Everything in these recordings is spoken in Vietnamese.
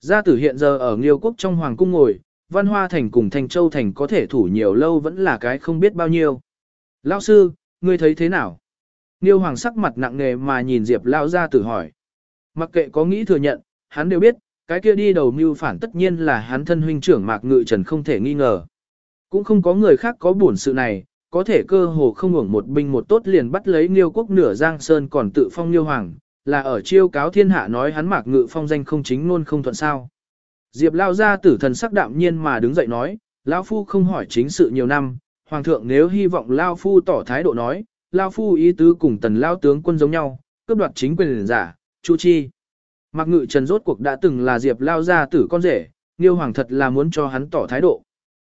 Gia tử hiện giờ ở Nghiêu quốc trong hoàng cung ngồi, Văn Hoa Thành cùng Thành Châu Thành có thể thủ nhiều lâu vẫn là cái không biết bao nhiêu. Lão sư, ngươi thấy thế nào? Nghiêu hoàng sắc mặt nặng nề mà nhìn Diệp Lão gia tử hỏi. Mặc kệ có nghĩ thừa nhận, hắn đều biết, cái kia đi đầu mưu phản tất nhiên là hắn thân huynh trưởng Mạc Ngự Trần không thể nghi ngờ. Cũng không có người khác có buồn sự này, có thể cơ hồ không hưởng một binh một tốt liền bắt lấy Nghiêu quốc nửa Giang Sơn còn tự phong Nghiêu Hoàng, là ở chiêu cáo thiên hạ nói hắn Mạc Ngự phong danh không chính luôn không thuận sao. Diệp lao ra tử thần sắc đạm nhiên mà đứng dậy nói, lão Phu không hỏi chính sự nhiều năm, Hoàng thượng nếu hy vọng Lao Phu tỏ thái độ nói, Lao Phu ý tứ cùng tần Lao tướng quân giống nhau, cướp đoạt chính quyền giả, chu chi. Mạc Ngự Trần rốt cuộc đã từng là Diệp Lao gia tử con rể, Nghiêu Hoàng thật là muốn cho hắn tỏ thái độ.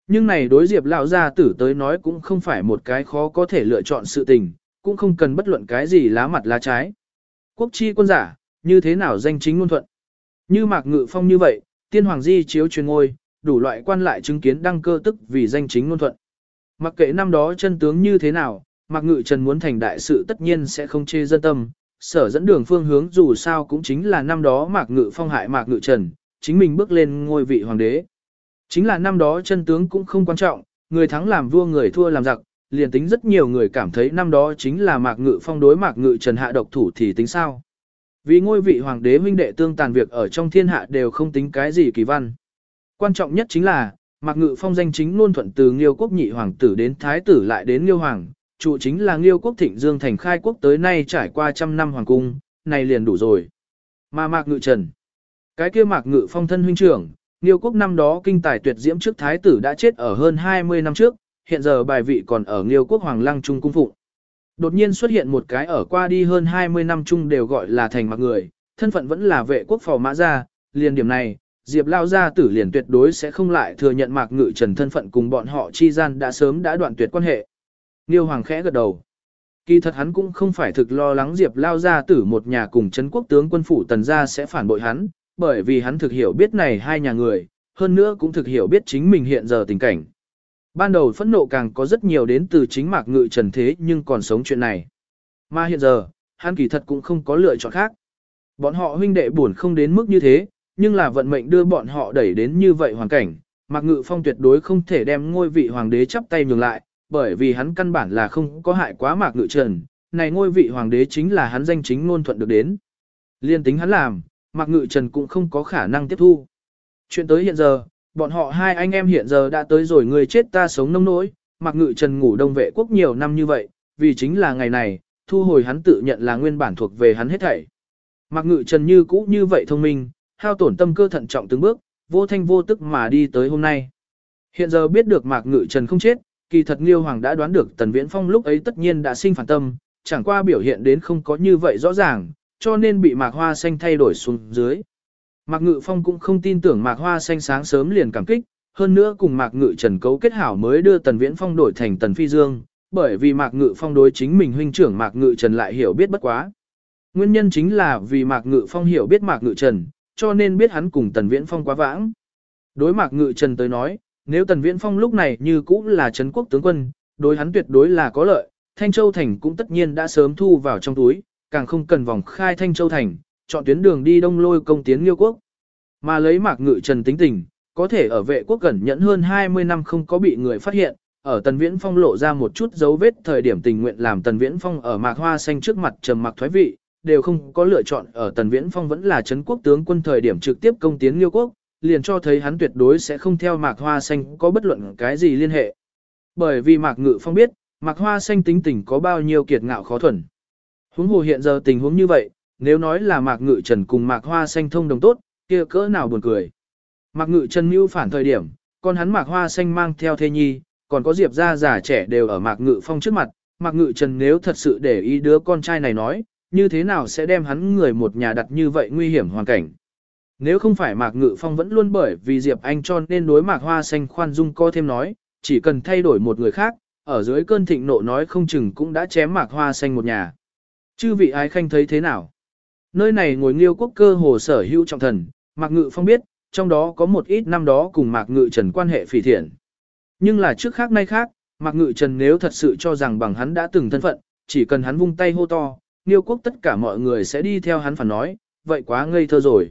Nhưng này đối Diệp Lao gia tử tới nói cũng không phải một cái khó có thể lựa chọn sự tình, cũng không cần bất luận cái gì lá mặt lá trái. Quốc chi quân giả, như thế nào danh chính ngôn thuận. Như Mạc Ngự Phong như vậy, tiên hoàng di chiếu truyền ngôi, đủ loại quan lại chứng kiến đăng cơ tức vì danh chính ngôn thuận. Mặc kệ năm đó chân tướng như thế nào, Mạc Ngự Trần muốn thành đại sự tất nhiên sẽ không chê dân tâm, sở dẫn đường phương hướng dù sao cũng chính là năm đó Mạc Ngự phong hại Mạc Ngự Trần, chính mình bước lên ngôi vị hoàng đế. Chính là năm đó chân tướng cũng không quan trọng, người thắng làm vua người thua làm giặc, liền tính rất nhiều người cảm thấy năm đó chính là Mạc Ngự phong đối Mạc Ngự Trần hạ độc thủ thì tính sao. Vì ngôi vị hoàng đế huynh đệ tương tàn việc ở trong thiên hạ đều không tính cái gì kỳ văn. Quan trọng nhất chính là, Mạc Ngự Phong danh chính luôn thuận từ Nghiêu quốc nhị hoàng tử đến thái tử lại đến Nghiêu hoàng, trụ chính là Nghiêu quốc Thịnh Dương thành khai quốc tới nay trải qua trăm năm hoàng cung, này liền đủ rồi. Mà Mạc Ngự Trần, cái kia Mạc Ngự Phong thân huynh trưởng, Nghiêu quốc năm đó kinh tài tuyệt diễm trước thái tử đã chết ở hơn 20 năm trước, hiện giờ bài vị còn ở Nghiêu quốc hoàng lăng trung cung phụng. Đột nhiên xuất hiện một cái ở qua đi hơn 20 năm chung đều gọi là thành mặc người, thân phận vẫn là vệ quốc phò mã gia, liền điểm này, Diệp Lao gia tử liền tuyệt đối sẽ không lại thừa nhận Mạc Ngự Trần thân phận cùng bọn họ chi gian đã sớm đã đoạn tuyệt quan hệ. Niêu Hoàng khẽ gật đầu. Kỳ thật hắn cũng không phải thực lo lắng Diệp Lao gia tử một nhà cùng trấn quốc tướng quân phủ tần gia sẽ phản bội hắn, bởi vì hắn thực hiểu biết này hai nhà người, hơn nữa cũng thực hiểu biết chính mình hiện giờ tình cảnh. Ban đầu phẫn nộ càng có rất nhiều đến từ chính mạc ngự trần thế nhưng còn sống chuyện này. Mà hiện giờ, hắn kỳ thật cũng không có lựa chọn khác. Bọn họ huynh đệ buồn không đến mức như thế, nhưng là vận mệnh đưa bọn họ đẩy đến như vậy hoàn cảnh. Mạc Ngự Phong tuyệt đối không thể đem ngôi vị hoàng đế chắp tay nhường lại, bởi vì hắn căn bản là không có hại quá Mạc Ngự Trần, này ngôi vị hoàng đế chính là hắn danh chính ngôn thuận được đến. Liên tính hắn làm, Mạc Ngự Trần cũng không có khả năng tiếp thu. Chuyện tới hiện giờ, bọn họ hai anh em hiện giờ đã tới rồi người chết ta sống nông nỗi, mặc ngự trần ngủ đông vệ quốc nhiều năm như vậy, vì chính là ngày này, thu hồi hắn tự nhận là nguyên bản thuộc về hắn hết thảy. Mặc ngự trần như cũ như vậy thông minh, hao tổn tâm cơ thận trọng từng bước, vô thanh vô tức mà đi tới hôm nay. Hiện giờ biết được mạc ngự trần không chết, kỳ thật Nghiêu Hoàng đã đoán được Tần Viễn Phong lúc ấy tất nhiên đã sinh phản tâm, chẳng qua biểu hiện đến không có như vậy rõ ràng, cho nên bị mạc hoa xanh thay đổi xuống dưới. Mạc Ngự Phong cũng không tin tưởng Mạc Hoa xanh sáng sớm liền cảm kích, hơn nữa cùng Mạc Ngự Trần cấu kết hảo mới đưa Tần Viễn Phong đổi thành Tần Phi Dương, bởi vì Mạc Ngự Phong đối chính mình huynh trưởng Mạc Ngự Trần lại hiểu biết bất quá. Nguyên nhân chính là vì Mạc Ngự Phong hiểu biết Mạc Ngự Trần, cho nên biết hắn cùng Tần Viễn Phong quá vãng. Đối Mạc Ngự Trần tới nói, nếu Tần Viễn Phong lúc này như cũ là Trấn quốc tướng quân, đối hắn tuyệt đối là có lợi, Thanh Châu Thành cũng tất nhiên đã sớm thu vào trong túi, càng không cần vòng khai Thanh Châu Thành, chọn tuyến đường đi đông lôi công tiến liêu quốc. Mà lấy mạc ngự trần tính tình, có thể ở vệ quốc gần nhẫn hơn 20 năm không có bị người phát hiện, ở Tần Viễn Phong lộ ra một chút dấu vết thời điểm tình nguyện làm Tần Viễn Phong ở mạc hoa xanh trước mặt trầm mặc thoái vị, đều không có lựa chọn ở Tần Viễn Phong vẫn là Trấn quốc tướng quân thời điểm trực tiếp công tiến liêu quốc, liền cho thấy hắn tuyệt đối sẽ không theo mạc hoa xanh có bất luận cái gì liên hệ. Bởi vì mạc ngự phong biết, mạc hoa xanh tính tình có bao nhiêu kiệt ngạo khó thuần. Huống hồ hiện giờ tình huống như vậy, nếu nói là Mạc Ngự Trần cùng Mạc Hoa Xanh thông đồng tốt, kia cỡ nào buồn cười. Mạc Ngự Trần mưu phản thời điểm, còn hắn Mạc Hoa Xanh mang theo thê nhi, còn có Diệp gia già trẻ đều ở Mạc Ngự Phong trước mặt, Mạc Ngự Trần nếu thật sự để ý đứa con trai này nói, như thế nào sẽ đem hắn người một nhà đặt như vậy nguy hiểm hoàn cảnh. Nếu không phải Mạc Ngự Phong vẫn luôn bởi vì Diệp Anh cho nên đối Mạc Hoa Xanh khoan dung co thêm nói, chỉ cần thay đổi một người khác, ở dưới cơn thịnh nộ nói không chừng cũng đã chém Mạc Hoa Xanh một nhà. Chư vị ái khanh thấy thế nào? Nơi này ngồi nghiêu quốc cơ hồ sở hữu trọng thần, Mạc Ngự Phong biết, trong đó có một ít năm đó cùng Mạc Ngự Trần quan hệ phỉ thiện. Nhưng là trước khác nay khác, Mạc Ngự Trần nếu thật sự cho rằng bằng hắn đã từng thân phận, chỉ cần hắn vung tay hô to, nghiêu quốc tất cả mọi người sẽ đi theo hắn phản nói, vậy quá ngây thơ rồi.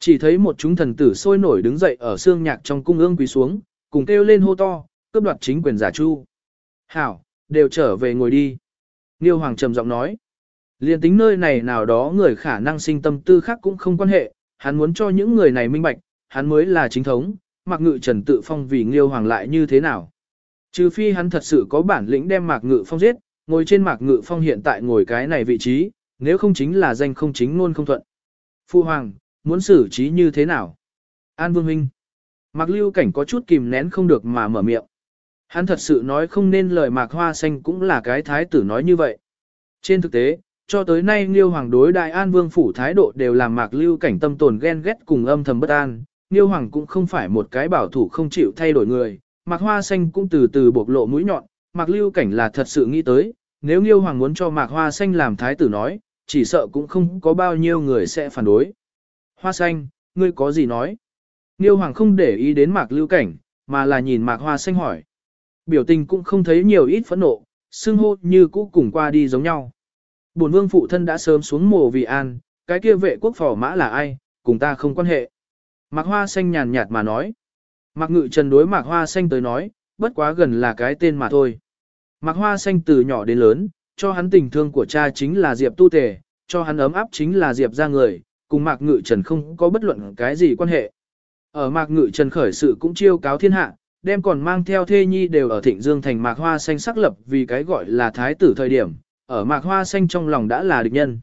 Chỉ thấy một chúng thần tử sôi nổi đứng dậy ở xương nhạc trong cung ương quỳ xuống, cùng kêu lên hô to, cướp đoạt chính quyền giả chu. Hảo, đều trở về ngồi đi. Nghiêu Hoàng trầm giọng nói. Liên tính nơi này nào đó người khả năng sinh tâm tư khác cũng không quan hệ, hắn muốn cho những người này minh bạch, hắn mới là chính thống, Mạc Ngự Trần tự phong vì Nghiêu Hoàng lại như thế nào. Trừ phi hắn thật sự có bản lĩnh đem Mạc Ngự Phong giết, ngồi trên Mạc Ngự Phong hiện tại ngồi cái này vị trí, nếu không chính là danh không chính luôn không thuận. Phu Hoàng, muốn xử trí như thế nào? An Vương Huynh. Mạc Lưu Cảnh có chút kìm nén không được mà mở miệng. Hắn thật sự nói không nên lời Mạc Hoa Xanh cũng là cái thái tử nói như vậy. Trên thực tế, cho tới nay Nghiêu Hoàng đối đại An Vương phủ thái độ đều làm Mạc Lưu Cảnh tâm tồn ghen ghét cùng âm thầm bất an. Nghiêu Hoàng cũng không phải một cái bảo thủ không chịu thay đổi người, Mạc Hoa Xanh cũng từ từ bộc lộ mũi nhọn, Mạc Lưu Cảnh là thật sự nghĩ tới, nếu Nghiêu Hoàng muốn cho Mạc Hoa Xanh làm thái tử nói, chỉ sợ cũng không có bao nhiêu người sẽ phản đối. Hoa Xanh, ngươi có gì nói? Nghiêu Hoàng không để ý đến Mạc Lưu Cảnh, mà là nhìn Mạc Hoa Xanh hỏi. Biểu tình cũng không thấy nhiều ít phẫn nộ, xưng hô như cũ cùng qua đi giống nhau. Bổn vương phụ thân đã sớm xuống mồ vì an, cái kia vệ quốc phò mã là ai, cùng ta không quan hệ. Mạc Hoa Xanh nhàn nhạt mà nói. Mạc Ngự Trần đối Mạc Hoa Xanh tới nói, bất quá gần là cái tên mà thôi. Mạc Hoa Xanh từ nhỏ đến lớn, cho hắn tình thương của cha chính là Diệp Tu Tề, cho hắn ấm áp chính là Diệp ra người, cùng Mạc Ngự Trần không có bất luận cái gì quan hệ. Ở Mạc Ngự Trần khởi sự cũng chiêu cáo thiên hạ, đem còn mang theo thê nhi đều ở Thịnh Dương thành Mạc Hoa Xanh sắc lập vì cái gọi là thái tử thời điểm, ở Mạc Hoa Xanh trong lòng đã là địch nhân.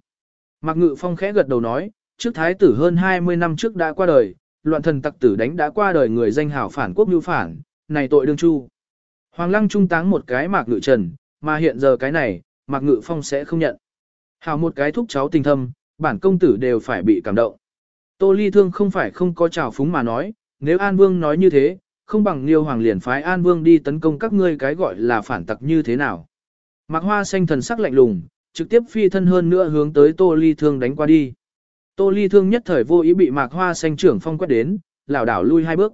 Mạc Ngự Phong khẽ gật đầu nói, trước thái tử hơn 20 năm trước đã qua đời, loạn thần tặc tử đánh đã qua đời người danh hảo phản quốc như phản, này tội đương chu. Hoàng lăng trung táng một cái Mạc Ngự Trần, mà hiện giờ cái này, Mạc Ngự Phong sẽ không nhận. Hảo một cái thúc cháu tình thâm, bản công tử đều phải bị cảm động. Tô Ly Thương không phải không có trào phúng mà nói, nếu An Vương nói như thế, không bằng Liêu Hoàng liền phái An Vương đi tấn công các ngươi cái gọi là phản tặc như thế nào. Mạc Hoa xanh thần sắc lạnh lùng, trực tiếp phi thân hơn nữa hướng tới Tô Ly Thương đánh qua đi. Tô Ly Thương nhất thời vô ý bị Mạc Hoa xanh trưởng phong quét đến, lảo đảo lui hai bước.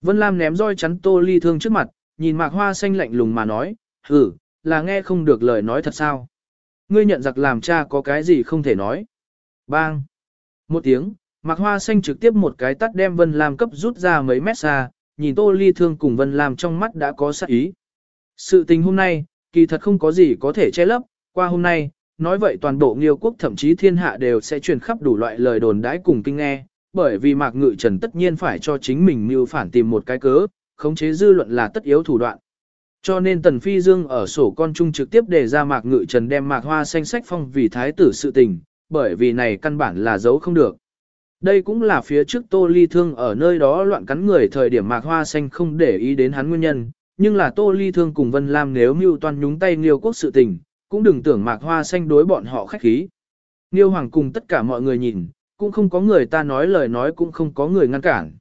Vân Lam ném roi chắn Tô Ly Thương trước mặt, nhìn Mạc Hoa xanh lạnh lùng mà nói, hử, là nghe không được lời nói thật sao. Ngươi nhận giặc làm cha có cái gì không thể nói. Bang! Một tiếng, Mạc Hoa xanh trực tiếp một cái tắt đem Vân Lam cấp rút ra mấy mét xa, nhìn Tô Ly Thương cùng Vân Lam trong mắt đã có sát ý. Sự tình hôm nay, kỳ thật không có gì có thể che lấp, qua hôm nay, nói vậy toàn bộ Nghiêu quốc thậm chí thiên hạ đều sẽ truyền khắp đủ loại lời đồn đãi cùng kinh nghe, bởi vì Mạc Ngự Trần tất nhiên phải cho chính mình mưu phản tìm một cái cớ, khống chế dư luận là tất yếu thủ đoạn. Cho nên Tần Phi Dương ở sổ con trung trực tiếp đề ra Mạc Ngự Trần đem Mạc Hoa xanh sách phong vì thái tử sự tình, bởi vì này căn bản là giấu không được. Đây cũng là phía trước Tô Ly Thương ở nơi đó loạn cắn người thời điểm Mạc Hoa xanh không để ý đến hắn nguyên nhân, nhưng là Tô Ly Thương cùng Vân Lam nếu mưu toan nhúng tay Nghiêu quốc sự tình, cũng đừng tưởng Mạc Hoa xanh đối bọn họ khách khí. Nghiêu Hoàng cùng tất cả mọi người nhìn, cũng không có người ta nói lời nói cũng không có người ngăn cản.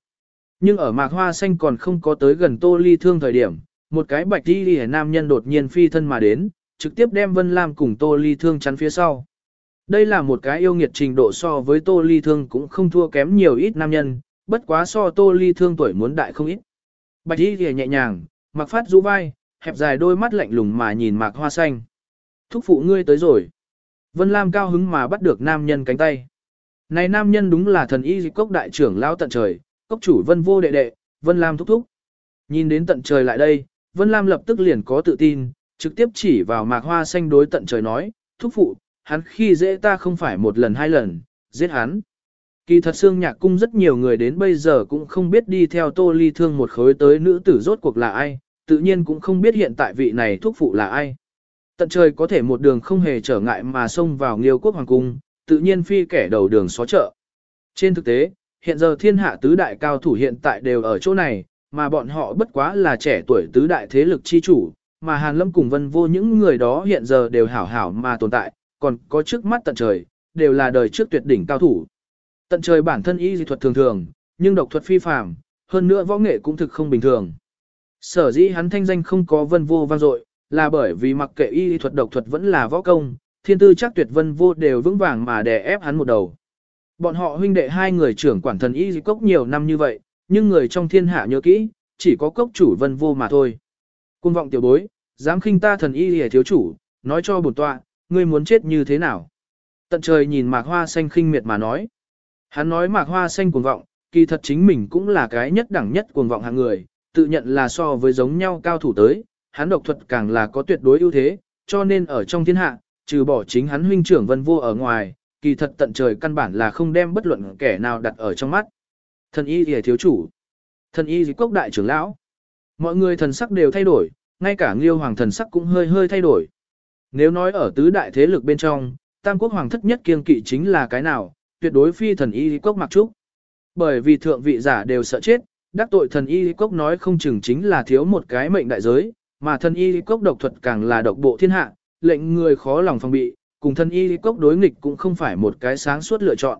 Nhưng ở Mạc Hoa xanh còn không có tới gần Tô Ly Thương thời điểm, một cái bạch đi đi nam nhân đột nhiên phi thân mà đến, trực tiếp đem Vân Lam cùng Tô Ly Thương chắn phía sau. Đây là một cái yêu nghiệt trình độ so với Tô Ly Thương cũng không thua kém nhiều ít nam nhân, bất quá so Tô Ly Thương tuổi muốn đại không ít. Bạch đi lìa nhẹ nhàng, mặc phát rũ vai, hẹp dài đôi mắt lạnh lùng mà nhìn mạc hoa xanh. Thúc phụ ngươi tới rồi. Vân Lam cao hứng mà bắt được nam nhân cánh tay. Này nam nhân đúng là thần y dịch cốc đại trưởng lao tận trời, cốc chủ vân vô đệ đệ, Vân Lam thúc thúc. Nhìn đến tận trời lại đây, Vân Lam lập tức liền có tự tin, trực tiếp chỉ vào mạc hoa xanh đối tận trời nói, thúc phụ, hắn khi dễ ta không phải một lần hai lần, giết hắn. Kỳ thật xương nhạc cung rất nhiều người đến bây giờ cũng không biết đi theo tô ly thương một khối tới nữ tử rốt cuộc là ai, tự nhiên cũng không biết hiện tại vị này thuốc phụ là ai. Tận trời có thể một đường không hề trở ngại mà xông vào nghiêu quốc hoàng cung, tự nhiên phi kẻ đầu đường xó chợ. Trên thực tế, hiện giờ thiên hạ tứ đại cao thủ hiện tại đều ở chỗ này, mà bọn họ bất quá là trẻ tuổi tứ đại thế lực chi chủ, mà Hàn Lâm cùng Vân Vô những người đó hiện giờ đều hảo hảo mà tồn tại, còn có trước mắt tận trời, đều là đời trước tuyệt đỉnh cao thủ. Tận trời bản thân y dị thuật thường thường, nhưng độc thuật phi phàm, hơn nữa võ nghệ cũng thực không bình thường. Sở dĩ hắn thanh danh không có vân vô vang dội, là bởi vì mặc kệ y thuật độc thuật vẫn là võ công, thiên tư chắc tuyệt vân vô đều vững vàng mà đè ép hắn một đầu. Bọn họ huynh đệ hai người trưởng quản thần y cốc nhiều năm như vậy, nhưng người trong thiên hạ nhớ kỹ, chỉ có cốc chủ vân vô mà thôi. Cung vọng tiểu bối, dám khinh ta thần y hề thiếu chủ, nói cho bổn tọa, ngươi muốn chết như thế nào? Tận trời nhìn mạc hoa xanh khinh miệt mà nói. Hắn nói mạc hoa xanh cuồng vọng, kỳ thật chính mình cũng là cái nhất đẳng nhất cuồng vọng hạng người, tự nhận là so với giống nhau cao thủ tới, hắn độc thuật càng là có tuyệt đối ưu thế, cho nên ở trong thiên hạ, trừ bỏ chính hắn huynh trưởng vân vô ở ngoài, kỳ thật tận trời căn bản là không đem bất luận kẻ nào đặt ở trong mắt. Thần y thì thiếu chủ, thần y thì quốc đại trưởng lão, mọi người thần sắc đều thay đổi, ngay cả Nghiêu Hoàng thần sắc cũng hơi hơi thay đổi. Nếu nói ở tứ đại thế lực bên trong, Tam Quốc Hoàng thất nhất kiên kỵ chính là cái nào, tuyệt đối phi thần y quốc mặc trúc. Bởi vì thượng vị giả đều sợ chết, đắc tội thần y cốc nói không chừng chính là thiếu một cái mệnh đại giới, mà thần y cốc độc thuật càng là độc bộ thiên hạ, lệnh người khó lòng phòng bị, cùng thần y cốc đối nghịch cũng không phải một cái sáng suốt lựa chọn.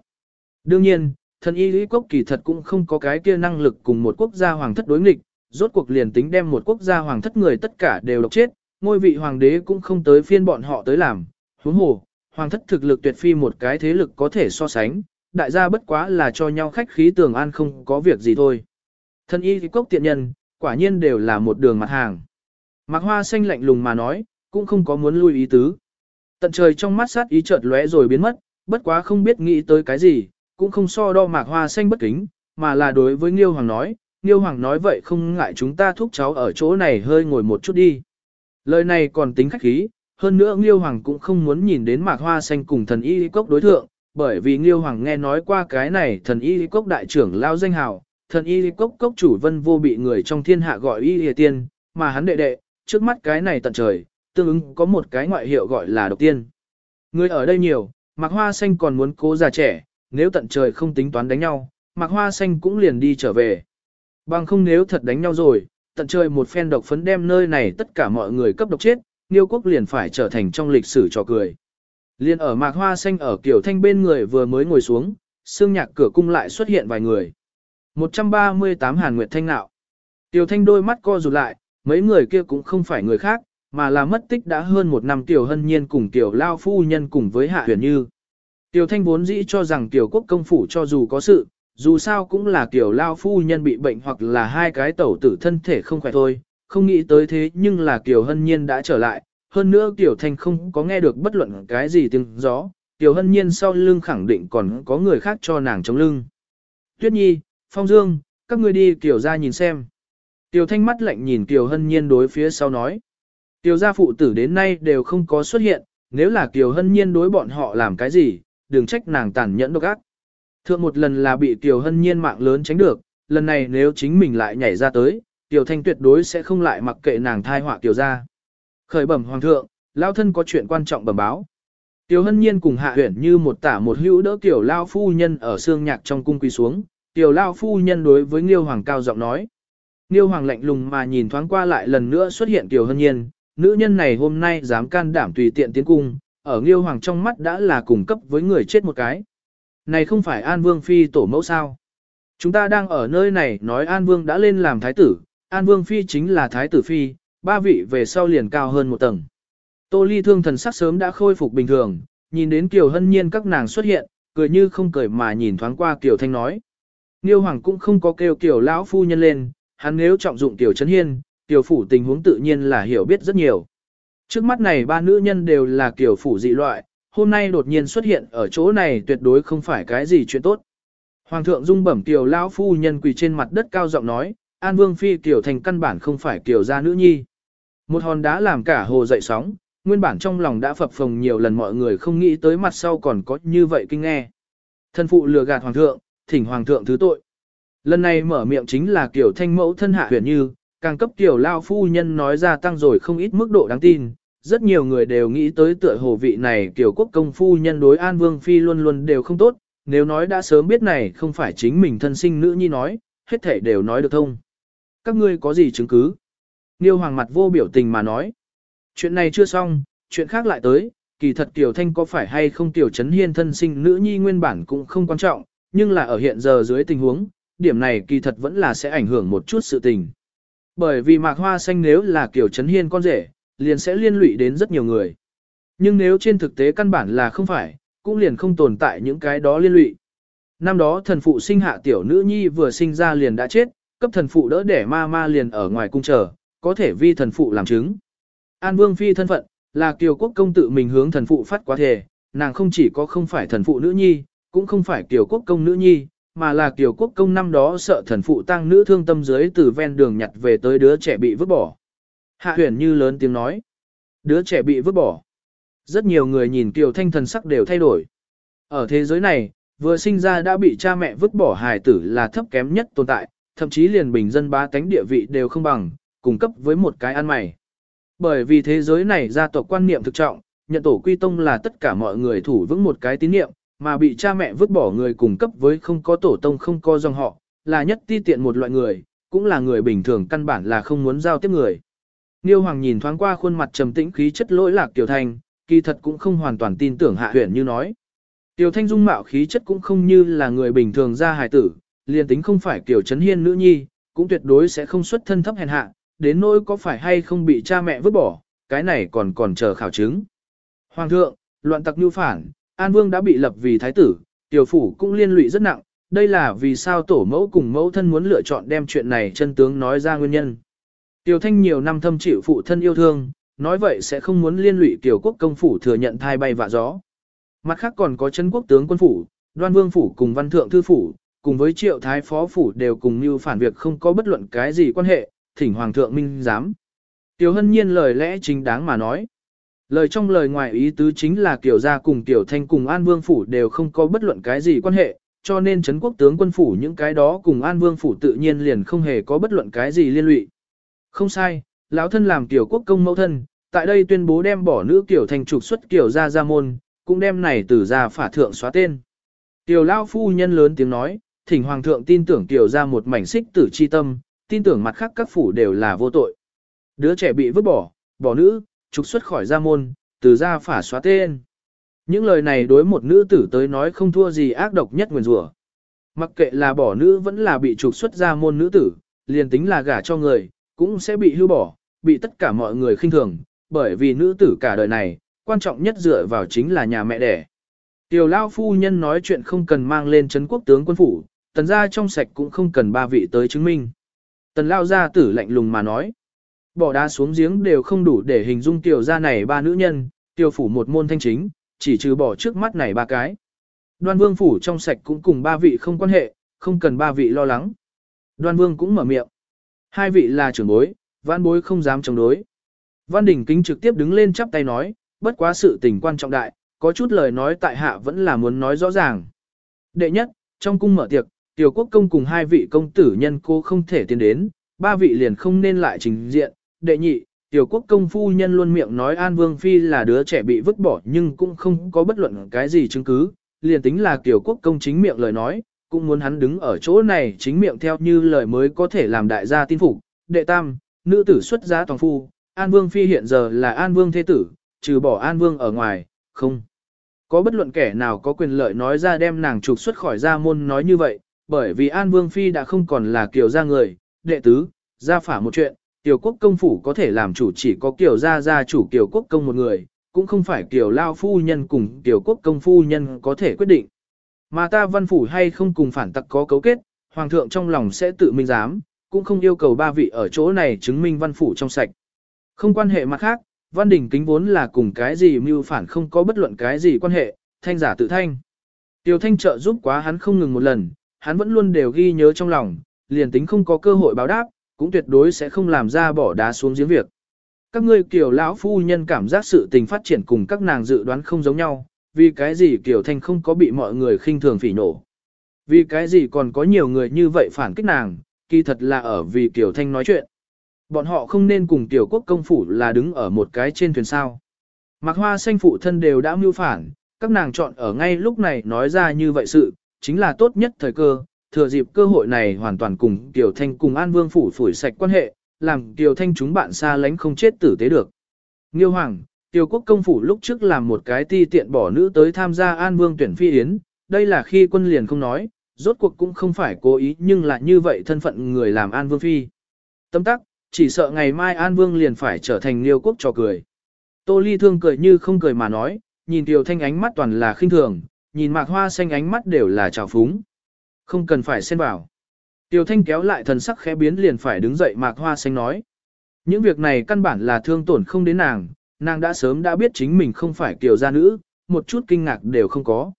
Đương nhiên, thần y quốc kỳ thật cũng không có cái kia năng lực cùng một quốc gia hoàng thất đối nghịch, rốt cuộc liền tính đem một quốc gia hoàng thất người tất cả đều độc chết, ngôi vị hoàng đế cũng không tới phiên bọn họ tới làm, huống hồ, hoàng thất thực lực tuyệt phi một cái thế lực có thể so sánh, đại gia bất quá là cho nhau khách khí tường an không có việc gì thôi. Thân y thì cốc tiện nhân, quả nhiên đều là một đường mặt hàng. Mạc hoa xanh lạnh lùng mà nói, cũng không có muốn lui ý tứ. Tận trời trong mắt sát ý chợt lóe rồi biến mất, bất quá không biết nghĩ tới cái gì, cũng không so đo mạc hoa xanh bất kính, mà là đối với Nghiêu Hoàng nói, Nghiêu Hoàng nói vậy không ngại chúng ta thúc cháu ở chỗ này hơi ngồi một chút đi. Lời này còn tính khách khí, hơn nữa Nghiêu Hoàng cũng không muốn nhìn đến mạc hoa xanh cùng thần y cốc đối thượng, bởi vì Nghiêu Hoàng nghe nói qua cái này thần y cốc đại trưởng lao danh hào, thần y cốc cốc chủ vân vô bị người trong thiên hạ gọi y hề tiên, mà hắn đệ đệ, trước mắt cái này tận trời, tương ứng có một cái ngoại hiệu gọi là độc tiên. Người ở đây nhiều, Mặc hoa xanh còn muốn cố già trẻ, nếu tận trời không tính toán đánh nhau, Mặc hoa xanh cũng liền đi trở về. Bằng không nếu thật đánh nhau rồi, tận trời một phen độc phấn đem nơi này tất cả mọi người cấp độc chết, Niêu quốc liền phải trở thành trong lịch sử trò cười. Liên ở mạc hoa xanh ở kiểu thanh bên người vừa mới ngồi xuống, xương nhạc cửa cung lại xuất hiện vài người. 138 Hàn Nguyệt Thanh Nạo. Tiểu Thanh đôi mắt co rụt lại, mấy người kia cũng không phải người khác, mà là mất tích đã hơn một năm Tiểu Hân Nhiên cùng Tiểu Lao Phu Nhân cùng với Hạ Huyền Như. Tiểu Thanh vốn dĩ cho rằng Tiểu Quốc công phủ cho dù có sự, dù sao cũng là Tiểu Lao Phu Nhân bị bệnh hoặc là hai cái tẩu tử thân thể không khỏe thôi, không nghĩ tới thế nhưng là Tiểu Hân Nhiên đã trở lại, hơn nữa Tiểu Thanh không có nghe được bất luận cái gì tiếng gió, Tiểu Hân Nhiên sau lưng khẳng định còn có người khác cho nàng chống lưng. Tuyết Nhi, Phong Dương, các ngươi đi Tiểu ra nhìn xem. Tiểu Thanh mắt lạnh nhìn Tiểu Hân Nhiên đối phía sau nói. Tiểu gia phụ tử đến nay đều không có xuất hiện, nếu là Tiểu Hân Nhiên đối bọn họ làm cái gì, đừng trách nàng tàn nhẫn độc ác. Thượng một lần là bị Tiểu Hân Nhiên mạng lớn tránh được, lần này nếu chính mình lại nhảy ra tới, Tiểu Thanh tuyệt đối sẽ không lại mặc kệ nàng thai họa Tiểu gia. Khởi bẩm hoàng thượng, lao thân có chuyện quan trọng bẩm báo. Tiểu Hân Nhiên cùng Hạ Huyển như một tả một hữu đỡ Tiểu Lao phu nhân ở xương nhạc trong cung quỳ xuống, Tiểu Lao phu nhân đối với Nghiêu Hoàng cao giọng nói. Nghiêu Hoàng lạnh lùng mà nhìn thoáng qua lại lần nữa xuất hiện Tiểu Hân Nhiên, nữ nhân này hôm nay dám can đảm tùy tiện tiến cung, ở Nghiêu Hoàng trong mắt đã là cùng cấp với người chết một cái. Này không phải An Vương Phi tổ mẫu sao? Chúng ta đang ở nơi này nói An Vương đã lên làm thái tử, An Vương Phi chính là thái tử Phi, ba vị về sau liền cao hơn một tầng. Tô Ly thương thần sắc sớm đã khôi phục bình thường, nhìn đến Kiều Hân Nhiên các nàng xuất hiện, cười như không cười mà nhìn thoáng qua Kiều Thanh nói. Nghiêu Hoàng cũng không có kêu kiểu lão phu nhân lên, hắn nếu trọng dụng tiểu Trấn Hiên, tiểu phủ tình huống tự nhiên là hiểu biết rất nhiều. Trước mắt này ba nữ nhân đều là kiểu phủ dị loại, hôm nay đột nhiên xuất hiện ở chỗ này tuyệt đối không phải cái gì chuyện tốt. Hoàng thượng dung bẩm tiểu lão phu nhân quỳ trên mặt đất cao giọng nói, An Vương phi tiểu thành căn bản không phải kiểu gia nữ nhi. Một hòn đá làm cả hồ dậy sóng, nguyên bản trong lòng đã phập phồng nhiều lần mọi người không nghĩ tới mặt sau còn có như vậy kinh nghe. Thân phụ lừa gạt hoàng thượng, thỉnh hoàng thượng thứ tội. Lần này mở miệng chính là kiểu thanh mẫu thân hạ huyền như, càng cấp tiểu lao phu nhân nói ra tăng rồi không ít mức độ đáng tin. Rất nhiều người đều nghĩ tới tựa hồ vị này kiểu quốc công phu nhân đối an vương phi luôn luôn đều không tốt, nếu nói đã sớm biết này không phải chính mình thân sinh nữ nhi nói, hết thể đều nói được thông. Các ngươi có gì chứng cứ? Niêu hoàng mặt vô biểu tình mà nói. Chuyện này chưa xong, chuyện khác lại tới, kỳ thật Tiểu Thanh có phải hay không Tiểu Trấn Hiên thân sinh nữ nhi nguyên bản cũng không quan trọng, nhưng là ở hiện giờ dưới tình huống, điểm này kỳ thật vẫn là sẽ ảnh hưởng một chút sự tình. Bởi vì mạc hoa xanh nếu là kiểu Trấn Hiên con rể, liền sẽ liên lụy đến rất nhiều người. Nhưng nếu trên thực tế căn bản là không phải, cũng liền không tồn tại những cái đó liên lụy. Năm đó thần phụ sinh hạ tiểu nữ nhi vừa sinh ra liền đã chết, cấp thần phụ đỡ để ma ma liền ở ngoài cung chờ, có thể vi thần phụ làm chứng. An Vương Phi thân phận, là kiều quốc công tự mình hướng thần phụ phát quá thể, nàng không chỉ có không phải thần phụ nữ nhi, cũng không phải Kiều Quốc công nữ nhi, mà là Kiều Quốc công năm đó sợ thần phụ tăng nữ thương tâm dưới từ ven đường nhặt về tới đứa trẻ bị vứt bỏ. Hạ huyền như lớn tiếng nói. Đứa trẻ bị vứt bỏ. Rất nhiều người nhìn Kiều Thanh thần sắc đều thay đổi. Ở thế giới này, vừa sinh ra đã bị cha mẹ vứt bỏ hài tử là thấp kém nhất tồn tại, thậm chí liền bình dân ba tánh địa vị đều không bằng, cung cấp với một cái ăn mày. Bởi vì thế giới này gia tộc quan niệm thực trọng, nhận tổ quy tông là tất cả mọi người thủ vững một cái tín niệm, mà bị cha mẹ vứt bỏ người cung cấp với không có tổ tông không có dòng họ, là nhất ti tiện một loại người, cũng là người bình thường căn bản là không muốn giao tiếp người. Niêu Hoàng nhìn thoáng qua khuôn mặt trầm tĩnh khí chất lỗi lạc Tiểu Thanh, kỳ thật cũng không hoàn toàn tin tưởng Hạ Huyền như nói. Tiểu Thanh dung mạo khí chất cũng không như là người bình thường ra hài tử, liền tính không phải kiểu Trấn Hiên nữ nhi, cũng tuyệt đối sẽ không xuất thân thấp hèn hạ, đến nỗi có phải hay không bị cha mẹ vứt bỏ, cái này còn còn chờ khảo chứng. Hoàng thượng, loạn tặc nhu phản, An Vương đã bị lập vì thái tử, tiểu phủ cũng liên lụy rất nặng, đây là vì sao tổ mẫu cùng mẫu thân muốn lựa chọn đem chuyện này chân tướng nói ra nguyên nhân. Tiểu Thanh nhiều năm thâm chịu phụ thân yêu thương, nói vậy sẽ không muốn liên lụy tiểu quốc công phủ thừa nhận thai bay vạ gió. Mặt khác còn có chân quốc tướng quân phủ, đoan vương phủ cùng văn thượng thư phủ, cùng với triệu thái phó phủ đều cùng như phản việc không có bất luận cái gì quan hệ, thỉnh hoàng thượng minh giám. Tiểu hân nhiên lời lẽ chính đáng mà nói. Lời trong lời ngoài ý tứ chính là kiểu gia cùng tiểu thanh cùng an vương phủ đều không có bất luận cái gì quan hệ, cho nên Trấn quốc tướng quân phủ những cái đó cùng an vương phủ tự nhiên liền không hề có bất luận cái gì liên lụy. Không sai, lão thân làm tiểu quốc công mẫu thân, tại đây tuyên bố đem bỏ nữ kiểu thành trục xuất kiểu gia gia môn, cũng đem này từ gia phả thượng xóa tên. Tiểu lao phu nhân lớn tiếng nói, thỉnh hoàng thượng tin tưởng tiểu gia một mảnh xích tử chi tâm, tin tưởng mặt khác các phủ đều là vô tội. Đứa trẻ bị vứt bỏ, bỏ nữ, trục xuất khỏi gia môn, từ gia phả xóa tên. Những lời này đối một nữ tử tới nói không thua gì ác độc nhất nguyền rủa. Mặc kệ là bỏ nữ vẫn là bị trục xuất gia môn nữ tử, liền tính là gả cho người, cũng sẽ bị hưu bỏ, bị tất cả mọi người khinh thường, bởi vì nữ tử cả đời này, quan trọng nhất dựa vào chính là nhà mẹ đẻ. Tiểu Lao phu nhân nói chuyện không cần mang lên chấn quốc tướng quân phủ, tần gia trong sạch cũng không cần ba vị tới chứng minh. Tần Lao gia tử lạnh lùng mà nói. Bỏ đá xuống giếng đều không đủ để hình dung tiểu gia này ba nữ nhân, tiểu phủ một môn thanh chính, chỉ trừ bỏ trước mắt này ba cái. Đoan vương phủ trong sạch cũng cùng ba vị không quan hệ, không cần ba vị lo lắng. Đoan vương cũng mở miệng. Hai vị là trưởng bối, văn bối không dám chống đối. Văn Đình Kính trực tiếp đứng lên chắp tay nói, bất quá sự tình quan trọng đại, có chút lời nói tại hạ vẫn là muốn nói rõ ràng. Đệ nhất, trong cung mở tiệc, tiểu quốc công cùng hai vị công tử nhân cô không thể tiến đến, ba vị liền không nên lại trình diện. Đệ nhị, tiểu quốc công phu nhân luôn miệng nói An Vương Phi là đứa trẻ bị vứt bỏ nhưng cũng không có bất luận cái gì chứng cứ, liền tính là tiểu quốc công chính miệng lời nói, cũng muốn hắn đứng ở chỗ này chính miệng theo như lời mới có thể làm đại gia tin phục. Đệ tam, nữ tử xuất giá toàn phu, An Vương Phi hiện giờ là An Vương Thế Tử, trừ bỏ An Vương ở ngoài, không. Có bất luận kẻ nào có quyền lợi nói ra đem nàng trục xuất khỏi gia môn nói như vậy, bởi vì An Vương Phi đã không còn là kiểu gia người, đệ tứ, gia phả một chuyện, tiểu quốc công phủ có thể làm chủ chỉ có kiểu gia gia chủ Tiểu quốc công một người, cũng không phải kiểu lao phu nhân cùng tiểu quốc công phu nhân có thể quyết định. Mà ta văn phủ hay không cùng phản tặc có cấu kết, hoàng thượng trong lòng sẽ tự minh giám, cũng không yêu cầu ba vị ở chỗ này chứng minh văn phủ trong sạch. Không quan hệ mặt khác, văn đỉnh kính vốn là cùng cái gì mưu phản không có bất luận cái gì quan hệ, thanh giả tự thanh. Tiêu thanh trợ giúp quá hắn không ngừng một lần, hắn vẫn luôn đều ghi nhớ trong lòng, liền tính không có cơ hội báo đáp, cũng tuyệt đối sẽ không làm ra bỏ đá xuống giếng việc. Các ngươi kiểu lão phu nhân cảm giác sự tình phát triển cùng các nàng dự đoán không giống nhau, vì cái gì kiểu thanh không có bị mọi người khinh thường phỉ nổ. Vì cái gì còn có nhiều người như vậy phản kích nàng, kỳ thật là ở vì kiểu thanh nói chuyện. Bọn họ không nên cùng tiểu quốc công phủ là đứng ở một cái trên thuyền sao. Mạc hoa xanh phụ thân đều đã mưu phản, các nàng chọn ở ngay lúc này nói ra như vậy sự, chính là tốt nhất thời cơ, thừa dịp cơ hội này hoàn toàn cùng Kiều thanh cùng an vương phủ phủi sạch quan hệ, làm Kiều thanh chúng bạn xa lánh không chết tử tế được. Nghiêu hoàng, Tiêu quốc công phủ lúc trước làm một cái ti tiện bỏ nữ tới tham gia an vương tuyển phi yến, đây là khi quân liền không nói, rốt cuộc cũng không phải cố ý nhưng là như vậy thân phận người làm an vương phi. Tâm tắc, chỉ sợ ngày mai An Vương liền phải trở thành liêu quốc trò cười. Tô Ly thương cười như không cười mà nói, nhìn Tiêu Thanh ánh mắt toàn là khinh thường, nhìn Mạc Hoa xanh ánh mắt đều là trào phúng. Không cần phải xen vào. Tiêu Thanh kéo lại thần sắc khẽ biến liền phải đứng dậy Mạc Hoa xanh nói. Những việc này căn bản là thương tổn không đến nàng, nàng đã sớm đã biết chính mình không phải kiểu gia nữ, một chút kinh ngạc đều không có.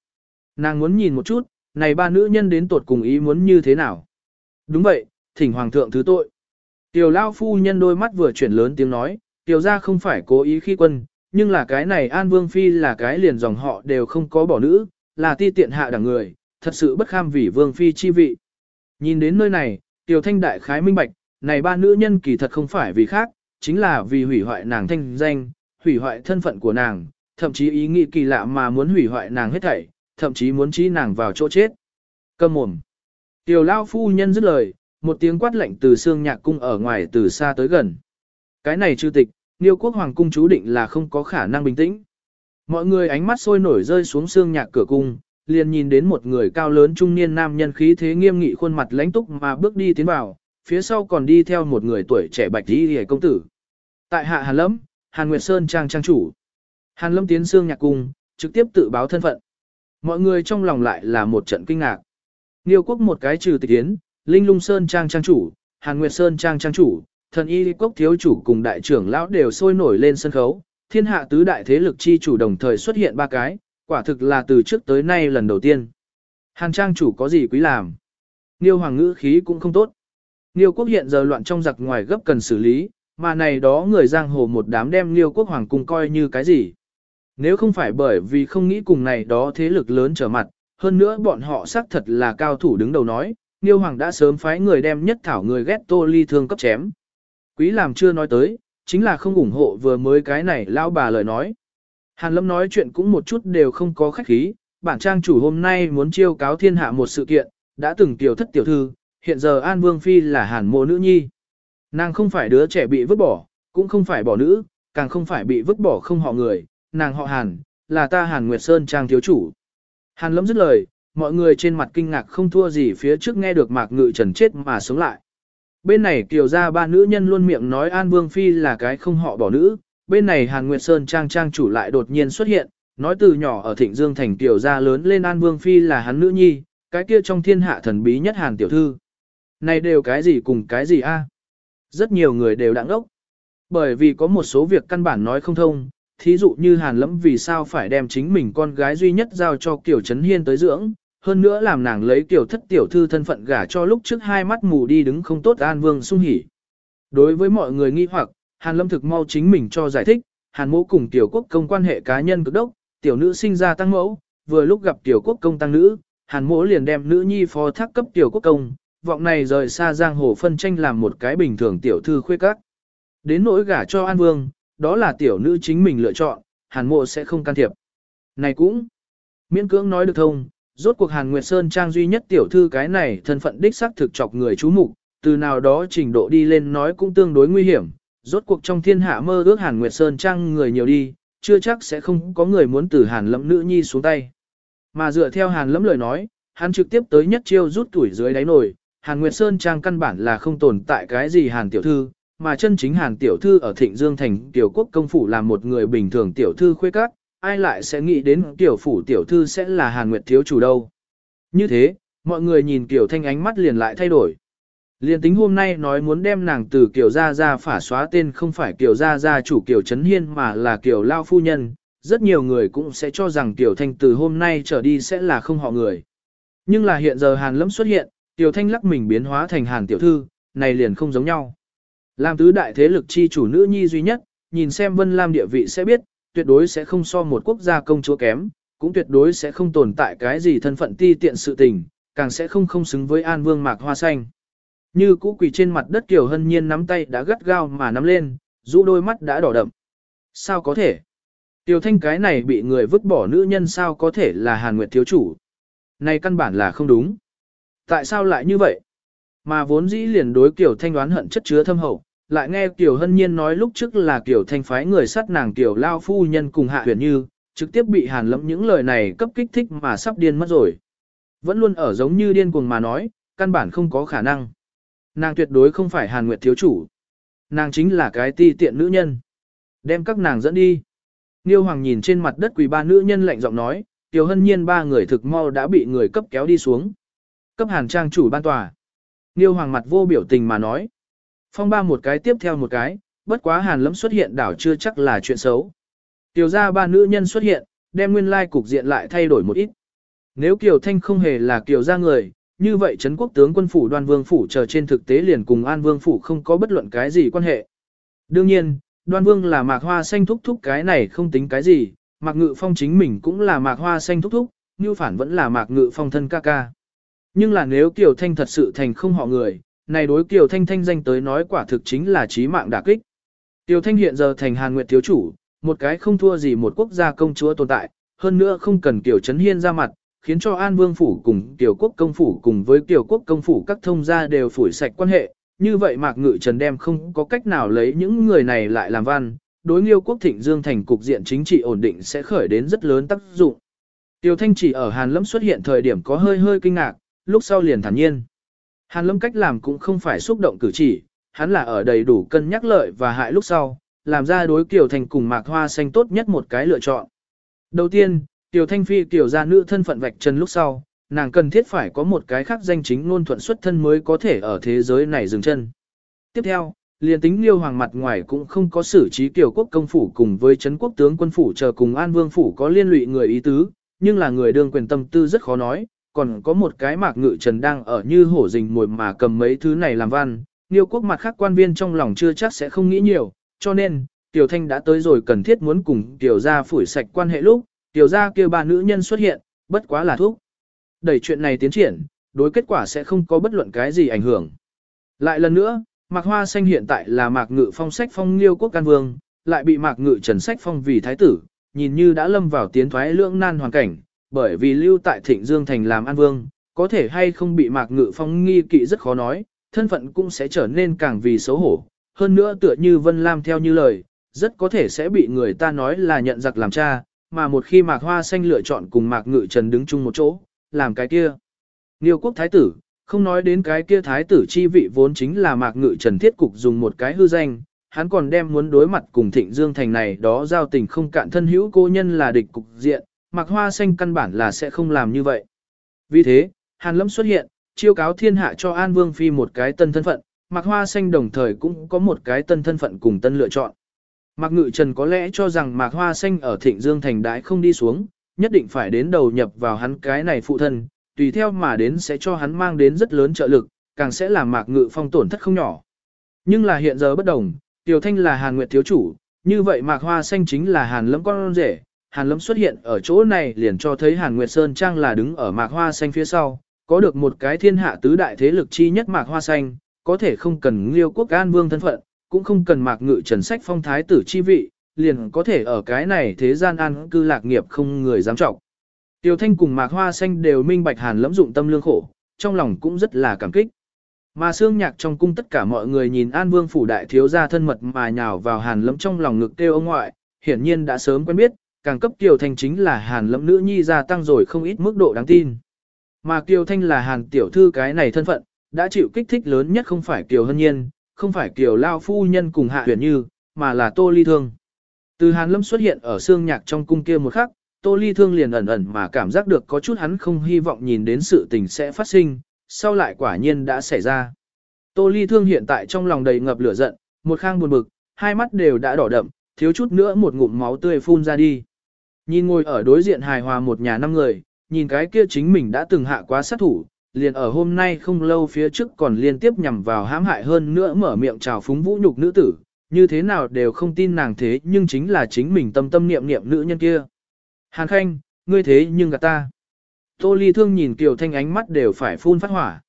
Nàng muốn nhìn một chút, này ba nữ nhân đến tột cùng ý muốn như thế nào. Đúng vậy, thỉnh hoàng thượng thứ tội. Tiểu lao phu nhân đôi mắt vừa chuyển lớn tiếng nói, tiểu gia không phải cố ý khi quân, nhưng là cái này An Vương Phi là cái liền dòng họ đều không có bỏ nữ, là ti tiện hạ đẳng người, thật sự bất kham vì Vương Phi chi vị. Nhìn đến nơi này, tiểu thanh đại khái minh bạch, này ba nữ nhân kỳ thật không phải vì khác, chính là vì hủy hoại nàng thanh danh, hủy hoại thân phận của nàng, thậm chí ý nghĩ kỳ lạ mà muốn hủy hoại nàng hết thảy, thậm chí muốn trí nàng vào chỗ chết. Cầm mồm. Tiểu lao phu nhân dứt lời, một tiếng quát lệnh từ xương nhạc cung ở ngoài từ xa tới gần. Cái này chư tịch, Niêu quốc hoàng cung chú định là không có khả năng bình tĩnh. Mọi người ánh mắt sôi nổi rơi xuống xương nhạc cửa cung, liền nhìn đến một người cao lớn trung niên nam nhân khí thế nghiêm nghị khuôn mặt lãnh túc mà bước đi tiến vào, phía sau còn đi theo một người tuổi trẻ bạch y hề công tử. Tại hạ Hàn Lâm, Hàn Nguyệt Sơn trang trang chủ. Hàn Lâm tiến xương nhạc cung, trực tiếp tự báo thân phận. Mọi người trong lòng lại là một trận kinh ngạc. Niêu quốc một cái trừ tịch tiến, Linh Lung Sơn trang trang chủ, Hàn Nguyệt Sơn trang trang chủ, thần y quốc thiếu chủ cùng đại trưởng lão đều sôi nổi lên sân khấu, thiên hạ tứ đại thế lực chi chủ đồng thời xuất hiện ba cái, quả thực là từ trước tới nay lần đầu tiên. Hàn trang chủ có gì quý làm? Niêu hoàng ngữ khí cũng không tốt. Niêu quốc hiện giờ loạn trong giặc ngoài gấp cần xử lý, mà này đó người giang hồ một đám đem Niêu quốc hoàng cung coi như cái gì? Nếu không phải bởi vì không nghĩ cùng này đó thế lực lớn trở mặt, hơn nữa bọn họ xác thật là cao thủ đứng đầu nói, Niêu hoàng đã sớm phái người đem nhất thảo người ghét tô ly thương cấp chém. Quý làm chưa nói tới, chính là không ủng hộ vừa mới cái này lao bà lời nói. Hàn Lâm nói chuyện cũng một chút đều không có khách khí, bản trang chủ hôm nay muốn chiêu cáo thiên hạ một sự kiện, đã từng tiểu thất tiểu thư, hiện giờ An Vương Phi là Hàn mộ nữ nhi. Nàng không phải đứa trẻ bị vứt bỏ, cũng không phải bỏ nữ, càng không phải bị vứt bỏ không họ người, nàng họ Hàn, là ta Hàn Nguyệt Sơn trang thiếu chủ. Hàn Lâm dứt lời, mọi người trên mặt kinh ngạc không thua gì phía trước nghe được mạc ngự trần chết mà sống lại. Bên này kiều ra ba nữ nhân luôn miệng nói An Vương Phi là cái không họ bỏ nữ, bên này Hàn Nguyệt Sơn trang trang chủ lại đột nhiên xuất hiện, nói từ nhỏ ở Thịnh Dương thành tiểu gia lớn lên An Vương Phi là hắn nữ nhi, cái kia trong thiên hạ thần bí nhất Hàn tiểu thư. Này đều cái gì cùng cái gì a? À? Rất nhiều người đều đặng ngốc. Bởi vì có một số việc căn bản nói không thông, thí dụ như Hàn Lẫm vì sao phải đem chính mình con gái duy nhất giao cho Kiều Trấn Hiên tới dưỡng, hơn nữa làm nàng lấy tiểu thất tiểu thư thân phận gả cho lúc trước hai mắt mù đi đứng không tốt An Vương sung hỉ. Đối với mọi người nghi hoặc, Hàn Lâm thực mau chính mình cho giải thích, Hàn Mỗ cùng tiểu quốc công quan hệ cá nhân cực đốc, tiểu nữ sinh ra tăng mẫu, vừa lúc gặp tiểu quốc công tăng nữ, Hàn Mỗ liền đem nữ nhi phó thác cấp tiểu quốc công, vọng này rời xa giang hồ phân tranh làm một cái bình thường tiểu thư khuê các. Đến nỗi gả cho An Vương, đó là tiểu nữ chính mình lựa chọn, Hàn mộ sẽ không can thiệp. Này cũng, miễn cưỡng nói được thông, rốt cuộc Hàn Nguyệt Sơn trang duy nhất tiểu thư cái này thân phận đích xác thực chọc người chú mục, từ nào đó trình độ đi lên nói cũng tương đối nguy hiểm, rốt cuộc trong thiên hạ mơ ước Hàn Nguyệt Sơn trang người nhiều đi, chưa chắc sẽ không có người muốn từ Hàn Lâm nữ nhi xuống tay. Mà dựa theo Hàn Lâm lời nói, hắn trực tiếp tới nhất chiêu rút tuổi dưới đáy nồi, Hàn Nguyệt Sơn trang căn bản là không tồn tại cái gì Hàn tiểu thư, mà chân chính Hàn tiểu thư ở Thịnh Dương thành tiểu quốc công phủ là một người bình thường tiểu thư khuê các, ai lại sẽ nghĩ đến tiểu phủ tiểu thư sẽ là Hàn Nguyệt thiếu chủ đâu. Như thế, mọi người nhìn Tiểu Thanh ánh mắt liền lại thay đổi. Liên tính hôm nay nói muốn đem nàng từ Kiều Gia Gia phả xóa tên không phải Kiều Gia Gia chủ Kiều Trấn Hiên mà là Kiều Lao Phu Nhân, rất nhiều người cũng sẽ cho rằng Kiều Thanh từ hôm nay trở đi sẽ là không họ người. Nhưng là hiện giờ Hàn Lâm xuất hiện, Kiều Thanh lắc mình biến hóa thành Hàn Tiểu Thư, này liền không giống nhau. Làm tứ đại thế lực chi chủ nữ nhi duy nhất, nhìn xem Vân Lam địa vị sẽ biết, tuyệt đối sẽ không so một quốc gia công chúa kém, cũng tuyệt đối sẽ không tồn tại cái gì thân phận ti tiện sự tình, càng sẽ không không xứng với An Vương Mạc Hoa Xanh. Như cũ quỳ trên mặt đất Kiều Hân Nhiên nắm tay đã gắt gao mà nắm lên, rũ đôi mắt đã đỏ đậm. Sao có thể? Tiểu thanh cái này bị người vứt bỏ nữ nhân sao có thể là Hàn Nguyệt thiếu chủ? Này căn bản là không đúng. Tại sao lại như vậy? Mà vốn dĩ liền đối Kiều Thanh đoán hận chất chứa thâm hậu, lại nghe Kiều Hân Nhiên nói lúc trước là Kiều Thanh phái người sát nàng Kiều Lao Phu Nhân cùng Hạ Huyền Như, trực tiếp bị hàn lẫm những lời này cấp kích thích mà sắp điên mất rồi. Vẫn luôn ở giống như điên cuồng mà nói, căn bản không có khả năng. Nàng tuyệt đối không phải hàn nguyệt thiếu chủ. Nàng chính là cái ti tiện nữ nhân. Đem các nàng dẫn đi. Niêu Hoàng nhìn trên mặt đất quỳ ba nữ nhân lạnh giọng nói, Tiểu Hân Nhiên ba người thực mau đã bị người cấp kéo đi xuống. Cấp hàn trang chủ ban tòa. Niêu Hoàng mặt vô biểu tình mà nói. Phong ba một cái tiếp theo một cái, bất quá hàn lẫm xuất hiện đảo chưa chắc là chuyện xấu. Tiểu ra ba nữ nhân xuất hiện, đem nguyên lai cục diện lại thay đổi một ít. Nếu Kiều Thanh không hề là Kiều gia người, như vậy Trấn quốc tướng quân phủ đoan vương phủ chờ trên thực tế liền cùng An vương phủ không có bất luận cái gì quan hệ. Đương nhiên, đoan vương là mạc hoa xanh thúc thúc cái này không tính cái gì, mạc ngự phong chính mình cũng là mạc hoa xanh thúc thúc, như phản vẫn là mạc ngự phong thân ca ca. Nhưng là nếu Kiều Thanh thật sự thành không họ người, này đối Kiều Thanh thanh danh tới nói quả thực chính là chí mạng đả kích. Kiều Thanh hiện giờ thành Hàn Nguyệt thiếu chủ, một cái không thua gì một quốc gia công chúa tồn tại, hơn nữa không cần Kiều Trấn Hiên ra mặt, khiến cho An Vương Phủ cùng Kiều Quốc Công Phủ cùng với Kiều Quốc Công Phủ các thông gia đều phủi sạch quan hệ, như vậy Mạc Ngự Trần đem không có cách nào lấy những người này lại làm văn, đối nghiêu quốc thịnh dương thành cục diện chính trị ổn định sẽ khởi đến rất lớn tác dụng. Tiêu Thanh chỉ ở Hàn Lâm xuất hiện thời điểm có hơi hơi kinh ngạc, lúc sau liền thản nhiên. Hàn Lâm cách làm cũng không phải xúc động cử chỉ, hắn là ở đầy đủ cân nhắc lợi và hại lúc sau, làm ra đối Kiều Thành cùng Mạc Hoa Xanh tốt nhất một cái lựa chọn. Đầu tiên, Tiểu Thanh Phi tiểu gia nữ thân phận vạch chân lúc sau, nàng cần thiết phải có một cái khác danh chính ngôn thuận xuất thân mới có thể ở thế giới này dừng chân. Tiếp theo, liền tính liêu hoàng mặt ngoài cũng không có xử trí tiểu quốc công phủ cùng với chấn quốc tướng quân phủ chờ cùng an vương phủ có liên lụy người ý tứ, nhưng là người đương quyền tâm tư rất khó nói, còn có một cái mạc ngự trần đang ở như hổ rình mồi mà cầm mấy thứ này làm văn, liêu quốc mặt khác quan viên trong lòng chưa chắc sẽ không nghĩ nhiều, cho nên, tiểu thanh đã tới rồi cần thiết muốn cùng tiểu gia phủi sạch quan hệ lúc, tiểu gia kia ba nữ nhân xuất hiện, bất quá là thuốc. Đẩy chuyện này tiến triển, đối kết quả sẽ không có bất luận cái gì ảnh hưởng. Lại lần nữa, Mạc Hoa Xanh hiện tại là Mạc Ngự Phong sách phong liêu quốc can vương, lại bị Mạc Ngự Trần sách phong vì thái tử, nhìn như đã lâm vào tiến thoái lưỡng nan hoàn cảnh, bởi vì lưu tại Thịnh Dương thành làm an vương, có thể hay không bị Mạc Ngự Phong nghi kỵ rất khó nói, thân phận cũng sẽ trở nên càng vì xấu hổ. Hơn nữa tựa như Vân Lam theo như lời, rất có thể sẽ bị người ta nói là nhận giặc làm cha, mà một khi Mạc Hoa Xanh lựa chọn cùng Mạc Ngự Trần đứng chung một chỗ, làm cái kia. Nghiêu quốc thái tử, không nói đến cái kia thái tử chi vị vốn chính là Mạc Ngự Trần thiết cục dùng một cái hư danh, hắn còn đem muốn đối mặt cùng Thịnh Dương thành này đó giao tình không cạn thân hữu cô nhân là địch cục diện, Mạc Hoa Xanh căn bản là sẽ không làm như vậy. Vì thế, Hàn Lâm xuất hiện, chiêu cáo thiên hạ cho An Vương Phi một cái tân thân phận, Mạc Hoa Xanh đồng thời cũng có một cái tân thân phận cùng tân lựa chọn. Mạc Ngự Trần có lẽ cho rằng Mạc Hoa Xanh ở Thịnh Dương thành đãi không đi xuống, nhất định phải đến đầu nhập vào hắn cái này phụ thân, tùy theo mà đến sẽ cho hắn mang đến rất lớn trợ lực, càng sẽ làm Mạc Ngự Phong tổn thất không nhỏ. Nhưng là hiện giờ bất đồng, Tiểu Thanh là Hàn Nguyệt thiếu chủ, như vậy Mạc Hoa Xanh chính là Hàn Lâm con rể, Hàn Lâm xuất hiện ở chỗ này liền cho thấy Hàn Nguyệt Sơn Trang là đứng ở Mạc Hoa Xanh phía sau, có được một cái thiên hạ tứ đại thế lực chi nhất Mạc Hoa Xanh, có thể không cần Liêu Quốc An Vương thân phận, cũng không cần Mạc Ngự Trần Sách phong thái tử chi vị, liền có thể ở cái này thế gian an cư lạc nghiệp không người dám trọng. Tiêu Thanh cùng Mạc Hoa Xanh đều minh bạch Hàn lẫm dụng tâm lương khổ, trong lòng cũng rất là cảm kích. Mà xương nhạc trong cung tất cả mọi người nhìn An Vương phủ đại thiếu gia thân mật mà nhào vào Hàn Lâm trong lòng ngực kêu ông ngoại, hiển nhiên đã sớm quen biết, càng cấp Kiều Thanh chính là Hàn Lâm nữ nhi gia tăng rồi không ít mức độ đáng tin. Mà Kiều Thanh là Hàn tiểu thư cái này thân phận, đã chịu kích thích lớn nhất không phải Kiều Hân Nhiên, không phải Kiều Lao Phu Nhân cùng Hạ Huyền Như, mà là Tô Ly Thương. Từ Hàn Lâm xuất hiện ở xương nhạc trong cung kia một khắc, Tô Ly Thương liền ẩn ẩn mà cảm giác được có chút hắn không hy vọng nhìn đến sự tình sẽ phát sinh, sau lại quả nhiên đã xảy ra. Tô Ly Thương hiện tại trong lòng đầy ngập lửa giận, một khang buồn bực, hai mắt đều đã đỏ đậm, thiếu chút nữa một ngụm máu tươi phun ra đi. Nhìn ngồi ở đối diện hài hòa một nhà năm người, nhìn cái kia chính mình đã từng hạ quá sát thủ, liền ở hôm nay không lâu phía trước còn liên tiếp nhằm vào hãm hại hơn nữa mở miệng chào phúng vũ nhục nữ tử, như thế nào đều không tin nàng thế nhưng chính là chính mình tâm tâm niệm niệm nữ nhân kia. Hàn Khanh, ngươi thế nhưng gạt ta. Tô Ly Thương nhìn Kiều Thanh ánh mắt đều phải phun phát hỏa.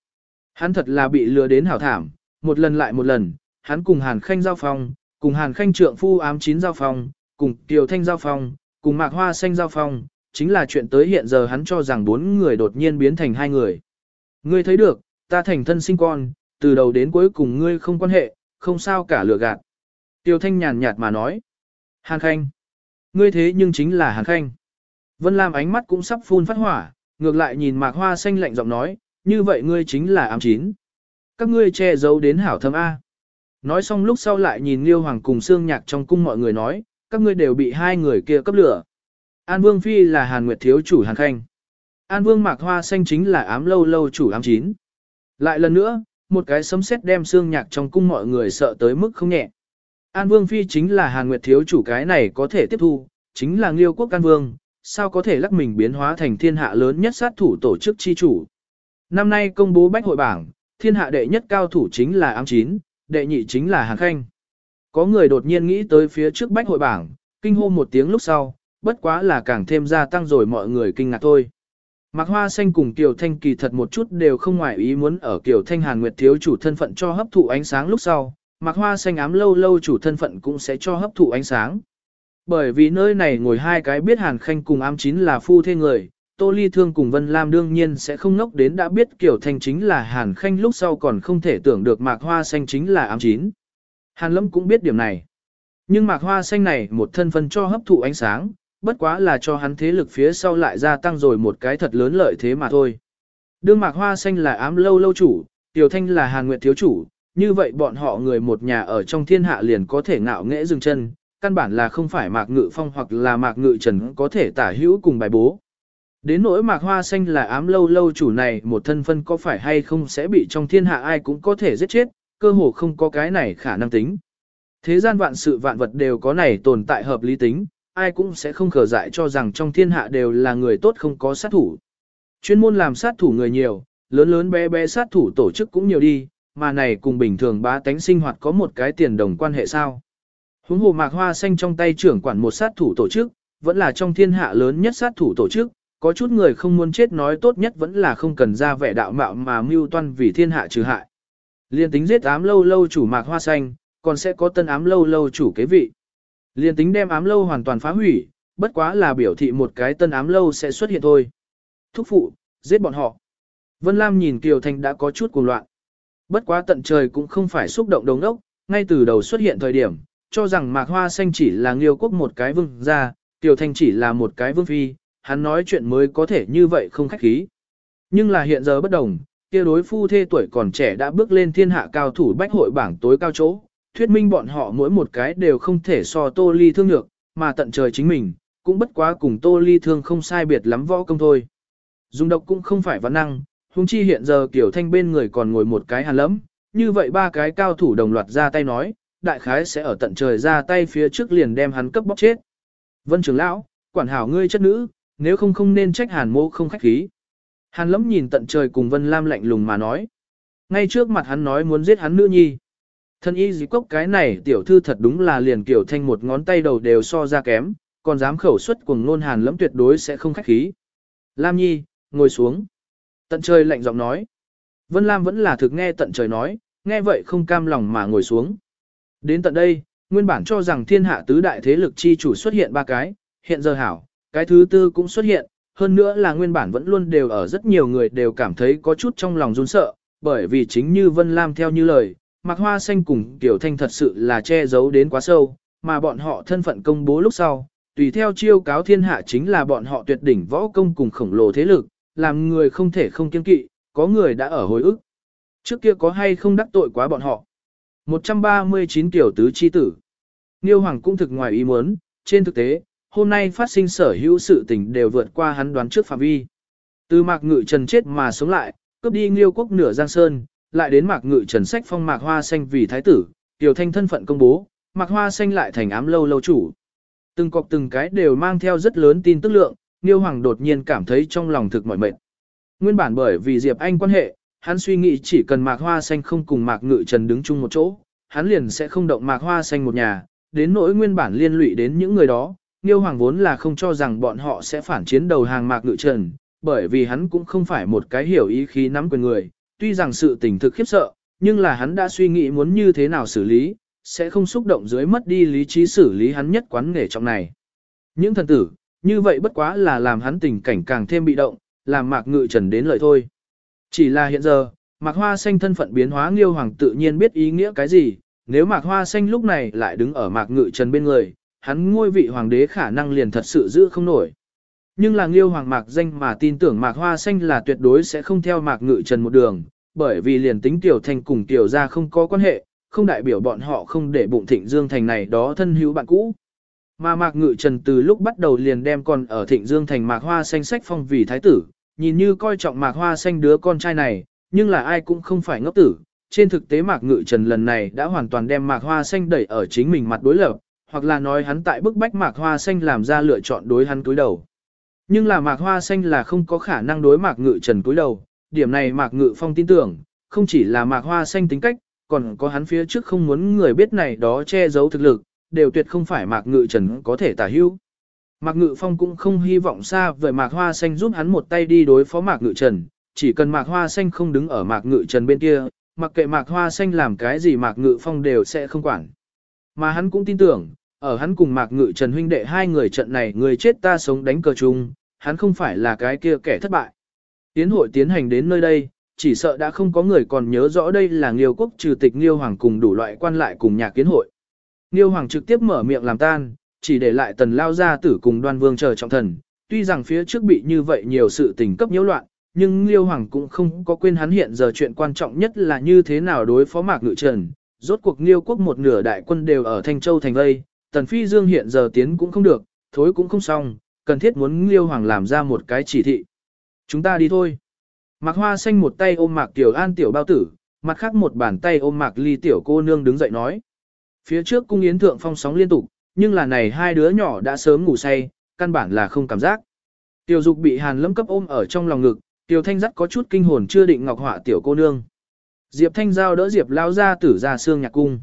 Hắn thật là bị lừa đến hảo thảm, một lần lại một lần, hắn cùng Hàn Khanh giao phong, cùng Hàn Khanh trượng phu ám chín giao phong, cùng Kiều Thanh giao phong, cùng Mạc Hoa Xanh giao phong, chính là chuyện tới hiện giờ hắn cho rằng bốn người đột nhiên biến thành hai người. Ngươi thấy được, ta thành thân sinh con, từ đầu đến cuối cùng ngươi không quan hệ, không sao cả lừa gạt. Tiêu Thanh nhàn nhạt mà nói. Hàn Khanh. Ngươi thế nhưng chính là Hàn Khanh. Vân Lam ánh mắt cũng sắp phun phát hỏa, ngược lại nhìn Mạc Hoa Xanh lạnh giọng nói, như vậy ngươi chính là ám chín. Các ngươi che giấu đến hảo thâm A. Nói xong lúc sau lại nhìn Liêu Hoàng cùng Sương Nhạc trong cung mọi người nói, các ngươi đều bị hai người kia cấp lửa. An Vương Phi là Hàn Nguyệt Thiếu chủ Hàn Khanh. An Vương Mạc Hoa Xanh chính là ám lâu lâu chủ ám chín. Lại lần nữa, một cái sấm sét đem xương Nhạc trong cung mọi người sợ tới mức không nhẹ. An Vương Phi chính là Hàn Nguyệt Thiếu chủ cái này có thể tiếp thu, chính là Liêu Quốc An Vương, sao có thể lắc mình biến hóa thành thiên hạ lớn nhất sát thủ tổ chức chi chủ. Năm nay công bố bách hội bảng, thiên hạ đệ nhất cao thủ chính là ám chín, đệ nhị chính là Hàn Khanh. Có người đột nhiên nghĩ tới phía trước bách hội bảng, kinh hô một tiếng lúc sau, bất quá là càng thêm gia tăng rồi mọi người kinh ngạc thôi. Mạc Hoa Xanh cùng Kiều Thanh kỳ thật một chút đều không ngoại ý muốn ở Kiều Thanh Hàn Nguyệt thiếu chủ thân phận cho hấp thụ ánh sáng lúc sau, Mạc Hoa Xanh ám lâu lâu chủ thân phận cũng sẽ cho hấp thụ ánh sáng. Bởi vì nơi này ngồi hai cái biết Hàn Khanh cùng ám chín là phu thê người, Tô Ly Thương cùng Vân Lam đương nhiên sẽ không ngốc đến đã biết Kiều Thanh chính là Hàn Khanh lúc sau còn không thể tưởng được Mạc Hoa Xanh chính là ám chín. Hàn Lâm cũng biết điểm này. Nhưng Mạc Hoa Xanh này một thân phân cho hấp thụ ánh sáng, bất quá là cho hắn thế lực phía sau lại gia tăng rồi một cái thật lớn lợi thế mà thôi. Đương Mạc Hoa Xanh là ám lâu lâu chủ, Tiểu Thanh là Hàn Nguyệt thiếu chủ, như vậy bọn họ người một nhà ở trong thiên hạ liền có thể ngạo nghễ dừng chân, căn bản là không phải Mạc Ngự Phong hoặc là Mạc Ngự Trần có thể tả hữu cùng bài bố. Đến nỗi Mạc Hoa Xanh là ám lâu lâu chủ này một thân phân có phải hay không sẽ bị trong thiên hạ ai cũng có thể giết chết, cơ hồ không có cái này khả năng tính. Thế gian vạn sự vạn vật đều có này tồn tại hợp lý tính, ai cũng sẽ không khờ dại cho rằng trong thiên hạ đều là người tốt không có sát thủ. Chuyên môn làm sát thủ người nhiều, lớn lớn bé bé sát thủ tổ chức cũng nhiều đi, mà này cùng bình thường bá tánh sinh hoạt có một cái tiền đồng quan hệ sao. Huống hồ mạc hoa xanh trong tay trưởng quản một sát thủ tổ chức, vẫn là trong thiên hạ lớn nhất sát thủ tổ chức, có chút người không muốn chết nói tốt nhất vẫn là không cần ra vẻ đạo mạo mà mưu toan vì thiên hạ trừ hại. Liên tính giết ám lâu lâu chủ mạc hoa xanh, còn sẽ có tân ám lâu lâu chủ kế vị. Liên tính đem ám lâu hoàn toàn phá hủy, bất quá là biểu thị một cái tân ám lâu sẽ xuất hiện thôi. Thúc phụ, giết bọn họ. Vân Lam nhìn Kiều Thanh đã có chút cuồng loạn. Bất quá tận trời cũng không phải xúc động đồng đốc, ngay từ đầu xuất hiện thời điểm, cho rằng mạc hoa xanh chỉ là nghiêu quốc một cái vương gia, Kiều Thanh chỉ là một cái vương phi, hắn nói chuyện mới có thể như vậy không khách khí. Nhưng là hiện giờ bất đồng, kia đối phu thê tuổi còn trẻ đã bước lên thiên hạ cao thủ bách hội bảng tối cao chỗ, thuyết minh bọn họ mỗi một cái đều không thể so tô ly thương nhược, mà tận trời chính mình, cũng bất quá cùng tô ly thương không sai biệt lắm võ công thôi. Dùng độc cũng không phải văn năng, huống chi hiện giờ kiểu thanh bên người còn ngồi một cái hàn lẫm, như vậy ba cái cao thủ đồng loạt ra tay nói, đại khái sẽ ở tận trời ra tay phía trước liền đem hắn cấp bóc chết. Vân trưởng lão, quản hảo ngươi chất nữ, nếu không không nên trách hàn mô không khách khí. Hàn lẫm nhìn tận trời cùng Vân Lam lạnh lùng mà nói. Ngay trước mặt hắn nói muốn giết hắn nữ nhi. Thân y dì cốc cái này tiểu thư thật đúng là liền kiểu thanh một ngón tay đầu đều so ra kém, còn dám khẩu xuất cùng nôn hàn lẫm tuyệt đối sẽ không khách khí. Lam nhi, ngồi xuống. Tận trời lạnh giọng nói. Vân Lam vẫn là thực nghe tận trời nói, nghe vậy không cam lòng mà ngồi xuống. Đến tận đây, nguyên bản cho rằng thiên hạ tứ đại thế lực chi chủ xuất hiện ba cái, hiện giờ hảo, cái thứ tư cũng xuất hiện, hơn nữa là nguyên bản vẫn luôn đều ở rất nhiều người đều cảm thấy có chút trong lòng run sợ, bởi vì chính như Vân Lam theo như lời, Mạc Hoa Xanh cùng Tiểu Thanh thật sự là che giấu đến quá sâu, mà bọn họ thân phận công bố lúc sau, tùy theo chiêu cáo thiên hạ chính là bọn họ tuyệt đỉnh võ công cùng khổng lồ thế lực, làm người không thể không kiên kỵ, có người đã ở hồi ức. Trước kia có hay không đắc tội quá bọn họ. 139 tiểu tứ chi tử. Niêu Hoàng cũng thực ngoài ý muốn, trên thực tế, hôm nay phát sinh sở hữu sự tình đều vượt qua hắn đoán trước phạm vi. Từ mạc ngự trần chết mà sống lại, cướp đi Nghiêu quốc nửa Giang Sơn, lại đến mạc ngự trần sách phong mạc hoa xanh vì thái tử, tiểu thanh thân phận công bố, mạc hoa xanh lại thành ám lâu lâu chủ. Từng cọc từng cái đều mang theo rất lớn tin tức lượng, Niêu Hoàng đột nhiên cảm thấy trong lòng thực mỏi mệt. Nguyên bản bởi vì Diệp Anh quan hệ, hắn suy nghĩ chỉ cần mạc hoa xanh không cùng mạc ngự trần đứng chung một chỗ, hắn liền sẽ không động mạc hoa xanh một nhà, đến nỗi nguyên bản liên lụy đến những người đó. Niêu Hoàng vốn là không cho rằng bọn họ sẽ phản chiến đầu hàng mạc ngự trần, bởi vì hắn cũng không phải một cái hiểu ý khí nắm quyền người, tuy rằng sự tình thực khiếp sợ, nhưng là hắn đã suy nghĩ muốn như thế nào xử lý, sẽ không xúc động dưới mất đi lý trí xử lý hắn nhất quán nghề trọng này. Những thần tử, như vậy bất quá là làm hắn tình cảnh càng thêm bị động, làm mạc ngự trần đến lợi thôi. Chỉ là hiện giờ, mạc hoa xanh thân phận biến hóa nghiêu hoàng tự nhiên biết ý nghĩa cái gì, nếu mạc hoa xanh lúc này lại đứng ở mạc ngự trần bên người, hắn ngôi vị hoàng đế khả năng liền thật sự giữ không nổi. Nhưng là Nghiêu Hoàng Mạc danh mà tin tưởng Mạc Hoa Xanh là tuyệt đối sẽ không theo Mạc Ngự Trần một đường, bởi vì liền tính Tiểu Thành cùng Tiểu gia không có quan hệ, không đại biểu bọn họ không để bụng Thịnh Dương Thành này đó thân hữu bạn cũ. Mà Mạc Ngự Trần từ lúc bắt đầu liền đem còn ở Thịnh Dương Thành Mạc Hoa Xanh sách phong vì thái tử, nhìn như coi trọng Mạc Hoa Xanh đứa con trai này, nhưng là ai cũng không phải ngốc tử. Trên thực tế Mạc Ngự Trần lần này đã hoàn toàn đem Mạc Hoa Xanh đẩy ở chính mình mặt đối lập, hoặc là nói hắn tại bức bách Mạc Hoa Xanh làm ra lựa chọn đối hắn túi đầu. Nhưng là mạc hoa xanh là không có khả năng đối mạc ngự trần cúi đầu, điểm này mạc ngự phong tin tưởng, không chỉ là mạc hoa xanh tính cách, còn có hắn phía trước không muốn người biết này đó che giấu thực lực, đều tuyệt không phải mạc ngự trần có thể tả hữu. Mạc Ngự Phong cũng không hy vọng xa với Mạc Hoa Xanh giúp hắn một tay đi đối phó Mạc Ngự Trần, chỉ cần Mạc Hoa Xanh không đứng ở Mạc Ngự Trần bên kia, mặc kệ Mạc Hoa Xanh làm cái gì Mạc Ngự Phong đều sẽ không quản. Mà hắn cũng tin tưởng, ở hắn cùng Mạc Ngự Trần huynh đệ hai người trận này người chết ta sống đánh cờ chung, hắn không phải là cái kia kẻ thất bại. Tiến hội tiến hành đến nơi đây, chỉ sợ đã không có người còn nhớ rõ đây là Nghiêu quốc trừ tịch Nghiêu Hoàng cùng đủ loại quan lại cùng nhà kiến hội. Nghiêu Hoàng trực tiếp mở miệng làm tan, chỉ để lại tần lao gia tử cùng đoan vương chờ trọng thần. Tuy rằng phía trước bị như vậy nhiều sự tình cấp nhiễu loạn, nhưng Liêu Hoàng cũng không có quên hắn hiện giờ chuyện quan trọng nhất là như thế nào đối phó mạc ngự trần. Rốt cuộc Liêu quốc một nửa đại quân đều ở Thanh Châu thành vây, tần phi dương hiện giờ tiến cũng không được, thối cũng không xong, cần thiết muốn Liêu Hoàng làm ra một cái chỉ thị. Chúng ta đi thôi. Mạc Hoa xanh một tay ôm Mạc Tiểu An tiểu bao tử, mặt khác một bàn tay ôm Mạc Ly tiểu cô nương đứng dậy nói. Phía trước cung yến thượng phong sóng liên tục, nhưng là này hai đứa nhỏ đã sớm ngủ say, căn bản là không cảm giác. Tiểu dục bị hàn lâm cấp ôm ở trong lòng ngực, tiểu thanh dắt có chút kinh hồn chưa định ngọc họa tiểu cô nương. Diệp thanh giao đỡ Diệp lao ra tử ra xương nhạc cung.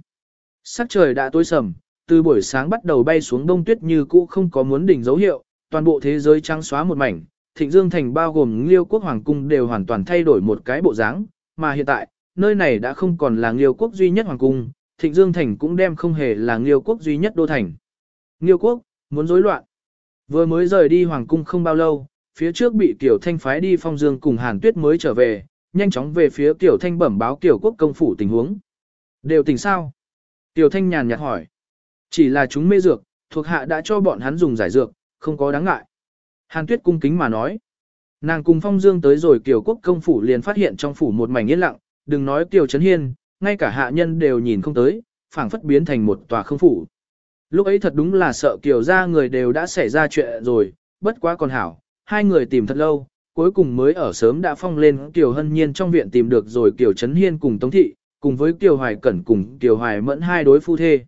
Sắc trời đã tối sầm, từ buổi sáng bắt đầu bay xuống đông tuyết như cũ không có muốn đỉnh dấu hiệu, toàn bộ thế giới trắng xóa một mảnh, thịnh dương thành bao gồm liêu quốc hoàng cung đều hoàn toàn thay đổi một cái bộ dáng, mà hiện tại, nơi này đã không còn là liêu quốc duy nhất hoàng cung, thịnh dương thành cũng đem không hề là liêu quốc duy nhất đô thành. Liêu quốc, muốn rối loạn. Vừa mới rời đi hoàng cung không bao lâu, phía trước bị Tiểu Thanh phái đi phong dương cùng Hàn Tuyết mới trở về, nhanh chóng về phía Tiểu Thanh bẩm báo Tiểu quốc công phủ tình huống. Đều tình sao? Tiểu Thanh nhàn nhạt hỏi. Chỉ là chúng mê dược, thuộc hạ đã cho bọn hắn dùng giải dược, không có đáng ngại. Hàn Tuyết cung kính mà nói. Nàng cùng phong dương tới rồi Kiều quốc công phủ liền phát hiện trong phủ một mảnh yên lặng, đừng nói Tiêu Trấn Hiên, ngay cả hạ nhân đều nhìn không tới, phảng phất biến thành một tòa không phủ. Lúc ấy thật đúng là sợ Kiều ra người đều đã xảy ra chuyện rồi, bất quá còn hảo, hai người tìm thật lâu, cuối cùng mới ở sớm đã phong lên Kiều Hân Nhiên trong viện tìm được rồi Kiều Trấn Hiên cùng Tống Thị, cùng với Kiều Hoài Cẩn cùng Kiều Hoài Mẫn hai đối phu thê.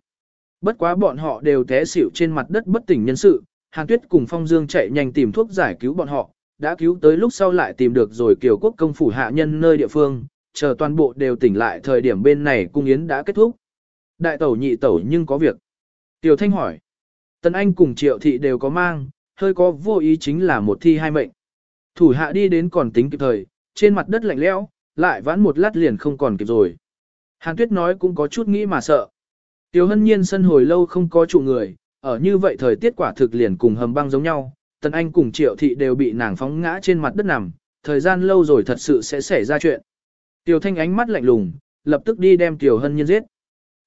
Bất quá bọn họ đều té xỉu trên mặt đất bất tỉnh nhân sự, Hàn Tuyết cùng Phong Dương chạy nhanh tìm thuốc giải cứu bọn họ, đã cứu tới lúc sau lại tìm được rồi Kiều Quốc công phủ hạ nhân nơi địa phương, chờ toàn bộ đều tỉnh lại thời điểm bên này cung yến đã kết thúc. Đại tẩu nhị tẩu nhưng có việc. Tiểu Thanh hỏi. Tần Anh cùng Triệu Thị đều có mang, hơi có vô ý chính là một thi hai mệnh. Thủ hạ đi đến còn tính kịp thời, trên mặt đất lạnh lẽo, lại vãn một lát liền không còn kịp rồi. Hàn Tuyết nói cũng có chút nghĩ mà sợ. Tiểu Hân Nhiên sân hồi lâu không có chủ người, ở như vậy thời tiết quả thực liền cùng hầm băng giống nhau, Tần Anh cùng Triệu Thị đều bị nàng phóng ngã trên mặt đất nằm, thời gian lâu rồi thật sự sẽ xảy ra chuyện. Tiểu Thanh ánh mắt lạnh lùng, lập tức đi đem Tiểu Hân Nhiên giết.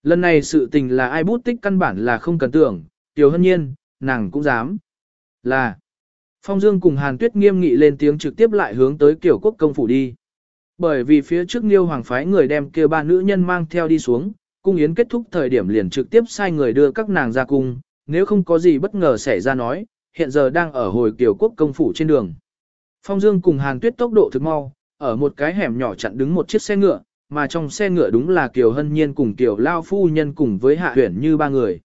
Lần này sự tình là ai bút tích căn bản là không cần tưởng, tiểu hân nhiên, nàng cũng dám. Là. Phong Dương cùng Hàn Tuyết nghiêm nghị lên tiếng trực tiếp lại hướng tới Kiều quốc công phủ đi. Bởi vì phía trước liêu Hoàng phái người đem kia ba nữ nhân mang theo đi xuống, cung yến kết thúc thời điểm liền trực tiếp sai người đưa các nàng ra cung, nếu không có gì bất ngờ xảy ra nói, hiện giờ đang ở hồi Kiều quốc công phủ trên đường. Phong Dương cùng Hàn Tuyết tốc độ thực mau, ở một cái hẻm nhỏ chặn đứng một chiếc xe ngựa, mà trong xe ngựa đúng là Kiều Hân Nhiên cùng Kiều Lao Phu Nhân cùng với Hạ Huyển như ba người.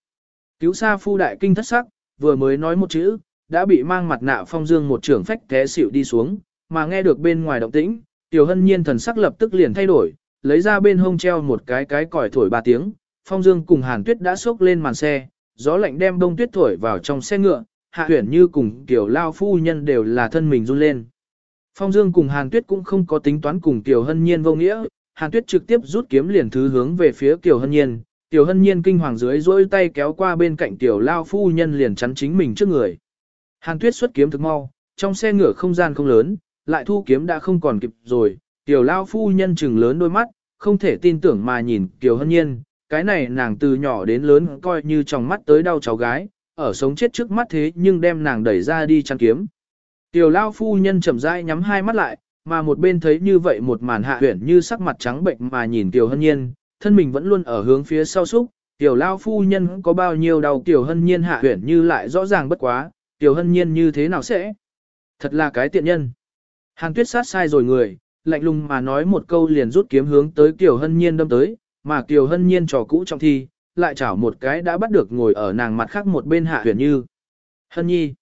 Cứu xa Phu Đại Kinh thất sắc, vừa mới nói một chữ, đã bị mang mặt nạ phong dương một trưởng phách té xỉu đi xuống, mà nghe được bên ngoài động tĩnh, Kiều Hân Nhiên thần sắc lập tức liền thay đổi, lấy ra bên hông treo một cái cái còi thổi ba tiếng, phong dương cùng Hàn Tuyết đã xốc lên màn xe, gió lạnh đem đông tuyết thổi vào trong xe ngựa, Hạ Huyển như cùng tiểu Lao Phu Nhân đều là thân mình run lên. Phong Dương cùng Hàn Tuyết cũng không có tính toán cùng Tiểu Hân Nhiên vô nghĩa, Hàn Tuyết trực tiếp rút kiếm liền thứ hướng về phía Tiểu Hân Nhiên, Tiểu Hân Nhiên kinh hoàng dưới dỗi tay kéo qua bên cạnh Tiểu Lao phu nhân liền chắn chính mình trước người. Hàn Tuyết xuất kiếm thực mau, trong xe ngựa không gian không lớn, lại thu kiếm đã không còn kịp rồi, Tiểu Lao phu nhân chừng lớn đôi mắt, không thể tin tưởng mà nhìn Tiểu Hân Nhiên, cái này nàng từ nhỏ đến lớn coi như trong mắt tới đau cháu gái, ở sống chết trước mắt thế nhưng đem nàng đẩy ra đi chăn kiếm. Tiểu Lao phu nhân chậm rãi nhắm hai mắt lại, mà một bên thấy như vậy một màn hạ huyển như sắc mặt trắng bệnh mà nhìn Tiểu Hân Nhiên, thân mình vẫn luôn ở hướng phía sau xúc, Tiểu Lao phu nhân có bao nhiêu đau Tiểu Hân Nhiên hạ huyển như lại rõ ràng bất quá, Tiểu Hân Nhiên như thế nào sẽ? Thật là cái tiện nhân. Hàn tuyết sát sai rồi người, lạnh lùng mà nói một câu liền rút kiếm hướng tới Tiểu Hân Nhiên đâm tới, mà Kiều Hân Nhiên trò cũ trong thi, lại chảo một cái đã bắt được ngồi ở nàng mặt khác một bên hạ Huyền như. Hân Nhi.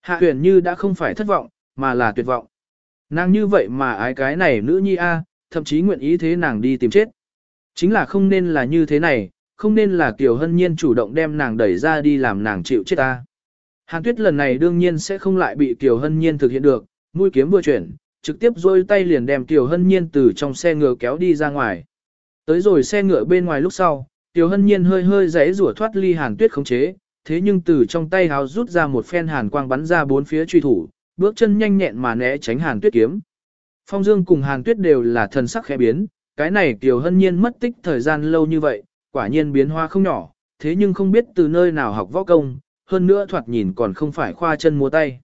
Hạ huyền như đã không phải thất vọng, mà là tuyệt vọng. Nàng như vậy mà ái cái này nữ nhi a, thậm chí nguyện ý thế nàng đi tìm chết. Chính là không nên là như thế này, không nên là Kiều Hân Nhiên chủ động đem nàng đẩy ra đi làm nàng chịu chết ta. Hàn Tuyết lần này đương nhiên sẽ không lại bị Kiều Hân Nhiên thực hiện được, mũi kiếm vừa chuyển, trực tiếp rôi tay liền đem Kiều Hân Nhiên từ trong xe ngựa kéo đi ra ngoài. Tới rồi xe ngựa bên ngoài lúc sau, tiểu Hân Nhiên hơi hơi giãy rủa thoát ly Hàn Tuyết khống chế, thế nhưng từ trong tay háo rút ra một phen hàn quang bắn ra bốn phía truy thủ, bước chân nhanh nhẹn mà né tránh Hàn Tuyết kiếm. Phong Dương cùng Hàn Tuyết đều là thần sắc khẽ biến, cái này tiểu Hân Nhiên mất tích thời gian lâu như vậy, quả nhiên biến hoa không nhỏ, thế nhưng không biết từ nơi nào học võ công, hơn nữa thoạt nhìn còn không phải khoa chân múa tay.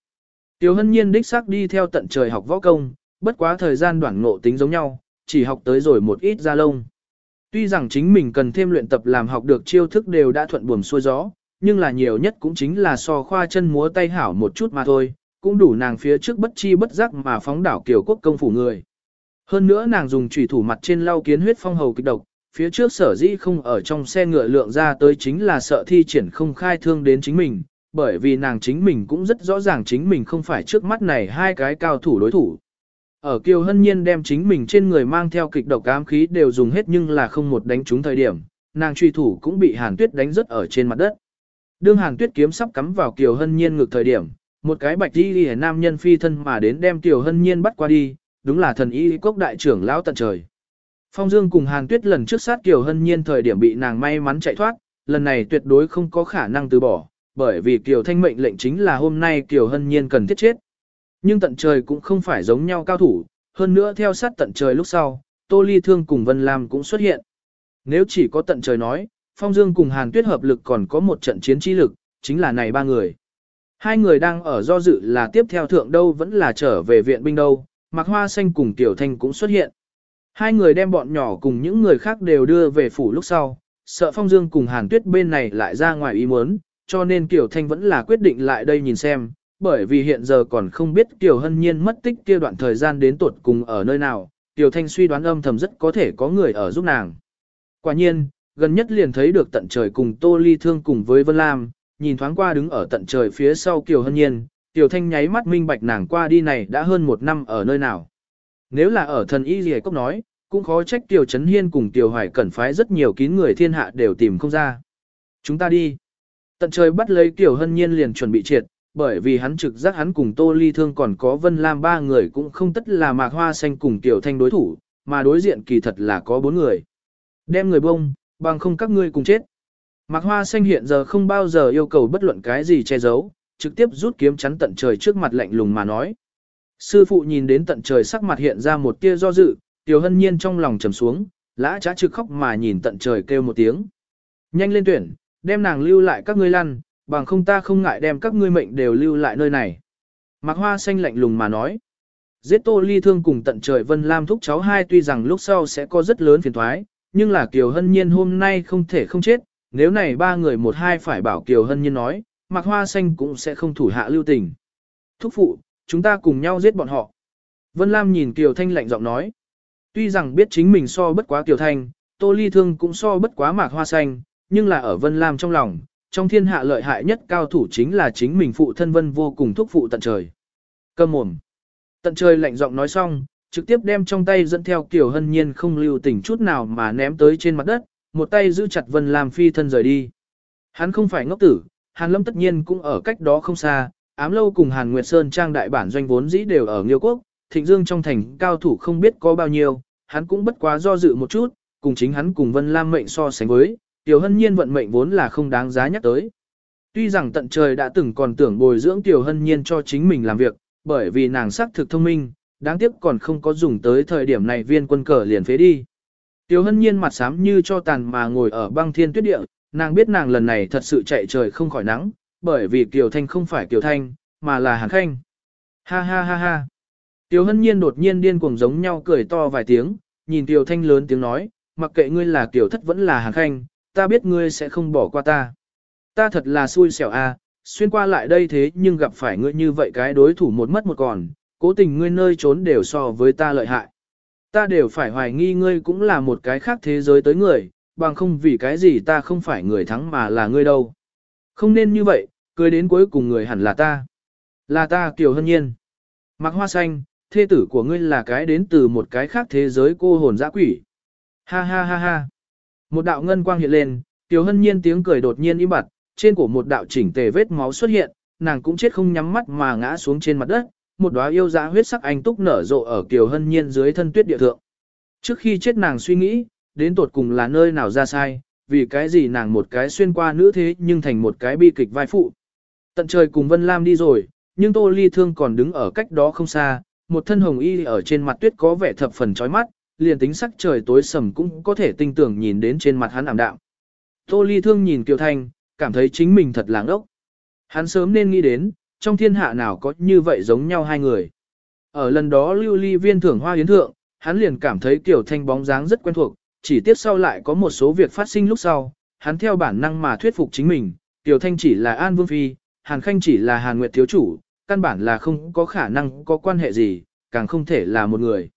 Tiểu hân nhiên đích xác đi theo tận trời học võ công, bất quá thời gian đoạn ngộ tính giống nhau, chỉ học tới rồi một ít ra lông. Tuy rằng chính mình cần thêm luyện tập làm học được chiêu thức đều đã thuận buồm xuôi gió, nhưng là nhiều nhất cũng chính là so khoa chân múa tay hảo một chút mà thôi, cũng đủ nàng phía trước bất chi bất giác mà phóng đảo kiểu quốc công phủ người. Hơn nữa nàng dùng chủy thủ mặt trên lau kiến huyết phong hầu kịch độc, phía trước sở dĩ không ở trong xe ngựa lượng ra tới chính là sợ thi triển không khai thương đến chính mình, bởi vì nàng chính mình cũng rất rõ ràng chính mình không phải trước mắt này hai cái cao thủ đối thủ. Ở Kiều Hân Nhiên đem chính mình trên người mang theo kịch độc ám khí đều dùng hết nhưng là không một đánh trúng thời điểm, nàng truy thủ cũng bị Hàn Tuyết đánh rất ở trên mặt đất. Đương Hàn Tuyết kiếm sắp cắm vào Kiều Hân Nhiên ngược thời điểm, một cái bạch y y nam nhân phi thân mà đến đem Kiều Hân Nhiên bắt qua đi, đúng là thần y cốc đại trưởng lão tận trời. Phong Dương cùng Hàn Tuyết lần trước sát Kiều Hân Nhiên thời điểm bị nàng may mắn chạy thoát, lần này tuyệt đối không có khả năng từ bỏ, bởi vì Kiều Thanh mệnh lệnh chính là hôm nay Kiều Hân Nhiên cần thiết chết. Nhưng tận trời cũng không phải giống nhau cao thủ, hơn nữa theo sát tận trời lúc sau, Tô Ly Thương cùng Vân Lam cũng xuất hiện. Nếu chỉ có tận trời nói, Phong Dương cùng Hàn Tuyết hợp lực còn có một trận chiến trí lực, chính là này ba người. Hai người đang ở do dự là tiếp theo thượng đâu vẫn là trở về viện binh đâu, Mạc Hoa Xanh cùng Tiểu Thanh cũng xuất hiện. Hai người đem bọn nhỏ cùng những người khác đều đưa về phủ lúc sau, sợ Phong Dương cùng Hàn Tuyết bên này lại ra ngoài ý muốn, cho nên tiểu Thanh vẫn là quyết định lại đây nhìn xem, bởi vì hiện giờ còn không biết Kiều Hân Nhiên mất tích kia đoạn thời gian đến tuột cùng ở nơi nào, Kiều Thanh suy đoán âm thầm rất có thể có người ở giúp nàng. Quả nhiên, gần nhất liền thấy được tận trời cùng Tô Ly Thương cùng với Vân Lam, nhìn thoáng qua đứng ở tận trời phía sau Kiều Hân Nhiên, Kiều Thanh nháy mắt minh bạch nàng qua đi này đã hơn một năm ở nơi nào. Nếu là ở thần y Lìa cốc nói, cũng khó trách Tiểu Trấn Hiên cùng Tiểu Hoài cẩn phái rất nhiều kín người thiên hạ đều tìm không ra. Chúng ta đi. Tận trời bắt lấy Tiểu Hân Nhiên liền chuẩn bị triệt, bởi vì hắn trực giác hắn cùng Tô Ly Thương còn có Vân Lam ba người cũng không tất là Mạc Hoa Xanh cùng Tiểu Thanh đối thủ, mà đối diện kỳ thật là có bốn người. Đem người bông, bằng không các ngươi cùng chết. Mạc Hoa Xanh hiện giờ không bao giờ yêu cầu bất luận cái gì che giấu, trực tiếp rút kiếm chắn tận trời trước mặt lạnh lùng mà nói. Sư phụ nhìn đến tận trời sắc mặt hiện ra một tia do dự, Tiểu Hân Nhiên trong lòng trầm xuống, lã trá trực khóc mà nhìn tận trời kêu một tiếng. Nhanh lên tuyển, đem nàng lưu lại các ngươi lăn, bằng không ta không ngại đem các ngươi mệnh đều lưu lại nơi này. Mạc Hoa xanh lạnh lùng mà nói. Giết Tô Ly Thương cùng tận trời Vân Lam thúc cháu hai tuy rằng lúc sau sẽ có rất lớn phiền thoái, nhưng là Kiều Hân Nhiên hôm nay không thể không chết, nếu này ba người một hai phải bảo Kiều Hân Nhiên nói, Mạc Hoa xanh cũng sẽ không thủ hạ lưu tình. Thúc phụ, chúng ta cùng nhau giết bọn họ. Vân Lam nhìn Kiều Thanh lạnh giọng nói. Tuy rằng biết chính mình so bất quá Kiều Thanh, Tô Ly Thương cũng so bất quá Mạc Hoa Xanh, nhưng là ở Vân Lam trong lòng, trong thiên hạ lợi hại nhất cao thủ chính là chính mình phụ thân Vân vô cùng thúc phụ tận trời. Cầm mồm. Tận trời lạnh giọng nói xong, trực tiếp đem trong tay dẫn theo kiểu Hân Nhiên không lưu tình chút nào mà ném tới trên mặt đất, một tay giữ chặt Vân Lam phi thân rời đi. Hắn không phải ngốc tử, Hàn Lâm tất nhiên cũng ở cách đó không xa, ám lâu cùng Hàn Nguyệt Sơn trang đại bản doanh vốn dĩ đều ở Nghiêu Quốc, Thịnh Dương trong thành cao thủ không biết có bao nhiêu, hắn cũng bất quá do dự một chút, cùng chính hắn cùng Vân Lam mệnh so sánh với, Tiểu Hân Nhiên vận mệnh vốn là không đáng giá nhắc tới. Tuy rằng tận trời đã từng còn tưởng bồi dưỡng Tiểu Hân Nhiên cho chính mình làm việc, bởi vì nàng sắc thực thông minh, đáng tiếc còn không có dùng tới thời điểm này viên quân cờ liền phế đi. Tiểu Hân Nhiên mặt xám như cho tàn mà ngồi ở băng thiên tuyết địa, nàng biết nàng lần này thật sự chạy trời không khỏi nắng, bởi vì Kiều Thanh không phải Kiều Thanh, mà là Hàn Khanh. Ha ha ha ha. Tiểu Hân Nhiên đột nhiên điên cuồng giống nhau cười to vài tiếng, nhìn Tiểu Thanh lớn tiếng nói, mặc kệ ngươi là Tiểu Thất vẫn là Hàn Khanh, ta biết ngươi sẽ không bỏ qua ta. Ta thật là xui xẻo a, à, xuyên qua lại đây thế nhưng gặp phải ngươi như vậy cái đối thủ một mất một còn, cố tình ngươi nơi trốn đều so với ta lợi hại. Ta đều phải hoài nghi ngươi cũng là một cái khác thế giới tới người, bằng không vì cái gì ta không phải người thắng mà là ngươi đâu. Không nên như vậy, cười đến cuối cùng người hẳn là ta. Là ta Kiều Hân Nhiên. Mạc Hoa Xanh, thê tử của ngươi là cái đến từ một cái khác thế giới cô hồn dã quỷ. Ha ha ha ha. Một đạo ngân quang hiện lên, Tiểu Hân Nhiên tiếng cười đột nhiên im bặt, trên cổ một đạo chỉnh tề vết máu xuất hiện, nàng cũng chết không nhắm mắt mà ngã xuống trên mặt đất, một đóa yêu dã huyết sắc anh túc nở rộ ở Kiều Hân Nhiên dưới thân tuyết địa thượng. Trước khi chết nàng suy nghĩ, đến tột cùng là nơi nào ra sai, vì cái gì nàng một cái xuyên qua nữ thế nhưng thành một cái bi kịch vai phụ. Tận trời cùng Vân Lam đi rồi, nhưng Tô Ly Thương còn đứng ở cách đó không xa, một thân hồng y ở trên mặt tuyết có vẻ thập phần chói mắt, liền tính sắc trời tối sầm cũng có thể tinh tưởng nhìn đến trên mặt hắn ảm đạm. Tô Ly Thương nhìn Kiều Thanh, cảm thấy chính mình thật làng ốc. Hắn sớm nên nghĩ đến, trong thiên hạ nào có như vậy giống nhau hai người. Ở lần đó lưu ly viên thưởng hoa yến thượng, hắn liền cảm thấy Kiều Thanh bóng dáng rất quen thuộc, chỉ tiếp sau lại có một số việc phát sinh lúc sau, hắn theo bản năng mà thuyết phục chính mình, Kiều Thanh chỉ là An Vương Phi, Hàn Khanh chỉ là Hàn Nguyệt Thiếu Chủ, căn bản là không có khả năng có quan hệ gì, càng không thể là một người.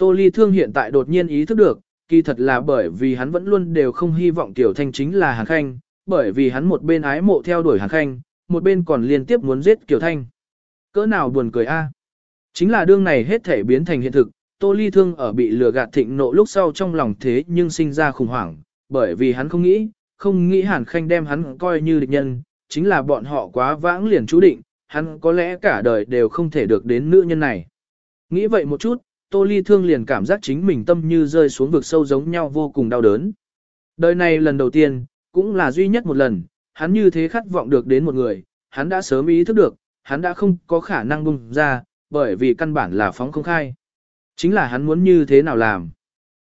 Tô Ly Thương hiện tại đột nhiên ý thức được, kỳ thật là bởi vì hắn vẫn luôn đều không hy vọng Tiểu Thanh chính là Hàn Khanh, bởi vì hắn một bên ái mộ theo đuổi Hàn Khanh, một bên còn liên tiếp muốn giết Kiều Thanh. Cỡ nào buồn cười a? Chính là đương này hết thể biến thành hiện thực, Tô Ly Thương ở bị lừa gạt thịnh nộ lúc sau trong lòng thế nhưng sinh ra khủng hoảng, bởi vì hắn không nghĩ, không nghĩ Hàn Khanh đem hắn coi như địch nhân, chính là bọn họ quá vãng liền chú định, hắn có lẽ cả đời đều không thể được đến nữ nhân này. Nghĩ vậy một chút, Tô Ly Thương liền cảm giác chính mình tâm như rơi xuống vực sâu giống nhau vô cùng đau đớn. Đời này lần đầu tiên, cũng là duy nhất một lần, hắn như thế khát vọng được đến một người, hắn đã sớm ý thức được, hắn đã không có khả năng bung ra, bởi vì căn bản là phóng không khai. Chính là hắn muốn như thế nào làm.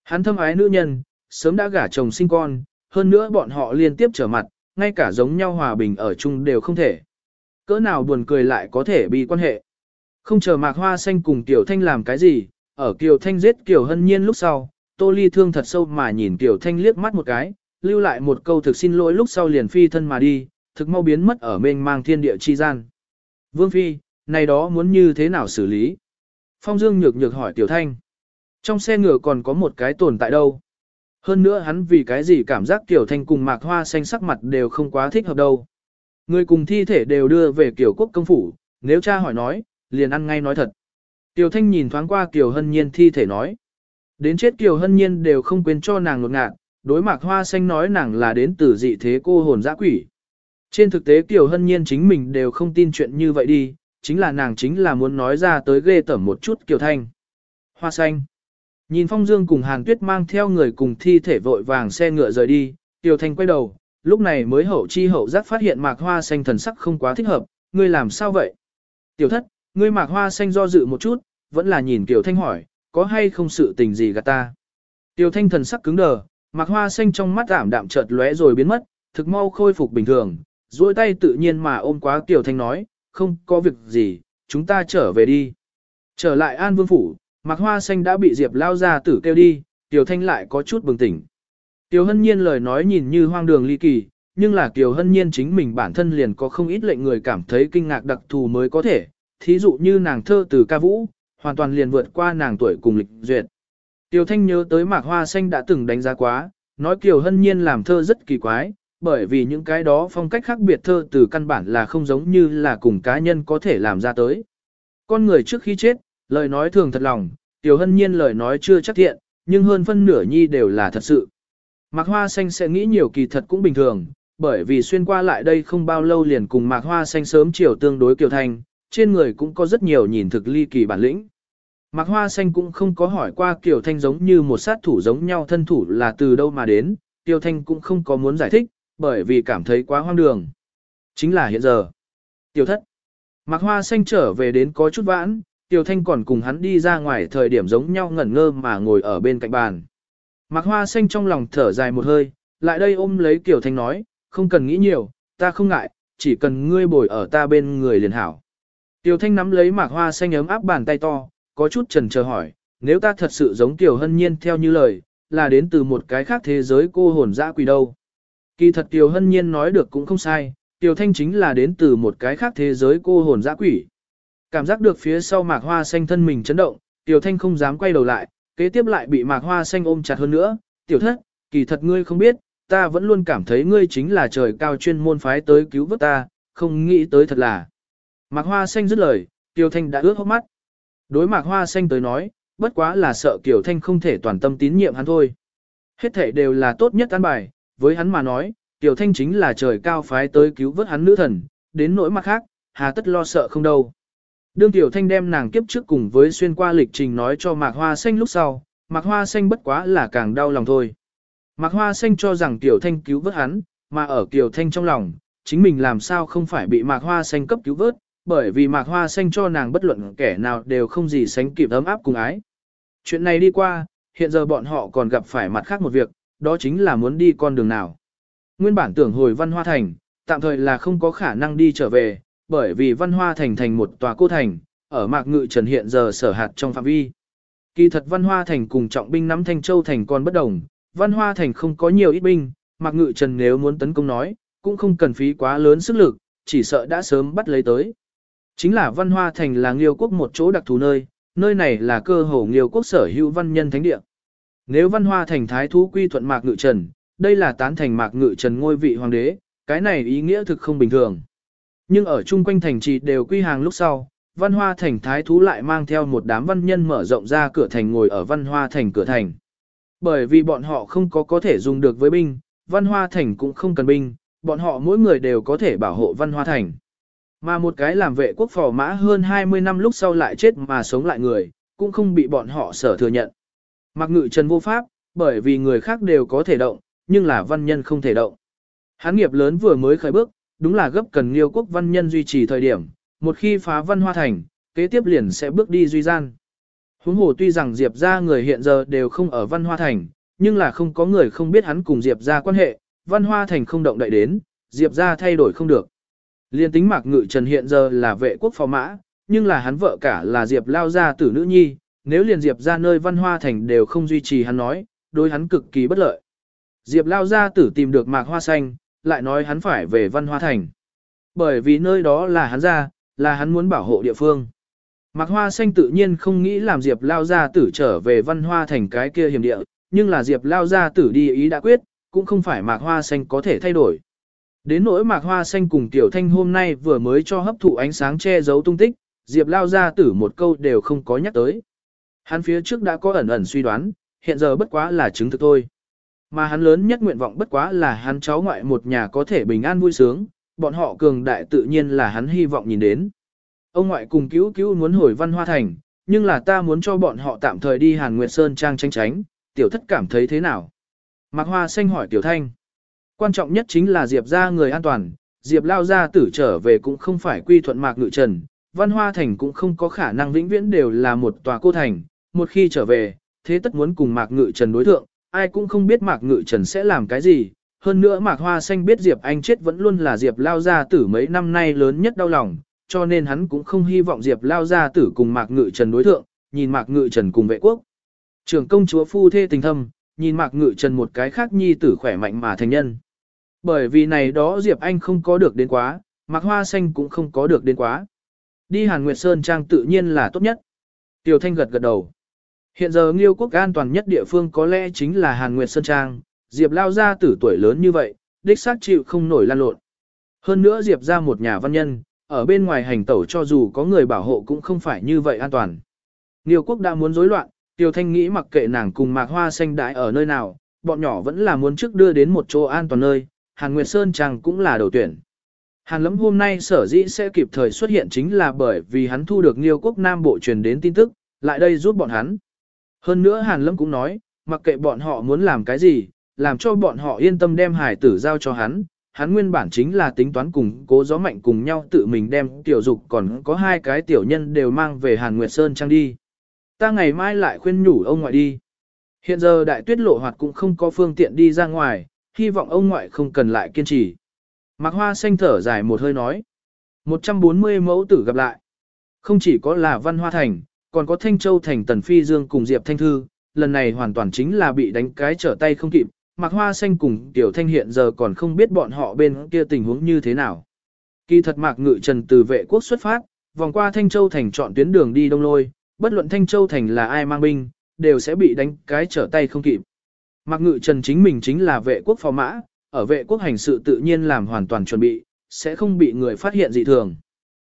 Hắn thâm ái nữ nhân, sớm đã gả chồng sinh con, hơn nữa bọn họ liên tiếp trở mặt, ngay cả giống nhau hòa bình ở chung đều không thể. Cỡ nào buồn cười lại có thể bị quan hệ. Không chờ mạc hoa xanh cùng tiểu Thanh làm cái gì, ở Kiều Thanh giết Kiều Hân Nhiên lúc sau, Tô Ly thương thật sâu mà nhìn Kiều Thanh liếc mắt một cái, lưu lại một câu thực xin lỗi lúc sau liền phi thân mà đi, thực mau biến mất ở mênh mang thiên địa chi gian. Vương Phi, này đó muốn như thế nào xử lý? Phong Dương nhược nhược hỏi Tiểu Thanh. Trong xe ngựa còn có một cái tồn tại đâu? Hơn nữa hắn vì cái gì cảm giác Tiểu Thanh cùng mạc hoa xanh sắc mặt đều không quá thích hợp đâu. Người cùng thi thể đều đưa về Kiều Quốc công phủ, nếu cha hỏi nói, liền ăn ngay nói thật. Tiểu Thanh nhìn thoáng qua Kiều Hân Nhiên thi thể nói. Đến chết Kiều Hân Nhiên đều không quên cho nàng ngột ngạt, đối mạc hoa xanh nói nàng là đến từ dị thế cô hồn dã quỷ. Trên thực tế Kiều Hân Nhiên chính mình đều không tin chuyện như vậy đi, chính là nàng chính là muốn nói ra tới ghê tởm một chút Kiều Thanh. Hoa xanh. Nhìn Phong Dương cùng Hàn Tuyết mang theo người cùng thi thể vội vàng xe ngựa rời đi, Kiều Thanh quay đầu, lúc này mới hậu chi hậu giác phát hiện mạc hoa xanh thần sắc không quá thích hợp, ngươi làm sao vậy? Tiểu thất, ngươi mạc hoa xanh do dự một chút, vẫn là nhìn Kiều Thanh hỏi, có hay không sự tình gì gạt ta? Kiều Thanh thần sắc cứng đờ, mặc hoa xanh trong mắt ảm đạm chợt lóe rồi biến mất, thực mau khôi phục bình thường, duỗi tay tự nhiên mà ôm quá Kiều Thanh nói, không có việc gì, chúng ta trở về đi. Trở lại An Vương Phủ, mặc Hoa Xanh đã bị Diệp lao ra tử kêu đi, Tiểu Thanh lại có chút bừng tỉnh. Tiểu Hân Nhiên lời nói nhìn như hoang đường ly kỳ, nhưng là Tiểu Hân Nhiên chính mình bản thân liền có không ít lệnh người cảm thấy kinh ngạc đặc thù mới có thể, thí dụ như nàng thơ từ ca vũ, hoàn toàn liền vượt qua nàng tuổi cùng lịch duyệt. Tiêu Thanh nhớ tới Mạc Hoa Xanh đã từng đánh giá quá, nói Kiều Hân Nhiên làm thơ rất kỳ quái, bởi vì những cái đó phong cách khác biệt thơ từ căn bản là không giống như là cùng cá nhân có thể làm ra tới. Con người trước khi chết, lời nói thường thật lòng, Tiểu Hân Nhiên lời nói chưa chắc thiện, nhưng hơn phân nửa nhi đều là thật sự. Mạc Hoa Xanh sẽ nghĩ nhiều kỳ thật cũng bình thường, bởi vì xuyên qua lại đây không bao lâu liền cùng Mạc Hoa Xanh sớm chiều tương đối kiều Thanh trên người cũng có rất nhiều nhìn thực ly kỳ bản lĩnh. Mạc Hoa Xanh cũng không có hỏi qua Kiều Thanh giống như một sát thủ giống nhau thân thủ là từ đâu mà đến, Kiều Thanh cũng không có muốn giải thích, bởi vì cảm thấy quá hoang đường. Chính là hiện giờ. Tiểu thất. Mạc Hoa Xanh trở về đến có chút vãn, Tiểu Thanh còn cùng hắn đi ra ngoài thời điểm giống nhau ngẩn ngơ mà ngồi ở bên cạnh bàn. Mạc Hoa Xanh trong lòng thở dài một hơi, lại đây ôm lấy Tiểu Thanh nói, không cần nghĩ nhiều, ta không ngại, chỉ cần ngươi bồi ở ta bên người liền hảo. Tiểu Thanh nắm lấy Mạc Hoa Xanh ấm áp bàn tay to, có chút chần chờ hỏi, nếu ta thật sự giống Tiểu Hân Nhiên theo như lời, là đến từ một cái khác thế giới cô hồn dã quỷ đâu. Kỳ thật Tiểu Hân Nhiên nói được cũng không sai, Tiểu Thanh chính là đến từ một cái khác thế giới cô hồn dã quỷ. Cảm giác được phía sau mạc hoa xanh thân mình chấn động, Tiểu Thanh không dám quay đầu lại, kế tiếp lại bị mạc hoa xanh ôm chặt hơn nữa. Tiểu thất, kỳ thật ngươi không biết, ta vẫn luôn cảm thấy ngươi chính là trời cao chuyên môn phái tới cứu vớt ta, không nghĩ tới thật là. Mạc Hoa Xanh dứt lời, Kiều Thanh đã ướt hốc mắt. Đối Mạc Hoa Xanh tới nói, bất quá là sợ Kiều Thanh không thể toàn tâm tín nhiệm hắn thôi. Hết thể đều là tốt nhất an bài, với hắn mà nói, Kiều Thanh chính là trời cao phái tới cứu vớt hắn nữ thần, đến nỗi mặt khác, hà tất lo sợ không đâu. Đương Tiểu Thanh đem nàng kiếp trước cùng với xuyên qua lịch trình nói cho Mạc Hoa Xanh lúc sau, Mạc Hoa Xanh bất quá là càng đau lòng thôi. Mạc Hoa Xanh cho rằng Tiểu Thanh cứu vớt hắn, mà ở Tiểu Thanh trong lòng, chính mình làm sao không phải bị Mạc Hoa Xanh cấp cứu vớt, bởi vì Mạc Hoa Xanh cho nàng bất luận kẻ nào đều không gì sánh kịp ấm áp cùng ái. Chuyện này đi qua, hiện giờ bọn họ còn gặp phải mặt khác một việc, đó chính là muốn đi con đường nào. Nguyên bản tưởng hồi Văn Hoa Thành, tạm thời là không có khả năng đi trở về, bởi vì Văn Hoa Thành thành một tòa cô thành, ở Mạc Ngự Trần hiện giờ sở hạt trong phạm vi. Kỳ thật Văn Hoa Thành cùng trọng binh nắm Thanh Châu Thành còn bất đồng, Văn Hoa Thành không có nhiều ít binh, Mạc Ngự Trần nếu muốn tấn công nói, cũng không cần phí quá lớn sức lực, chỉ sợ đã sớm bắt lấy tới. Chính là Văn Hoa Thành là Nghiêu quốc một chỗ đặc thù nơi, nơi này là cơ hồ Nghiêu quốc sở hữu văn nhân thánh địa. Nếu Văn Hoa Thành thái thú quy thuận Mạc Ngự Trần, đây là tán thành Mạc Ngự Trần ngôi vị hoàng đế, cái này ý nghĩa thực không bình thường. Nhưng ở chung quanh thành trì đều quy hàng lúc sau, Văn Hoa Thành thái thú lại mang theo một đám văn nhân mở rộng ra cửa thành ngồi ở Văn Hoa Thành cửa thành. Bởi vì bọn họ không có có thể dùng được với binh, Văn Hoa Thành cũng không cần binh, bọn họ mỗi người đều có thể bảo hộ Văn Hoa Thành. Mà một cái làm vệ quốc phò mã hơn 20 năm lúc sau lại chết mà sống lại người, cũng không bị bọn họ sở thừa nhận. Mặc ngự trần vô pháp, bởi vì người khác đều có thể động, nhưng là văn nhân không thể động. Hán nghiệp lớn vừa mới khởi bước, đúng là gấp cần liêu quốc văn nhân duy trì thời điểm, một khi phá văn hoa thành, kế tiếp liền sẽ bước đi duy gian. Huống hồ tuy rằng Diệp ra người hiện giờ đều không ở văn hoa thành, nhưng là không có người không biết hắn cùng Diệp ra quan hệ, văn hoa thành không động đậy đến, Diệp ra thay đổi không được. Liên tính mạc ngự trần hiện giờ là vệ quốc phó mã, nhưng là hắn vợ cả là Diệp lao ra tử nữ nhi, nếu liền Diệp ra nơi văn hoa thành đều không duy trì hắn nói, đối hắn cực kỳ bất lợi. Diệp lao ra tử tìm được mạc hoa xanh, lại nói hắn phải về văn hoa thành. Bởi vì nơi đó là hắn ra, là hắn muốn bảo hộ địa phương. Mạc hoa xanh tự nhiên không nghĩ làm Diệp lao ra tử trở về văn hoa thành cái kia hiểm địa, nhưng là Diệp lao ra tử đi ý đã quyết, cũng không phải mạc hoa xanh có thể thay đổi. Đến nỗi mạc hoa xanh cùng tiểu thanh hôm nay vừa mới cho hấp thụ ánh sáng che giấu tung tích, Diệp lao ra tử một câu đều không có nhắc tới. Hắn phía trước đã có ẩn ẩn suy đoán, hiện giờ bất quá là chứng thực thôi. Mà hắn lớn nhất nguyện vọng bất quá là hắn cháu ngoại một nhà có thể bình an vui sướng, bọn họ cường đại tự nhiên là hắn hy vọng nhìn đến. Ông ngoại cùng cứu cứu muốn hồi văn hoa thành, nhưng là ta muốn cho bọn họ tạm thời đi Hàn Nguyệt Sơn trang tranh tránh, tiểu thất cảm thấy thế nào? Mạc Hoa Xanh hỏi tiểu thanh. Quan trọng nhất chính là Diệp ra người an toàn, Diệp lao ra tử trở về cũng không phải quy thuận Mạc Ngự Trần, văn hoa thành cũng không có khả năng vĩnh viễn đều là một tòa cô thành, một khi trở về, thế tất muốn cùng Mạc Ngự Trần đối thượng, ai cũng không biết Mạc Ngự Trần sẽ làm cái gì. Hơn nữa Mạc Hoa Xanh biết Diệp Anh chết vẫn luôn là Diệp Lao Gia Tử mấy năm nay lớn nhất đau lòng, cho nên hắn cũng không hy vọng Diệp Lao Gia Tử cùng Mạc Ngự Trần đối thượng, nhìn Mạc Ngự Trần cùng vệ quốc. Trưởng công chúa phu thê tình thâm, nhìn Mạc Ngự Trần một cái khác nhi tử khỏe mạnh mà thành nhân. Bởi vì này đó Diệp Anh không có được đến quá, Mạc Hoa Xanh cũng không có được đến quá. Đi Hàn Nguyệt Sơn Trang tự nhiên là tốt nhất. Tiểu Thanh gật gật đầu. Hiện giờ Nghiêu quốc an toàn nhất địa phương có lẽ chính là Hàn Nguyệt Sơn Trang, Diệp lao ra tử tuổi lớn như vậy, đích xác chịu không nổi lan lộn. Hơn nữa Diệp ra một nhà văn nhân, ở bên ngoài hành tẩu cho dù có người bảo hộ cũng không phải như vậy an toàn. Nghiêu quốc đã muốn rối loạn, Tiêu Thanh nghĩ mặc kệ nàng cùng Mạc Hoa xanh đãi ở nơi nào, bọn nhỏ vẫn là muốn trước đưa đến một chỗ an toàn nơi, Hàn Nguyệt Sơn Trang cũng là đầu tuyển. Hàn Lâm hôm nay sở dĩ sẽ kịp thời xuất hiện chính là bởi vì hắn thu được Niêu quốc Nam Bộ truyền đến tin tức, lại đây giúp bọn hắn. Hơn nữa Hàn Lâm cũng nói, mặc kệ bọn họ muốn làm cái gì, làm cho bọn họ yên tâm đem hải tử giao cho hắn. Hắn nguyên bản chính là tính toán cùng cố gió mạnh cùng nhau tự mình đem tiểu dục còn có hai cái tiểu nhân đều mang về Hàn Nguyệt Sơn Trang đi. Ta ngày mai lại khuyên nhủ ông ngoại đi. Hiện giờ đại tuyết lộ hoạt cũng không có phương tiện đi ra ngoài, hy vọng ông ngoại không cần lại kiên trì. Mạc Hoa xanh thở dài một hơi nói. 140 mẫu tử gặp lại. Không chỉ có là văn hoa thành, còn có Thanh Châu thành Tần Phi Dương cùng Diệp Thanh Thư, lần này hoàn toàn chính là bị đánh cái trở tay không kịp, Mạc Hoa Xanh cùng Tiểu Thanh hiện giờ còn không biết bọn họ bên kia tình huống như thế nào. Kỳ thật Mạc Ngự Trần từ vệ quốc xuất phát, vòng qua Thanh Châu thành chọn tuyến đường đi đông lôi, bất luận Thanh Châu thành là ai mang binh, đều sẽ bị đánh cái trở tay không kịp. Mạc Ngự Trần chính mình chính là vệ quốc phò mã, ở vệ quốc hành sự tự nhiên làm hoàn toàn chuẩn bị, sẽ không bị người phát hiện dị thường.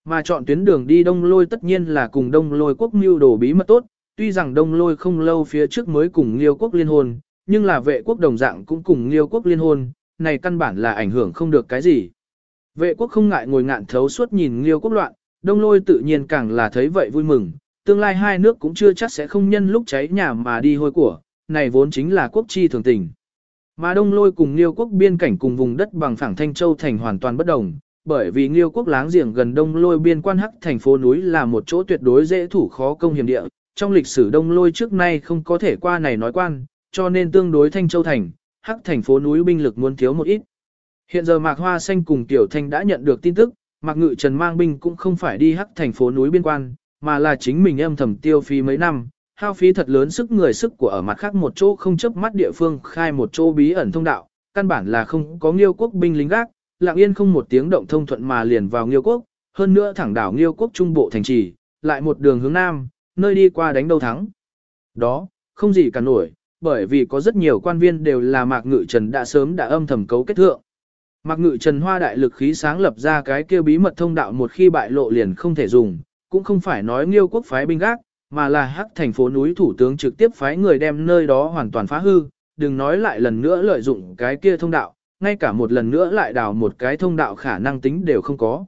Mà chọn tuyến đường đi đông lôi tất nhiên là cùng đông lôi quốc mưu đồ bí mật tốt, tuy rằng đông lôi không lâu phía trước mới cùng liêu quốc liên hôn, nhưng là vệ quốc đồng dạng cũng cùng liêu quốc liên hôn, này căn bản là ảnh hưởng không được cái gì. Vệ quốc không ngại ngồi ngạn thấu suốt nhìn liêu quốc loạn, đông lôi tự nhiên càng là thấy vậy vui mừng, tương lai hai nước cũng chưa chắc sẽ không nhân lúc cháy nhà mà đi hôi của, này vốn chính là quốc chi thường tình. Mà đông lôi cùng liêu quốc biên cảnh cùng vùng đất bằng phẳng Thanh Châu thành hoàn toàn bất đồng, bởi vì liêu quốc láng giềng gần đông lôi biên quan hắc thành phố núi là một chỗ tuyệt đối dễ thủ khó công hiểm địa, trong lịch sử đông lôi trước nay không có thể qua này nói quan, cho nên tương đối Thanh Châu thành, hắc thành phố núi binh lực muốn thiếu một ít. Hiện giờ Mạc Hoa Xanh cùng Tiểu Thanh đã nhận được tin tức, Mạc Ngự Trần mang binh cũng không phải đi hắc thành phố núi biên quan, mà là chính mình âm thầm tiêu phí mấy năm, hao phí thật lớn sức người sức của ở mặt khác một chỗ không chấp mắt địa phương khai một chỗ bí ẩn thông đạo, căn bản là không có Nghiêu quốc binh lính gác, lặng yên không một tiếng động thông thuận mà liền vào Nghiêu quốc, hơn nữa thẳng đảo Nghiêu quốc trung bộ thành trì, lại một đường hướng nam, nơi đi qua đánh đâu thắng. Đó, không gì cả nổi, bởi vì có rất nhiều quan viên đều là Mạc Ngự Trần đã sớm đã âm thầm cấu kết thượng. Mạc Ngự Trần hoa đại lực khí sáng lập ra cái kia bí mật thông đạo một khi bại lộ liền không thể dùng, cũng không phải nói Nghiêu quốc phái binh gác, mà là hắc thành phố núi thủ tướng trực tiếp phái người đem nơi đó hoàn toàn phá hư, đừng nói lại lần nữa lợi dụng cái kia thông đạo, ngay cả một lần nữa lại đào một cái thông đạo khả năng tính đều không có.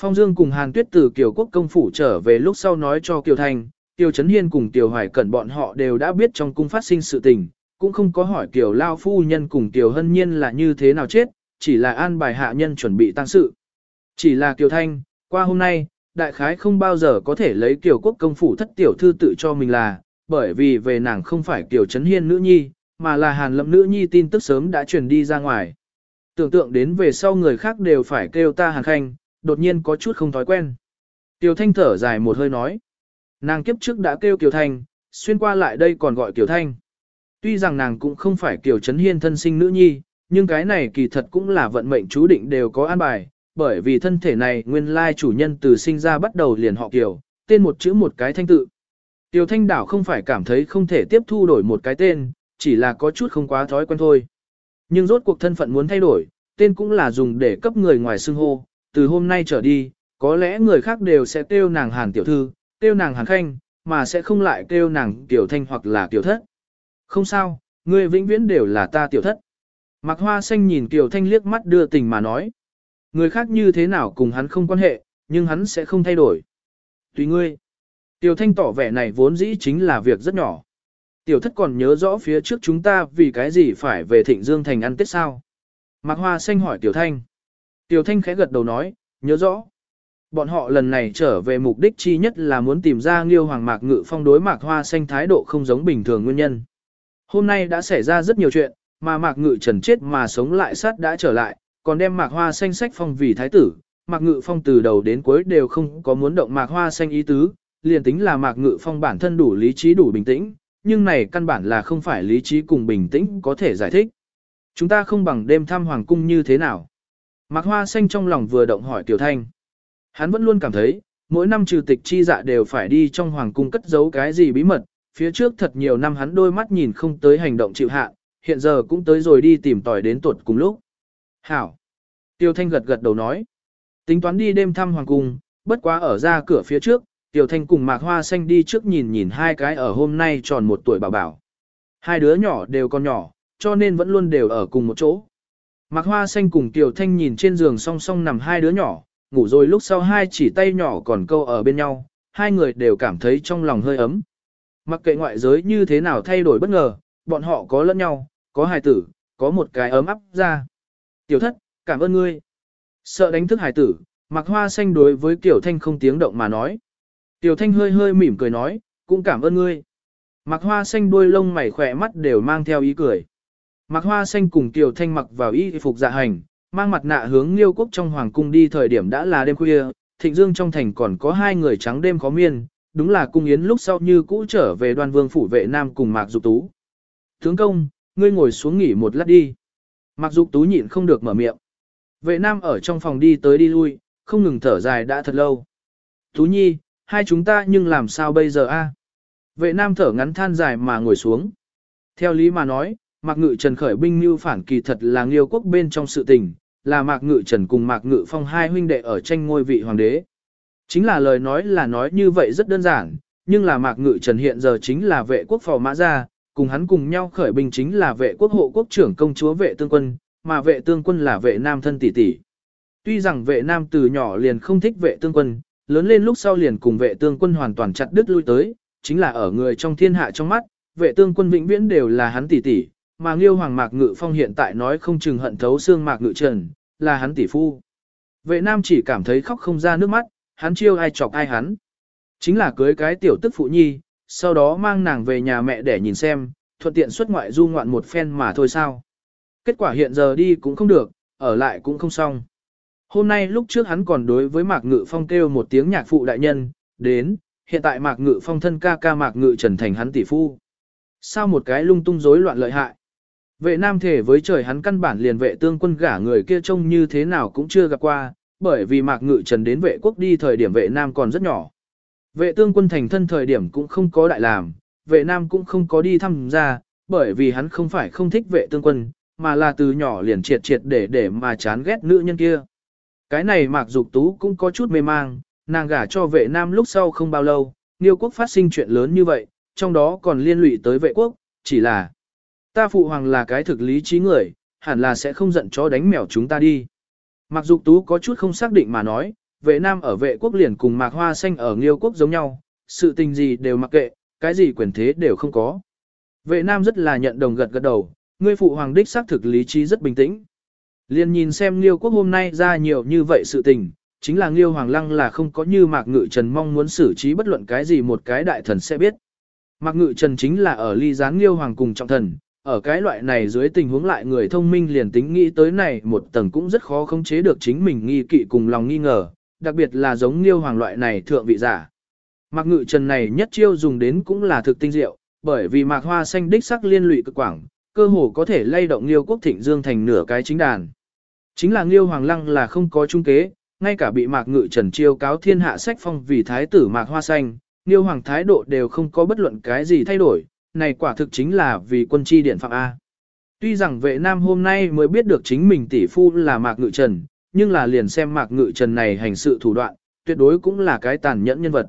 Phong Dương cùng Hàn Tuyết từ Kiều Quốc công phủ trở về lúc sau nói cho Kiều Thành, Kiều Trấn Hiên cùng Kiều Hoài Cẩn bọn họ đều đã biết trong cung phát sinh sự tình, cũng không có hỏi Kiều Lao Phu Nhân cùng Kiều Hân Nhiên là như thế nào chết, chỉ là an bài hạ nhân chuẩn bị tăng sự. Chỉ là Kiều Thanh, qua hôm nay, đại khái không bao giờ có thể lấy Kiều Quốc công phủ thất tiểu thư tự cho mình là, bởi vì về nàng không phải Kiều Trấn Hiên nữ nhi, mà là Hàn Lâm nữ nhi tin tức sớm đã truyền đi ra ngoài. Tưởng tượng đến về sau người khác đều phải kêu ta Hàn Khanh, đột nhiên có chút không thói quen. Tiểu Thanh thở dài một hơi nói. Nàng kiếp trước đã kêu Kiều Thanh, xuyên qua lại đây còn gọi Kiều Thanh. Tuy rằng nàng cũng không phải Kiều Trấn Hiên thân sinh nữ nhi, nhưng cái này kỳ thật cũng là vận mệnh chú định đều có an bài, bởi vì thân thể này nguyên lai chủ nhân từ sinh ra bắt đầu liền họ Kiều, tên một chữ một cái thanh tự. tiểu Thanh Đảo không phải cảm thấy không thể tiếp thu đổi một cái tên, chỉ là có chút không quá thói quen thôi. Nhưng rốt cuộc thân phận muốn thay đổi, tên cũng là dùng để cấp người ngoài xưng hô, từ hôm nay trở đi, có lẽ người khác đều sẽ kêu nàng Hàn Tiểu Thư, kêu nàng Hàn Khanh, mà sẽ không lại kêu nàng Tiểu Thanh hoặc là Tiểu Thất. Không sao, người vĩnh viễn đều là ta Tiểu Thất. Mạc Hoa Xanh nhìn Tiểu Thanh liếc mắt đưa tình mà nói. Người khác như thế nào cùng hắn không quan hệ, nhưng hắn sẽ không thay đổi. Tùy ngươi. Tiểu Thanh tỏ vẻ này vốn dĩ chính là việc rất nhỏ. Tiểu thất còn nhớ rõ phía trước chúng ta vì cái gì phải về Thịnh Dương Thành ăn Tết sao? Mạc Hoa Xanh hỏi Tiểu Thanh. Tiểu Thanh khẽ gật đầu nói, nhớ rõ. Bọn họ lần này trở về mục đích chi nhất là muốn tìm ra Nghiêu Hoàng Mạc Ngự Phong đối Mạc Hoa Xanh thái độ không giống bình thường nguyên nhân. Hôm nay đã xảy ra rất nhiều chuyện, mà Mạc Ngự Trần chết mà sống lại sát đã trở lại, còn đem Mạc Hoa Xanh sách phong vì thái tử. Mạc Ngự Phong từ đầu đến cuối đều không có muốn động Mạc Hoa Xanh ý tứ, liền tính là Mạc Ngự Phong bản thân đủ lý trí đủ bình tĩnh, nhưng này căn bản là không phải lý trí cùng bình tĩnh có thể giải thích. Chúng ta không bằng đêm thăm hoàng cung như thế nào. Mạc Hoa Xanh trong lòng vừa động hỏi Tiểu Thanh. Hắn vẫn luôn cảm thấy, mỗi năm trừ tịch chi dạ đều phải đi trong hoàng cung cất giấu cái gì bí mật, phía trước thật nhiều năm hắn đôi mắt nhìn không tới hành động chịu hạ, hiện giờ cũng tới rồi đi tìm tòi đến tuột cùng lúc. Hảo. Tiêu Thanh gật gật đầu nói. Tính toán đi đêm thăm hoàng cung, bất quá ở ra cửa phía trước, Tiêu Thanh cùng Mạc Hoa Xanh đi trước nhìn nhìn hai cái ở hôm nay tròn một tuổi bảo bảo. Hai đứa nhỏ đều còn nhỏ, cho nên vẫn luôn đều ở cùng một chỗ. Mạc Hoa Xanh cùng Tiêu Thanh nhìn trên giường song song nằm hai đứa nhỏ, ngủ rồi lúc sau hai chỉ tay nhỏ còn câu ở bên nhau, hai người đều cảm thấy trong lòng hơi ấm. Mặc kệ ngoại giới như thế nào thay đổi bất ngờ, bọn họ có lẫn nhau, có hài tử, có một cái ấm áp ra. Tiểu thất, cảm ơn ngươi. Sợ đánh thức Hải tử, Mặc Hoa Xanh đối với Tiểu Thanh không tiếng động mà nói. Tiểu Thanh hơi hơi mỉm cười nói, cũng cảm ơn ngươi. Mặc Hoa Xanh đuôi lông mày khỏe mắt đều mang theo ý cười. Mặc Hoa Xanh cùng Tiểu Thanh mặc vào y phục dạ hành, mang mặt nạ hướng Liêu Quốc trong hoàng cung đi thời điểm đã là đêm khuya, Thịnh Dương trong thành còn có hai người trắng đêm khó miên, đúng là cung yến lúc sau như cũ trở về Đoan Vương phủ vệ nam cùng Mạc Dục Tú. Tướng công, ngươi ngồi xuống nghỉ một lát đi mặc Dục Tú nhịn không được mở miệng. Vệ nam ở trong phòng đi tới đi lui, không ngừng thở dài đã thật lâu. Tú nhi, hai chúng ta nhưng làm sao bây giờ a? Vệ nam thở ngắn than dài mà ngồi xuống. Theo lý mà nói, Mạc Ngự Trần khởi binh mưu phản kỳ thật là Nghiêu quốc bên trong sự tình, là Mạc Ngự Trần cùng Mạc Ngự Phong hai huynh đệ ở tranh ngôi vị hoàng đế. Chính là lời nói là nói như vậy rất đơn giản, nhưng là Mạc Ngự Trần hiện giờ chính là vệ quốc phò mã gia, cùng hắn cùng nhau khởi binh chính là vệ quốc hộ quốc trưởng công chúa vệ tương quân, mà vệ tương quân là vệ nam thân tỷ tỷ. Tuy rằng vệ nam từ nhỏ liền không thích vệ tương quân, lớn lên lúc sau liền cùng vệ tương quân hoàn toàn chặt đứt lui tới, chính là ở người trong thiên hạ trong mắt, vệ tương quân vĩnh viễn đều là hắn tỷ tỷ, mà Nghiêu Hoàng Mạc Ngự Phong hiện tại nói không chừng hận thấu xương Mạc Ngự Trần, là hắn tỷ phu. Vệ nam chỉ cảm thấy khóc không ra nước mắt, hắn chiêu ai chọc ai hắn. Chính là cưới cái tiểu tức phụ nhi, sau đó mang nàng về nhà mẹ để nhìn xem, thuận tiện xuất ngoại du ngoạn một phen mà thôi sao. Kết quả hiện giờ đi cũng không được, ở lại cũng không xong. Hôm nay lúc trước hắn còn đối với Mạc Ngự Phong kêu một tiếng nhạc phụ đại nhân, đến, hiện tại Mạc Ngự Phong thân ca ca Mạc Ngự Trần thành hắn tỷ phu. Sao một cái lung tung rối loạn lợi hại. Vệ nam thể với trời hắn căn bản liền vệ tương quân gả người kia trông như thế nào cũng chưa gặp qua, bởi vì Mạc Ngự Trần đến vệ quốc đi thời điểm vệ nam còn rất nhỏ. Vệ tương quân thành thân thời điểm cũng không có đại làm, vệ nam cũng không có đi thăm ra, bởi vì hắn không phải không thích vệ tương quân, mà là từ nhỏ liền triệt triệt để để mà chán ghét nữ nhân kia. Cái này Mạc Dục Tú cũng có chút mê mang, nàng gả cho vệ nam lúc sau không bao lâu, Niêu quốc phát sinh chuyện lớn như vậy, trong đó còn liên lụy tới vệ quốc, chỉ là ta phụ hoàng là cái thực lý trí người, hẳn là sẽ không giận chó đánh mèo chúng ta đi. Mạc Dục Tú có chút không xác định mà nói, vệ nam ở vệ quốc liền cùng Mạc Hoa Xanh ở Nghiêu quốc giống nhau, sự tình gì đều mặc kệ, cái gì quyền thế đều không có. Vệ nam rất là nhận đồng gật gật đầu, ngươi phụ hoàng đích xác thực lý trí rất bình tĩnh. Liền nhìn xem Liêu quốc hôm nay ra nhiều như vậy sự tình, chính là Liêu Hoàng Lăng là không có như Mạc Ngự Trần mong muốn xử trí bất luận cái gì một cái đại thần sẽ biết. Mạc Ngự Trần chính là ở ly gián Liêu Hoàng cùng trọng thần, ở cái loại này dưới tình huống lại người thông minh liền tính nghĩ tới này một tầng cũng rất khó khống chế được chính mình nghi kỵ cùng lòng nghi ngờ, đặc biệt là giống Liêu Hoàng loại này thượng vị giả. Mạc Ngự Trần này nhất chiêu dùng đến cũng là thực tinh diệu, bởi vì Mạc Hoa Xanh đích sắc liên lụy cực quảng, cơ hồ có thể lay động Liêu quốc thịnh dương thành nửa cái chính đàn. Chính là Liêu Hoàng Lăng là không có trung kế, ngay cả bị Mạc Ngự Trần chiêu cáo thiên hạ sách phong vì thái tử Mạc Hoa Xanh, Liêu Hoàng thái độ đều không có bất luận cái gì thay đổi, này quả thực chính là vì quân chi điện phạm A. Tuy rằng vệ nam hôm nay mới biết được chính mình tỷ phu là Mạc Ngự Trần, nhưng là liền xem Mạc Ngự Trần này hành sự thủ đoạn, tuyệt đối cũng là cái tàn nhẫn nhân vật.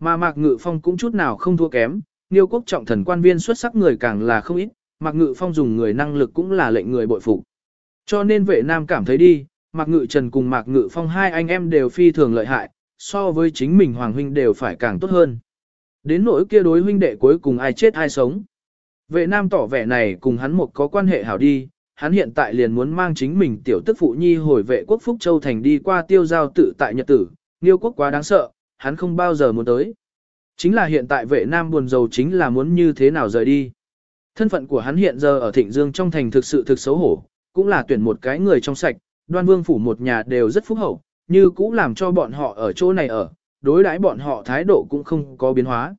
Mà Mạc Ngự Phong cũng chút nào không thua kém, Niêu quốc trọng thần quan viên xuất sắc người càng là không ít, Mạc Ngự Phong dùng người năng lực cũng là lệnh người bội phục. Cho nên vệ nam cảm thấy đi, Mạc Ngự Trần cùng Mạc Ngự Phong hai anh em đều phi thường lợi hại, so với chính mình Hoàng huynh đều phải càng tốt hơn. Đến nỗi kia đối huynh đệ cuối cùng ai chết ai sống. Vệ nam tỏ vẻ này cùng hắn một có quan hệ hảo đi, hắn hiện tại liền muốn mang chính mình tiểu tức phụ nhi hồi vệ quốc Phúc Châu Thành đi qua tiêu giao tự tại nhật tử, Niêu quốc quá đáng sợ, hắn không bao giờ muốn tới. Chính là hiện tại vệ nam buồn rầu chính là muốn như thế nào rời đi. Thân phận của hắn hiện giờ ở Thịnh Dương trong thành thực sự thực xấu hổ, cũng là tuyển một cái người trong sạch, đoan vương phủ một nhà đều rất phúc hậu, như cũng làm cho bọn họ ở chỗ này ở, đối đãi bọn họ thái độ cũng không có biến hóa.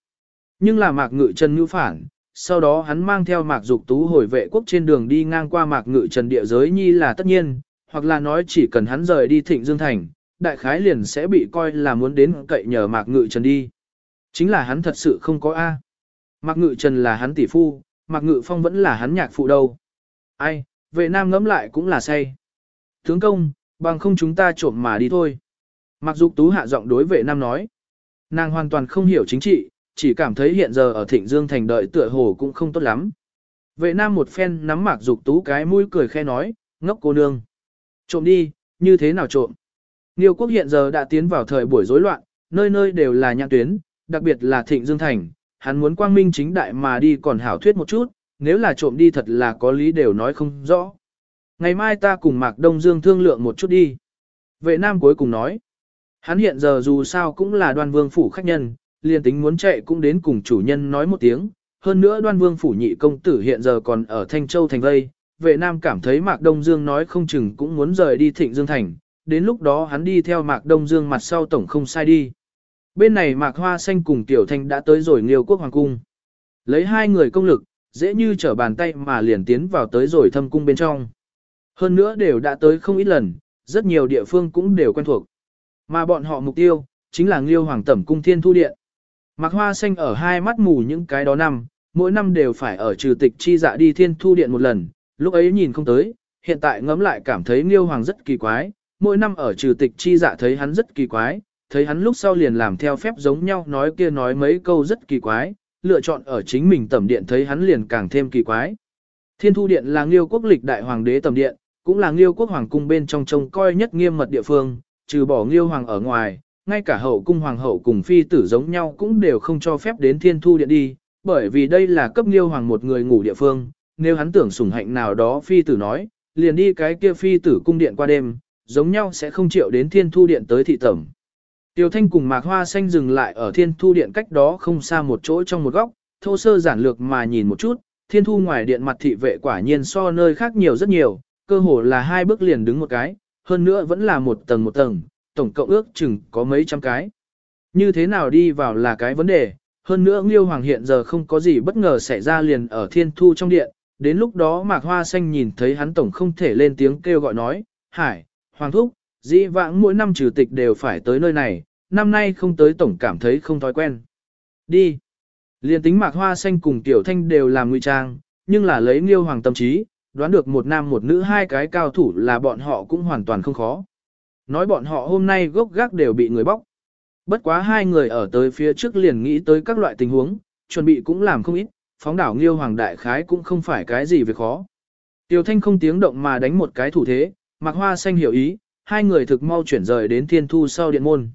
Nhưng là mạc ngự chân ngữ phản, sau đó hắn mang theo mạc dục tú hồi vệ quốc trên đường đi ngang qua mạc ngự trần địa giới nhi là tất nhiên, hoặc là nói chỉ cần hắn rời đi thịnh dương thành, đại khái liền sẽ bị coi là muốn đến cậy nhờ mạc ngự trần đi. Chính là hắn thật sự không có A. Mạc ngự trần là hắn tỷ phu, mạc ngự phong vẫn là hắn nhạc phụ đâu. Ai, vệ nam ngẫm lại cũng là say. Tướng công, bằng không chúng ta trộm mà đi thôi. Mạc Dục Tú hạ giọng đối vệ nam nói. Nàng hoàn toàn không hiểu chính trị, chỉ cảm thấy hiện giờ ở Thịnh Dương thành đợi tựa hồ cũng không tốt lắm. Vệ nam một phen nắm Mạc Dục Tú cái mũi cười khe nói, ngốc cô nương. Trộm đi, như thế nào trộm? Nhiều quốc hiện giờ đã tiến vào thời buổi rối loạn, nơi nơi đều là nhãn tuyến, đặc biệt là Thịnh Dương thành, hắn muốn quang minh chính đại mà đi còn hảo thuyết một chút, nếu là trộm đi thật là có lý đều nói không rõ. Ngày mai ta cùng Mạc Đông Dương thương lượng một chút đi. Vệ nam cuối cùng nói. Hắn hiện giờ dù sao cũng là Đoàn vương phủ khách nhân, liền tính muốn chạy cũng đến cùng chủ nhân nói một tiếng. Hơn nữa đoan vương phủ nhị công tử hiện giờ còn ở Thanh Châu thành vây. Vệ nam cảm thấy Mạc Đông Dương nói không chừng cũng muốn rời đi Thịnh Dương thành. Đến lúc đó hắn đi theo Mạc Đông Dương mặt sau tổng không sai đi. Bên này Mạc Hoa Xanh cùng Tiểu Thanh đã tới rồi Nghiêu Quốc Hoàng Cung. Lấy hai người công lực, dễ như trở bàn tay mà liền tiến vào tới rồi thâm cung bên trong. Hơn nữa đều đã tới không ít lần, rất nhiều địa phương cũng đều quen thuộc. Mà bọn họ mục tiêu, chính là Nghiêu Hoàng Tẩm Cung Thiên Thu Điện. Mạc Hoa Xanh ở hai mắt mù những cái đó năm, mỗi năm đều phải ở trừ tịch chi dạ đi Thiên Thu Điện một lần, lúc ấy nhìn không tới, hiện tại ngẫm lại cảm thấy Nghiêu Hoàng rất kỳ quái, mỗi năm ở trừ tịch chi dạ thấy hắn rất kỳ quái, thấy hắn lúc sau liền làm theo phép giống nhau nói kia nói mấy câu rất kỳ quái, lựa chọn ở chính mình tẩm điện thấy hắn liền càng thêm kỳ quái. Thiên thu điện là nghiêu quốc lịch đại hoàng đế tẩm điện, cũng là nghiêu quốc hoàng cung bên trong trông coi nhất nghiêm mật địa phương, trừ bỏ nghiêu hoàng ở ngoài, ngay cả hậu cung hoàng hậu cùng phi tử giống nhau cũng đều không cho phép đến thiên thu điện đi, bởi vì đây là cấp nghiêu hoàng một người ngủ địa phương, nếu hắn tưởng sủng hạnh nào đó phi tử nói, liền đi cái kia phi tử cung điện qua đêm, giống nhau sẽ không chịu đến thiên thu điện tới thị tẩm. Tiêu Thanh cùng Mạc Hoa Xanh dừng lại ở thiên thu điện cách đó không xa một chỗ trong một góc, thô sơ giản lược mà nhìn một chút, thiên thu ngoài điện mặt thị vệ quả nhiên so nơi khác nhiều rất nhiều, cơ hồ là hai bước liền đứng một cái, hơn nữa vẫn là một tầng một tầng, tổng cộng ước chừng có mấy trăm cái. Như thế nào đi vào là cái vấn đề, hơn nữa Nghiêu Hoàng hiện giờ không có gì bất ngờ xảy ra liền ở thiên thu trong điện, đến lúc đó Mạc Hoa Xanh nhìn thấy hắn tổng không thể lên tiếng kêu gọi nói, Hải, Hoàng Thúc, dĩ vãng mỗi năm trừ tịch đều phải tới nơi này, năm nay không tới tổng cảm thấy không thói quen. Đi. Liên tính Mạc Hoa Xanh cùng Tiểu Thanh đều làm ngụy trang, nhưng là lấy Nghiêu Hoàng tâm trí, đoán được một nam một nữ hai cái cao thủ là bọn họ cũng hoàn toàn không khó. Nói bọn họ hôm nay gốc gác đều bị người bóc. Bất quá hai người ở tới phía trước liền nghĩ tới các loại tình huống, chuẩn bị cũng làm không ít, phóng đảo Nghiêu Hoàng Đại Khái cũng không phải cái gì việc khó. Tiêu Thanh không tiếng động mà đánh một cái thủ thế, Mạc Hoa Xanh hiểu ý, hai người thực mau chuyển rời đến thiên thu sau điện môn.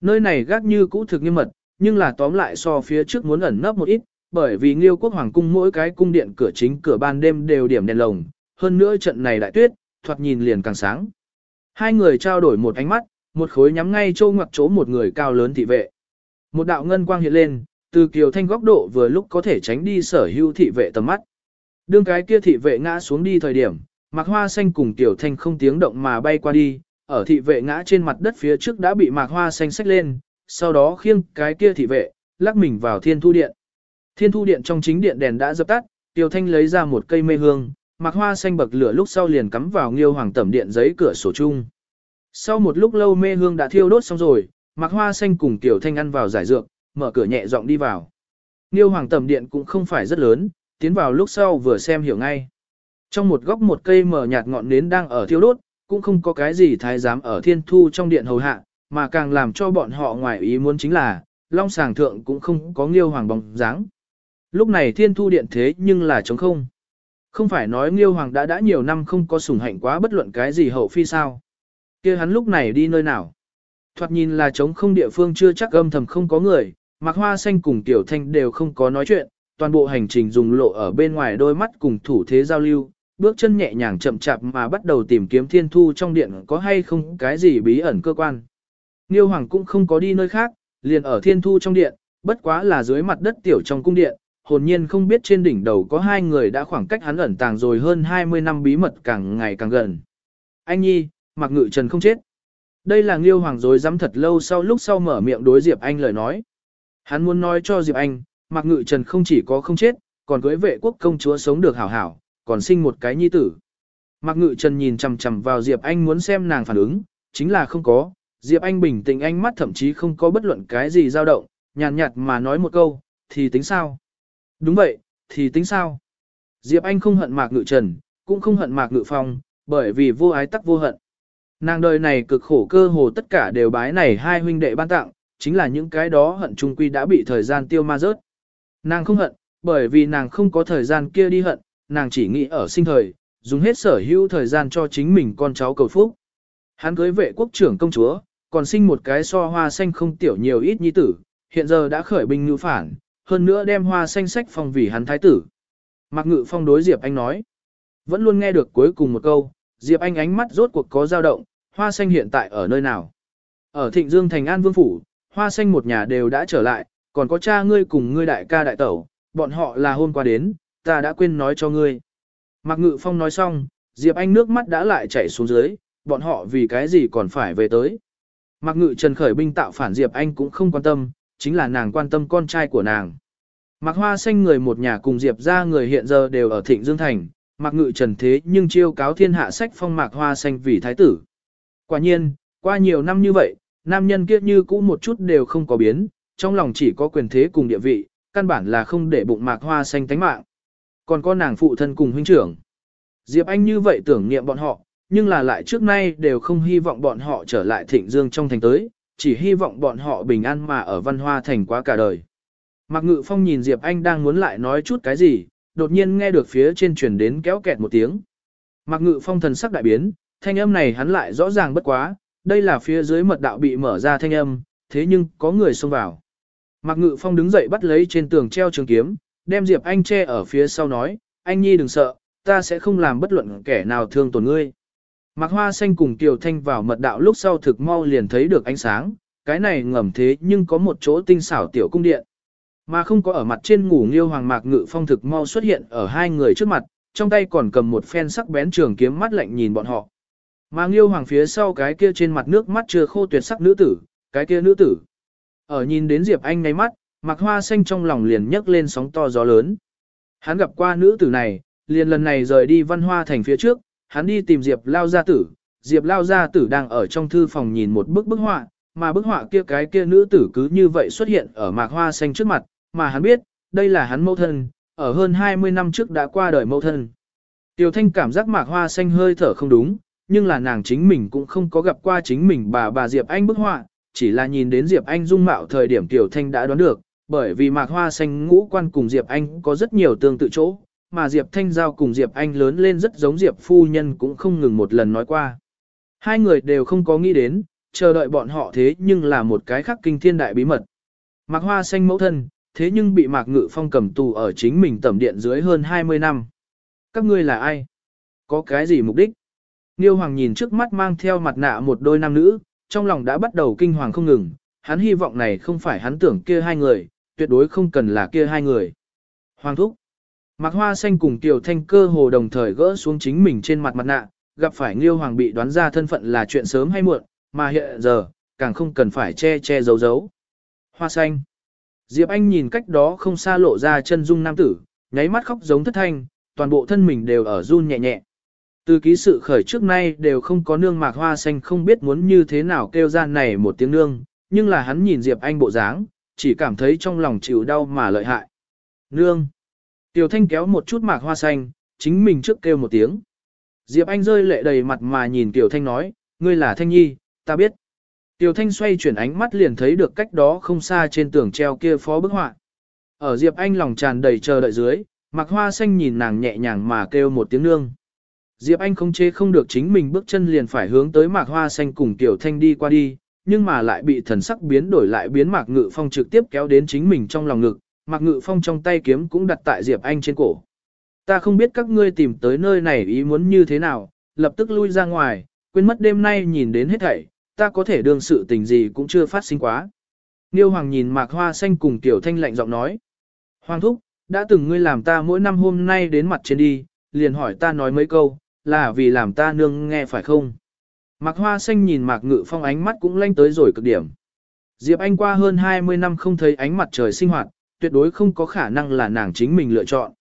Nơi này gác như cũ thực nghiêm mật, nhưng là tóm lại so phía trước muốn ẩn nấp một ít, bởi vì Nghiêu Quốc Hoàng cung mỗi cái cung điện cửa chính cửa ban đêm đều điểm đèn lồng, hơn nữa trận này đại tuyết, thoạt nhìn liền càng sáng. Hai người trao đổi một ánh mắt, một khối nhắm ngay châu ngoặc chỗ một người cao lớn thị vệ. Một đạo ngân quang hiện lên, từ kiều thanh góc độ vừa lúc có thể tránh đi sở hữu thị vệ tầm mắt. Đương cái kia thị vệ ngã xuống đi thời điểm, mạc hoa xanh cùng tiểu thanh không tiếng động mà bay qua đi, ở thị vệ ngã trên mặt đất phía trước đã bị mạc hoa xanh xách lên, sau đó khiêng cái kia thị vệ, lắc mình vào thiên thu điện. Thiên thu điện trong chính điện đèn đã dập tắt, tiểu thanh lấy ra một cây mê hương, mặc hoa xanh bậc lửa lúc sau liền cắm vào nghiêu hoàng tẩm điện giấy cửa sổ chung. Sau một lúc lâu mê hương đã thiêu đốt xong rồi, mặc hoa xanh cùng tiểu thanh ăn vào giải dược, mở cửa nhẹ giọng đi vào. Nghiêu hoàng tẩm điện cũng không phải rất lớn, tiến vào lúc sau vừa xem hiểu ngay. Trong một góc một cây mở nhạt ngọn nến đang ở thiêu đốt, cũng không có cái gì thái giám ở thiên thu trong điện hầu hạ, mà càng làm cho bọn họ ngoài ý muốn chính là, long sàng thượng cũng không có nghiêu hoàng bóng dáng. Lúc này thiên thu điện thế nhưng là trống không. Không phải nói nghiêu hoàng đã đã nhiều năm không có sủng hạnh quá bất luận cái gì hậu phi sao. kia hắn lúc này đi nơi nào. Thoạt nhìn là trống không địa phương chưa chắc âm thầm không có người, Mạc Hoa Xanh cùng Tiểu Thanh đều không có nói chuyện, toàn bộ hành trình dùng lộ ở bên ngoài đôi mắt cùng thủ thế giao lưu, bước chân nhẹ nhàng chậm chạp mà bắt đầu tìm kiếm thiên thu trong điện có hay không cái gì bí ẩn cơ quan. Nghiêu Hoàng cũng không có đi nơi khác, liền ở thiên thu trong điện, bất quá là dưới mặt đất tiểu trong cung điện, hồn nhiên không biết trên đỉnh đầu có hai người đã khoảng cách hắn ẩn tàng rồi hơn 20 năm bí mật càng ngày càng gần. Anh Nhi, Mạc Ngự Trần không chết. Đây là Nghiêu Hoàng dối dám thật lâu sau lúc sau mở miệng đối Diệp Anh lời nói. Hắn muốn nói cho Diệp Anh, Mạc Ngự Trần không chỉ có không chết, còn cưới vệ quốc công chúa sống được hảo hảo, còn sinh một cái nhi tử. Mạc Ngự Trần nhìn chằm chằm vào Diệp Anh muốn xem nàng phản ứng, chính là không có. Diệp Anh bình tĩnh ánh mắt thậm chí không có bất luận cái gì dao động, nhàn nhạt, nhạt mà nói một câu, thì tính sao? Đúng vậy, thì tính sao? Diệp Anh không hận Mạc Ngự Trần, cũng không hận Mạc Ngự Phong, bởi vì vô ái tắc vô hận. Nàng đời này cực khổ cơ hồ tất cả đều bái này hai huynh đệ ban tặng, chính là những cái đó hận trung quy đã bị thời gian tiêu ma rớt. Nàng không hận, bởi vì nàng không có thời gian kia đi hận, nàng chỉ nghĩ ở sinh thời, dùng hết sở hữu thời gian cho chính mình con cháu cầu phúc. Hắn cưới vệ quốc trưởng công chúa, còn sinh một cái so hoa xanh không tiểu nhiều ít nhi tử, hiện giờ đã khởi binh ngữ phản, hơn nữa đem hoa xanh sách phong vì hắn thái tử. Mạc Ngự Phong đối Diệp Anh nói, vẫn luôn nghe được cuối cùng một câu, Diệp Anh ánh mắt rốt cuộc có dao động, hoa xanh hiện tại ở nơi nào? Ở Thịnh Dương Thành An Vương Phủ, hoa xanh một nhà đều đã trở lại, còn có cha ngươi cùng ngươi đại ca đại tẩu, bọn họ là hôm qua đến, ta đã quên nói cho ngươi. Mạc Ngự Phong nói xong, Diệp Anh nước mắt đã lại chảy xuống dưới, bọn họ vì cái gì còn phải về tới. Mạc Ngự Trần khởi binh tạo phản Diệp Anh cũng không quan tâm, chính là nàng quan tâm con trai của nàng. Mạc Hoa Xanh người một nhà cùng Diệp ra người hiện giờ đều ở Thịnh Dương Thành, Mạc Ngự Trần thế nhưng chiêu cáo thiên hạ sách phong Mạc Hoa Xanh vì thái tử. Quả nhiên, qua nhiều năm như vậy, nam nhân kia như cũ một chút đều không có biến, trong lòng chỉ có quyền thế cùng địa vị, căn bản là không để bụng Mạc Hoa Xanh tánh mạng. Còn có nàng phụ thân cùng huynh trưởng. Diệp Anh như vậy tưởng niệm bọn họ, nhưng là lại trước nay đều không hy vọng bọn họ trở lại thịnh dương trong thành tới, chỉ hy vọng bọn họ bình an mà ở văn hoa thành quá cả đời. Mạc Ngự Phong nhìn Diệp Anh đang muốn lại nói chút cái gì, đột nhiên nghe được phía trên truyền đến kéo kẹt một tiếng. Mạc Ngự Phong thần sắc đại biến, thanh âm này hắn lại rõ ràng bất quá, đây là phía dưới mật đạo bị mở ra thanh âm, thế nhưng có người xông vào. Mạc Ngự Phong đứng dậy bắt lấy trên tường treo trường kiếm, đem Diệp Anh che ở phía sau nói, anh nhi đừng sợ, ta sẽ không làm bất luận kẻ nào thương tổn ngươi. Mạc Hoa Xanh cùng Kiều Thanh vào mật đạo lúc sau thực mau liền thấy được ánh sáng, cái này ngầm thế nhưng có một chỗ tinh xảo tiểu cung điện. Mà không có ở mặt trên ngủ nghiêu hoàng mạc ngự phong thực mau xuất hiện ở hai người trước mặt, trong tay còn cầm một phen sắc bén trường kiếm mắt lạnh nhìn bọn họ. Mà nghiêu hoàng phía sau cái kia trên mặt nước mắt chưa khô tuyệt sắc nữ tử, cái kia nữ tử. Ở nhìn đến Diệp Anh ngay mắt, mạc hoa xanh trong lòng liền nhấc lên sóng to gió lớn. Hắn gặp qua nữ tử này, liền lần này rời đi văn hoa thành phía trước, hắn đi tìm Diệp Lao Gia Tử. Diệp Lao Gia Tử đang ở trong thư phòng nhìn một bức bức họa, mà bức họa kia cái kia nữ tử cứ như vậy xuất hiện ở mạc hoa xanh trước mặt, mà hắn biết, đây là hắn mẫu thân, ở hơn 20 năm trước đã qua đời mẫu thân. Tiểu Thanh cảm giác mạc hoa xanh hơi thở không đúng, nhưng là nàng chính mình cũng không có gặp qua chính mình bà bà Diệp Anh bức họa, chỉ là nhìn đến Diệp Anh dung mạo thời điểm Tiểu Thanh đã đoán được, bởi vì mạc hoa xanh ngũ quan cùng Diệp Anh có rất nhiều tương tự chỗ, mà Diệp Thanh Giao cùng Diệp Anh lớn lên rất giống Diệp phu nhân cũng không ngừng một lần nói qua. Hai người đều không có nghĩ đến, chờ đợi bọn họ thế nhưng là một cái khắc kinh thiên đại bí mật. Mạc hoa xanh mẫu thân, thế nhưng bị Mạc Ngự Phong cầm tù ở chính mình tẩm điện dưới hơn 20 năm. Các ngươi là ai? Có cái gì mục đích? Niêu Hoàng nhìn trước mắt mang theo mặt nạ một đôi nam nữ, trong lòng đã bắt đầu kinh hoàng không ngừng, hắn hy vọng này không phải hắn tưởng kia hai người, tuyệt đối không cần là kia hai người. Hoàng thúc. Mạc Hoa Xanh cùng Tiểu Thanh cơ hồ đồng thời gỡ xuống chính mình trên mặt mặt nạ, gặp phải Nghiêu Hoàng bị đoán ra thân phận là chuyện sớm hay muộn, mà hiện giờ, càng không cần phải che che giấu giấu. Hoa Xanh. Diệp Anh nhìn cách đó không xa lộ ra chân dung nam tử, nháy mắt khóc giống thất thanh, toàn bộ thân mình đều ở run nhẹ nhẹ. Từ ký sự khởi trước nay đều không có nương mạc hoa xanh không biết muốn như thế nào kêu ra này một tiếng nương, nhưng là hắn nhìn Diệp Anh bộ dáng, chỉ cảm thấy trong lòng chịu đau mà lợi hại. Nương! Tiểu thanh kéo một chút mạc hoa xanh, chính mình trước kêu một tiếng. Diệp Anh rơi lệ đầy mặt mà nhìn Tiểu thanh nói, ngươi là thanh nhi, ta biết. Tiểu Thanh xoay chuyển ánh mắt liền thấy được cách đó không xa trên tường treo kia phó bức họa. Ở Diệp Anh lòng tràn đầy chờ đợi dưới, Mạc Hoa Xanh nhìn nàng nhẹ nhàng mà kêu một tiếng nương. Diệp Anh không chế không được chính mình bước chân liền phải hướng tới Mạc Hoa Xanh cùng Tiểu Thanh đi qua đi, nhưng mà lại bị thần sắc biến đổi lại biến Mạc Ngự Phong trực tiếp kéo đến chính mình trong lòng ngực, Mạc Ngự Phong trong tay kiếm cũng đặt tại Diệp Anh trên cổ. Ta không biết các ngươi tìm tới nơi này ý muốn như thế nào, lập tức lui ra ngoài, quên mất đêm nay nhìn đến hết thảy, ta có thể đương sự tình gì cũng chưa phát sinh quá. Niêu Hoàng nhìn Mạc Hoa Xanh cùng Tiểu Thanh lạnh giọng nói. Hoàng Thúc, đã từng ngươi làm ta mỗi năm hôm nay đến mặt trên đi, liền hỏi ta nói mấy câu, là vì làm ta nương nghe phải không? Mạc Hoa Xanh nhìn Mạc Ngự Phong ánh mắt cũng lanh tới rồi cực điểm. Diệp Anh qua hơn 20 năm không thấy ánh mặt trời sinh hoạt, tuyệt đối không có khả năng là nàng chính mình lựa chọn.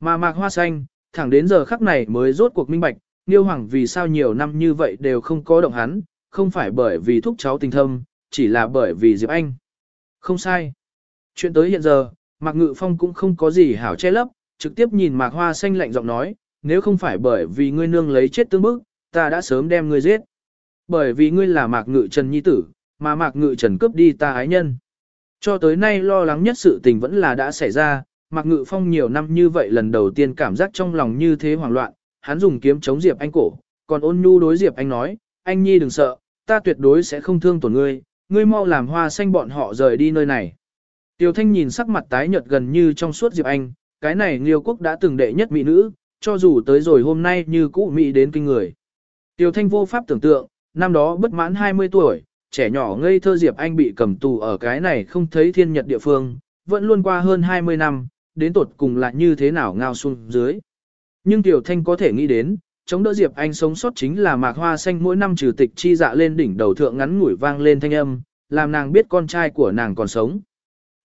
Mà Mạc Hoa Xanh, thẳng đến giờ khắc này mới rốt cuộc minh bạch, Niêu Hoàng vì sao nhiều năm như vậy đều không có động hắn, không phải bởi vì thúc cháu tình thâm, chỉ là bởi vì Diệp Anh. Không sai. Chuyện tới hiện giờ, Mạc Ngự Phong cũng không có gì hảo che lấp, trực tiếp nhìn Mạc Hoa Xanh lạnh giọng nói, nếu không phải bởi vì ngươi nương lấy chết tương bức, ta đã sớm đem ngươi giết. Bởi vì ngươi là Mạc Ngự Trần Nhi Tử, mà Mạc Ngự Trần cướp đi ta ái nhân. Cho tới nay lo lắng nhất sự tình vẫn là đã xảy ra, Mạc Ngự Phong nhiều năm như vậy lần đầu tiên cảm giác trong lòng như thế hoảng loạn, hắn dùng kiếm chống Diệp Anh cổ, còn ôn nhu đối Diệp Anh nói, anh Nhi đừng sợ, ta tuyệt đối sẽ không thương tổn ngươi, ngươi mau làm hoa xanh bọn họ rời đi nơi này. Tiêu Thanh nhìn sắc mặt tái nhợt gần như trong suốt Diệp Anh, cái này Liêu Quốc đã từng đệ nhất mỹ nữ, cho dù tới rồi hôm nay như cũ mỹ đến kinh người. Tiêu Thanh vô pháp tưởng tượng, năm đó bất mãn 20 tuổi, trẻ nhỏ ngây thơ Diệp Anh bị cầm tù ở cái này không thấy thiên nhật địa phương, vẫn luôn qua hơn 20 năm, đến tột cùng là như thế nào ngao xuống dưới. Nhưng Tiểu Thanh có thể nghĩ đến, chống đỡ Diệp Anh sống sót chính là mạc hoa xanh mỗi năm trừ tịch chi dạ lên đỉnh đầu thượng ngắn ngủi vang lên thanh âm, làm nàng biết con trai của nàng còn sống.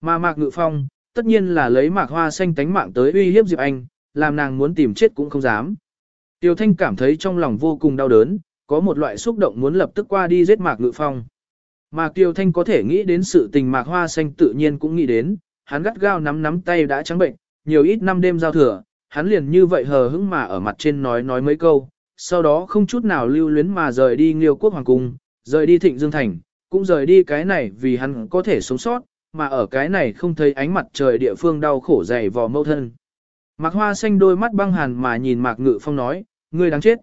Mà mạc ngự phong, tất nhiên là lấy mạc hoa xanh tánh mạng tới uy hiếp Diệp Anh, làm nàng muốn tìm chết cũng không dám. Tiểu Thanh cảm thấy trong lòng vô cùng đau đớn, có một loại xúc động muốn lập tức qua đi giết mạc ngự phong. Mạc Tiêu Thanh có thể nghĩ đến sự tình mạc hoa xanh tự nhiên cũng nghĩ đến, hắn gắt gao nắm nắm tay đã trắng bệnh, nhiều ít năm đêm giao thừa, hắn liền như vậy hờ hững mà ở mặt trên nói nói mấy câu, sau đó không chút nào lưu luyến mà rời đi Nghiêu quốc hoàng cung, rời đi Thịnh Dương thành, cũng rời đi cái này vì hắn có thể sống sót, mà ở cái này không thấy ánh mặt trời địa phương đau khổ dày vò mâu thân. Mạc Hoa Xanh đôi mắt băng hàn mà nhìn Mạc Ngự Phong nói, ngươi đáng chết.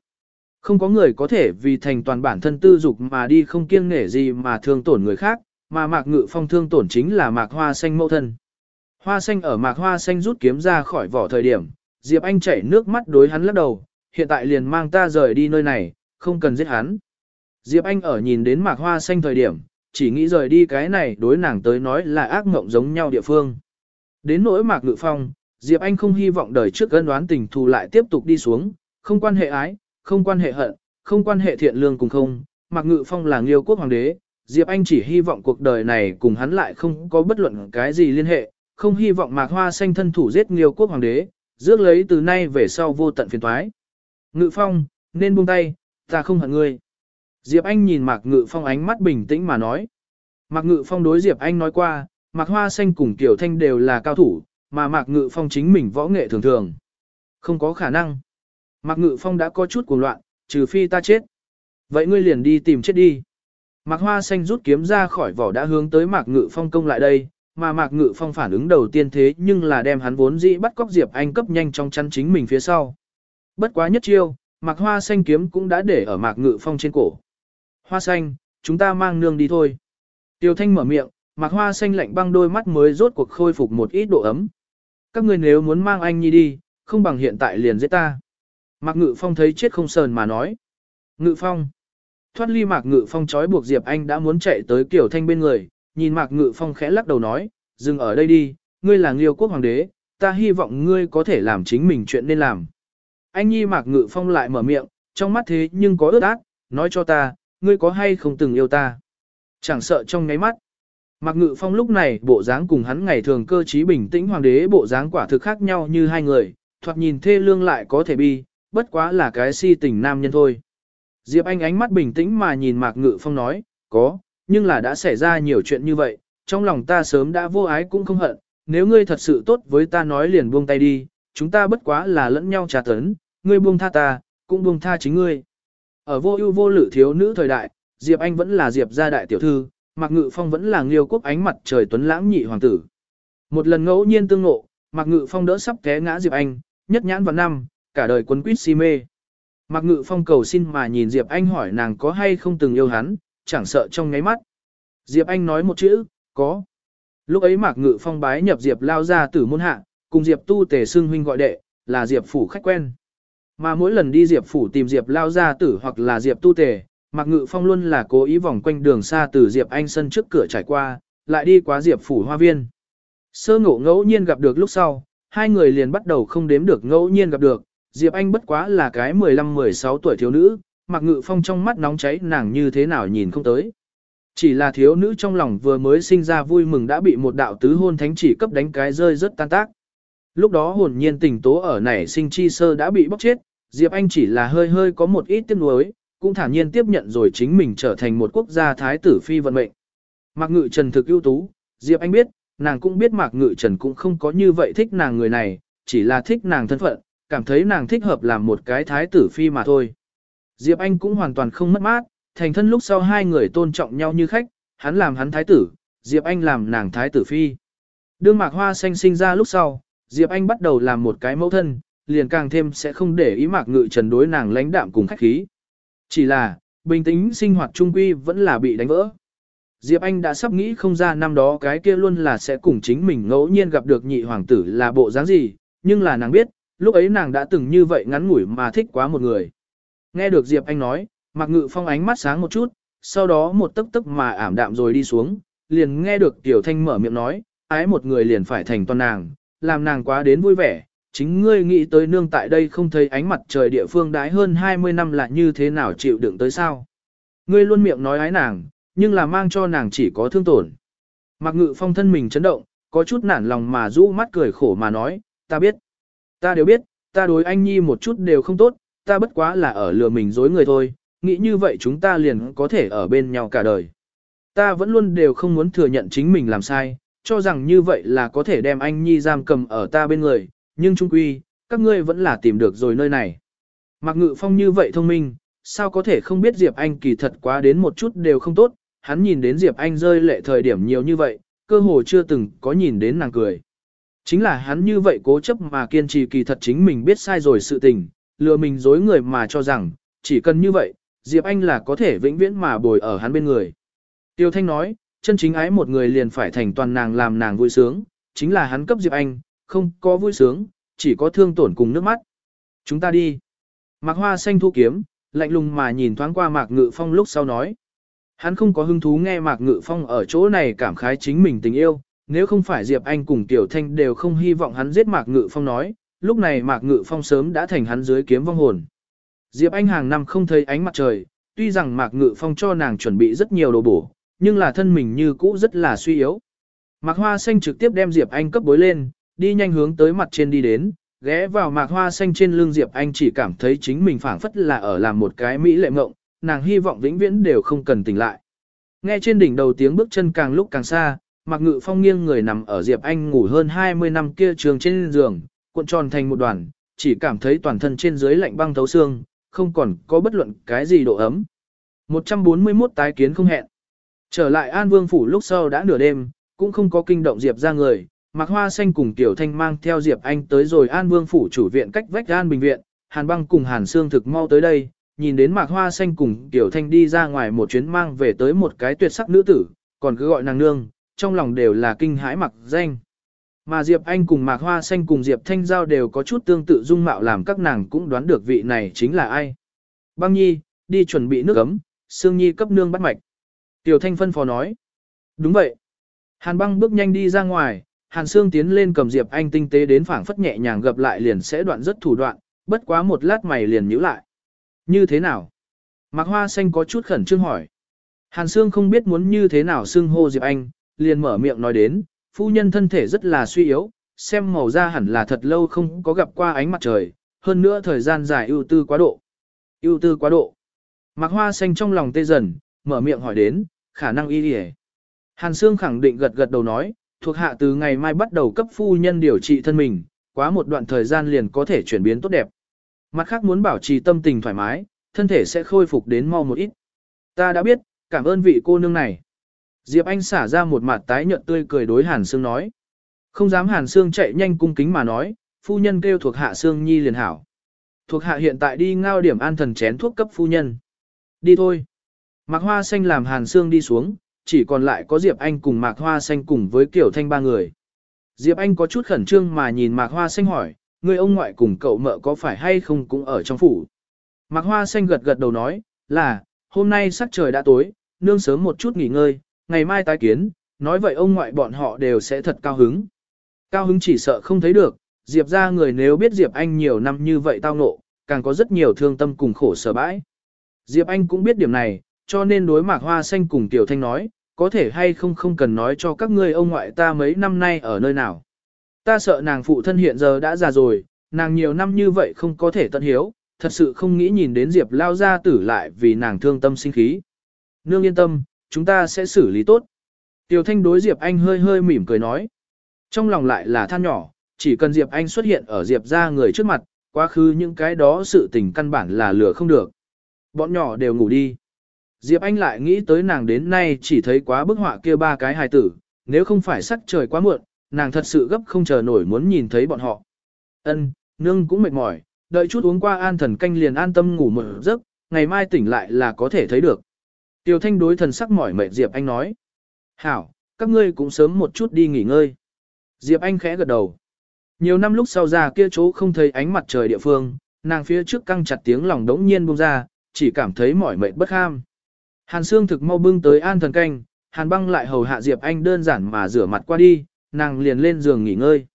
Không có người có thể vì thành toàn bản thân tư dục mà đi không kiêng nể gì mà thương tổn người khác, mà Mạc Ngự Phong thương tổn chính là Mạc Hoa Xanh mẫu thân. Hoa Xanh ở Mạc Hoa Xanh rút kiếm ra khỏi vỏ thời điểm, Diệp Anh chảy nước mắt đối hắn lắc đầu, hiện tại liền mang ta rời đi nơi này, không cần giết hắn. Diệp Anh ở nhìn đến Mạc Hoa Xanh thời điểm, chỉ nghĩ rời đi cái này đối nàng tới nói là ác mộng giống nhau địa phương. Đến nỗi Mạc Ngự Phong, Diệp Anh không hy vọng đời trước gân đoán tình thù lại tiếp tục đi xuống, không quan hệ ái, không quan hệ hận, không quan hệ thiện lương cùng không. Mạc Ngự Phong là Liêu quốc hoàng đế, Diệp Anh chỉ hy vọng cuộc đời này cùng hắn lại không có bất luận cái gì liên hệ, không hy vọng Mạc Hoa Xanh thân thủ giết Liêu quốc hoàng đế, rước lấy từ nay về sau vô tận phiền toái. Ngự Phong, nên buông tay, ta không hận ngươi. Diệp Anh nhìn Mạc Ngự Phong ánh mắt bình tĩnh mà nói. Mạc Ngự Phong đối Diệp Anh nói qua, Mạc Hoa Xanh cùng Tiểu Thanh đều là cao thủ, mà Mạc Ngự Phong chính mình võ nghệ thường thường. Không có khả năng. Mạc Ngự Phong đã có chút cuồng loạn, trừ phi ta chết. Vậy ngươi liền đi tìm chết đi. Mạc Hoa Xanh rút kiếm ra khỏi vỏ đã hướng tới Mạc Ngự Phong công lại đây, mà Mạc Ngự Phong phản ứng đầu tiên thế nhưng là đem hắn vốn dĩ bắt cóc Diệp Anh cấp nhanh trong chắn chính mình phía sau. Bất quá nhất chiêu, Mạc Hoa Xanh kiếm cũng đã để ở Mạc Ngự Phong trên cổ. Hoa Xanh, chúng ta mang nương đi thôi. Tiêu Thanh mở miệng, Mạc Hoa Xanh lạnh băng đôi mắt mới rốt cuộc khôi phục một ít độ ấm. Các người nếu muốn mang anh nhi đi, không bằng hiện tại liền giết ta. Mạc Ngự Phong thấy chết không sờn mà nói. Ngự Phong. Thoát ly Mạc Ngự Phong trói buộc Diệp Anh đã muốn chạy tới Kiều Thanh bên người, nhìn Mạc Ngự Phong khẽ lắc đầu nói, dừng ở đây đi, ngươi là Nghiêu quốc hoàng đế, ta hy vọng ngươi có thể làm chính mình chuyện nên làm. Anh nhi Mạc Ngự Phong lại mở miệng, trong mắt thế nhưng có ướt át, nói cho ta, ngươi có hay không từng yêu ta. Chẳng sợ trong ngáy mắt. Mạc Ngự Phong lúc này bộ dáng cùng hắn ngày thường cơ trí bình tĩnh hoàng đế bộ dáng quả thực khác nhau như hai người, thoạt nhìn thê lương lại có thể bi, bất quá là cái si tình nam nhân thôi. Diệp Anh ánh mắt bình tĩnh mà nhìn Mạc Ngự Phong nói, có, nhưng là đã xảy ra nhiều chuyện như vậy, trong lòng ta sớm đã vô ái cũng không hận, nếu ngươi thật sự tốt với ta nói liền buông tay đi, chúng ta bất quá là lẫn nhau trà tấn, ngươi buông tha ta, cũng buông tha chính ngươi. Ở vô ưu vô lự thiếu nữ thời đại, Diệp Anh vẫn là Diệp gia đại tiểu thư, Mạc Ngự Phong vẫn là Nghiêu quốc ánh mặt trời tuấn lãng nhị hoàng tử. Một lần ngẫu nhiên tương ngộ, Mạc Ngự Phong đỡ sắp té ngã Diệp Anh, nhất nhãn vào năm, cả đời quấn quýt si mê. Mạc Ngự Phong cầu xin mà nhìn Diệp Anh hỏi nàng có hay không từng yêu hắn, chẳng sợ trong ngáy mắt. Diệp Anh nói một chữ, có. Lúc ấy Mạc Ngự Phong bái nhập Diệp lao ra tử môn hạ, cùng Diệp tu tề xưng huynh gọi đệ, là Diệp phủ khách quen. Mà mỗi lần đi Diệp phủ tìm Diệp lao ra tử hoặc là Diệp tu tề, Mạc Ngự Phong luôn là cố ý vòng quanh đường xa từ Diệp Anh sân trước cửa trải qua, lại đi qua Diệp phủ hoa viên. Sơ ngộ ngẫu nhiên gặp được lúc sau, hai người liền bắt đầu không đếm được ngẫu nhiên gặp được, Diệp Anh bất quá là cái 15-16 tuổi thiếu nữ, mặc Ngự Phong trong mắt nóng cháy nàng như thế nào nhìn không tới. Chỉ là thiếu nữ trong lòng vừa mới sinh ra vui mừng đã bị một đạo tứ hôn thánh chỉ cấp đánh cái rơi rất tan tác. Lúc đó hồn nhiên tình tố ở nảy sinh chi sơ đã bị bóc chết, Diệp Anh chỉ là hơi hơi có một ít tiếc nuối, cũng thản nhiên tiếp nhận rồi chính mình trở thành một quốc gia thái tử phi vận mệnh. Mạc Ngự Trần thực ưu tú, Diệp Anh biết, nàng cũng biết Mạc Ngự Trần cũng không có như vậy thích nàng người này, chỉ là thích nàng thân phận, cảm thấy nàng thích hợp làm một cái thái tử phi mà thôi. Diệp Anh cũng hoàn toàn không mất mát, thành thân lúc sau hai người tôn trọng nhau như khách, hắn làm hắn thái tử, Diệp Anh làm nàng thái tử phi. Đương Mạc Hoa Xanh sinh ra lúc sau, Diệp Anh bắt đầu làm một cái mẫu thân, liền càng thêm sẽ không để ý Mạc Ngự Trần đối nàng lãnh đạm cùng khách khí. Chỉ là, bình tĩnh sinh hoạt trung quy vẫn là bị đánh vỡ. Diệp Anh đã sắp nghĩ không ra năm đó cái kia luôn là sẽ cùng chính mình ngẫu nhiên gặp được nhị hoàng tử là bộ dáng gì, nhưng là nàng biết, lúc ấy nàng đã từng như vậy ngắn ngủi mà thích quá một người. Nghe được Diệp Anh nói, Mạc Ngự Phong ánh mắt sáng một chút, sau đó một tức tức mà ảm đạm rồi đi xuống, liền nghe được Tiểu Thanh mở miệng nói, ái một người liền phải thành toàn nàng, làm nàng quá đến vui vẻ, chính ngươi nghĩ tới nương tại đây không thấy ánh mặt trời địa phương đái hơn 20 năm là như thế nào chịu đựng tới sao. Ngươi luôn miệng nói ái nàng, nhưng là mang cho nàng chỉ có thương tổn. Mạc Ngự Phong thân mình chấn động, có chút nản lòng mà rũ mắt cười khổ mà nói, ta biết. Ta đều biết, ta đối anh Nhi một chút đều không tốt, ta bất quá là ở lừa mình dối người thôi, nghĩ như vậy chúng ta liền có thể ở bên nhau cả đời. Ta vẫn luôn đều không muốn thừa nhận chính mình làm sai, cho rằng như vậy là có thể đem anh Nhi giam cầm ở ta bên người, nhưng trung quy, các ngươi vẫn là tìm được rồi nơi này. Mạc Ngự Phong như vậy thông minh, sao có thể không biết Diệp Anh kỳ thật quá đến một chút đều không tốt, hắn nhìn đến Diệp Anh rơi lệ thời điểm nhiều như vậy, cơ hồ chưa từng có nhìn đến nàng cười. Chính là hắn như vậy cố chấp mà kiên trì kỳ thật chính mình biết sai rồi sự tình, lừa mình dối người mà cho rằng, chỉ cần như vậy, Diệp Anh là có thể vĩnh viễn mà bồi ở hắn bên người. Tiêu Thanh nói, chân chính ái một người liền phải thành toàn nàng làm nàng vui sướng, chính là hắn cấp Diệp Anh, không có vui sướng, chỉ có thương tổn cùng nước mắt. Chúng ta đi. Mạc Hoa xanh thu kiếm, lạnh lùng mà nhìn thoáng qua Mạc Ngự Phong lúc sau nói. Hắn không có hứng thú nghe Mạc Ngự Phong ở chỗ này cảm khái chính mình tình yêu, nếu không phải Diệp Anh cùng Tiểu Thanh đều không hy vọng hắn giết Mạc Ngự Phong nói, lúc này Mạc Ngự Phong sớm đã thành hắn dưới kiếm vong hồn. Diệp Anh hàng năm không thấy ánh mặt trời, tuy rằng Mạc Ngự Phong cho nàng chuẩn bị rất nhiều đồ bổ, nhưng là thân mình như cũ rất là suy yếu. Mạc Hoa Xanh trực tiếp đem Diệp Anh cấp bối lên, đi nhanh hướng tới mặt trên đi đến, ghé vào Mạc Hoa Xanh trên lưng Diệp Anh chỉ cảm thấy chính mình phảng phất là ở làm một cái mỹ lệ mộng, nàng hy vọng vĩnh viễn đều không cần tỉnh lại. Nghe trên đỉnh đầu tiếng bước chân càng lúc càng xa, Mạc Ngự Phong nghiêng người nằm ở Diệp Anh ngủ hơn 20 năm kia trường trên giường, cuộn tròn thành một đoàn, chỉ cảm thấy toàn thân trên dưới lạnh băng thấu xương, không còn có bất luận cái gì độ ấm. 141 tái kiến không hẹn. Trở lại An Vương Phủ lúc sau đã nửa đêm, cũng không có kinh động Diệp ra người, Mạc Hoa Xanh cùng Tiểu Thanh mang theo Diệp Anh tới rồi An Vương Phủ chủ viện cách vách An Bình Viện, Hàn băng cùng Hàn Sương thực mau tới đây, nhìn đến Mạc Hoa Xanh cùng Tiểu Thanh đi ra ngoài một chuyến mang về tới một cái tuyệt sắc nữ tử, còn cứ gọi nàng nương, trong lòng đều là kinh hãi mặc danh. Mà Diệp Anh cùng Mạc Hoa Xanh cùng Diệp Thanh Giao đều có chút tương tự dung mạo làm các nàng cũng đoán được vị này chính là ai. Băng Nhi, đi chuẩn bị nước ấm, Sương Nhi cấp nương bắt mạch. Tiểu Thanh phân phó nói. Đúng vậy. Hàn băng bước nhanh đi ra ngoài, Hàn Sương tiến lên cầm Diệp Anh tinh tế đến phảng phất nhẹ nhàng gặp lại liền sẽ đoạn rất thủ đoạn, bất quá một lát mày liền nhíu lại. Như thế nào? Mạc Hoa Xanh có chút khẩn trương hỏi. Hàn Sương không biết muốn như thế nào xưng hô Diệp Anh, liền mở miệng nói đến, phu nhân thân thể rất là suy yếu, xem màu da hẳn là thật lâu không có gặp qua ánh mặt trời, hơn nữa thời gian dài ưu tư quá độ. ưu tư quá độ. Mạc Hoa Xanh trong lòng tê dần, mở miệng hỏi đến, khả năng y đi Hàn Sương khẳng định gật gật đầu nói, thuộc hạ từ ngày mai bắt đầu cấp phu nhân điều trị thân mình, quá một đoạn thời gian liền có thể chuyển biến tốt đẹp. Mặt khác muốn bảo trì tâm tình thoải mái, thân thể sẽ khôi phục đến mau một ít. Ta đã biết, cảm ơn vị cô nương này. Diệp Anh xả ra một mặt tái nhợt tươi cười đối Hàn Sương nói. Không dám Hàn Sương chạy nhanh cung kính mà nói, phu nhân kêu thuộc hạ Sương Nhi liền hảo. Thuộc hạ hiện tại đi ngao điểm an thần chén thuốc cấp phu nhân. Đi thôi. Mạc Hoa Xanh làm Hàn Sương đi xuống, chỉ còn lại có Diệp Anh cùng Mạc Hoa Xanh cùng với Kiều Thanh ba người. Diệp Anh có chút khẩn trương mà nhìn Mạc Hoa Xanh hỏi, người ông ngoại cùng cậu mợ có phải hay không cũng ở trong phủ. Mạc Hoa Xanh gật gật đầu nói, là, hôm nay sắc trời đã tối, nương sớm một chút nghỉ ngơi, ngày mai tái kiến, nói vậy ông ngoại bọn họ đều sẽ thật cao hứng. Cao hứng chỉ sợ không thấy được, Diệp ra người nếu biết Diệp Anh nhiều năm như vậy tao ngộ, càng có rất nhiều thương tâm cùng khổ sở bãi. Diệp Anh cũng biết điểm này, cho nên đối mạc hoa xanh cùng Tiểu Thanh nói, có thể hay không không cần nói cho các ngươi ông ngoại ta mấy năm nay ở nơi nào. Ta sợ nàng phụ thân hiện giờ đã già rồi, nàng nhiều năm như vậy không có thể tận hiếu, thật sự không nghĩ nhìn đến Diệp lao ra tử lại vì nàng thương tâm sinh khí. Nương yên tâm, chúng ta sẽ xử lý tốt. Tiểu Thanh đối Diệp Anh hơi hơi mỉm cười nói. Trong lòng lại là than nhỏ, chỉ cần Diệp Anh xuất hiện ở Diệp ra người trước mặt, quá khứ những cái đó sự tình căn bản là lừa không được. Bọn nhỏ đều ngủ đi. Diệp Anh lại nghĩ tới nàng đến nay chỉ thấy quá bức họa kia ba cái hài tử, nếu không phải sắc trời quá muộn, nàng thật sự gấp không chờ nổi muốn nhìn thấy bọn họ. Ân, nương cũng mệt mỏi, đợi chút uống qua an thần canh liền an tâm ngủ một giấc, ngày mai tỉnh lại là có thể thấy được. Tiêu Thanh đối thần sắc mỏi mệt Diệp Anh nói. Hảo, các ngươi cũng sớm một chút đi nghỉ ngơi. Diệp Anh khẽ gật đầu. Nhiều năm lúc sau ra kia chỗ không thấy ánh mặt trời địa phương, nàng phía trước căng chặt tiếng lòng đống nhiên buông ra, chỉ cảm thấy mỏi mệt bất ham. Hàn Sương thực mau bưng tới an thần canh, Hàn băng lại hầu hạ Diệp Anh đơn giản mà rửa mặt qua đi, nàng liền lên giường nghỉ ngơi.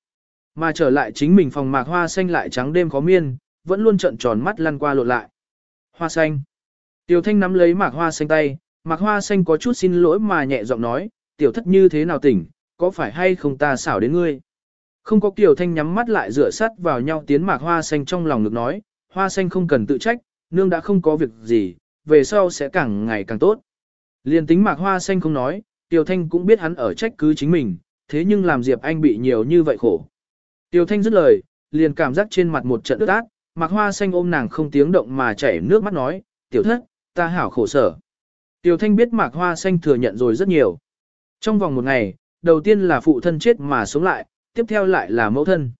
Mà trở lại chính mình phòng mạc hoa xanh lại trắng đêm khó miên, vẫn luôn trận tròn mắt lăn qua lộn lại. Hoa xanh. Tiểu thanh nắm lấy mạc hoa xanh tay, mạc hoa xanh có chút xin lỗi mà nhẹ giọng nói, tiểu thất như thế nào tỉnh, có phải hay không ta xảo đến ngươi. Không có kiểu Thanh nhắm mắt lại rửa sắt vào nhau tiến mạc hoa xanh trong lòng ngực nói, hoa xanh không cần tự trách, nương đã không có việc gì, về sau sẽ càng ngày càng tốt. Liên tính mạc hoa xanh không nói, Tiểu Thanh cũng biết hắn ở trách cứ chính mình, thế nhưng làm Diệp Anh bị nhiều như vậy khổ. Tiểu Thanh dứt lời, liền cảm giác trên mặt một trận ướt át, mạc hoa xanh ôm nàng không tiếng động mà chảy nước mắt nói, tiểu thất, ta hảo khổ sở. Tiểu Thanh biết Mạc Hoa Xanh thừa nhận rồi rất nhiều. Trong vòng một ngày, đầu tiên là phụ thân chết mà sống lại, tiếp theo lại là mẫu thân.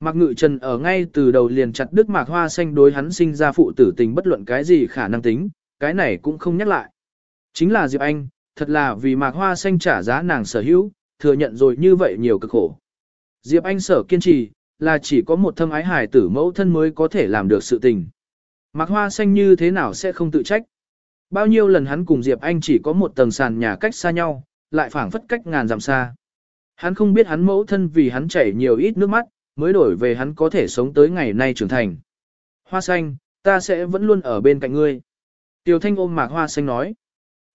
Mạc Ngự Trần ở ngay từ đầu liền chặt đứt Mạc Hoa Xanh đối hắn sinh ra phụ tử tình bất luận cái gì khả năng tính, cái này cũng không nhắc lại. Chính là Diệp Anh, thật là vì Mạc Hoa Xanh trả giá nàng sở hữu, thừa nhận rồi như vậy nhiều cực khổ. Diệp Anh sở kiên trì, là chỉ có một thâm ái hài tử mẫu thân mới có thể làm được sự tình. Mạc Hoa Xanh như thế nào sẽ không tự trách. Bao nhiêu lần hắn cùng Diệp Anh chỉ có một tầng sàn nhà cách xa nhau, lại phảng phất cách ngàn dặm xa. Hắn không biết hắn mẫu thân vì hắn chảy nhiều ít nước mắt, mới đổi về hắn có thể sống tới ngày nay trưởng thành. Hoa xanh, ta sẽ vẫn luôn ở bên cạnh ngươi. Tiểu Thanh ôm Mạc Hoa xanh nói.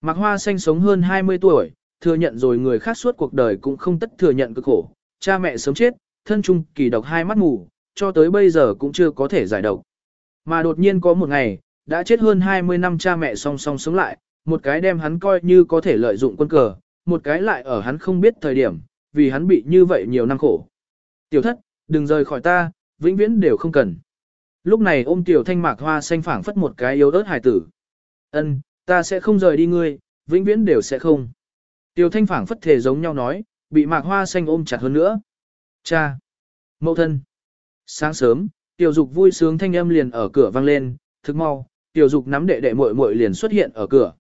Mạc Hoa xanh sống hơn 20 tuổi, thừa nhận rồi người khác suốt cuộc đời cũng không tất thừa nhận cực khổ. Cha mẹ sớm chết, thân trung kỳ độc hai mắt ngủ, cho tới bây giờ cũng chưa có thể giải độc. Mà đột nhiên có một ngày, đã chết hơn 20 năm cha mẹ song song sống lại, một cái đem hắn coi như có thể lợi dụng quân cờ, một cái lại ở hắn không biết thời điểm, vì hắn bị như vậy nhiều năm khổ. Tiểu thất, đừng rời khỏi ta, vĩnh viễn đều không cần. Lúc này ôm tiểu thanh mạc hoa xanh phảng phất một cái yếu ớt hài tử. Ân, ta sẽ không rời đi ngươi, vĩnh viễn đều sẽ không. Tiểu thanh phảng phất thể giống nhau nói, bị mạc hoa xanh ôm chặt hơn nữa. Cha! Mậu thân! Sáng sớm, tiểu dục vui sướng thanh âm liền ở cửa vang lên, thức mau, tiểu dục nắm đệ đệ muội muội liền xuất hiện ở cửa.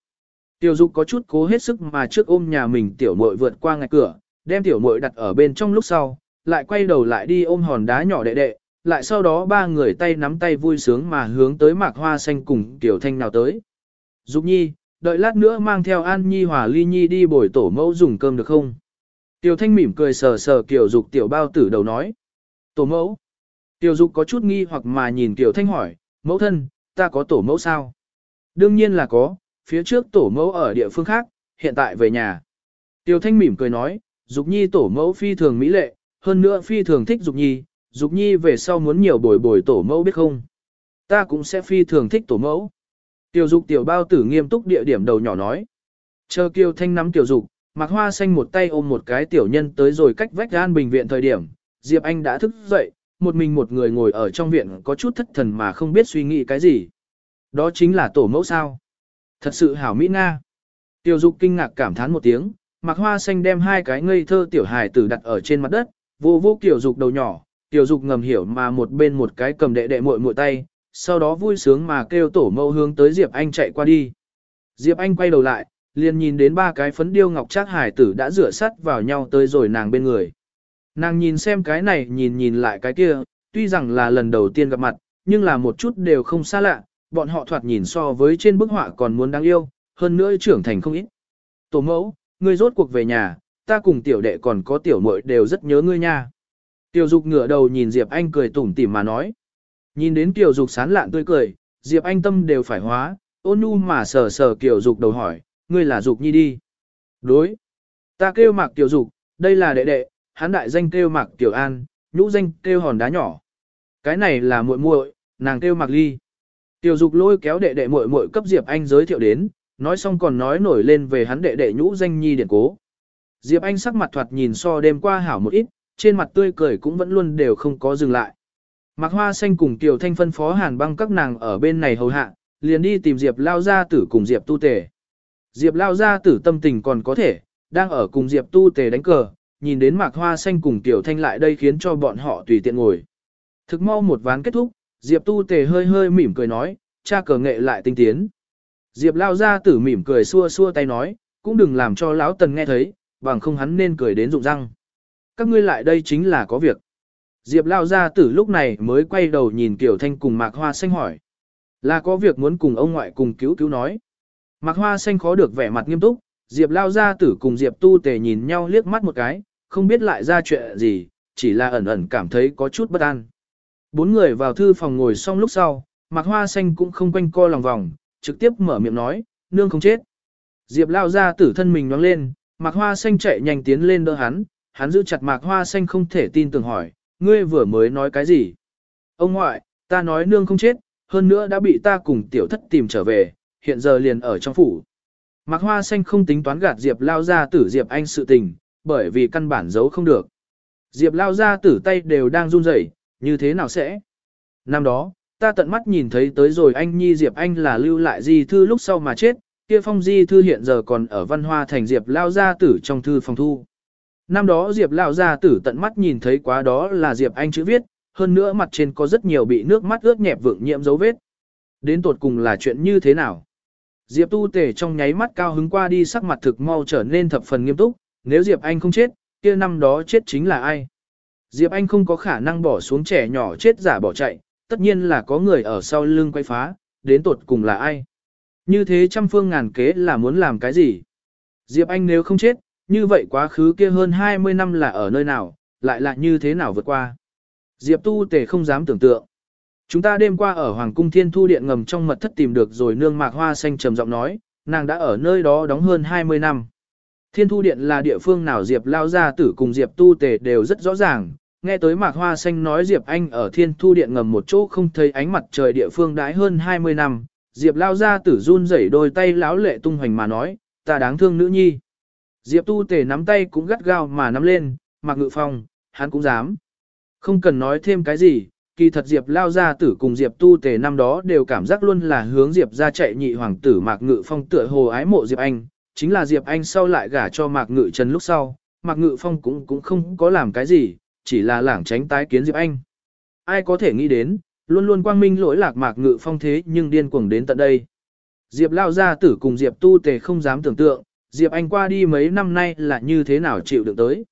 Tiểu dục có chút cố hết sức mà trước ôm nhà mình tiểu muội vượt qua ngạch cửa, đem tiểu muội đặt ở bên trong lúc sau, lại quay đầu lại đi ôm hòn đá nhỏ đệ đệ, lại sau đó ba người tay nắm tay vui sướng mà hướng tới mạc hoa xanh cùng tiểu thanh nào tới. Dục nhi, đợi lát nữa mang theo An Nhi hòa Ly Nhi đi bồi tổ mẫu dùng cơm được không? Tiểu thanh mỉm cười sờ sờ kiểu dục tiểu bao tử đầu nói. Tổ mẫu. Tiểu dục có chút nghi hoặc mà nhìn tiểu thanh hỏi, mẫu thân, ta có tổ mẫu sao? Đương nhiên là có, phía trước tổ mẫu ở địa phương khác, hiện tại về nhà. Tiểu thanh mỉm cười nói, dục nhi tổ mẫu phi thường mỹ lệ, hơn nữa phi thường thích dục nhi, dục nhi về sau muốn nhiều bồi bồi tổ mẫu biết không? Ta cũng sẽ phi thường thích tổ mẫu. Tiểu dục tiểu bao tử nghiêm túc địa điểm đầu nhỏ nói. Chờ kiều thanh nắm tiểu dục, mặc hoa xanh một tay ôm một cái tiểu nhân tới rồi cách vách gan bình viện thời điểm, Diệp Anh đã thức dậy, một mình một người ngồi ở trong viện có chút thất thần mà không biết suy nghĩ cái gì. Đó chính là tổ mẫu sao. Thật sự hảo mỹ Nga. Tiểu dục kinh ngạc cảm thán một tiếng, mặc hoa xanh đem hai cái ngây thơ tiểu hài tử đặt ở trên mặt đất, vô vô tiểu dục đầu nhỏ, tiểu dục ngầm hiểu mà một bên một cái cầm đệ đệ muội muội tay, sau đó vui sướng mà kêu tổ mẫu hướng tới Diệp Anh chạy qua đi. Diệp Anh quay đầu lại, liền nhìn đến ba cái phấn điêu ngọc trác hài tử đã rửa sắt vào nhau tới rồi nàng bên người. Nàng nhìn xem cái này nhìn nhìn lại cái kia, tuy rằng là lần đầu tiên gặp mặt, nhưng là một chút đều không xa lạ, bọn họ thoạt nhìn so với trên bức họa còn muốn đáng yêu, hơn nữa trưởng thành không ít. Tổ mẫu, ngươi rốt cuộc về nhà, ta cùng tiểu đệ còn có tiểu muội đều rất nhớ ngươi nha. Tiểu dục ngửa đầu nhìn Diệp Anh cười tủm tỉm mà nói. Nhìn đến tiểu dục sán lạn tươi cười, Diệp Anh tâm đều phải hóa, ôn nhu mà sờ sờ tiểu dục đầu hỏi, ngươi là dục nhi đi. Đối. Ta kêu mạc tiểu dục, đây là đệ đệ, hắn đại danh kêu mạc tiểu an, nhũ danh kêu hòn đá nhỏ. Cái này là muội muội, nàng kêu mạc ly. Tiểu dục lôi kéo đệ đệ muội muội cấp Diệp Anh giới thiệu đến, nói xong còn nói nổi lên về hắn đệ đệ nhũ danh nhi điển cố. Diệp Anh sắc mặt thoạt nhìn so đêm qua hảo một ít, trên mặt tươi cười cũng vẫn luôn đều không có dừng lại. Mạc Hoa Xanh cùng tiểu Thanh phân phó hàn băng các nàng ở bên này hầu hạ, liền đi tìm Diệp Lao Gia Tử cùng Diệp Tu Tề. Diệp Lao Gia Tử tâm tình còn có thể, đang ở cùng Diệp Tu Tề đánh cờ, nhìn đến Mạc Hoa Xanh cùng tiểu Thanh lại đây khiến cho bọn họ tùy tiện ngồi. Thực mau một ván kết thúc, Diệp Tu Tề hơi hơi mỉm cười nói, cha cờ nghệ lại tinh tiến. Diệp lao ra tử mỉm cười xua xua tay nói, cũng đừng làm cho lão tần nghe thấy, bằng không hắn nên cười đến rụng răng. Các ngươi lại đây chính là có việc. Diệp lao ra tử lúc này mới quay đầu nhìn Kiều Thanh cùng Mạc Hoa Xanh hỏi. Là có việc muốn cùng ông ngoại cùng cứu cứu nói. Mạc Hoa Xanh khó được vẻ mặt nghiêm túc, Diệp lao ra tử cùng Diệp tu tề nhìn nhau liếc mắt một cái, không biết lại ra chuyện gì, chỉ là ẩn ẩn cảm thấy có chút bất an. Bốn người vào thư phòng ngồi xong lúc sau, Mạc Hoa Xanh cũng không quanh co lòng vòng, trực tiếp mở miệng nói, nương không chết. Diệp lao ra tử thân mình nhoáng lên, Mạc Hoa Xanh chạy nhanh tiến lên đỡ hắn, hắn giữ chặt Mạc Hoa Xanh không thể tin tưởng hỏi, ngươi vừa mới nói cái gì? Ông ngoại, ta nói nương không chết, hơn nữa đã bị ta cùng tiểu thất tìm trở về, hiện giờ liền ở trong phủ. Mạc Hoa Xanh không tính toán gạt Diệp lao ra tử Diệp Anh sự tình, bởi vì căn bản giấu không được. Diệp lao ra tử tay đều đang run rẩy, như thế nào sẽ? Năm đó, ta tận mắt nhìn thấy tới rồi anh Nhi Diệp Anh là lưu lại di thư lúc sau mà chết, kia phong di thư hiện giờ còn ở văn hoa thành Diệp Lao Gia Tử trong thư phòng thu. Năm đó Diệp Lao Gia Tử tận mắt nhìn thấy quá đó là Diệp Anh chữ viết, hơn nữa mặt trên có rất nhiều bị nước mắt ướt nhẹp vượng nhiễm dấu vết. Đến tột cùng là chuyện như thế nào? Diệp tu tể trong nháy mắt cao hứng qua đi sắc mặt thực mau trở nên thập phần nghiêm túc, nếu Diệp Anh không chết, kia năm đó chết chính là ai? Diệp Anh không có khả năng bỏ xuống trẻ nhỏ chết giả bỏ chạy, tất nhiên là có người ở sau lưng quay phá, đến tột cùng là ai? Như thế trăm phương ngàn kế là muốn làm cái gì? Diệp Anh nếu không chết, như vậy quá khứ kia hơn 20 năm là ở nơi nào, lại là như thế nào vượt qua? Diệp tu tề không dám tưởng tượng. Chúng ta đêm qua ở Hoàng cung Thiên Thu Điện ngầm trong mật thất tìm được rồi nương mạc hoa xanh trầm giọng nói, nàng đã ở nơi đó đóng hơn 20 năm. Thiên Thu Điện là địa phương nào Diệp lao gia tử cùng Diệp tu tề đều rất rõ ràng, nghe tới mạc hoa xanh nói Diệp Anh ở Thiên Thu Điện ngầm một chỗ không thấy ánh mặt trời địa phương đãi hơn 20 năm, Diệp lao gia tử run rẩy đôi tay lão lệ tung hoành mà nói, ta đáng thương nữ nhi. Diệp tu tề nắm tay cũng gắt gao mà nắm lên, mạc ngự phong, hắn cũng dám. Không cần nói thêm cái gì, kỳ thật Diệp lao gia tử cùng Diệp tu tề năm đó đều cảm giác luôn là hướng Diệp ra chạy nhị hoàng tử Mạc Ngự Phong tựa hồ ái mộ Diệp Anh, chính là Diệp Anh sau lại gả cho Mạc Ngự Trần lúc sau, Mạc Ngự Phong cũng cũng không có làm cái gì, chỉ là lảng tránh tái kiến Diệp Anh. Ai có thể nghĩ đến, luôn luôn quang minh lỗi lạc Mạc Ngự Phong thế nhưng điên cuồng đến tận đây. Diệp lao gia tử cùng Diệp tu tề không dám tưởng tượng, Diệp Anh qua đi mấy năm nay là như thế nào chịu được tới.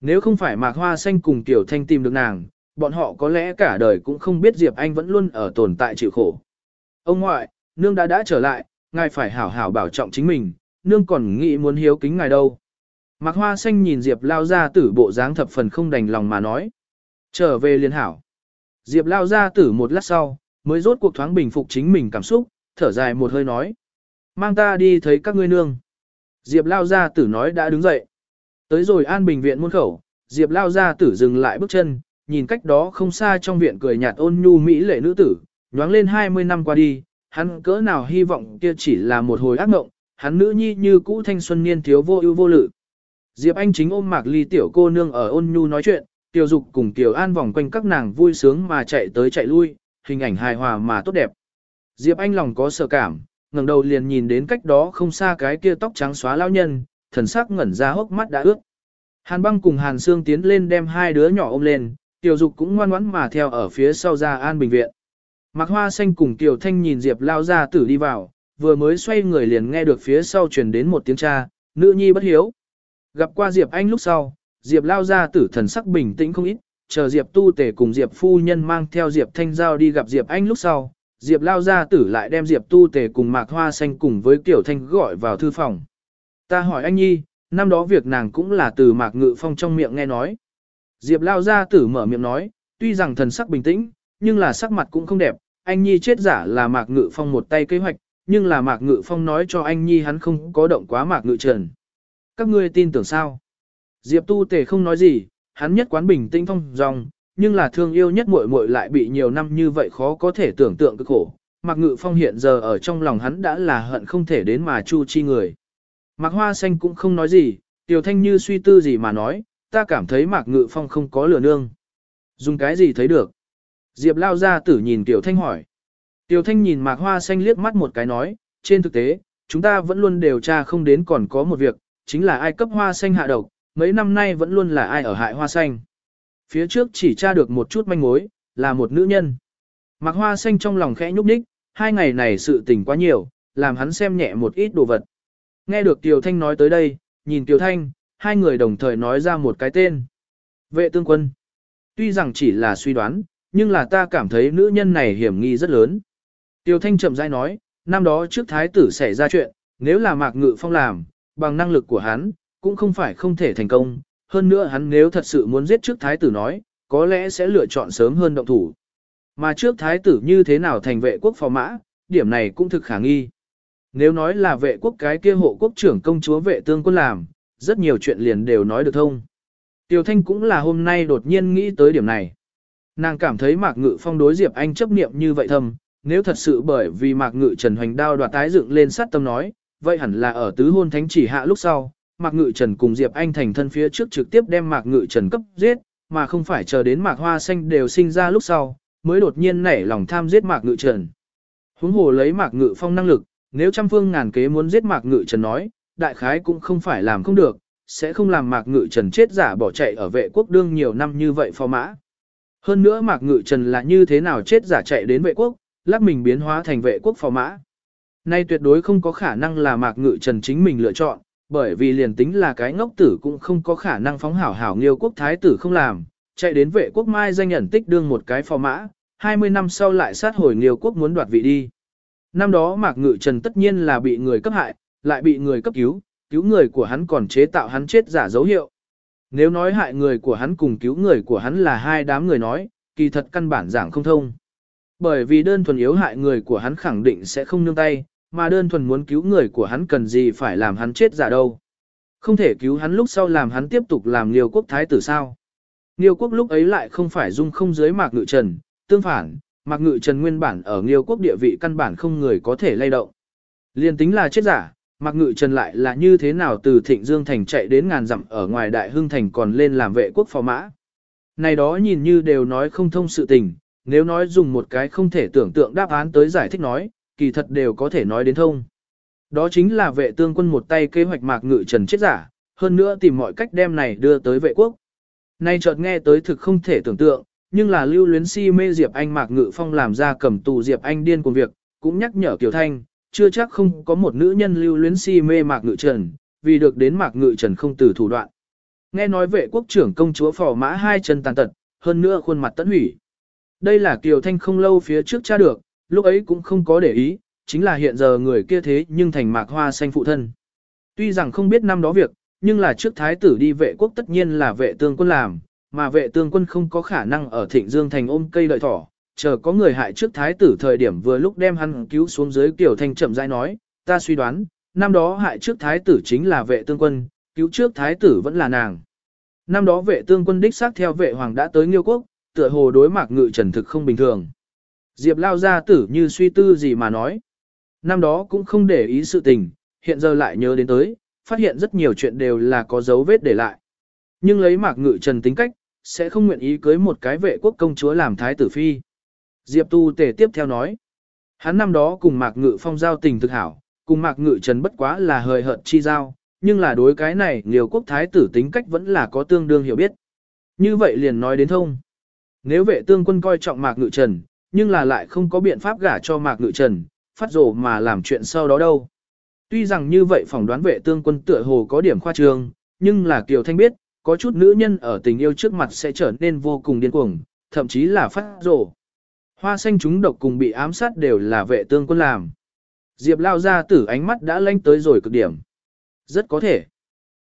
Nếu không phải Mạc Hoa Xanh cùng Tiểu Thanh tìm được nàng, bọn họ có lẽ cả đời cũng không biết Diệp Anh vẫn luôn ở tồn tại chịu khổ. Ông ngoại, nương đã đã trở lại, ngài phải hảo hảo bảo trọng chính mình, nương còn nghĩ muốn hiếu kính ngài đâu. Mạc Hoa Xanh nhìn Diệp lao gia tử bộ dáng thập phần không đành lòng mà nói. Trở về liên hảo. Diệp lao gia tử một lát sau, mới rốt cuộc thoáng bình phục chính mình cảm xúc, thở dài một hơi nói. Mang ta đi thấy các ngươi nương. Diệp lao gia tử nói đã đứng dậy. Tới rồi an bình viện muôn khẩu, Diệp lao gia tử dừng lại bước chân, nhìn cách đó không xa trong viện cười nhạt ôn nhu mỹ lệ nữ tử, nhoáng lên 20 năm qua đi, hắn cỡ nào hy vọng kia chỉ là một hồi ác mộng, hắn nữ nhi như cũ thanh xuân niên thiếu vô ưu vô lự. Diệp Anh chính ôm Mạc Ly tiểu cô nương ở ôn nhu nói chuyện, Tiểu Dục cùng Tiểu An vòng quanh các nàng vui sướng mà chạy tới chạy lui, hình ảnh hài hòa mà tốt đẹp. Diệp Anh lòng có sợ cảm, ngẩng đầu liền nhìn đến cách đó không xa cái kia tóc trắng xóa lão nhân, thần sắc ngẩn ra hốc mắt đã ướt. Hàn Băng cùng Hàn Sương tiến lên đem hai đứa nhỏ ôm lên, Tiểu Dục cũng ngoan ngoãn mà theo ở phía sau ra an bình viện. Mạc Hoa Xanh cùng Tiểu Thanh nhìn Diệp lao ra tử đi vào, vừa mới xoay người liền nghe được phía sau truyền đến một tiếng cha, nữ nhi bất hiếu. Gặp qua Diệp Anh lúc sau, Diệp lao ra tử thần sắc bình tĩnh không ít, chờ Diệp tu tể cùng Diệp phu nhân mang theo Diệp Thanh Giao đi gặp Diệp Anh lúc sau, Diệp lao ra tử lại đem Diệp tu tể cùng Mạc Hoa Xanh cùng với Tiểu Thanh gọi vào thư phòng. Ta hỏi anh nhi, năm đó việc nàng cũng là từ Mạc Ngự Phong trong miệng nghe nói. Diệp lao ra tử mở miệng nói, tuy rằng thần sắc bình tĩnh, nhưng là sắc mặt cũng không đẹp, anh Nhi chết giả là Mạc Ngự Phong một tay kế hoạch, nhưng là Mạc Ngự Phong nói cho anh Nhi hắn không có động quá Mạc Ngự Trần. Các ngươi tin tưởng sao? Diệp tu tề không nói gì, hắn nhất quán bình tĩnh phong dòng, nhưng là thương yêu nhất muội muội lại bị nhiều năm như vậy khó có thể tưởng tượng cực khổ. Mạc Ngự Phong hiện giờ ở trong lòng hắn đã là hận không thể đến mà chu chi người. Mạc Hoa Xanh cũng không nói gì, Tiểu Thanh như suy tư gì mà nói, ta cảm thấy Mạc Ngự Phong không có lửa nương. Dùng cái gì thấy được? Diệp lao ra tử nhìn Tiểu Thanh hỏi. Tiểu Thanh nhìn Mạc Hoa Xanh liếc mắt một cái nói, trên thực tế, chúng ta vẫn luôn điều tra không đến còn có một việc, chính là ai cấp Hoa Xanh hạ độc, mấy năm nay vẫn luôn là ai ở hại Hoa Xanh. Phía trước chỉ tra được một chút manh mối, là một nữ nhân. Mạc Hoa Xanh trong lòng khẽ nhúc nhích, hai ngày này sự tình quá nhiều, làm hắn xem nhẹ một ít đồ vật. Nghe được Tiểu Thanh nói tới đây, nhìn Tiểu Thanh, hai người đồng thời nói ra một cái tên. Vệ tương quân. Tuy rằng chỉ là suy đoán, nhưng là ta cảm thấy nữ nhân này hiểm nghi rất lớn. Tiêu Thanh chậm rãi nói, năm đó trước thái tử xảy ra chuyện, nếu là Mạc Ngự Phong làm, bằng năng lực của hắn, cũng không phải không thể thành công, hơn nữa hắn nếu thật sự muốn giết trước thái tử nói, có lẽ sẽ lựa chọn sớm hơn động thủ. Mà trước thái tử như thế nào thành vệ quốc phò mã, điểm này cũng thực khả nghi. Nếu nói là vệ quốc cái kia hộ quốc trưởng công chúa vệ tương quân làm, rất nhiều chuyện liền đều nói được thông. Tiêu Thanh cũng là hôm nay đột nhiên nghĩ tới điểm này. Nàng cảm thấy Mạc Ngự Phong đối Diệp Anh chấp niệm như vậy thầm, nếu thật sự bởi vì Mạc Ngự Trần hoành đao đoạt tái dựng lên sát tâm nói, vậy hẳn là ở tứ hôn thánh chỉ hạ lúc sau, Mạc Ngự Trần cùng Diệp Anh thành thân phía trước trực tiếp đem Mạc Ngự Trần cấp giết, mà không phải chờ đến Mạc Hoa Xanh đều sinh ra lúc sau, mới đột nhiên nảy lòng tham giết Mạc Ngự Trần. Huống hồ lấy Mạc Ngự Phong năng lực, nếu trăm phương ngàn kế muốn giết Mạc Ngự Trần nói, đại khái cũng không phải làm không được, sẽ không làm Mạc Ngự Trần chết giả bỏ chạy ở vệ quốc đương nhiều năm như vậy phò mã. Hơn nữa Mạc Ngự Trần là như thế nào chết giả chạy đến vệ quốc, lắc mình biến hóa thành vệ quốc phò mã. Nay tuyệt đối không có khả năng là Mạc Ngự Trần chính mình lựa chọn, bởi vì liền tính là cái ngốc tử cũng không có khả năng phóng hảo hảo nghiêu quốc thái tử không làm, chạy đến vệ quốc mai danh nhận tích đương một cái phò mã, 20 năm sau lại sát hồi nghiêu quốc muốn đoạt vị đi. Năm đó Mạc Ngự Trần tất nhiên là bị người cấp hại, lại bị người cấp cứu, cứu người của hắn còn chế tạo hắn chết giả dấu hiệu. Nếu nói hại người của hắn cùng cứu người của hắn là hai đám người nói, kỳ thật căn bản giảng không thông. Bởi vì đơn thuần yếu hại người của hắn khẳng định sẽ không nương tay, mà đơn thuần muốn cứu người của hắn cần gì phải làm hắn chết giả đâu. Không thể cứu hắn lúc sau làm hắn tiếp tục làm liều quốc thái tử sao. Liêu quốc lúc ấy lại không phải dung không dưới mạc ngự trần, tương phản, mạc ngự trần nguyên bản ở liêu quốc địa vị căn bản không người có thể lay động. Liên tính là chết giả, mạc ngự trần lại là như thế nào từ thịnh dương thành chạy đến ngàn dặm ở ngoài đại hưng thành còn lên làm vệ quốc phò mã. Này đó nhìn như đều nói không thông sự tình, nếu nói dùng một cái không thể tưởng tượng đáp án tới giải thích nói, kỳ thật đều có thể nói đến thông. Đó chính là vệ tương quân một tay kế hoạch mạc ngự trần chết giả, hơn nữa tìm mọi cách đem này đưa tới vệ quốc. Nay chợt nghe tới thực không thể tưởng tượng, nhưng là lưu luyến si mê Diệp Anh Mạc Ngự Phong làm ra cầm tù Diệp Anh điên cuồng việc, cũng nhắc nhở Kiều Thanh, chưa chắc không có một nữ nhân lưu luyến si mê Mạc Ngự Trần, vì được đến Mạc Ngự Trần không từ thủ đoạn. Nghe nói vệ quốc trưởng công chúa phò mã hai chân tàn tật, hơn nữa khuôn mặt tận hủy. Đây là Kiều Thanh không lâu phía trước tra được, lúc ấy cũng không có để ý, chính là hiện giờ người kia thế nhưng thành Mạc Hoa xanh phụ thân. Tuy rằng không biết năm đó việc, nhưng là trước thái tử đi vệ quốc tất nhiên là vệ tương quân làm, mà vệ tương quân không có khả năng ở thịnh dương thành ôm cây đợi thỏ, chờ có người hại trước thái tử thời điểm vừa lúc đem hắn cứu xuống dưới Kiều thanh chậm rãi nói, ta suy đoán, năm đó hại trước thái tử chính là vệ tương quân, cứu trước thái tử vẫn là nàng. Năm đó vệ tương quân đích xác theo vệ hoàng đã tới Nghiêu quốc, tựa hồ đối mạc ngự trần thực không bình thường. Diệp lao ra tử như suy tư gì mà nói. Năm đó cũng không để ý sự tình, hiện giờ lại nhớ đến tới, phát hiện rất nhiều chuyện đều là có dấu vết để lại. Nhưng lấy mạc ngự trần tính cách, sẽ không nguyện ý cưới một cái vệ quốc công chúa làm thái tử phi. Diệp tu tề tiếp theo nói. Hắn năm đó cùng mạc ngự phong giao tình thực hảo, cùng mạc ngự trần bất quá là hời hợt chi giao, nhưng là đối cái này liều quốc thái tử tính cách vẫn là có tương đương hiểu biết. Như vậy liền nói đến thông. Nếu vệ tương quân coi trọng mạc ngự trần, nhưng là lại không có biện pháp gả cho mạc ngự trần, phát rồ mà làm chuyện sau đó đâu. Tuy rằng như vậy phỏng đoán vệ tương quân tựa hồ có điểm khoa trương, nhưng là Kiều Thanh biết, có chút nữ nhân ở tình yêu trước mặt sẽ trở nên vô cùng điên cuồng, thậm chí là phát rồ. Hoa xanh chúng độc cùng bị ám sát đều là vệ tương quân làm. Diệp lao ra tử ánh mắt đã lanh tới rồi cực điểm. Rất có thể.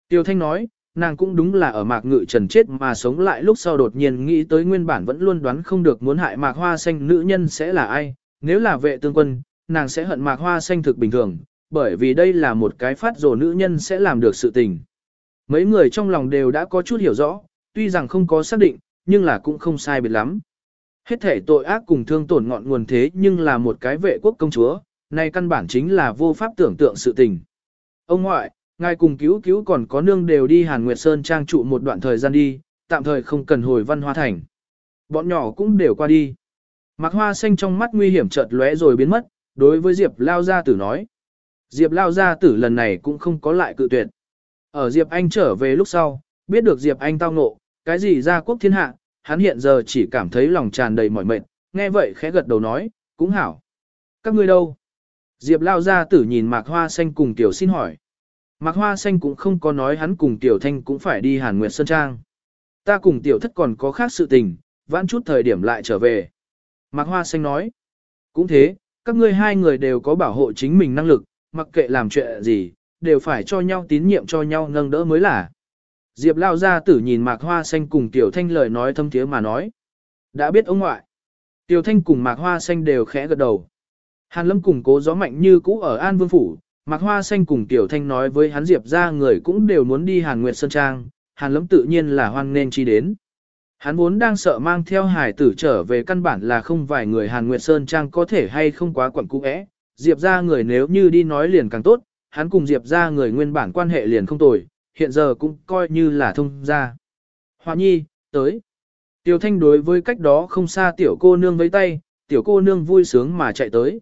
Tiêu Thanh nói, nàng cũng đúng là ở mạc ngự trần chết mà sống lại lúc sau đột nhiên nghĩ tới nguyên bản vẫn luôn đoán không được muốn hại mạc hoa xanh nữ nhân sẽ là ai. Nếu là vệ tương quân, nàng sẽ hận mạc hoa xanh thực bình thường, bởi vì đây là một cái phát rồ nữ nhân sẽ làm được sự tình. Mấy người trong lòng đều đã có chút hiểu rõ, tuy rằng không có xác định, nhưng là cũng không sai biệt lắm. Hết thể tội ác cùng thương tổn ngọn nguồn thế nhưng là một cái vệ quốc công chúa, này căn bản chính là vô pháp tưởng tượng sự tình. Ông ngoại, ngài cùng cứu cứu còn có nương đều đi Hàn Nguyệt Sơn trang trụ một đoạn thời gian đi, tạm thời không cần hồi văn hoa thành. Bọn nhỏ cũng đều qua đi. Mạc hoa xanh trong mắt nguy hiểm chợt lóe rồi biến mất, đối với Diệp Lao Gia Tử nói. Diệp Lao Gia Tử lần này cũng không có lại cự tuyệt. Ở Diệp Anh trở về lúc sau, biết được Diệp Anh tao ngộ, cái gì ra quốc thiên hạ, hắn hiện giờ chỉ cảm thấy lòng tràn đầy mỏi mệt, nghe vậy khẽ gật đầu nói, cũng hảo. Các ngươi đâu? Diệp Lao Gia Tử nhìn Mạc Hoa Xanh cùng Tiểu xin hỏi. Mạc Hoa Xanh cũng không có nói hắn cùng Tiểu Thanh cũng phải đi Hàn Nguyệt Sơn Trang. Ta cùng Tiểu Thất còn có khác sự tình, vãn chút thời điểm lại trở về. Mạc Hoa Xanh nói. Cũng thế, các ngươi hai người đều có bảo hộ chính mình năng lực, mặc kệ làm chuyện gì, đều phải cho nhau tín nhiệm cho nhau nâng đỡ mới là. Diệp lao gia tử nhìn mạc hoa xanh cùng tiểu thanh lời nói thâm thiế mà nói. Đã biết ông ngoại. Tiểu thanh cùng mạc hoa xanh đều khẽ gật đầu. Hàn lâm cùng cố gió mạnh như cũ ở An Vương Phủ, mạc hoa xanh cùng tiểu thanh nói với hắn Diệp ra người cũng đều muốn đi Hàn Nguyệt Sơn Trang, Hàn lâm tự nhiên là hoan nên chi đến. Hắn vốn đang sợ mang theo hải tử trở về căn bản là không vài người Hàn Nguyệt Sơn Trang có thể hay không quá quẩn cũ ẽ. Diệp ra người nếu như đi nói liền càng tốt, hắn cùng Diệp ra người nguyên bản quan hệ liền không tồi, hiện giờ cũng coi như là thông ra. Hoa nhi, tới. Tiểu thanh đối với cách đó không xa tiểu cô nương với tay, tiểu cô nương vui sướng mà chạy tới.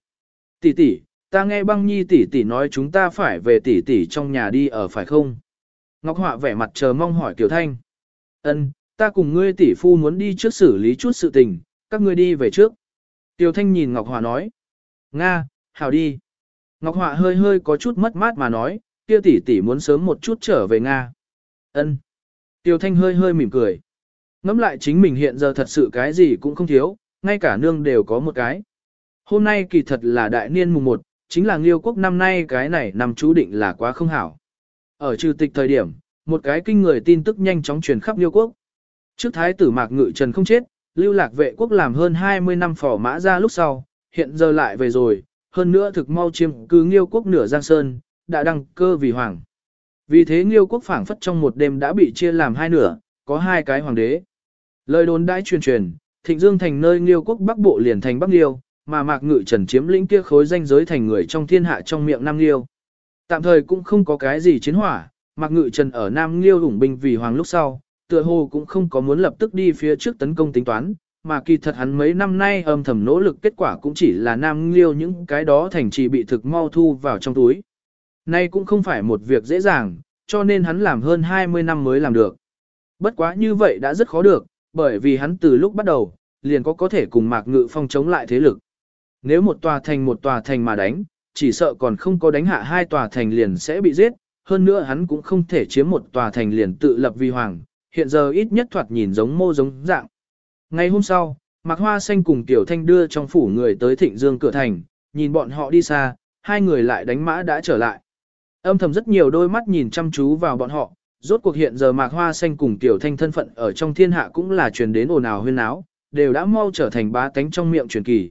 Tỷ tỷ, ta nghe băng nhi tỷ tỷ nói chúng ta phải về tỷ tỷ trong nhà đi ở phải không? Ngọc Họa vẻ mặt chờ mong hỏi Tiểu Thanh. Ân, ta cùng ngươi tỷ phu muốn đi trước xử lý chút sự tình, các ngươi đi về trước. Tiểu Thanh nhìn Ngọc Họa nói. Nga, hảo đi. Ngọc Họa hơi hơi có chút mất mát mà nói, kia tỷ tỷ muốn sớm một chút trở về Nga. Ân. Tiểu Thanh hơi hơi mỉm cười. Ngắm lại chính mình hiện giờ thật sự cái gì cũng không thiếu, ngay cả nương đều có một cái. Hôm nay kỳ thật là đại niên mùng 1, chính là Nghiêu quốc năm nay cái này nằm chú định là quá không hảo. Ở trừ tịch thời điểm, một cái kinh người tin tức nhanh chóng truyền khắp Nghiêu quốc. Trước thái tử Mạc Ngự Trần không chết, lưu lạc vệ quốc làm hơn 20 năm phò mã ra lúc sau, hiện giờ lại về rồi, hơn nữa thực mau chiêm cứ Nghiêu quốc nửa Giang Sơn, đã đăng cơ vì hoàng. Vì thế Nghiêu quốc phảng phất trong một đêm đã bị chia làm hai nửa, có hai cái hoàng đế. Lời đồn đãi truyền truyền, Thịnh Dương thành nơi Nghiêu quốc Bắc Bộ liền thành Bắc Nghiêu, mà Mạc Ngự Trần chiếm lĩnh kia khối danh giới thành người trong thiên hạ trong miệng Nam Liêu. Tạm thời cũng không có cái gì chiến hỏa, Mạc Ngự Trần ở Nam Liêu ủng binh vì hoàng lúc sau, tựa hồ cũng không có muốn lập tức đi phía trước tấn công tính toán, mà kỳ thật hắn mấy năm nay âm thầm nỗ lực kết quả cũng chỉ là Nam Liêu những cái đó thành trì bị thực mau thu vào trong túi. Nay cũng không phải một việc dễ dàng, cho nên hắn làm hơn 20 năm mới làm được. Bất quá như vậy đã rất khó được, bởi vì hắn từ lúc bắt đầu, liền có có thể cùng Mạc Ngự Phong chống lại thế lực. Nếu một tòa thành một tòa thành mà đánh, chỉ sợ còn không có đánh hạ hai tòa thành liền sẽ bị giết, hơn nữa hắn cũng không thể chiếm một tòa thành liền tự lập vi hoàng, hiện giờ ít nhất thoạt nhìn giống mô giống dạng. Ngày hôm sau, Mạc Hoa Xanh cùng Tiểu Thanh đưa trong phủ người tới Thịnh Dương cửa thành, nhìn bọn họ đi xa, hai người lại đánh mã đã trở lại. Âm thầm rất nhiều đôi mắt nhìn chăm chú vào bọn họ, rốt cuộc hiện giờ Mạc Hoa Xanh cùng Tiểu Thanh thân phận ở trong thiên hạ cũng là truyền đến ồn ào huyên áo, đều đã mau trở thành bá tánh trong miệng truyền kỳ.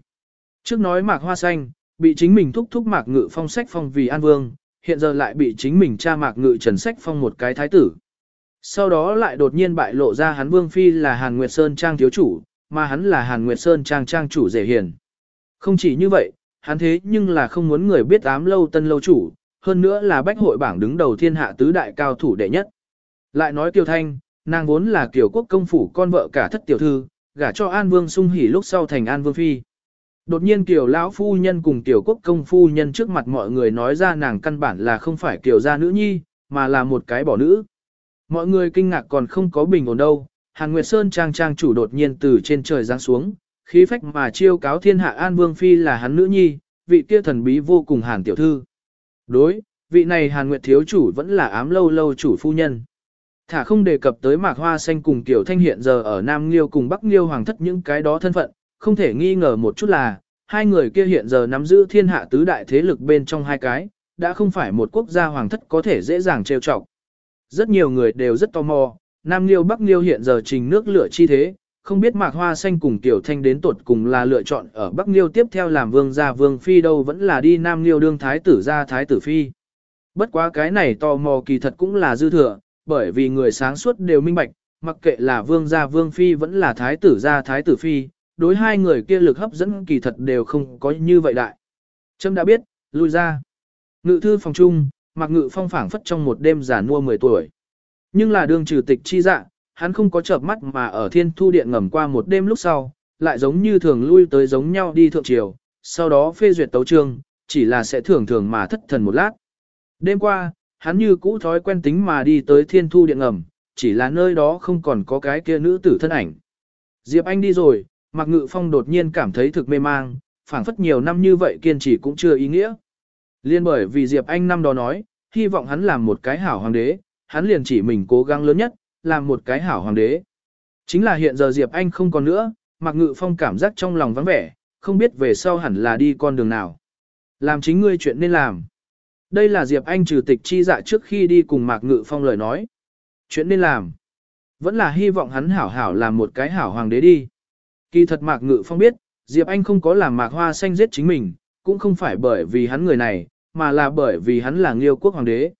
Trước nói mạc hoa xanh, bị chính mình thúc thúc mạc ngự phong sách phong vì an vương, hiện giờ lại bị chính mình cha mạc ngự trần sách phong một cái thái tử. Sau đó lại đột nhiên bại lộ ra hắn vương phi là Hàn Nguyệt Sơn Trang thiếu chủ, mà hắn là Hàn Nguyệt Sơn Trang Trang chủ rể hiền. Không chỉ như vậy, hắn thế nhưng là không muốn người biết ám lâu tân lâu chủ, hơn nữa là bách hội bảng đứng đầu thiên hạ tứ đại cao thủ đệ nhất. Lại nói Kiều Thanh, nàng vốn là Kiều Quốc công phủ con vợ cả thất tiểu thư, gả cho An Vương sung hỉ lúc sau thành An Vương Phi. Đột nhiên Kiều lão phu nhân cùng tiểu quốc công phu nhân trước mặt mọi người nói ra nàng căn bản là không phải Kiều gia nữ nhi, mà là một cái bỏ nữ. Mọi người kinh ngạc còn không có bình ổn đâu, Hàn Nguyệt Sơn trang trang chủ đột nhiên từ trên trời giáng xuống, khí phách mà chiêu cáo thiên hạ An Vương Phi là hắn nữ nhi, vị kia thần bí vô cùng Hàn tiểu thư. Đối, vị này Hàn Nguyệt thiếu chủ vẫn là ám lâu lâu chủ phu nhân. Thả không đề cập tới mạc hoa xanh cùng Tiểu Thanh hiện giờ ở Nam Liêu cùng Bắc Liêu hoàng thất những cái đó thân phận, không thể nghi ngờ một chút là, hai người kia hiện giờ nắm giữ thiên hạ tứ đại thế lực bên trong hai cái, đã không phải một quốc gia hoàng thất có thể dễ dàng trêu chọc. Rất nhiều người đều rất tò mò, Nam Liêu Bắc Liêu hiện giờ trình nước lửa chi thế, không biết Mạc Hoa Xanh cùng Tiểu Thanh đến tột cùng là lựa chọn ở Bắc Liêu tiếp theo làm vương gia vương phi đâu vẫn là đi Nam Liêu đương thái tử gia thái tử phi. Bất quá cái này tò mò kỳ thật cũng là dư thừa, bởi vì người sáng suốt đều minh bạch, mặc kệ là vương gia vương phi vẫn là thái tử gia thái tử phi, đối hai người kia lực hấp dẫn kỳ thật đều không có như vậy đại. Trâm đã biết, lui ra. Ngự thư phòng trung, mặc ngự phong phảng phất trong một đêm giả mua 10 tuổi. Nhưng là đương trừ tịch chi dạ, hắn không có chợp mắt mà ở thiên thu điện ngầm qua một đêm lúc sau, lại giống như thường lui tới giống nhau đi thượng triều, sau đó phê duyệt tấu trương, chỉ là sẽ thường thường mà thất thần một lát. Đêm qua, hắn như cũ thói quen tính mà đi tới thiên thu điện ngầm, chỉ là nơi đó không còn có cái kia nữ tử thân ảnh. Diệp Anh đi rồi, Mạc Ngự Phong đột nhiên cảm thấy thực mê mang, phảng phất nhiều năm như vậy kiên trì cũng chưa ý nghĩa. Liên bởi vì Diệp Anh năm đó nói, hy vọng hắn làm một cái hảo hoàng đế, hắn liền chỉ mình cố gắng lớn nhất, làm một cái hảo hoàng đế. Chính là hiện giờ Diệp Anh không còn nữa, Mạc Ngự Phong cảm giác trong lòng vắng vẻ, không biết về sau hẳn là đi con đường nào. Làm chính ngươi chuyện nên làm. Đây là Diệp Anh trừ tịch chi dạ trước khi đi cùng Mạc Ngự Phong lời nói. Chuyện nên làm. Vẫn là hy vọng hắn hảo hảo làm một cái hảo hoàng đế đi. Kỳ thật Mạc Ngự Phong biết, Diệp Anh không có làm Mạc Hoa Xanh giết chính mình, cũng không phải bởi vì hắn người này, mà là bởi vì hắn là Nghiêu quốc hoàng đế.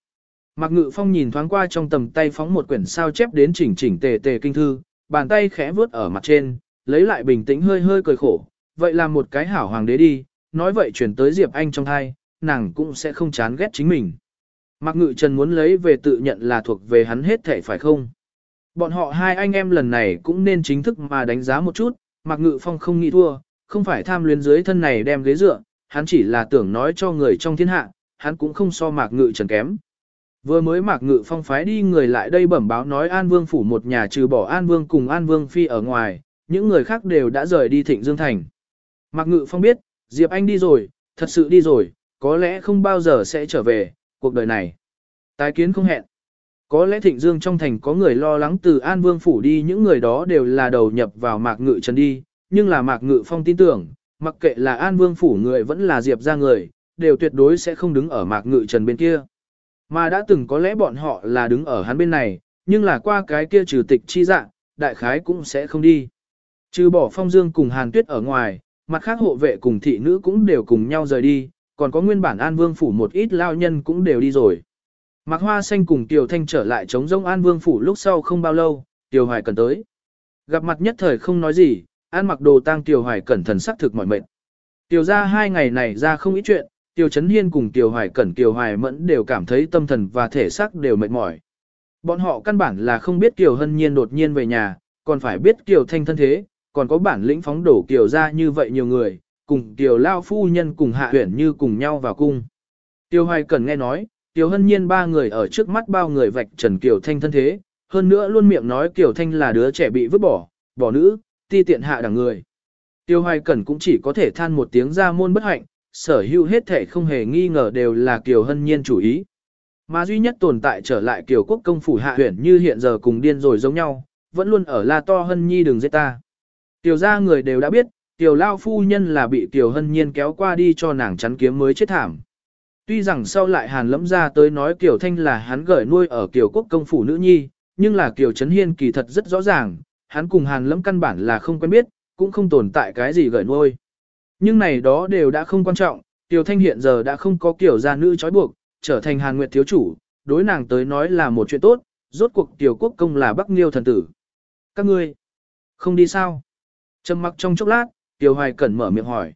Mạc Ngự Phong nhìn thoáng qua trong tầm tay phóng một quyển sao chép đến chỉnh chỉnh tề tề kinh thư, bàn tay khẽ vuốt ở mặt trên, lấy lại bình tĩnh hơi hơi cười khổ, vậy là một cái hảo hoàng đế đi, nói vậy chuyển tới Diệp Anh trong thai, nàng cũng sẽ không chán ghét chính mình. Mạc Ngự Trần muốn lấy về tự nhận là thuộc về hắn hết thể phải không? Bọn họ hai anh em lần này cũng nên chính thức mà đánh giá một chút, Mạc Ngự Phong không nghĩ thua, không phải tham luyến dưới thân này đem ghế dựa, hắn chỉ là tưởng nói cho người trong thiên hạ, hắn cũng không so mạc ngự trần kém. Vừa mới mạc ngự phong phái đi người lại đây bẩm báo nói An Vương phủ một nhà trừ bỏ An Vương cùng An Vương phi ở ngoài, những người khác đều đã rời đi Thịnh Dương Thành. Mạc ngự phong biết, Diệp Anh đi rồi, thật sự đi rồi, có lẽ không bao giờ sẽ trở về, cuộc đời này. Tái kiến không hẹn. Có lẽ Thịnh Dương trong thành có người lo lắng từ An Vương phủ đi những người đó đều là đầu nhập vào Mạc Ngự Trần đi, nhưng là Mạc Ngự Phong tin tưởng, mặc kệ là An Vương phủ người vẫn là Diệp ra người, đều tuyệt đối sẽ không đứng ở Mạc Ngự Trần bên kia. Mà đã từng có lẽ bọn họ là đứng ở hắn bên này, nhưng là qua cái kia trừ tịch chi dạng, đại khái cũng sẽ không đi. Trừ bỏ Phong Dương cùng Hàn Tuyết ở ngoài, mặt khác hộ vệ cùng thị nữ cũng đều cùng nhau rời đi, còn có nguyên bản An Vương phủ một ít lao nhân cũng đều đi rồi. Mạc Hoa Xanh cùng Tiểu Thanh trở lại chống rông An Vương phủ lúc sau không bao lâu, Tiểu Hoài cần tới. Gặp mặt nhất thời không nói gì, An mặc đồ tang Tiểu Hoài cẩn thần sắc thực mỏi mệt. Tiểu ra hai ngày này ra không ít chuyện, Tiểu Trấn Hiên cùng Tiểu Hoài cẩn Tiểu Hoài mẫn đều cảm thấy tâm thần và thể xác đều mệt mỏi. Bọn họ căn bản là không biết Kiều Hân Nhiên đột nhiên về nhà, còn phải biết Kiều Thanh thân thế, còn có bản lĩnh phóng đổ Kiều ra như vậy nhiều người, cùng Kiều Lao Phu Nhân cùng Hạ Huyển như cùng nhau vào cung. Tiêu Hoài cẩn nghe nói, Tiểu Hân Nhiên ba người ở trước mắt bao người vạch trần Kiều Thanh thân thế, hơn nữa luôn miệng nói Kiều Thanh là đứa trẻ bị vứt bỏ, bỏ nữ, ti tiện hạ đẳng người. Tiêu Hoài Cẩn cũng chỉ có thể than một tiếng ra môn bất hạnh, sở hữu hết thể không hề nghi ngờ đều là Kiều Hân Nhiên chủ ý. Mà duy nhất tồn tại trở lại Kiều Quốc công phủ hạ huyển như hiện giờ cùng điên rồi giống nhau, vẫn luôn ở la to Hân Nhi đừng giết ta. Tiểu gia người đều đã biết, Tiểu Lao Phu Nhân là bị Tiểu Hân Nhiên kéo qua đi cho nàng chắn kiếm mới chết thảm. Tuy rằng sau lại hàn lẫm ra tới nói Kiều Thanh là hắn gửi nuôi ở Kiều Quốc công phủ nữ nhi, nhưng là Kiều Trấn Hiên kỳ thật rất rõ ràng, hắn cùng hàn lẫm căn bản là không quen biết, cũng không tồn tại cái gì gửi nuôi. Nhưng này đó đều đã không quan trọng, Kiều Thanh hiện giờ đã không có kiểu gia nữ trói buộc, trở thành hàn nguyệt thiếu chủ, đối nàng tới nói là một chuyện tốt, rốt cuộc Kiều Quốc công là Bắc Nghiêu thần tử. Các ngươi, không đi sao? Trầm mặc trong chốc lát, Kiều Hoài Cẩn mở miệng hỏi.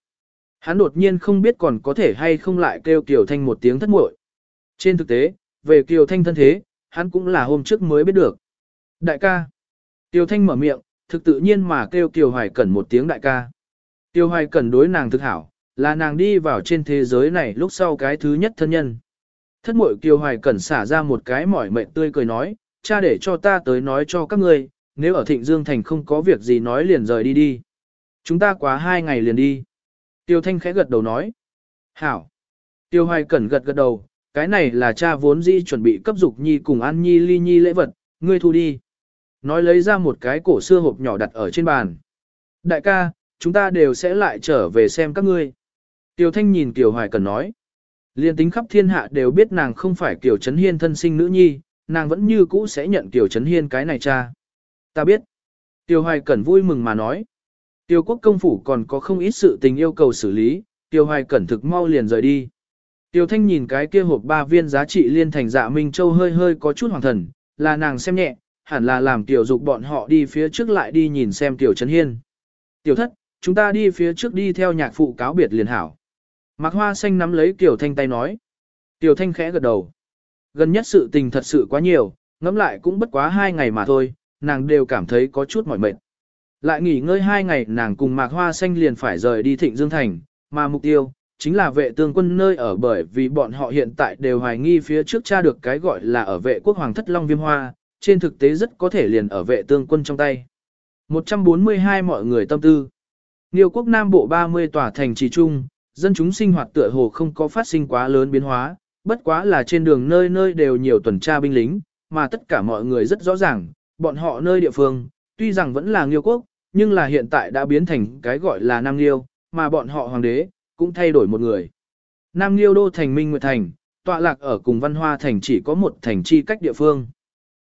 Hắn đột nhiên không biết còn có thể hay không lại kêu Kiều Thanh một tiếng thất muội. Trên thực tế, về Kiều Thanh thân thế, hắn cũng là hôm trước mới biết được. Đại ca. Kiều Thanh mở miệng, thực tự nhiên mà kêu Kiều Hoài Cẩn một tiếng đại ca. Kiều Hoài Cẩn đối nàng thực hảo, là nàng đi vào trên thế giới này lúc sau cái thứ nhất thân nhân. Thất muội Kiều Hoài Cẩn xả ra một cái mỏi mệt tươi cười nói, cha để cho ta tới nói cho các ngươi, nếu ở Thịnh Dương Thành không có việc gì nói liền rời đi đi. Chúng ta quá hai ngày liền đi. Tiêu Thanh khẽ gật đầu nói. Hảo. Tiêu Hoài Cẩn gật gật đầu, cái này là cha vốn dĩ chuẩn bị cấp dục nhi cùng An Nhi ly nhi lễ vật, ngươi thu đi. Nói lấy ra một cái cổ xưa hộp nhỏ đặt ở trên bàn. Đại ca, chúng ta đều sẽ lại trở về xem các ngươi. Tiêu Thanh nhìn Tiêu Hoài Cẩn nói. Liên tính khắp thiên hạ đều biết nàng không phải Kiều Trấn Hiên thân sinh nữ nhi, nàng vẫn như cũ sẽ nhận Kiều Trấn Hiên cái này cha. Ta biết. Tiêu Hoài Cẩn vui mừng mà nói. Tiêu quốc công phủ còn có không ít sự tình yêu cầu xử lý, tiêu hoài cẩn thực mau liền rời đi. Tiêu thanh nhìn cái kia hộp ba viên giá trị liên thành dạ Minh Châu hơi hơi có chút hoàng thần, là nàng xem nhẹ, hẳn là làm tiểu dục bọn họ đi phía trước lại đi nhìn xem tiểu trấn hiên. Tiểu thất, chúng ta đi phía trước đi theo nhạc phụ cáo biệt liền hảo. Mạc hoa xanh nắm lấy tiểu thanh tay nói. Tiểu thanh khẽ gật đầu. Gần nhất sự tình thật sự quá nhiều, ngẫm lại cũng bất quá hai ngày mà thôi, nàng đều cảm thấy có chút mỏi mệt. Lại nghỉ ngơi hai ngày nàng cùng Mạc Hoa Xanh liền phải rời đi Thịnh Dương Thành, mà mục tiêu, chính là vệ tương quân nơi ở bởi vì bọn họ hiện tại đều hoài nghi phía trước cha được cái gọi là ở vệ quốc hoàng thất Long Viêm Hoa, trên thực tế rất có thể liền ở vệ tương quân trong tay. 142 mọi người tâm tư. Nhiều quốc Nam Bộ 30 tòa thành trì trung, dân chúng sinh hoạt tựa hồ không có phát sinh quá lớn biến hóa, bất quá là trên đường nơi nơi đều nhiều tuần tra binh lính, mà tất cả mọi người rất rõ ràng, bọn họ nơi địa phương, tuy rằng vẫn là Nghiêu quốc, nhưng là hiện tại đã biến thành cái gọi là Nam Liêu, mà bọn họ hoàng đế, cũng thay đổi một người. Nam Liêu đô thành Minh Nguyệt Thành, tọa lạc ở cùng văn hoa thành chỉ có một thành chi cách địa phương.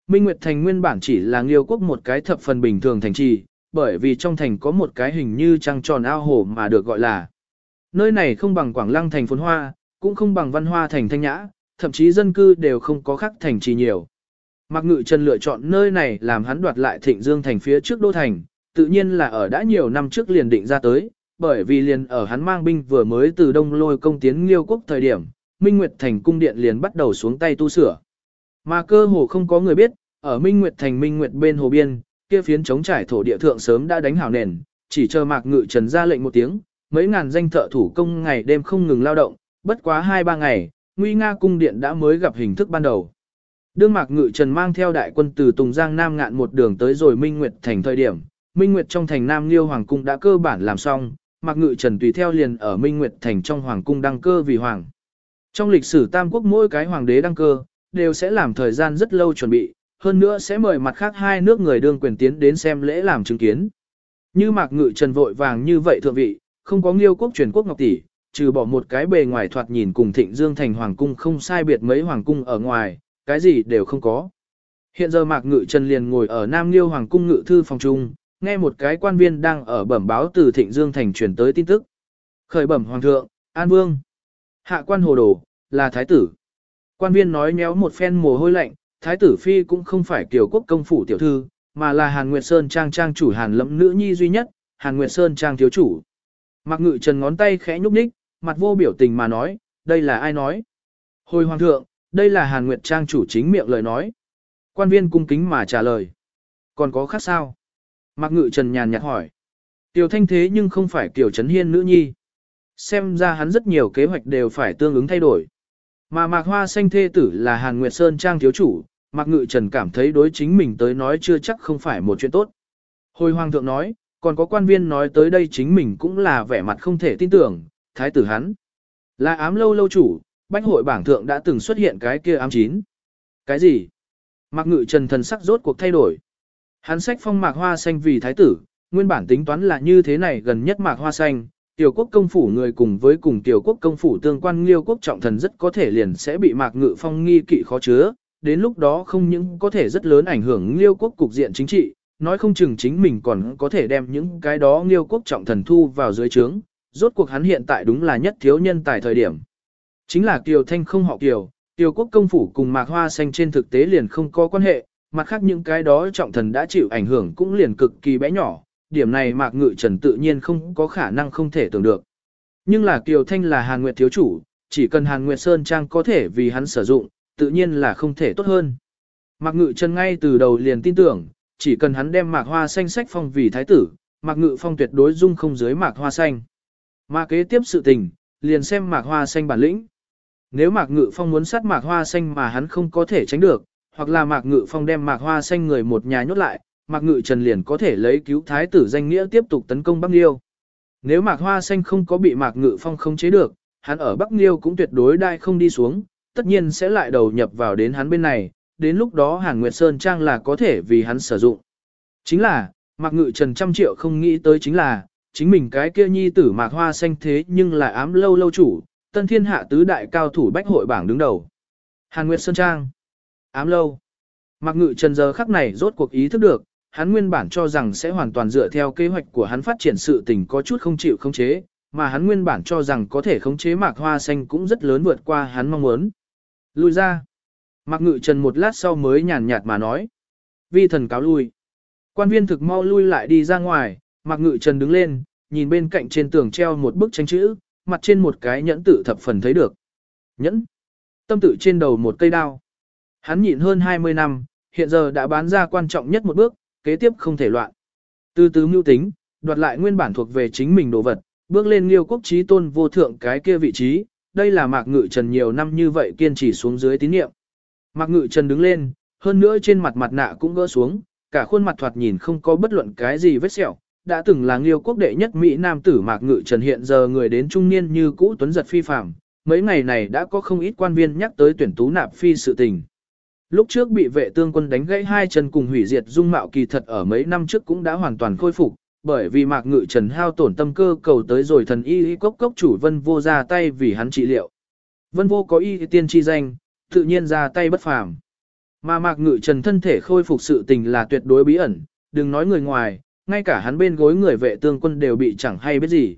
Minh Nguyệt Thành nguyên bản chỉ là Liêu quốc một cái thập phần bình thường thành trì, bởi vì trong thành có một cái hình như trăng tròn ao hồ mà được gọi là. Nơi này không bằng Quảng Lăng thành phồn hoa, cũng không bằng văn hoa thành thanh nhã, thậm chí dân cư đều không có khác thành trì nhiều. Mạc Ngự Trần lựa chọn nơi này làm hắn đoạt lại Thịnh Dương thành phía trước đô thành, tự nhiên là ở đã nhiều năm trước liền định ra tới, bởi vì liền ở hắn mang binh vừa mới từ đông lôi công tiến liêu quốc thời điểm, Minh Nguyệt Thành cung điện liền bắt đầu xuống tay tu sửa. Mà cơ hồ không có người biết, ở Minh Nguyệt Thành Minh Nguyệt bên hồ biên, kia phiến chống trải thổ địa thượng sớm đã đánh hảo nền, chỉ chờ mạc ngự trần ra lệnh một tiếng, mấy ngàn danh thợ thủ công ngày đêm không ngừng lao động, bất quá 2-3 ngày, Nguy Nga cung điện đã mới gặp hình thức ban đầu. Đương Mạc Ngự Trần mang theo đại quân từ Tùng Giang Nam ngạn một đường tới rồi Minh Nguyệt thành thời điểm, Minh Nguyệt trong thành Nam Liêu Hoàng cung đã cơ bản làm xong, Mạc Ngự Trần tùy theo liền ở Minh Nguyệt thành trong Hoàng cung đăng cơ vì hoàng. Trong lịch sử Tam Quốc mỗi cái hoàng đế đăng cơ, đều sẽ làm thời gian rất lâu chuẩn bị, hơn nữa sẽ mời mặt khác hai nước người đương quyền tiến đến xem lễ làm chứng kiến. Như Mạc Ngự Trần vội vàng như vậy thượng vị, không có nghiêu quốc truyền quốc ngọc tỷ, trừ bỏ một cái bề ngoài thoạt nhìn cùng Thịnh Dương thành hoàng cung không sai biệt mấy hoàng cung ở ngoài, cái gì đều không có. Hiện giờ Mạc Ngự Trần liền ngồi ở Nam Liêu Hoàng cung ngự thư phòng trung, nghe một cái quan viên đang ở bẩm báo từ Thịnh Dương thành truyền tới tin tức. Khởi bẩm hoàng thượng, An Vương, hạ quan hồ đồ, là thái tử. Quan viên nói méo một phen mồ hôi lạnh, thái tử phi cũng không phải kiều quốc công phủ tiểu thư, mà là Hàn Nguyệt Sơn trang trang chủ Hàn Lâm nữ nhi duy nhất, Hàn Nguyệt Sơn trang thiếu chủ. Mạc Ngự Trần ngón tay khẽ nhúc nhích, mặt vô biểu tình mà nói, đây là ai nói? Hồi hoàng thượng, đây là Hàn Nguyệt trang chủ chính miệng lời nói. Quan viên cung kính mà trả lời. Còn có khác sao? Mạc Ngự Trần nhàn nhạt hỏi. Tiểu thanh thế nhưng không phải Kiều Trấn Hiên nữ nhi. Xem ra hắn rất nhiều kế hoạch đều phải tương ứng thay đổi. Mà Mạc Hoa Xanh thê tử là Hàn Nguyệt Sơn Trang thiếu chủ, Mạc Ngự Trần cảm thấy đối chính mình tới nói chưa chắc không phải một chuyện tốt. Hồi Hoàng thượng nói, còn có quan viên nói tới đây chính mình cũng là vẻ mặt không thể tin tưởng, thái tử hắn. Là ám lâu lâu chủ, bách hội bảng thượng đã từng xuất hiện cái kia ám chín. Cái gì? Mạc Ngự Trần thần sắc rốt cuộc thay đổi. Hắn sách phong Mạc Hoa Xanh vì thái tử, nguyên bản tính toán là như thế này gần nhất Mạc Hoa Xanh, Tiểu quốc công phủ người cùng với cùng tiểu quốc công phủ tương quan liêu quốc trọng thần rất có thể liền sẽ bị mạc ngự phong nghi kỵ khó chứa, đến lúc đó không những có thể rất lớn ảnh hưởng liêu quốc cục diện chính trị, nói không chừng chính mình còn có thể đem những cái đó liêu quốc trọng thần thu vào dưới trướng, rốt cuộc hắn hiện tại đúng là nhất thiếu nhân tài thời điểm. Chính là Kiều Thanh không họ Kiều, Kiều quốc công phủ cùng mạc hoa xanh trên thực tế liền không có quan hệ, mặt khác những cái đó trọng thần đã chịu ảnh hưởng cũng liền cực kỳ bé nhỏ, điểm này Mạc Ngự Trần tự nhiên không có khả năng không thể tưởng được. Nhưng là Kiều Thanh là Hàn Nguyệt thiếu chủ, chỉ cần Hàn Nguyệt Sơn Trang có thể vì hắn sử dụng, tự nhiên là không thể tốt hơn. Mạc Ngự Trần ngay từ đầu liền tin tưởng, chỉ cần hắn đem Mạc Hoa Xanh sách phong vì thái tử, Mạc Ngự Phong tuyệt đối dung không dưới Mạc Hoa Xanh. Mà kế tiếp sự tình, liền xem Mạc Hoa Xanh bản lĩnh. Nếu Mạc Ngự Phong muốn sát Mạc Hoa Xanh mà hắn không có thể tránh được, hoặc là Mạc Ngự Phong đem Mạc Hoa Xanh người một nhà nhốt lại, Mạc Ngự Trần liền có thể lấy cứu thái tử danh nghĩa tiếp tục tấn công Bắc Liêu. Nếu Mạc Hoa Xanh không có bị Mạc Ngự Phong không chế được, hắn ở Bắc Liêu cũng tuyệt đối đai không đi xuống, tất nhiên sẽ lại đầu nhập vào đến hắn bên này, đến lúc đó Hàn Nguyệt Sơn Trang là có thể vì hắn sử dụng. Chính là, Mạc Ngự Trần trăm triệu không nghĩ tới chính là, chính mình cái kia nhi tử Mạc Hoa Xanh thế nhưng lại ám lâu lâu chủ, tân thiên hạ tứ đại cao thủ bách hội bảng đứng đầu. Hàn Nguyệt Sơn Trang, ám lâu. Mạc Ngự Trần giờ khắc này rốt cuộc ý thức được, hắn nguyên bản cho rằng sẽ hoàn toàn dựa theo kế hoạch của hắn phát triển sự tình có chút không chịu khống chế, mà hắn nguyên bản cho rằng có thể khống chế mạc hoa xanh cũng rất lớn vượt qua hắn mong muốn. Lui ra. Mạc ngự trần một lát sau mới nhàn nhạt mà nói. Vi thần cáo lui. Quan viên thực mau lui lại đi ra ngoài, mạc ngự trần đứng lên, nhìn bên cạnh trên tường treo một bức tranh chữ, mặt trên một cái nhẫn tự thập phần thấy được. Nhẫn. Tâm tự trên đầu một cây đao. Hắn nhịn hơn 20 năm, hiện giờ đã bán ra quan trọng nhất một bước, kế tiếp không thể loạn. Từ từ mưu tính, đoạt lại nguyên bản thuộc về chính mình đồ vật, bước lên liêu quốc trí tôn vô thượng cái kia vị trí, đây là Mạc Ngự Trần nhiều năm như vậy kiên trì xuống dưới tín niệm. Mạc Ngự Trần đứng lên, hơn nữa trên mặt mặt nạ cũng gỡ xuống, cả khuôn mặt thoạt nhìn không có bất luận cái gì vết sẹo. Đã từng là liêu quốc đệ nhất Mỹ Nam tử Mạc Ngự Trần hiện giờ người đến trung niên như cũ tuấn giật phi phạm. Mấy ngày này đã có không ít quan viên nhắc tới tuyển tú nạp phi sự tình. Lúc trước bị vệ tương quân đánh gãy hai chân cùng hủy diệt dung mạo kỳ thật ở mấy năm trước cũng đã hoàn toàn khôi phục, bởi vì mạc ngự trần hao tổn tâm cơ cầu tới rồi thần y y cốc cốc chủ vân vô ra tay vì hắn trị liệu. Vân vô có y tiên chi danh, tự nhiên ra tay bất phàm. Mà mạc ngự trần thân thể khôi phục sự tình là tuyệt đối bí ẩn, đừng nói người ngoài, ngay cả hắn bên gối người vệ tương quân đều bị chẳng hay biết gì.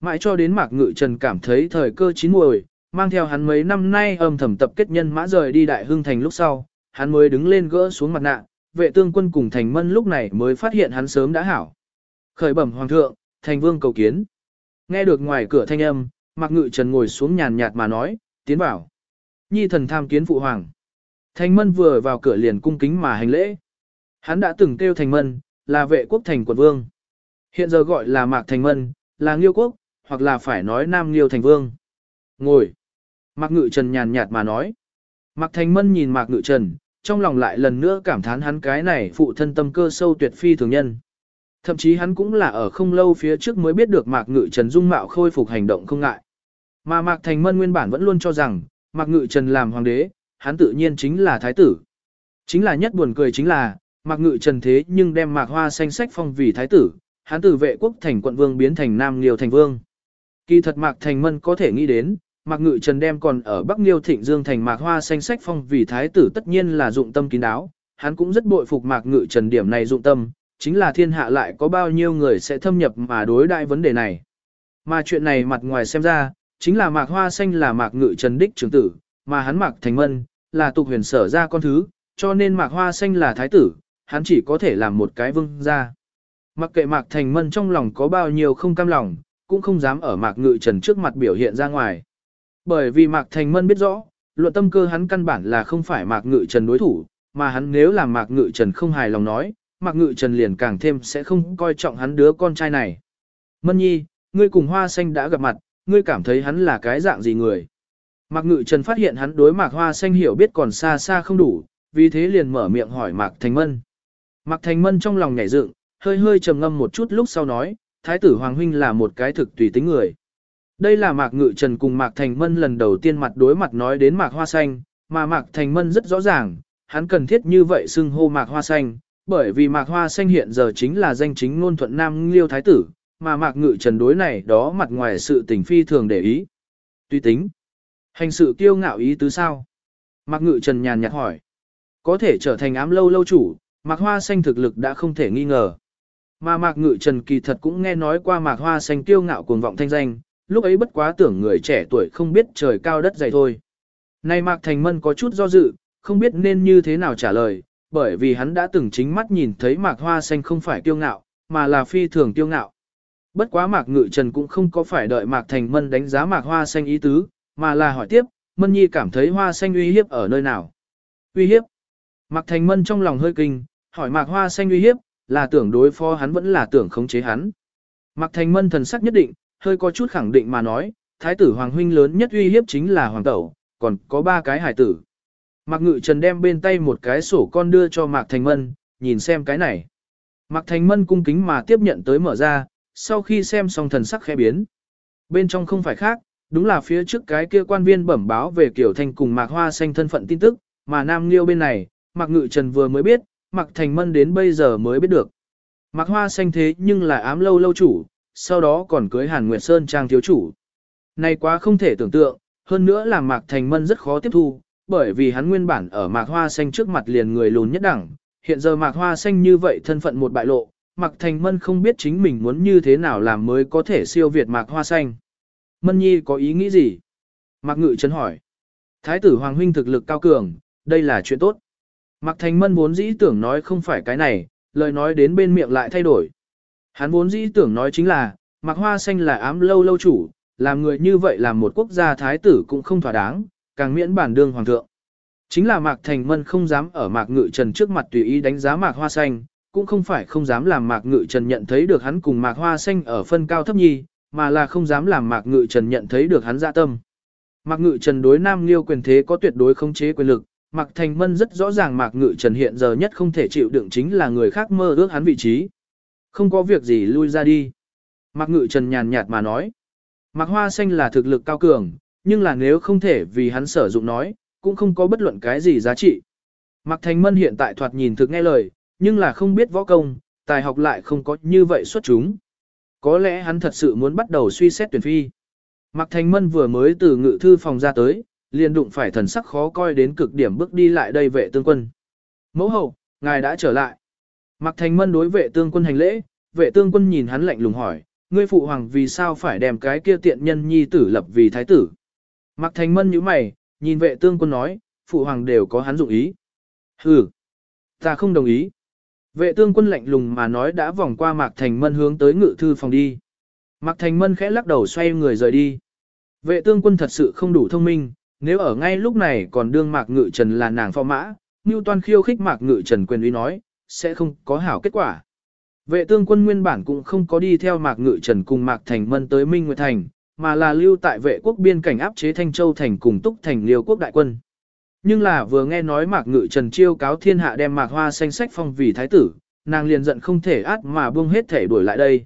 Mãi cho đến mạc ngự trần cảm thấy thời cơ chín muồi, mang theo hắn mấy năm nay âm thầm tập kết nhân mã rời đi đại hương thành lúc sau, hắn mới đứng lên gỡ xuống mặt nạ, vệ tương quân cùng thành mân lúc này mới phát hiện hắn sớm đã hảo. Khởi bẩm hoàng thượng, thành vương cầu kiến. Nghe được ngoài cửa thanh âm, Mạc Ngự Trần ngồi xuống nhàn nhạt mà nói, tiến vào. Nhi thần tham kiến phụ hoàng. Thành mân vừa vào cửa liền cung kính mà hành lễ. Hắn đã từng kêu thành mân, là vệ quốc thành quận vương. Hiện giờ gọi là Mạc Thành Mân, là Nghiêu Quốc, hoặc là phải nói Nam Nghiêu thành vương. Ngồi. Mạc Ngự Trần nhàn nhạt mà nói. Mạc Thành Mân nhìn Mạc Ngự Trần, trong lòng lại lần nữa cảm thán hắn cái này phụ thân tâm cơ sâu tuyệt phi thường nhân. Thậm chí hắn cũng là ở không lâu phía trước mới biết được Mạc Ngự Trần dung mạo khôi phục hành động không ngại. Mà Mạc Thành Mân nguyên bản vẫn luôn cho rằng, Mạc Ngự Trần làm hoàng đế, hắn tự nhiên chính là thái tử. Chính là nhất buồn cười chính là, Mạc Ngự Trần thế nhưng đem Mạc Hoa xanh sách phong vì thái tử, hắn từ vệ quốc thành quận vương biến thành Nam Liêu thành vương. Kỳ thật Mạc Thành Mân có thể nghĩ đến, Mạc Ngự Trần đem còn ở Bắc Liêu Thịnh Dương thành Mạc Hoa xanh sách phong vì thái tử tất nhiên là dụng tâm kín đáo, hắn cũng rất bội phục Mạc Ngự Trần điểm này dụng tâm, chính là thiên hạ lại có bao nhiêu người sẽ thâm nhập mà đối đại vấn đề này. Mà chuyện này mặt ngoài xem ra, chính là Mạc Hoa xanh là Mạc Ngự Trần đích trưởng tử, mà hắn Mạc Thành Mân là tục huyền sở ra con thứ, cho nên Mạc Hoa xanh là thái tử, hắn chỉ có thể làm một cái vương gia. Mặc kệ Mạc Thành Mân trong lòng có bao nhiêu không cam lòng, cũng không dám ở Mạc Ngự Trần trước mặt biểu hiện ra ngoài. Bởi vì Mạc Thành Mân biết rõ, luận tâm cơ hắn căn bản là không phải Mạc Ngự Trần đối thủ, mà hắn nếu làm Mạc Ngự Trần không hài lòng nói, Mạc Ngự Trần liền càng thêm sẽ không coi trọng hắn đứa con trai này. Mân nhi, ngươi cùng Hoa Xanh đã gặp mặt, ngươi cảm thấy hắn là cái dạng gì người. Mạc Ngự Trần phát hiện hắn đối Mạc Hoa Xanh hiểu biết còn xa xa không đủ, vì thế liền mở miệng hỏi Mạc Thành Mân. Mạc Thành Mân trong lòng nhảy dựng, hơi hơi trầm ngâm một chút lúc sau nói, Thái tử Hoàng Huynh là một cái thực tùy tính người. Đây là Mạc Ngự Trần cùng Mạc Thành Mân lần đầu tiên mặt đối mặt nói đến Mạc Hoa Xanh, mà Mạc Thành Mân rất rõ ràng, hắn cần thiết như vậy xưng hô Mạc Hoa Xanh, bởi vì Mạc Hoa Xanh hiện giờ chính là danh chính ngôn thuận Nam Liêu Thái tử, mà Mạc Ngự Trần đối này đó mặt ngoài sự tình phi thường để ý. Tuy tính, hành sự kiêu ngạo ý tứ sao? Mạc Ngự Trần nhàn nhạt hỏi. Có thể trở thành ám lâu lâu chủ, Mạc Hoa Xanh thực lực đã không thể nghi ngờ. Mà Mạc Ngự Trần kỳ thật cũng nghe nói qua Mạc Hoa Xanh kiêu ngạo cuồng vọng thanh danh, lúc ấy bất quá tưởng người trẻ tuổi không biết trời cao đất dày thôi. Nay Mạc Thành Mân có chút do dự, không biết nên như thế nào trả lời, bởi vì hắn đã từng chính mắt nhìn thấy Mạc Hoa Xanh không phải kiêu ngạo, mà là phi thường kiêu ngạo. Bất quá Mạc Ngự Trần cũng không có phải đợi Mạc Thành Mân đánh giá Mạc Hoa Xanh ý tứ, mà là hỏi tiếp, Mân Nhi cảm thấy Hoa Xanh uy hiếp ở nơi nào? Uy hiếp? Mạc Thành Mân trong lòng hơi kinh, hỏi Mạc Hoa Xanh uy hiếp, là tưởng đối phó hắn vẫn là tưởng khống chế hắn. Mạc Thành Mân thần sắc nhất định, hơi có chút khẳng định mà nói, thái tử Hoàng Huynh lớn nhất uy hiếp chính là Hoàng Tẩu, còn có ba cái hải tử. Mạc Ngự Trần đem bên tay một cái sổ con đưa cho Mạc Thành Mân, nhìn xem cái này. Mạc Thành Mân cung kính mà tiếp nhận tới mở ra, sau khi xem xong thần sắc khẽ biến. Bên trong không phải khác, đúng là phía trước cái kia quan viên bẩm báo về kiểu thanh cùng Mạc Hoa Xanh thân phận tin tức, mà Nam Liêu bên này, Mạc Ngự Trần vừa mới biết, Mạc Thành Mân đến bây giờ mới biết được. Mạc Hoa Xanh thế nhưng là ám lâu lâu chủ, sau đó còn cưới Hàn Nguyệt Sơn trang thiếu chủ. Này quá không thể tưởng tượng, hơn nữa là Mạc Thành Mân rất khó tiếp thu, bởi vì hắn nguyên bản ở Mạc Hoa Xanh trước mặt liền người lùn nhất đẳng, hiện giờ Mạc Hoa Xanh như vậy thân phận một bại lộ, Mạc Thành Mân không biết chính mình muốn như thế nào làm mới có thể siêu việt Mạc Hoa Xanh. Mân Nhi có ý nghĩ gì? Mạc Ngự Trấn hỏi. Thái tử Hoàng Huynh thực lực cao cường, đây là chuyện tốt. Mạc Thành Mân vốn dĩ tưởng nói không phải cái này, lời nói đến bên miệng lại thay đổi. Hắn vốn dĩ tưởng nói chính là, Mặc Hoa Xanh là ám lâu lâu chủ, làm người như vậy làm một quốc gia thái tử cũng không thỏa đáng, càng miễn bản đương hoàng thượng. Chính là Mạc Thành Mân không dám ở Mạc Ngự Trần trước mặt tùy ý đánh giá Mạc Hoa Xanh, cũng không phải không dám làm Mạc Ngự Trần nhận thấy được hắn cùng Mạc Hoa Xanh ở phân cao thấp nhi, mà là không dám làm Mạc Ngự Trần nhận thấy được hắn dạ tâm. Mạc Ngự Trần đối Nam Liêu quyền thế có tuyệt đối không chế quyền lực, Mạc Thành Mân rất rõ ràng Mạc Ngự Trần hiện giờ nhất không thể chịu đựng chính là người khác mơ ước hắn vị trí. Không có việc gì lui ra đi. Mạc Ngự Trần nhàn nhạt mà nói. Mạc Hoa Xanh là thực lực cao cường, nhưng là nếu không thể vì hắn sử dụng nói, cũng không có bất luận cái gì giá trị. Mạc Thành Mân hiện tại thoạt nhìn thực nghe lời, nhưng là không biết võ công, tài học lại không có như vậy xuất chúng. Có lẽ hắn thật sự muốn bắt đầu suy xét tuyển phi. Mạc Thành Mân vừa mới từ ngự thư phòng ra tới, liền đụng phải thần sắc khó coi đến cực điểm bước đi lại đây vệ tương quân. Mẫu hậu, ngài đã trở lại. Mạc Thành Mân đối vệ tương quân hành lễ, vệ tương quân nhìn hắn lạnh lùng hỏi, ngươi phụ hoàng vì sao phải đem cái kia tiện nhân nhi tử lập vì thái tử. Mạc Thành Mân nhíu mày, nhìn vệ tương quân nói, phụ hoàng đều có hắn dụng ý. Hừ, ta không đồng ý. Vệ tương quân lạnh lùng mà nói đã vòng qua Mạc Thành Mân hướng tới ngự thư phòng đi. Mạc Thành Mân khẽ lắc đầu xoay người rời đi. Vệ tương quân thật sự không đủ thông minh, nếu ở ngay lúc này còn đương Mạc Ngự Trần là nàng phò mã, Ngưu Toan khiêu khích Mạc Ngự Trần quyền uy nói, sẽ không có hảo kết quả. Vệ tương quân nguyên bản cũng không có đi theo Mạc Ngự Trần cùng Mạc Thành Mân tới Minh Nguyệt Thành, mà là lưu tại vệ quốc biên cảnh áp chế Thanh Châu Thành cùng Túc Thành liêu quốc đại quân. Nhưng là vừa nghe nói Mạc Ngự Trần chiêu cáo thiên hạ đem Mạc Hoa xanh sách phong vì thái tử, nàng liền giận không thể át mà buông hết thể đuổi lại đây.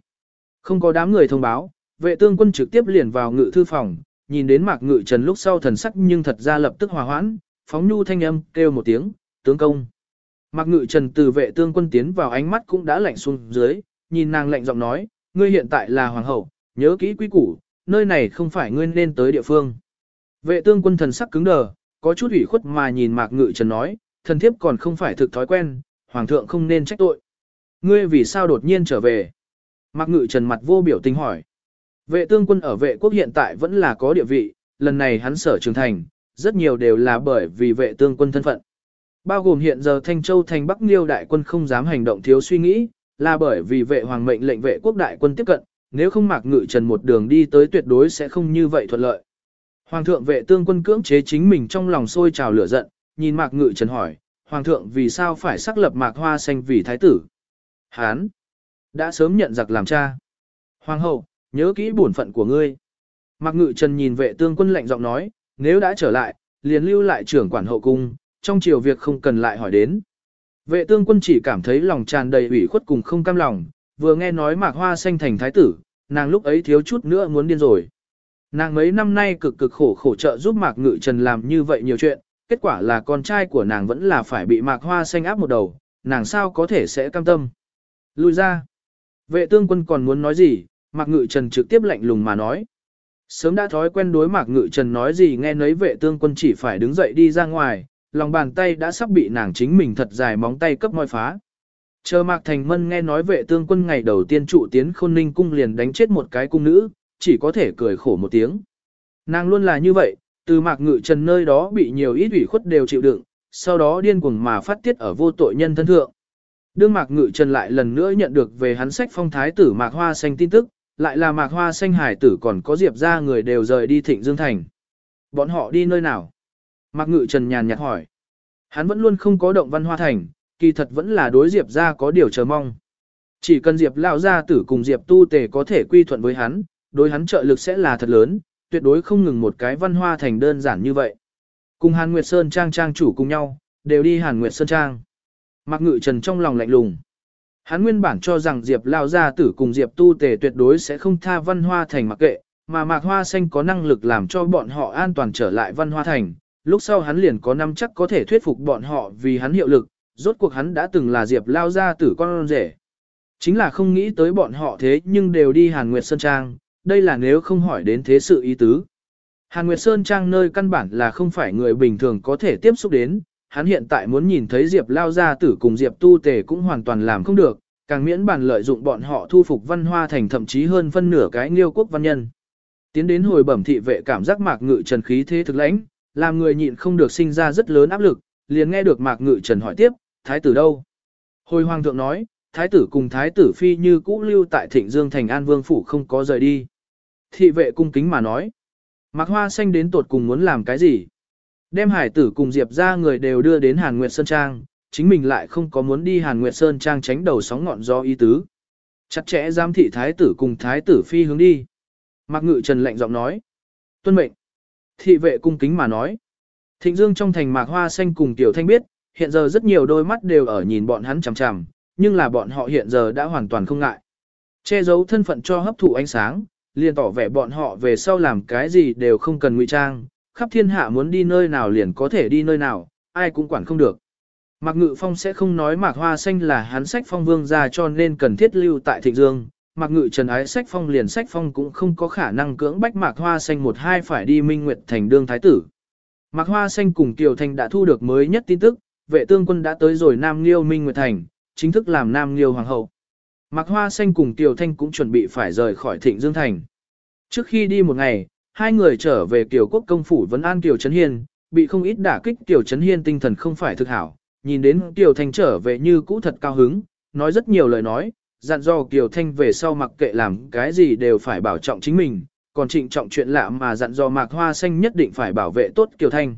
Không có đám người thông báo, vệ tương quân trực tiếp liền vào ngự thư phòng, nhìn đến Mạc Ngự Trần lúc sau thần sắc nhưng thật ra lập tức hòa hoãn, phóng nhu thanh âm kêu một tiếng, tướng công. Mạc Ngự Trần từ vệ tương quân tiến vào ánh mắt cũng đã lạnh xuống dưới, nhìn nàng lạnh giọng nói, ngươi hiện tại là hoàng hậu, nhớ kỹ quý củ, nơi này không phải ngươi nên tới địa phương. Vệ tương quân thần sắc cứng đờ, có chút ủy khuất mà nhìn Mạc Ngự Trần nói, thần thiếp còn không phải thực thói quen, hoàng thượng không nên trách tội. Ngươi vì sao đột nhiên trở về? Mạc Ngự Trần mặt vô biểu tình hỏi. Vệ tương quân ở vệ quốc hiện tại vẫn là có địa vị, lần này hắn sở trưởng thành, rất nhiều đều là bởi vì vệ tương quân thân phận. Bao gồm hiện giờ Thanh Châu thành Bắc Liêu đại quân không dám hành động thiếu suy nghĩ, là bởi vì vệ hoàng mệnh lệnh vệ quốc đại quân tiếp cận, nếu không Mạc Ngự Trần một đường đi tới tuyệt đối sẽ không như vậy thuận lợi. Hoàng thượng vệ tương quân cưỡng chế chính mình trong lòng sôi trào lửa giận, nhìn Mạc Ngự Trần hỏi, Hoàng thượng vì sao phải xác lập Mạc Hoa Xanh vì thái tử? Hán! Đã sớm nhận giặc làm cha. Hoàng hậu, nhớ kỹ bổn phận của ngươi. Mạc Ngự Trần nhìn vệ tương quân lạnh giọng nói, nếu đã trở lại, liền lưu lại trưởng quản hậu cung, trong chiều việc không cần lại hỏi đến. Vệ tương quân chỉ cảm thấy lòng tràn đầy ủy khuất cùng không cam lòng, vừa nghe nói Mạc Hoa Xanh thành thái tử, nàng lúc ấy thiếu chút nữa muốn điên rồi. Nàng mấy năm nay cực cực khổ khổ trợ giúp Mạc Ngự Trần làm như vậy nhiều chuyện, kết quả là con trai của nàng vẫn là phải bị Mạc Hoa xanh áp một đầu, nàng sao có thể sẽ cam tâm. Lùi ra. Vệ tương quân còn muốn nói gì, Mạc Ngự Trần trực tiếp lạnh lùng mà nói. Sớm đã thói quen đối Mạc Ngự Trần nói gì nghe nấy vệ tương quân chỉ phải đứng dậy đi ra ngoài, lòng bàn tay đã sắp bị nàng chính mình thật dài móng tay cấp ngoi phá. Chờ Mạc Thành Mân nghe nói vệ tương quân ngày đầu tiên trụ tiến khôn ninh cung liền đánh chết một cái cung nữ, chỉ có thể cười khổ một tiếng. Nàng luôn là như vậy, từ Mạc Ngự Trần nơi đó bị nhiều ít ủy khuất đều chịu đựng, sau đó điên cuồng mà phát tiết ở vô tội nhân thân thượng. Đương Mạc Ngự Trần lại lần nữa nhận được về hắn sách phong thái tử Mạc Hoa Xanh tin tức, lại là Mạc Hoa Xanh hải tử còn có Diệp ra người đều rời đi Thịnh Dương Thành. Bọn họ đi nơi nào? Mạc Ngự Trần nhàn nhạt hỏi. Hắn vẫn luôn không có động văn hoa thành, kỳ thật vẫn là đối Diệp ra có điều chờ mong. Chỉ cần Diệp lão gia tử cùng Diệp tu tề có thể quy thuận với hắn, đối hắn trợ lực sẽ là thật lớn, tuyệt đối không ngừng một cái văn hoa thành đơn giản như vậy. Cùng Hàn Nguyệt Sơn Trang Trang chủ cùng nhau, đều đi Hàn Nguyệt Sơn Trang. Mạc Ngự Trần trong lòng lạnh lùng. Hắn nguyên bản cho rằng Diệp Lao Gia Tử cùng Diệp Tu Tề tuyệt đối sẽ không tha văn hoa thành mặc kệ, mà Mạc Hoa Xanh có năng lực làm cho bọn họ an toàn trở lại văn hoa thành. Lúc sau hắn liền có năm chắc có thể thuyết phục bọn họ vì hắn hiệu lực, rốt cuộc hắn đã từng là Diệp Lao Gia Tử con rể. Chính là không nghĩ tới bọn họ thế nhưng đều đi Hàn Nguyệt Sơn Trang, đây là nếu không hỏi đến thế sự ý tứ. Hàn Nguyệt Sơn Trang nơi căn bản là không phải người bình thường có thể tiếp xúc đến, hắn hiện tại muốn nhìn thấy Diệp Lao Gia Tử cùng Diệp Tu Tề cũng hoàn toàn làm không được, càng miễn bàn lợi dụng bọn họ thu phục văn hoa thành thậm chí hơn phân nửa cái nghiêu quốc văn nhân. Tiến đến hồi bẩm thị vệ cảm giác mạc ngự trần khí thế thực lãnh, làm người nhịn không được sinh ra rất lớn áp lực, liền nghe được mạc ngự trần hỏi tiếp, thái tử đâu? Hồi hoàng thượng nói, thái tử cùng thái tử phi như cũ lưu tại thịnh dương thành an vương phủ không có rời đi. Thị vệ cung kính mà nói. Mạc Hoa Xanh đến tột cùng muốn làm cái gì? Đem hải tử cùng Diệp ra người đều đưa đến Hàn Nguyệt Sơn Trang, chính mình lại không có muốn đi Hàn Nguyệt Sơn Trang tránh đầu sóng ngọn do ý tứ. Chặt chẽ giam thị thái tử cùng thái tử phi hướng đi. Mạc Ngự Trần lạnh giọng nói. Tuân mệnh. Thị vệ cung kính mà nói. Thịnh Dương trong thành Mạc Hoa Xanh cùng Tiểu Thanh biết, hiện giờ rất nhiều đôi mắt đều ở nhìn bọn hắn chằm chằm, nhưng là bọn họ hiện giờ đã hoàn toàn không ngại. Che giấu thân phận cho hấp thụ ánh sáng, liền tỏ vẻ bọn họ về sau làm cái gì đều không cần ngụy trang, khắp thiên hạ muốn đi nơi nào liền có thể đi nơi nào, ai cũng quản không được. Mạc Ngự Phong sẽ không nói Mạc Hoa Xanh là hắn sách phong vương ra cho nên cần thiết lưu tại Thịnh Dương. Mạc Ngự Trần ái sách phong liền sách phong cũng không có khả năng cưỡng bách Mạc Hoa Xanh một hai phải đi Minh Nguyệt thành đương thái tử. Mạc Hoa Xanh cùng Kiều Thành đã thu được mới nhất tin tức, vệ tương quân đã tới rồi Nam Liêu Minh Nguyệt thành, chính thức làm Nam Liêu Hoàng hậu. Mạc Hoa Xanh cùng Kiều Thanh cũng chuẩn bị phải rời khỏi Thịnh Dương Thành. Trước khi đi một ngày, hai người trở về Kiều Quốc công phủ vấn an Kiều Trấn Hiên, bị không ít đả kích Kiều Trấn Hiên tinh thần không phải thực hảo, nhìn đến Kiều Thanh trở về như cũ thật cao hứng, nói rất nhiều lời nói, dặn dò Kiều Thanh về sau mặc kệ làm cái gì đều phải bảo trọng chính mình, còn trịnh trọng chuyện lạ mà dặn dò Mạc Hoa Xanh nhất định phải bảo vệ tốt Kiều Thanh.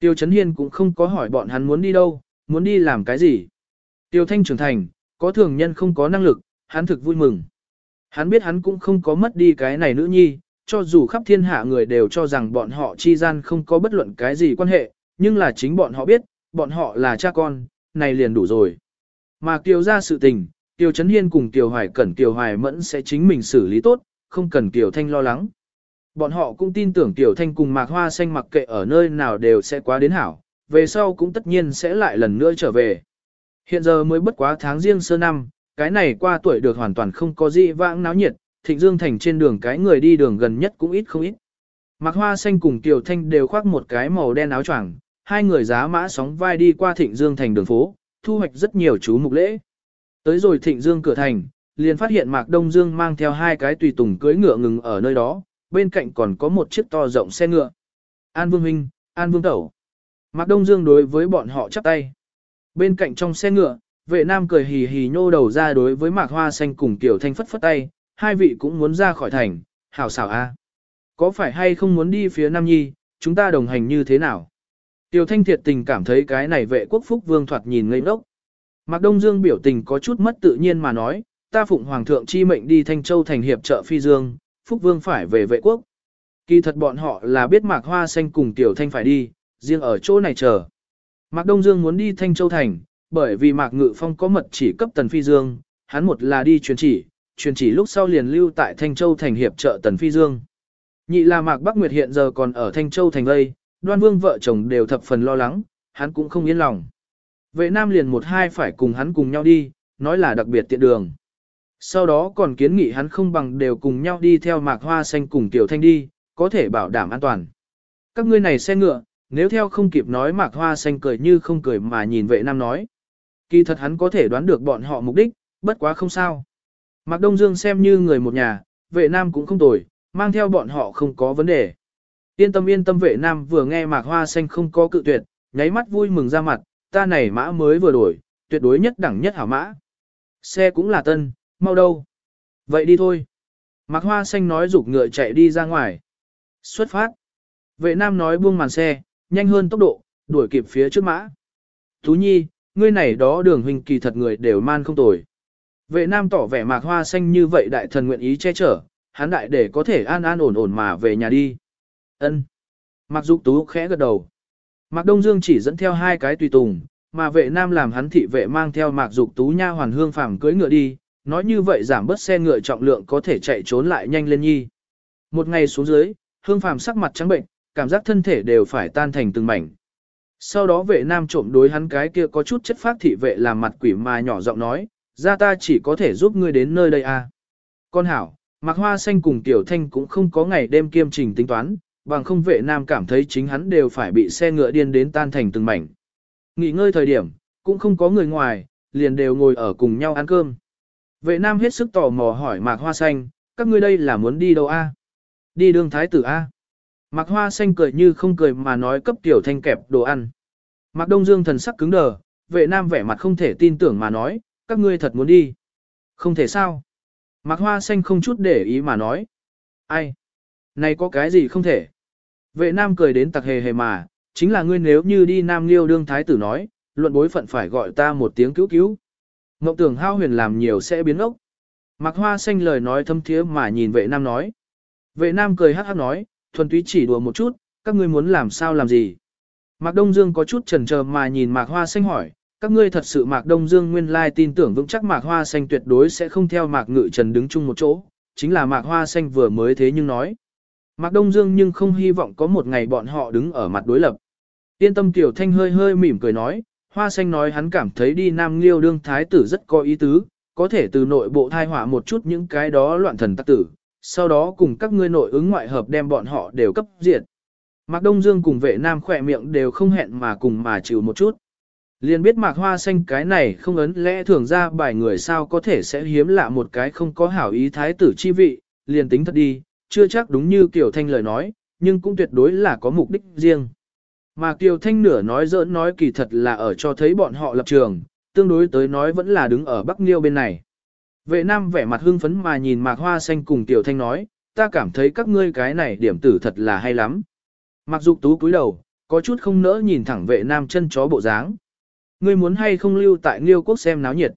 Tiêu Trấn Hiên cũng không có hỏi bọn hắn muốn đi đâu, muốn đi làm cái gì. Tiêu Thanh trưởng thành, có thường nhân không có năng lực, hắn thực vui mừng. Hắn biết hắn cũng không có mất đi cái này nữ nhi, cho dù khắp thiên hạ người đều cho rằng bọn họ chi gian không có bất luận cái gì quan hệ, nhưng là chính bọn họ biết, bọn họ là cha con, này liền đủ rồi. Mà Kiều ra sự tình, Tiêu Trấn Hiên cùng Tiêu Hoài Cẩn Tiêu Hoài Mẫn sẽ chính mình xử lý tốt, không cần Tiêu Thanh lo lắng. Bọn họ cũng tin tưởng Tiêu Thanh cùng Mạc Hoa Xanh mặc kệ ở nơi nào đều sẽ quá đến hảo, về sau cũng tất nhiên sẽ lại lần nữa trở về. Hiện giờ mới bất quá tháng riêng sơ năm, cái này qua tuổi được hoàn toàn không có gì vãng náo nhiệt, Thịnh Dương Thành trên đường cái người đi đường gần nhất cũng ít không ít. Mạc Hoa Xanh cùng Tiêu Thanh đều khoác một cái màu đen áo choàng, hai người giá mã sóng vai đi qua Thịnh Dương Thành đường phố, thu hoạch rất nhiều chú mục lễ. Tới rồi Thịnh Dương cửa thành, liền phát hiện Mạc Đông Dương mang theo hai cái tùy tùng cưới ngựa ngừng ở nơi đó, bên cạnh còn có một chiếc to rộng xe ngựa. An Vương Huynh, An Vương Tẩu. Mạc Đông Dương đối với bọn họ chắp tay. Bên cạnh trong xe ngựa, vệ nam cười hì hì nhô đầu ra đối với Mạc Hoa Xanh cùng Tiểu Thanh phất phất tay, hai vị cũng muốn ra khỏi thành, hảo xảo a. Có phải hay không muốn đi phía Nam Nhi, chúng ta đồng hành như thế nào? Tiểu Thanh thiệt tình cảm thấy cái này vệ quốc phúc vương thoạt nhìn ngây ngốc. Mạc Đông Dương biểu tình có chút mất tự nhiên mà nói, ta phụng hoàng thượng chi mệnh đi Thanh Châu thành hiệp trợ phi dương, phúc vương phải về vệ quốc. Kỳ thật bọn họ là biết Mạc Hoa Xanh cùng Tiểu Thanh phải đi, riêng ở chỗ này chờ. Mạc Đông Dương muốn đi Thanh Châu thành, bởi vì Mạc Ngự Phong có mật chỉ cấp Tần Phi Dương, hắn một là đi truyền chỉ, truyền chỉ lúc sau liền lưu tại Thanh Châu thành hiệp trợ Tần Phi Dương. Nhị là Mạc Bắc Nguyệt hiện giờ còn ở Thanh Châu thành đây, đoan vương vợ chồng đều thập phần lo lắng, hắn cũng không yên lòng. Vệ nam liền một hai phải cùng hắn cùng nhau đi, nói là đặc biệt tiện đường. Sau đó còn kiến nghị hắn không bằng đều cùng nhau đi theo Mạc Hoa Xanh cùng Tiểu Thanh đi, có thể bảo đảm an toàn. Các ngươi này xe ngựa, nếu theo không kịp nói Mạc Hoa Xanh cười như không cười mà nhìn vệ nam nói. Kỳ thật hắn có thể đoán được bọn họ mục đích, bất quá không sao. Mạc Đông Dương xem như người một nhà, vệ nam cũng không tồi, mang theo bọn họ không có vấn đề. Yên tâm yên tâm vệ nam vừa nghe mạc hoa xanh không có cự tuyệt, nháy mắt vui mừng ra mặt, ta này mã mới vừa đổi, tuyệt đối nhất đẳng nhất hảo mã. Xe cũng là tân, mau đâu. Vậy đi thôi. Mạc hoa xanh nói rục ngựa chạy đi ra ngoài. Xuất phát. Vệ nam nói buông màn xe, nhanh hơn tốc độ, đuổi kịp phía trước mã. Tú nhi, ngươi này đó đường huynh kỳ thật người đều man không tồi. Vệ nam tỏ vẻ mạc hoa xanh như vậy đại thần nguyện ý che chở, hắn đại để có thể an an ổn ổn mà về nhà đi. Ân. Mạc Dục Tú khẽ gật đầu. Mạc Đông Dương chỉ dẫn theo hai cái tùy tùng, mà vệ nam làm hắn thị vệ mang theo Mạc Dục Tú nha hoàn hương phàm cưỡi ngựa đi, nói như vậy giảm bớt xe ngựa trọng lượng có thể chạy trốn lại nhanh lên nhi. Một ngày xuống dưới, hương phàm sắc mặt trắng bệnh, cảm giác thân thể đều phải tan thành từng mảnh. Sau đó vệ nam trộm đối hắn cái kia có chút chất phát thị vệ làm mặt quỷ mà nhỏ giọng nói, ra ta chỉ có thể giúp ngươi đến nơi đây à. Con hảo, Mạc Hoa Xanh cùng Tiểu Thanh cũng không có ngày đêm kiêm trình tính toán, bằng không vệ nam cảm thấy chính hắn đều phải bị xe ngựa điên đến tan thành từng mảnh. Nghỉ ngơi thời điểm, cũng không có người ngoài, liền đều ngồi ở cùng nhau ăn cơm. Vệ nam hết sức tò mò hỏi Mạc Hoa Xanh, các ngươi đây là muốn đi đâu a? Đi đường thái tử a? Mạc Hoa Xanh cười như không cười mà nói cấp Tiểu Thanh kẹp đồ ăn. Mạc Đông Dương thần sắc cứng đờ, vệ nam vẻ mặt không thể tin tưởng mà nói, các ngươi thật muốn đi. Không thể sao. Mạc Hoa Xanh không chút để ý mà nói. Ai? Này có cái gì không thể? Vệ nam cười đến tặc hề hề mà, chính là ngươi nếu như đi nam liêu đương thái tử nói, luận bối phận phải gọi ta một tiếng cứu cứu. Ngọc tưởng hao huyền làm nhiều sẽ biến ốc. Mạc Hoa Xanh lời nói thâm thiế mà nhìn vệ nam nói. Vệ nam cười hát hát nói, thuần túy chỉ đùa một chút, các ngươi muốn làm sao làm gì. Mạc Đông Dương có chút chần chờ mà nhìn Mạc Hoa Xanh hỏi, các ngươi thật sự Mạc Đông Dương nguyên lai tin tưởng vững chắc Mạc Hoa Xanh tuyệt đối sẽ không theo Mạc Ngự Trần đứng chung một chỗ, chính là Mạc Hoa Xanh vừa mới thế nhưng nói. Mạc Đông Dương nhưng không hy vọng có một ngày bọn họ đứng ở mặt đối lập. Yên tâm Tiểu Thanh hơi hơi mỉm cười nói, Hoa Xanh nói hắn cảm thấy đi Nam Liêu đương thái tử rất có ý tứ, có thể từ nội bộ thai hỏa một chút những cái đó loạn thần tắc tử, sau đó cùng các ngươi nội ứng ngoại hợp đem bọn họ đều cấp diệt. Mạc Đông Dương cùng vệ nam khỏe miệng đều không hẹn mà cùng mà chịu một chút. Liền biết mạc hoa xanh cái này không ấn lẽ thường ra bài người sao có thể sẽ hiếm lạ một cái không có hảo ý thái tử chi vị, liền tính thật đi, chưa chắc đúng như Kiều Thanh lời nói, nhưng cũng tuyệt đối là có mục đích riêng. Mà Kiều Thanh nửa nói giỡn nói kỳ thật là ở cho thấy bọn họ lập trường, tương đối tới nói vẫn là đứng ở Bắc Liêu bên này. Vệ Nam vẻ mặt hưng phấn mà nhìn Mạc Hoa Xanh cùng Kiều Thanh nói, ta cảm thấy các ngươi cái này điểm tử thật là hay lắm. Mạc Dục Tú cúi đầu, có chút không nỡ nhìn thẳng vệ Nam chân chó bộ dáng. Ngươi muốn hay không lưu tại Liêu Quốc xem náo nhiệt.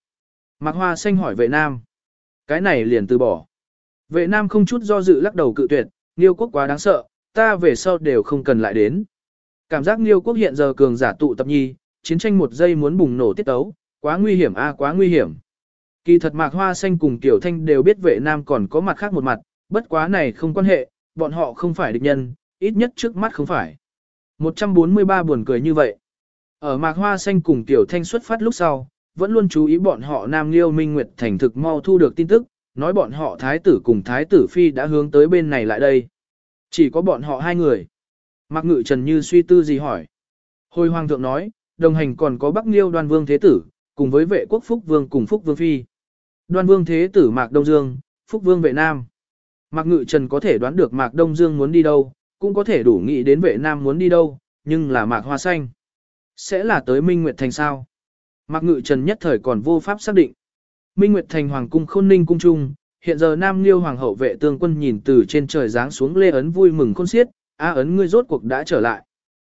Mạc Hoa Xanh hỏi vệ nam. Cái này liền từ bỏ. Vệ nam không chút do dự lắc đầu cự tuyệt, Niêu quốc quá đáng sợ, ta về sau đều không cần lại đến. Cảm giác Niêu quốc hiện giờ cường giả tụ tập nhi, chiến tranh một giây muốn bùng nổ tiết tấu, quá nguy hiểm a quá nguy hiểm. Kỳ thật Mạc Hoa Xanh cùng Tiểu Thanh đều biết vệ nam còn có mặt khác một mặt, bất quá này không quan hệ, bọn họ không phải địch nhân, ít nhất trước mắt không phải. 143 buồn cười như vậy. Ở Mạc Hoa Xanh cùng Tiểu Thanh xuất phát lúc sau, vẫn luôn chú ý bọn họ Nam Liêu Minh Nguyệt thành thực mau thu được tin tức, nói bọn họ Thái tử cùng Thái tử Phi đã hướng tới bên này lại đây. Chỉ có bọn họ hai người. Mạc Ngự Trần như suy tư gì hỏi. Hồi Hoàng thượng nói, đồng hành còn có Bắc Liêu đoan vương thế tử, cùng với vệ quốc Phúc Vương cùng Phúc Vương Phi. Đoan vương thế tử Mạc Đông Dương, Phúc Vương vệ Nam. Mạc Ngự Trần có thể đoán được Mạc Đông Dương muốn đi đâu, cũng có thể đủ nghĩ đến vệ Nam muốn đi đâu, nhưng là Mạc Hoa Xanh. Sẽ là tới Minh Nguyệt Thành sao? Mạc Ngự Trần nhất thời còn vô pháp xác định. Minh Nguyệt Thành Hoàng cung khôn ninh cung trung, hiện giờ Nam Liêu Hoàng hậu vệ tương quân nhìn từ trên trời giáng xuống Lê Ấn vui mừng khôn xiết, A Ấn ngươi rốt cuộc đã trở lại.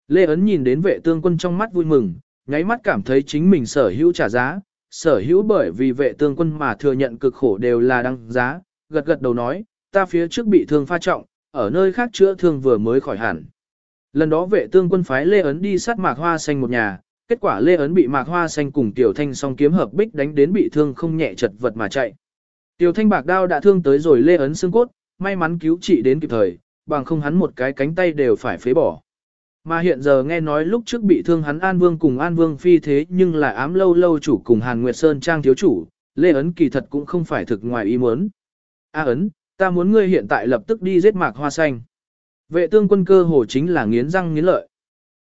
Lê Ấn nhìn đến vệ tương quân trong mắt vui mừng, nháy mắt cảm thấy chính mình sở hữu trả giá, sở hữu bởi vì vệ tương quân mà thừa nhận cực khổ đều là đăng giá, gật gật đầu nói, ta phía trước bị thương pha trọng, ở nơi khác chữa thương vừa mới khỏi hẳn. Lần đó vệ tương quân phái Lê Ấn đi sát mạc hoa xanh một nhà, kết quả Lê Ấn bị mạc hoa xanh cùng Tiểu Thanh song kiếm hợp bích đánh đến bị thương không nhẹ chật vật mà chạy. Tiểu Thanh bạc đao đã thương tới rồi Lê Ấn xương cốt, may mắn cứu trị đến kịp thời, bằng không hắn một cái cánh tay đều phải phế bỏ. Mà hiện giờ nghe nói lúc trước bị thương hắn An Vương cùng An Vương phi thế nhưng là ám lâu lâu chủ cùng Hàn Nguyệt Sơn Trang thiếu chủ, Lê Ấn kỳ thật cũng không phải thực ngoài ý muốn. A Ấn, ta muốn ngươi hiện tại lập tức đi giết mạc hoa xanh. Vệ tương quân cơ hồ chính là nghiến răng nghiến lợi.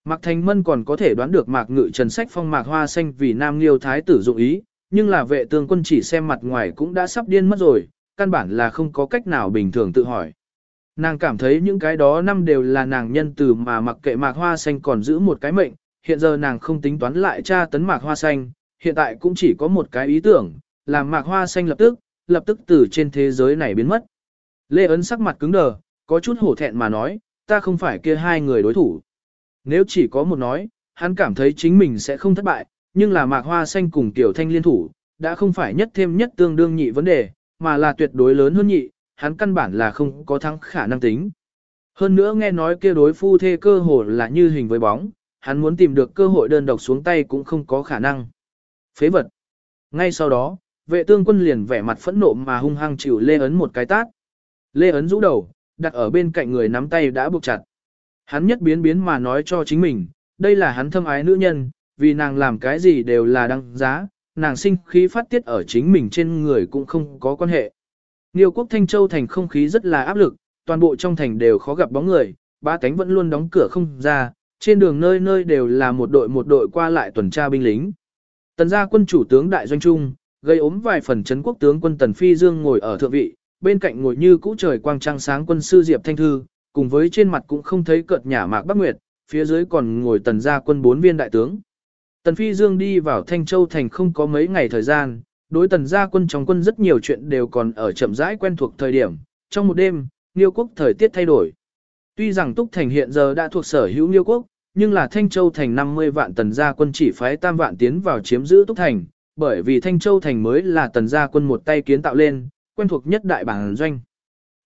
Mạc Thành Mân còn có thể đoán được Mạc Ngự Trần Sách phong Mạc Hoa Xanh vì Nam Liêu Thái tử dụng ý, nhưng là vệ tương quân chỉ xem mặt ngoài cũng đã sắp điên mất rồi, căn bản là không có cách nào bình thường tự hỏi. Nàng cảm thấy những cái đó năm đều là nàng nhân từ mà mặc kệ Mạc Hoa Xanh còn giữ một cái mệnh, hiện giờ nàng không tính toán lại tra tấn Mạc Hoa Xanh, hiện tại cũng chỉ có một cái ý tưởng, làm Mạc Hoa Xanh lập tức, lập tức từ trên thế giới này biến mất. Lê Ấn sắc mặt cứng đờ, có chút hổ thẹn mà nói, ta không phải kia hai người đối thủ. Nếu chỉ có một nói, hắn cảm thấy chính mình sẽ không thất bại, nhưng là mạc hoa xanh cùng tiểu thanh liên thủ, đã không phải nhất thêm nhất tương đương nhị vấn đề, mà là tuyệt đối lớn hơn nhị, hắn căn bản là không có thắng khả năng tính. Hơn nữa nghe nói kia đối phu thê cơ hồ là như hình với bóng, hắn muốn tìm được cơ hội đơn độc xuống tay cũng không có khả năng. Phế vật. Ngay sau đó, vệ tương quân liền vẻ mặt phẫn nộ mà hung hăng chịu Lê Ấn một cái tát. Lê Ấn rũ đầu, đặt ở bên cạnh người nắm tay đã buộc chặt. Hắn nhất biến biến mà nói cho chính mình, đây là hắn thâm ái nữ nhân, vì nàng làm cái gì đều là đăng giá, nàng sinh khí phát tiết ở chính mình trên người cũng không có quan hệ. Nhiều quốc Thanh Châu thành không khí rất là áp lực, toàn bộ trong thành đều khó gặp bóng người, ba cánh vẫn luôn đóng cửa không ra, trên đường nơi nơi đều là một đội một đội qua lại tuần tra binh lính. Tần gia quân chủ tướng đại doanh trung, gây ốm vài phần chấn quốc tướng quân Tần Phi Dương ngồi ở thượng vị, bên cạnh ngồi như cũ trời quang trăng sáng quân sư Diệp Thanh Thư, cùng với trên mặt cũng không thấy cợt nhả mạc Bắc Nguyệt, phía dưới còn ngồi tần gia quân bốn viên đại tướng. Tần Phi Dương đi vào Thanh Châu Thành không có mấy ngày thời gian, đối tần gia quân trong quân rất nhiều chuyện đều còn ở chậm rãi quen thuộc thời điểm, trong một đêm, Niêu quốc thời tiết thay đổi. Tuy rằng Túc Thành hiện giờ đã thuộc sở hữu Niêu quốc, nhưng là Thanh Châu Thành 50 vạn tần gia quân chỉ phái tam vạn tiến vào chiếm giữ Túc Thành, bởi vì Thanh Châu Thành mới là tần gia quân một tay kiến tạo lên, quen thuộc nhất đại bản doanh.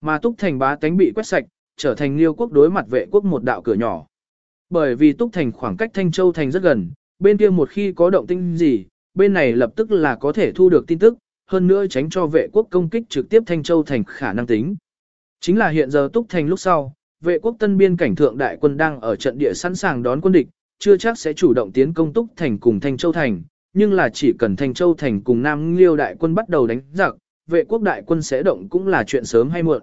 Mà Túc Thành bá tánh bị quét sạch, trở thành liêu quốc đối mặt vệ quốc một đạo cửa nhỏ. Bởi vì Túc Thành khoảng cách Thanh Châu Thành rất gần, bên kia một khi có động tinh gì, bên này lập tức là có thể thu được tin tức, hơn nữa tránh cho vệ quốc công kích trực tiếp Thanh Châu Thành khả năng tính. Chính là hiện giờ Túc Thành lúc sau, vệ quốc tân biên cảnh thượng đại quân đang ở trận địa sẵn sàng đón quân địch, chưa chắc sẽ chủ động tiến công Túc Thành cùng Thanh Châu Thành, nhưng là chỉ cần Thanh Châu Thành cùng Nam Liêu đại quân bắt đầu đánh giặc, vệ quốc đại quân sẽ động cũng là chuyện sớm hay muộn.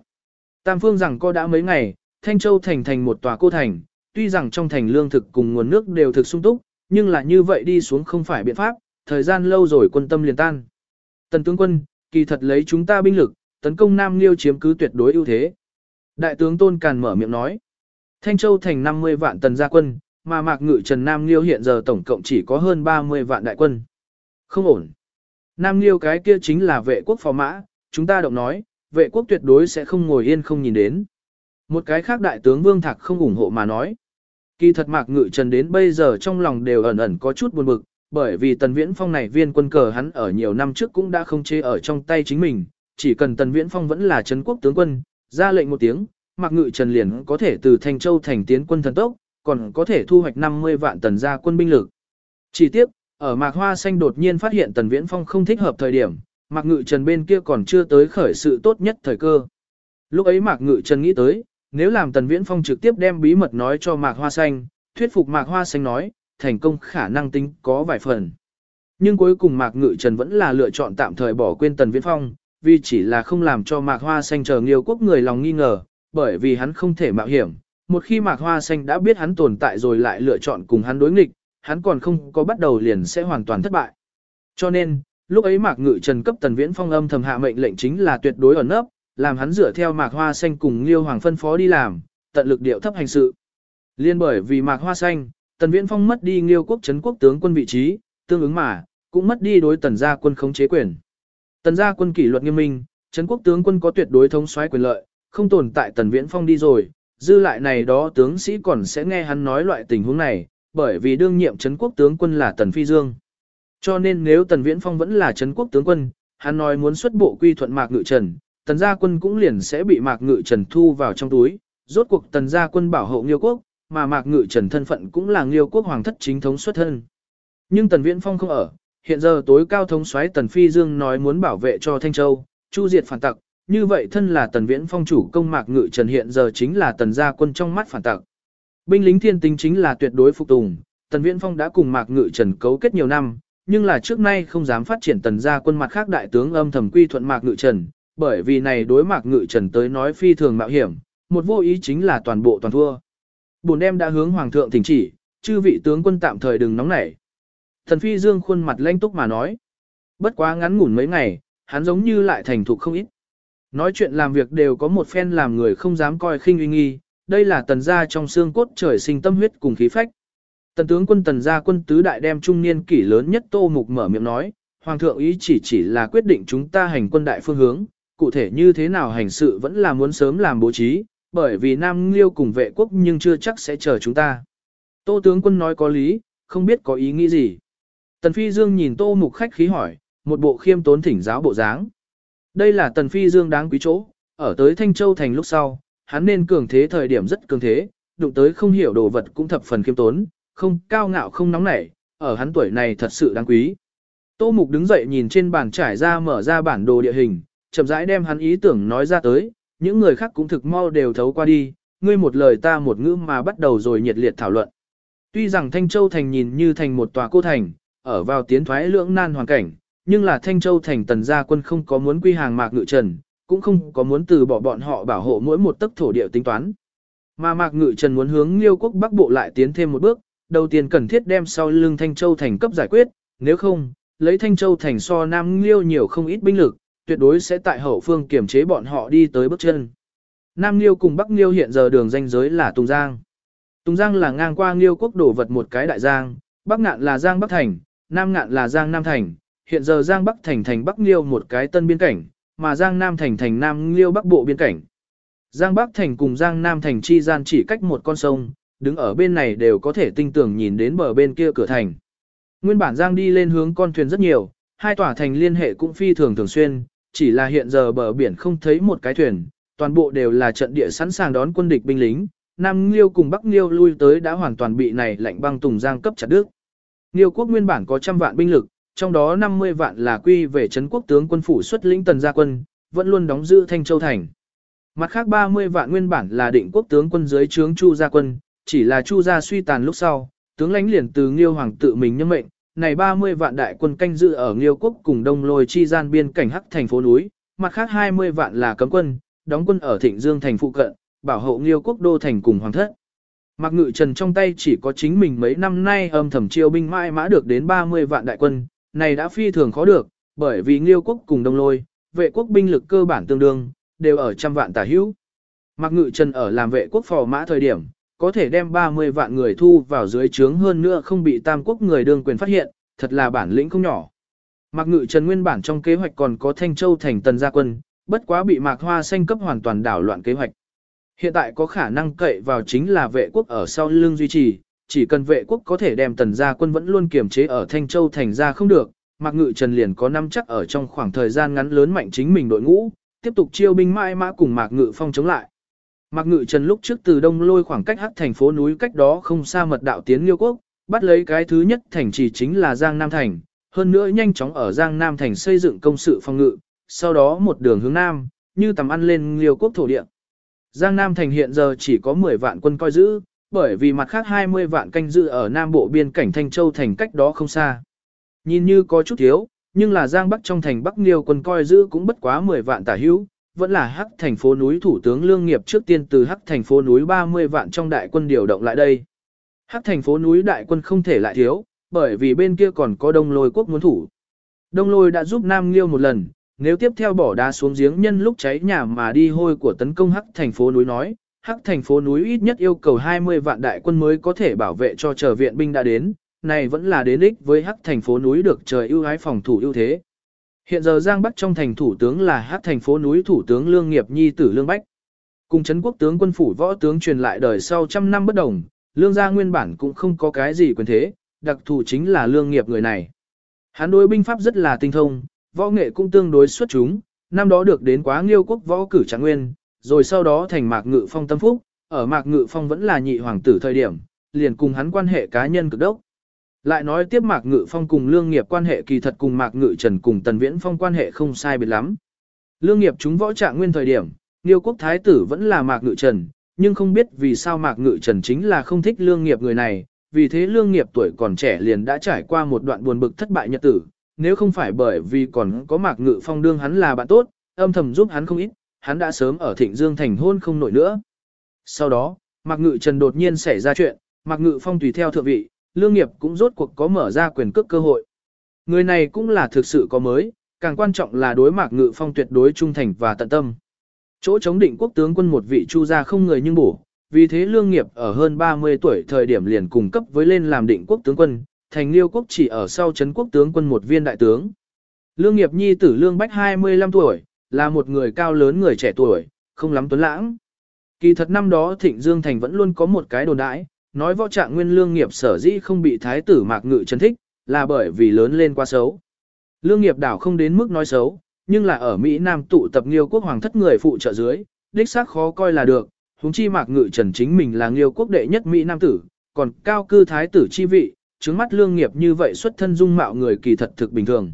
Tam phương rằng có đã mấy ngày, Thanh Châu thành thành một tòa cô thành, tuy rằng trong thành lương thực cùng nguồn nước đều thực sung túc, nhưng là như vậy đi xuống không phải biện pháp, thời gian lâu rồi quân tâm liền tan. Tần tướng quân, kỳ thật lấy chúng ta binh lực, tấn công Nam Liêu chiếm cứ tuyệt đối ưu thế. Đại tướng Tôn Càn mở miệng nói, Thanh Châu thành 50 vạn tần gia quân, mà Mạc Ngự Trần Nam Liêu hiện giờ tổng cộng chỉ có hơn 30 vạn đại quân. Không ổn. Nam Liêu cái kia chính là vệ quốc phò mã, chúng ta động nói, vệ quốc tuyệt đối sẽ không ngồi yên không nhìn đến. Một cái khác đại tướng Vương Thạc không ủng hộ mà nói. Kỳ thật Mạc Ngự Trần đến bây giờ trong lòng đều ẩn ẩn có chút buồn bực, bởi vì Tần Viễn Phong này viên quân cờ hắn ở nhiều năm trước cũng đã không chế ở trong tay chính mình, chỉ cần Tần Viễn Phong vẫn là Trấn quốc tướng quân, ra lệnh một tiếng, Mạc Ngự Trần liền có thể từ Thanh Châu thành tiến quân thần tốc, còn có thể thu hoạch 50 vạn tần gia quân binh lực. Chỉ tiếp, ở Mạc Hoa Xanh đột nhiên phát hiện Tần Viễn Phong không thích hợp thời điểm, Mạc Ngự Trần bên kia còn chưa tới khởi sự tốt nhất thời cơ. Lúc ấy Mạc Ngự Trần nghĩ tới, nếu làm Tần Viễn Phong trực tiếp đem bí mật nói cho Mạc Hoa Xanh, thuyết phục Mạc Hoa Xanh nói, thành công khả năng tính có vài phần. Nhưng cuối cùng Mạc Ngự Trần vẫn là lựa chọn tạm thời bỏ quên Tần Viễn Phong, vì chỉ là không làm cho Mạc Hoa Xanh chờ Nghiêu quốc người lòng nghi ngờ, bởi vì hắn không thể mạo hiểm. Một khi Mạc Hoa Xanh đã biết hắn tồn tại rồi lại lựa chọn cùng hắn đối nghịch, hắn còn không có bắt đầu liền sẽ hoàn toàn thất bại. Cho nên, lúc ấy Mạc Ngự Trần cấp Tần Viễn Phong âm thầm hạ mệnh lệnh chính là tuyệt đối ẩn nấp, làm hắn dựa theo Mạc Hoa Xanh cùng Liêu Hoàng phân phó đi làm, tận lực điệu thấp hành sự. Liên bởi vì Mạc Hoa Xanh, Tần Viễn Phong mất đi Liêu quốc trấn quốc tướng quân vị trí, tương ứng mà, cũng mất đi đối Tần gia quân khống chế quyền. Tần gia quân kỷ luật nghiêm minh, trấn quốc tướng quân có tuyệt đối thống soái quyền lợi, không tồn tại Tần Viễn Phong đi rồi, dư lại này đó tướng sĩ còn sẽ nghe hắn nói loại tình huống này, bởi vì đương nhiệm trấn quốc tướng quân là Tần Phi Dương. Cho nên nếu Tần Viễn Phong vẫn là trấn quốc tướng quân, hắn nói muốn xuất bộ quy thuận Mạc Ngự Trần, Tần gia quân cũng liền sẽ bị Mạc Ngự Trần thu vào trong túi, rốt cuộc Tần gia quân bảo hộ Nghiêu quốc, mà Mạc Ngự Trần thân phận cũng là Nghiêu quốc hoàng thất chính thống xuất thân. Nhưng Tần Viễn Phong không ở, hiện giờ tối cao thống soái Tần Phi Dương nói muốn bảo vệ cho Thanh Châu, chu diệt phản tặc, như vậy thân là Tần Viễn Phong chủ công Mạc Ngự Trần hiện giờ chính là Tần gia quân trong mắt phản tặc. Binh lính thiên tính chính là tuyệt đối phục tùng, Tần Viễn Phong đã cùng Mạc Ngự Trần cấu kết nhiều năm, nhưng là trước nay không dám phát triển Tần gia quân mặt khác đại tướng âm thầm quy thuận Mạc Ngự Trần, bởi vì này đối Mạc Ngự Trần tới nói phi thường mạo hiểm, một vô ý chính là toàn bộ toàn thua. Bổn em đã hướng hoàng thượng thỉnh chỉ, chư vị tướng quân tạm thời đừng nóng nảy. Thần Phi Dương khuôn mặt lanh túc mà nói. Bất quá ngắn ngủn mấy ngày, hắn giống như lại thành thục không ít. Nói chuyện làm việc đều có một phen làm người không dám coi khinh uy nghi, đây là tần gia trong xương cốt trời sinh tâm huyết cùng khí phách. Tần tướng quân tần gia quân tứ đại đem trung niên kỷ lớn nhất tô mục mở miệng nói, Hoàng thượng ý chỉ chỉ là quyết định chúng ta hành quân đại phương hướng, cụ thể như thế nào hành sự vẫn là muốn sớm làm bố trí, bởi vì Nam Liêu cùng vệ quốc nhưng chưa chắc sẽ chờ chúng ta. Tô tướng quân nói có lý, không biết có ý nghĩ gì. Tần Phi Dương nhìn Tô Mục khách khí hỏi, một bộ khiêm tốn thỉnh giáo bộ dáng. Đây là Tần Phi Dương đáng quý chỗ, ở tới Thanh Châu thành lúc sau, hắn nên cường thế thời điểm rất cường thế, đụng tới không hiểu đồ vật cũng thập phần khiêm tốn, không cao ngạo không nóng nảy, ở hắn tuổi này thật sự đáng quý. Tô Mục đứng dậy nhìn trên bàn trải ra mở ra bản đồ địa hình, chậm rãi đem hắn ý tưởng nói ra tới, những người khác cũng thực mau đều thấu qua đi, ngươi một lời ta một ngữ mà bắt đầu rồi nhiệt liệt thảo luận. Tuy rằng Thanh Châu thành nhìn như thành một tòa cô thành, ở vào tiến thoái lưỡng nan hoàn cảnh, nhưng là Thanh Châu thành tần gia quân không có muốn quy hàng Mạc Ngự Trần, cũng không có muốn từ bỏ bọn họ bảo hộ mỗi một tấc thổ địa tính toán. Mà Mạc Ngự Trần muốn hướng Liêu quốc Bắc Bộ lại tiến thêm một bước, đầu tiên cần thiết đem sau lưng Thanh Châu thành cấp giải quyết, nếu không, lấy Thanh Châu thành so Nam Liêu nhiều không ít binh lực, tuyệt đối sẽ tại hậu phương kiểm chế bọn họ đi tới bước chân. Nam Liêu cùng Bắc Liêu hiện giờ đường danh giới là Tùng Giang. Tùng Giang là ngang qua Liêu quốc đổ vật một cái đại giang, Bắc ngạn là Giang Bắc Thành, Nam ngạn là Giang Nam Thành, hiện giờ Giang Bắc Thành thành Bắc Liêu một cái tân biên cảnh, mà Giang Nam Thành thành Nam Liêu Bắc Bộ biên cảnh. Giang Bắc Thành cùng Giang Nam Thành chi gian chỉ cách một con sông, đứng ở bên này đều có thể tinh tường nhìn đến bờ bên kia cửa thành. Nguyên bản Giang đi lên hướng con thuyền rất nhiều, hai tòa thành liên hệ cũng phi thường thường xuyên, chỉ là hiện giờ bờ biển không thấy một cái thuyền, toàn bộ đều là trận địa sẵn sàng đón quân địch binh lính. Nam Liêu cùng Bắc Liêu lui tới đã hoàn toàn bị này lạnh băng tùng giang cấp chặt đứt. Liêu quốc nguyên bản có trăm vạn binh lực, trong đó 50 vạn là quy về trấn quốc tướng quân phủ xuất lĩnh tần gia quân, vẫn luôn đóng giữ Thanh Châu thành. Mặt khác 30 vạn nguyên bản là định quốc tướng quân dưới trướng Chu gia quân, chỉ là Chu gia suy tàn lúc sau, tướng lãnh liền từ nghiêu hoàng tự mình nhậm mệnh, này 30 vạn đại quân canh giữ ở Nghiêu quốc cùng Đông Lôi chi gian biên cảnh hắc thành phố núi, mặt khác 20 vạn là cấm quân, đóng quân ở Thịnh Dương thành phụ cận, bảo hộ Nghiêu quốc đô thành cùng hoàng thất. Mạc Ngự Trần trong tay chỉ có chính mình mấy năm nay âm thầm chiêu binh mãi mã được đến 30 vạn đại quân, này đã phi thường khó được, bởi vì Nghiêu quốc cùng Đông Lôi, vệ quốc binh lực cơ bản tương đương, đều ở trăm vạn tả hữu. Mạc Ngự Trần ở làm vệ quốc phò mã thời điểm, có thể đem 30 vạn người thu vào dưới trướng hơn nữa không bị tam quốc người đương quyền phát hiện, thật là bản lĩnh không nhỏ. Mạc Ngự Trần nguyên bản trong kế hoạch còn có Thanh Châu thành tần gia quân, bất quá bị Mạc Hoa xanh cấp hoàn toàn đảo loạn kế hoạch. Hiện tại có khả năng cậy vào chính là vệ quốc ở sau lưng duy trì, chỉ cần vệ quốc có thể đem tần gia quân vẫn luôn kiềm chế ở Thanh Châu thành ra không được, Mạc Ngự Trần liền có năm chắc ở trong khoảng thời gian ngắn lớn mạnh chính mình đội ngũ, tiếp tục chiêu binh mãi mã cùng Mạc Ngự Phong chống lại. Mạc Ngự Trần lúc trước từ Đông Lôi khoảng cách hắc thành phố núi cách đó không xa mật đạo tiến Liêu Quốc, bắt lấy cái thứ nhất thành trì chính là Giang Nam Thành, hơn nữa nhanh chóng ở Giang Nam Thành xây dựng công sự phòng ngự, sau đó một đường hướng Nam, như tầm ăn lên Liêu Quốc thổ địa. Giang Nam Thành hiện giờ chỉ có 10 vạn quân coi giữ, bởi vì mặt khác 20 vạn canh giữ ở Nam Bộ biên cảnh Thanh Châu Thành cách đó không xa. Nhìn như có chút thiếu, nhưng là Giang Bắc trong thành Bắc Liêu quân coi giữ cũng bất quá 10 vạn tả hữu, vẫn là hắc thành phố núi thủ tướng lương nghiệp trước tiên từ hắc thành phố núi 30 vạn trong đại quân điều động lại đây. Hắc thành phố núi đại quân không thể lại thiếu, bởi vì bên kia còn có đông lôi quốc muốn thủ. Đông lôi đã giúp Nam Liêu một lần, nếu tiếp theo bỏ đá xuống giếng nhân lúc cháy nhà mà đi hôi của tấn công hắc thành phố núi nói, hắc thành phố núi ít nhất yêu cầu 20 vạn đại quân mới có thể bảo vệ cho chờ viện binh đã đến, này vẫn là đến ích với hắc thành phố núi được trời ưu ái phòng thủ ưu thế. Hiện giờ Giang Bắc trong thành thủ tướng là hắc thành phố núi thủ tướng Lương Nghiệp Nhi tử Lương Bách. Cùng chấn quốc tướng quân phủ võ tướng truyền lại đời sau trăm năm bất đồng, Lương gia nguyên bản cũng không có cái gì quyền thế, đặc thù chính là Lương Nghiệp người này. Hắn đối binh pháp rất là tinh thông, võ nghệ cũng tương đối xuất chúng, năm đó được đến quá nghiêu quốc võ cử trạng nguyên, rồi sau đó thành mạc ngự phong tâm phúc, ở mạc ngự phong vẫn là nhị hoàng tử thời điểm, liền cùng hắn quan hệ cá nhân cực đốc. Lại nói tiếp Mạc Ngự Phong cùng Lương Nghiệp quan hệ kỳ thật cùng Mạc Ngự Trần cùng Tần Viễn Phong quan hệ không sai biệt lắm. Lương Nghiệp chúng võ trạng nguyên thời điểm, Niêu quốc thái tử vẫn là Mạc Ngự Trần, nhưng không biết vì sao Mạc Ngự Trần chính là không thích Lương Nghiệp người này, vì thế Lương Nghiệp tuổi còn trẻ liền đã trải qua một đoạn buồn bực thất bại nhật tử, nếu không phải bởi vì còn có Mạc Ngự Phong đương hắn là bạn tốt, âm thầm giúp hắn không ít, hắn đã sớm ở Thịnh Dương thành hôn không nổi nữa. Sau đó, Mạc Ngự Trần đột nhiên xảy ra chuyện, Mạc Ngự Phong tùy theo thượng vị, lương nghiệp cũng rốt cuộc có mở ra quyền cước cơ hội. Người này cũng là thực sự có mới, càng quan trọng là đối mạc ngự phong tuyệt đối trung thành và tận tâm. Chỗ chống định quốc tướng quân một vị chu gia không người nhưng bổ, vì thế lương nghiệp ở hơn 30 tuổi thời điểm liền cùng cấp với lên làm định quốc tướng quân, thành liêu quốc chỉ ở sau chấn quốc tướng quân một viên đại tướng. Lương nghiệp nhi tử lương bách 25 tuổi, là một người cao lớn người trẻ tuổi, không lắm tuấn lãng. Kỳ thật năm đó Thịnh Dương Thành vẫn luôn có một cái đồn đãi, nói võ trạng nguyên lương nghiệp sở dĩ không bị thái tử mạc ngự chân thích, là bởi vì lớn lên quá xấu. Lương nghiệp đảo không đến mức nói xấu, nhưng là ở Mỹ Nam tụ tập nghiêu quốc hoàng thất người phụ trợ dưới, đích xác khó coi là được, huống chi mạc ngự trần chính mình là nghiêu quốc đệ nhất Mỹ Nam tử, còn cao cư thái tử chi vị, trứng mắt lương nghiệp như vậy xuất thân dung mạo người kỳ thật thực bình thường.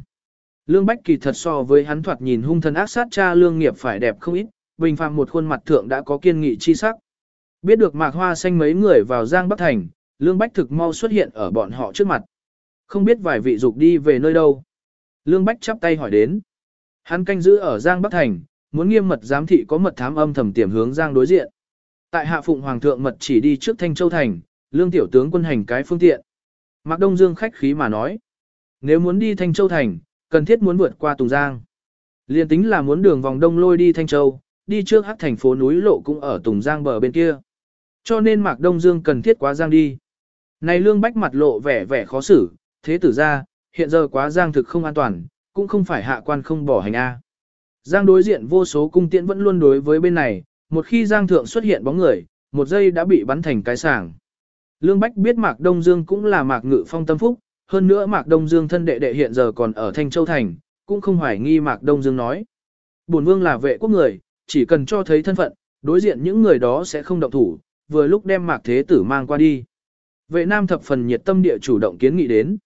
Lương Bách kỳ thật so với hắn thoạt nhìn hung thân ác sát cha lương nghiệp phải đẹp không ít, bình phàm một khuôn mặt thượng đã có kiên nghị chi sắc. Biết được mạc hoa xanh mấy người vào Giang Bắc Thành, Lương Bách thực mau xuất hiện ở bọn họ trước mặt. Không biết vài vị dục đi về nơi đâu. Lương Bách chắp tay hỏi đến. Hắn canh giữ ở Giang Bắc Thành, muốn nghiêm mật giám thị có mật thám âm thầm tiềm hướng Giang đối diện. Tại hạ phụng hoàng thượng mật chỉ đi trước Thanh Châu Thành, lương tiểu tướng quân hành cái phương tiện. Mạc Đông Dương khách khí mà nói. Nếu muốn đi Thanh Châu Thành, cần thiết muốn vượt qua Tùng Giang. Liên tính là muốn đường vòng đông lôi đi Thanh Châu, đi trước hắc thành phố núi lộ cũng ở Tùng Giang bờ bên kia. Cho nên Mạc Đông Dương cần thiết quá giang đi. Này lương bách mặt lộ vẻ vẻ khó xử, thế tử ra, hiện giờ quá giang thực không an toàn, cũng không phải hạ quan không bỏ hành A. Giang đối diện vô số cung tiễn vẫn luôn đối với bên này, một khi giang thượng xuất hiện bóng người, một giây đã bị bắn thành cái sảng. Lương Bách biết Mạc Đông Dương cũng là Mạc Ngự Phong tâm phúc, hơn nữa Mạc Đông Dương thân đệ đệ hiện giờ còn ở Thanh Châu Thành, cũng không hoài nghi Mạc Đông Dương nói. Bổn vương là vệ quốc người, chỉ cần cho thấy thân phận, đối diện những người đó sẽ không động thủ, vừa lúc đem mạc thế tử mang qua đi. Vệ nam thập phần nhiệt tâm địa chủ động kiến nghị đến.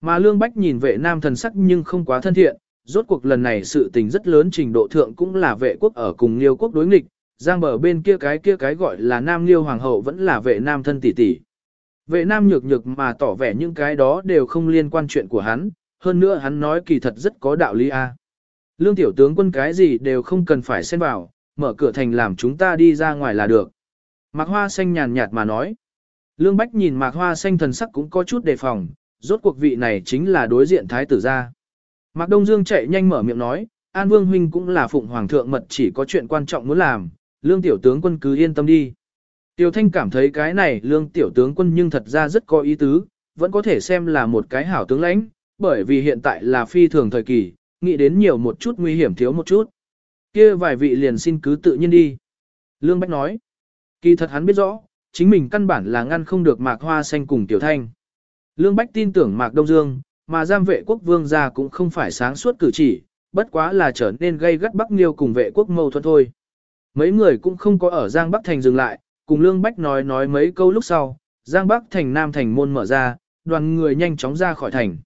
Mà Lương Bách nhìn vệ nam thần sắc nhưng không quá thân thiện, rốt cuộc lần này sự tình rất lớn trình độ thượng cũng là vệ quốc ở cùng liêu quốc đối nghịch, giang bờ bên kia cái kia cái gọi là nam liêu hoàng hậu vẫn là vệ nam thân tỷ tỷ. Vệ nam nhược nhược mà tỏ vẻ những cái đó đều không liên quan chuyện của hắn, hơn nữa hắn nói kỳ thật rất có đạo lý a. À. Lương tiểu tướng quân cái gì đều không cần phải xen vào, mở cửa thành làm chúng ta đi ra ngoài là được. Mạc Hoa Xanh nhàn nhạt mà nói. Lương Bách nhìn Mạc Hoa Xanh thần sắc cũng có chút đề phòng, rốt cuộc vị này chính là đối diện thái tử gia. Mạc Đông Dương chạy nhanh mở miệng nói, An Vương Huynh cũng là phụng hoàng thượng mật chỉ có chuyện quan trọng muốn làm, lương tiểu tướng quân cứ yên tâm đi. Tiểu Thanh cảm thấy cái này lương tiểu tướng quân nhưng thật ra rất có ý tứ, vẫn có thể xem là một cái hảo tướng lãnh, bởi vì hiện tại là phi thường thời kỳ, nghĩ đến nhiều một chút nguy hiểm thiếu một chút. kia vài vị liền xin cứ tự nhiên đi. Lương Bách nói, kỳ thật hắn biết rõ, chính mình căn bản là ngăn không được Mạc Hoa Xanh cùng Tiểu Thanh. Lương Bách tin tưởng Mạc Đông Dương, mà giam vệ quốc vương gia cũng không phải sáng suốt cử chỉ, bất quá là trở nên gây gắt Bắc Liêu cùng vệ quốc mâu thuẫn thôi. Mấy người cũng không có ở Giang Bắc Thành dừng lại, cùng Lương Bách nói nói mấy câu lúc sau, Giang Bắc Thành Nam Thành môn mở ra, đoàn người nhanh chóng ra khỏi thành.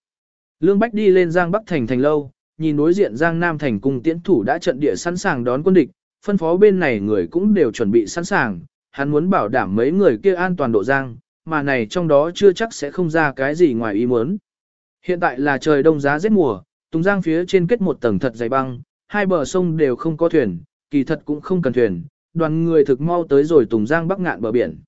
Lương Bách đi lên Giang Bắc Thành thành lâu, nhìn đối diện Giang Nam Thành cùng tiễn thủ đã trận địa sẵn sàng đón quân địch, phân phó bên này người cũng đều chuẩn bị sẵn sàng, hắn muốn bảo đảm mấy người kia an toàn độ Giang, mà này trong đó chưa chắc sẽ không ra cái gì ngoài ý muốn. Hiện tại là trời đông giá rét mùa, Tùng Giang phía trên kết một tầng thật dày băng, hai bờ sông đều không có thuyền, kỳ thật cũng không cần thuyền, đoàn người thực mau tới rồi Tùng Giang bắc ngạn bờ biển.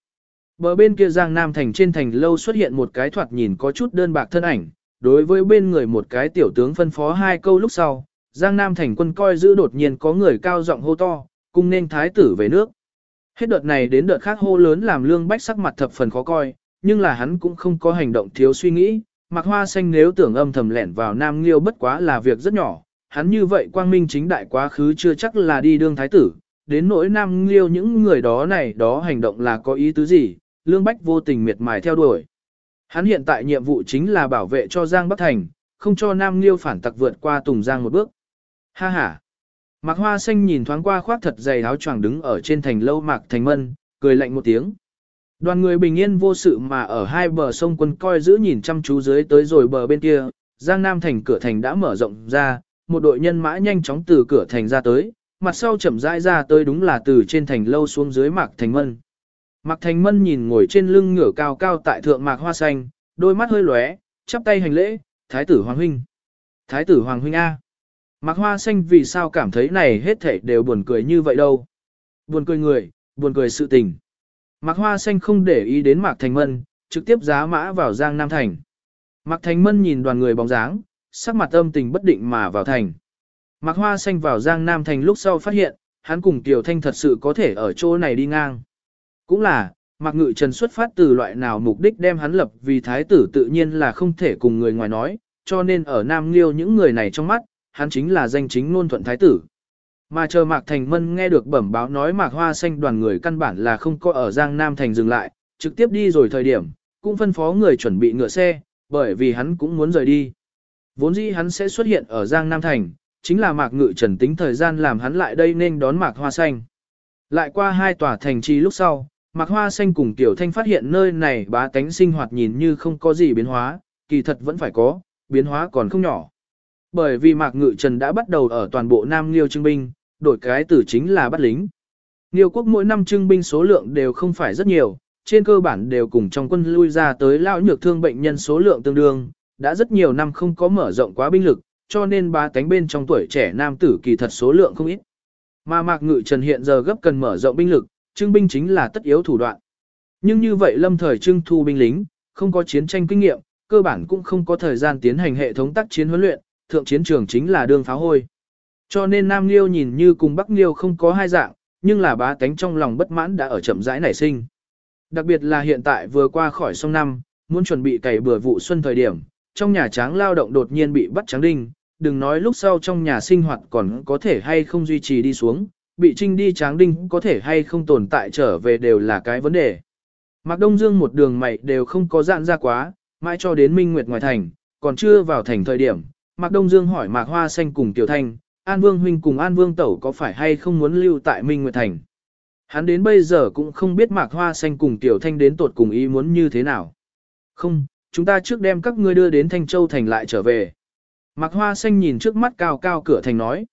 Bờ bên kia Giang Nam thành trên thành lâu xuất hiện một cái thoạt nhìn có chút đơn bạc thân ảnh, đối với bên người một cái tiểu tướng phân phó hai câu lúc sau, Giang Nam thành quân coi giữ đột nhiên có người cao giọng hô to, cung nên thái tử về nước. Hết đợt này đến đợt khác hô lớn làm lương bách sắc mặt thập phần khó coi, nhưng là hắn cũng không có hành động thiếu suy nghĩ, mặc hoa xanh nếu tưởng âm thầm lẻn vào Nam Liêu bất quá là việc rất nhỏ, hắn như vậy quang minh chính đại quá khứ chưa chắc là đi đương thái tử, đến nỗi Nam Liêu những người đó này đó hành động là có ý tứ gì, Lương Bách vô tình miệt mài theo đuổi. Hắn hiện tại nhiệm vụ chính là bảo vệ cho Giang Bắc Thành, không cho Nam Liêu phản tặc vượt qua Tùng Giang một bước. Ha ha! Mạc Hoa Xanh nhìn thoáng qua khoác thật dày áo choàng đứng ở trên thành lâu Mạc Thành Mân, cười lạnh một tiếng. Đoàn người bình yên vô sự mà ở hai bờ sông quân coi giữ nhìn chăm chú dưới tới rồi bờ bên kia, Giang Nam thành cửa thành đã mở rộng ra, một đội nhân mã nhanh chóng từ cửa thành ra tới, mặt sau chậm rãi ra tới đúng là từ trên thành lâu xuống dưới Mạc Thành Mân. Mạc Thành Mân nhìn ngồi trên lưng ngửa cao cao tại thượng Mạc Hoa Xanh, đôi mắt hơi lóe, chắp tay hành lễ, Thái tử Hoàng Huynh. Thái tử Hoàng Huynh A. Mạc Hoa Xanh vì sao cảm thấy này hết thảy đều buồn cười như vậy đâu. Buồn cười người, buồn cười sự tình. Mạc Hoa Xanh không để ý đến Mạc Thành Mân, trực tiếp giá mã vào Giang Nam Thành. Mạc Thành Mân nhìn đoàn người bóng dáng, sắc mặt âm tình bất định mà vào thành. Mạc Hoa Xanh vào Giang Nam Thành lúc sau phát hiện, hắn cùng Tiểu Thanh thật sự có thể ở chỗ này đi ngang. Cũng là, Mạc Ngự Trần xuất phát từ loại nào mục đích đem hắn lập vì thái tử tự nhiên là không thể cùng người ngoài nói, cho nên ở Nam Liêu những người này trong mắt, hắn chính là danh chính ngôn thuận thái tử. Mà chờ Mạc Thành Mân nghe được bẩm báo nói Mạc Hoa Xanh đoàn người căn bản là không có ở Giang Nam Thành dừng lại, trực tiếp đi rồi thời điểm, cũng phân phó người chuẩn bị ngựa xe, bởi vì hắn cũng muốn rời đi. Vốn dĩ hắn sẽ xuất hiện ở Giang Nam Thành, chính là Mạc Ngự Trần tính thời gian làm hắn lại đây nên đón Mạc Hoa Xanh. Lại qua hai tòa thành trì lúc sau, Mạc Hoa Xanh cùng Tiểu Thanh phát hiện nơi này bá tánh sinh hoạt nhìn như không có gì biến hóa, kỳ thật vẫn phải có, biến hóa còn không nhỏ. Bởi vì Mạc Ngự Trần đã bắt đầu ở toàn bộ Nam Liêu trưng binh, đổi cái từ chính là bắt lính. Liêu quốc mỗi năm trưng binh số lượng đều không phải rất nhiều, trên cơ bản đều cùng trong quân lui ra tới lao nhược thương bệnh nhân số lượng tương đương, đã rất nhiều năm không có mở rộng quá binh lực, cho nên ba cánh bên trong tuổi trẻ nam tử kỳ thật số lượng không ít. Mà Mạc Ngự Trần hiện giờ gấp cần mở rộng binh lực, trưng binh chính là tất yếu thủ đoạn. Nhưng như vậy lâm thời trưng thu binh lính, không có chiến tranh kinh nghiệm, cơ bản cũng không có thời gian tiến hành hệ thống tác chiến huấn luyện, thượng chiến trường chính là đương pháo hôi. Cho nên Nam Liêu nhìn như cùng Bắc Liêu không có hai dạng, nhưng là bá tánh trong lòng bất mãn đã ở chậm rãi nảy sinh. Đặc biệt là hiện tại vừa qua khỏi sông năm, muốn chuẩn bị cày bừa vụ xuân thời điểm, trong nhà tráng lao động đột nhiên bị bắt trắng đinh, đừng nói lúc sau trong nhà sinh hoạt còn có thể hay không duy trì đi xuống, bị trinh đi tráng đinh có thể hay không tồn tại trở về đều là cái vấn đề. Mạc Đông Dương một đường mày đều không có dạn ra quá, mãi cho đến Minh Nguyệt ngoài thành, còn chưa vào thành thời điểm, Mạc Đông Dương hỏi Mạc Hoa Xanh cùng Tiểu Thanh, An Vương Huynh cùng An Vương Tẩu có phải hay không muốn lưu tại Minh Nguyệt Thành. Hắn đến bây giờ cũng không biết Mạc Hoa Xanh cùng Tiểu Thanh đến tột cùng ý muốn như thế nào. Không, chúng ta trước đem các ngươi đưa đến Thanh Châu Thành lại trở về. Mạc Hoa Xanh nhìn trước mắt cao cao cửa thành nói.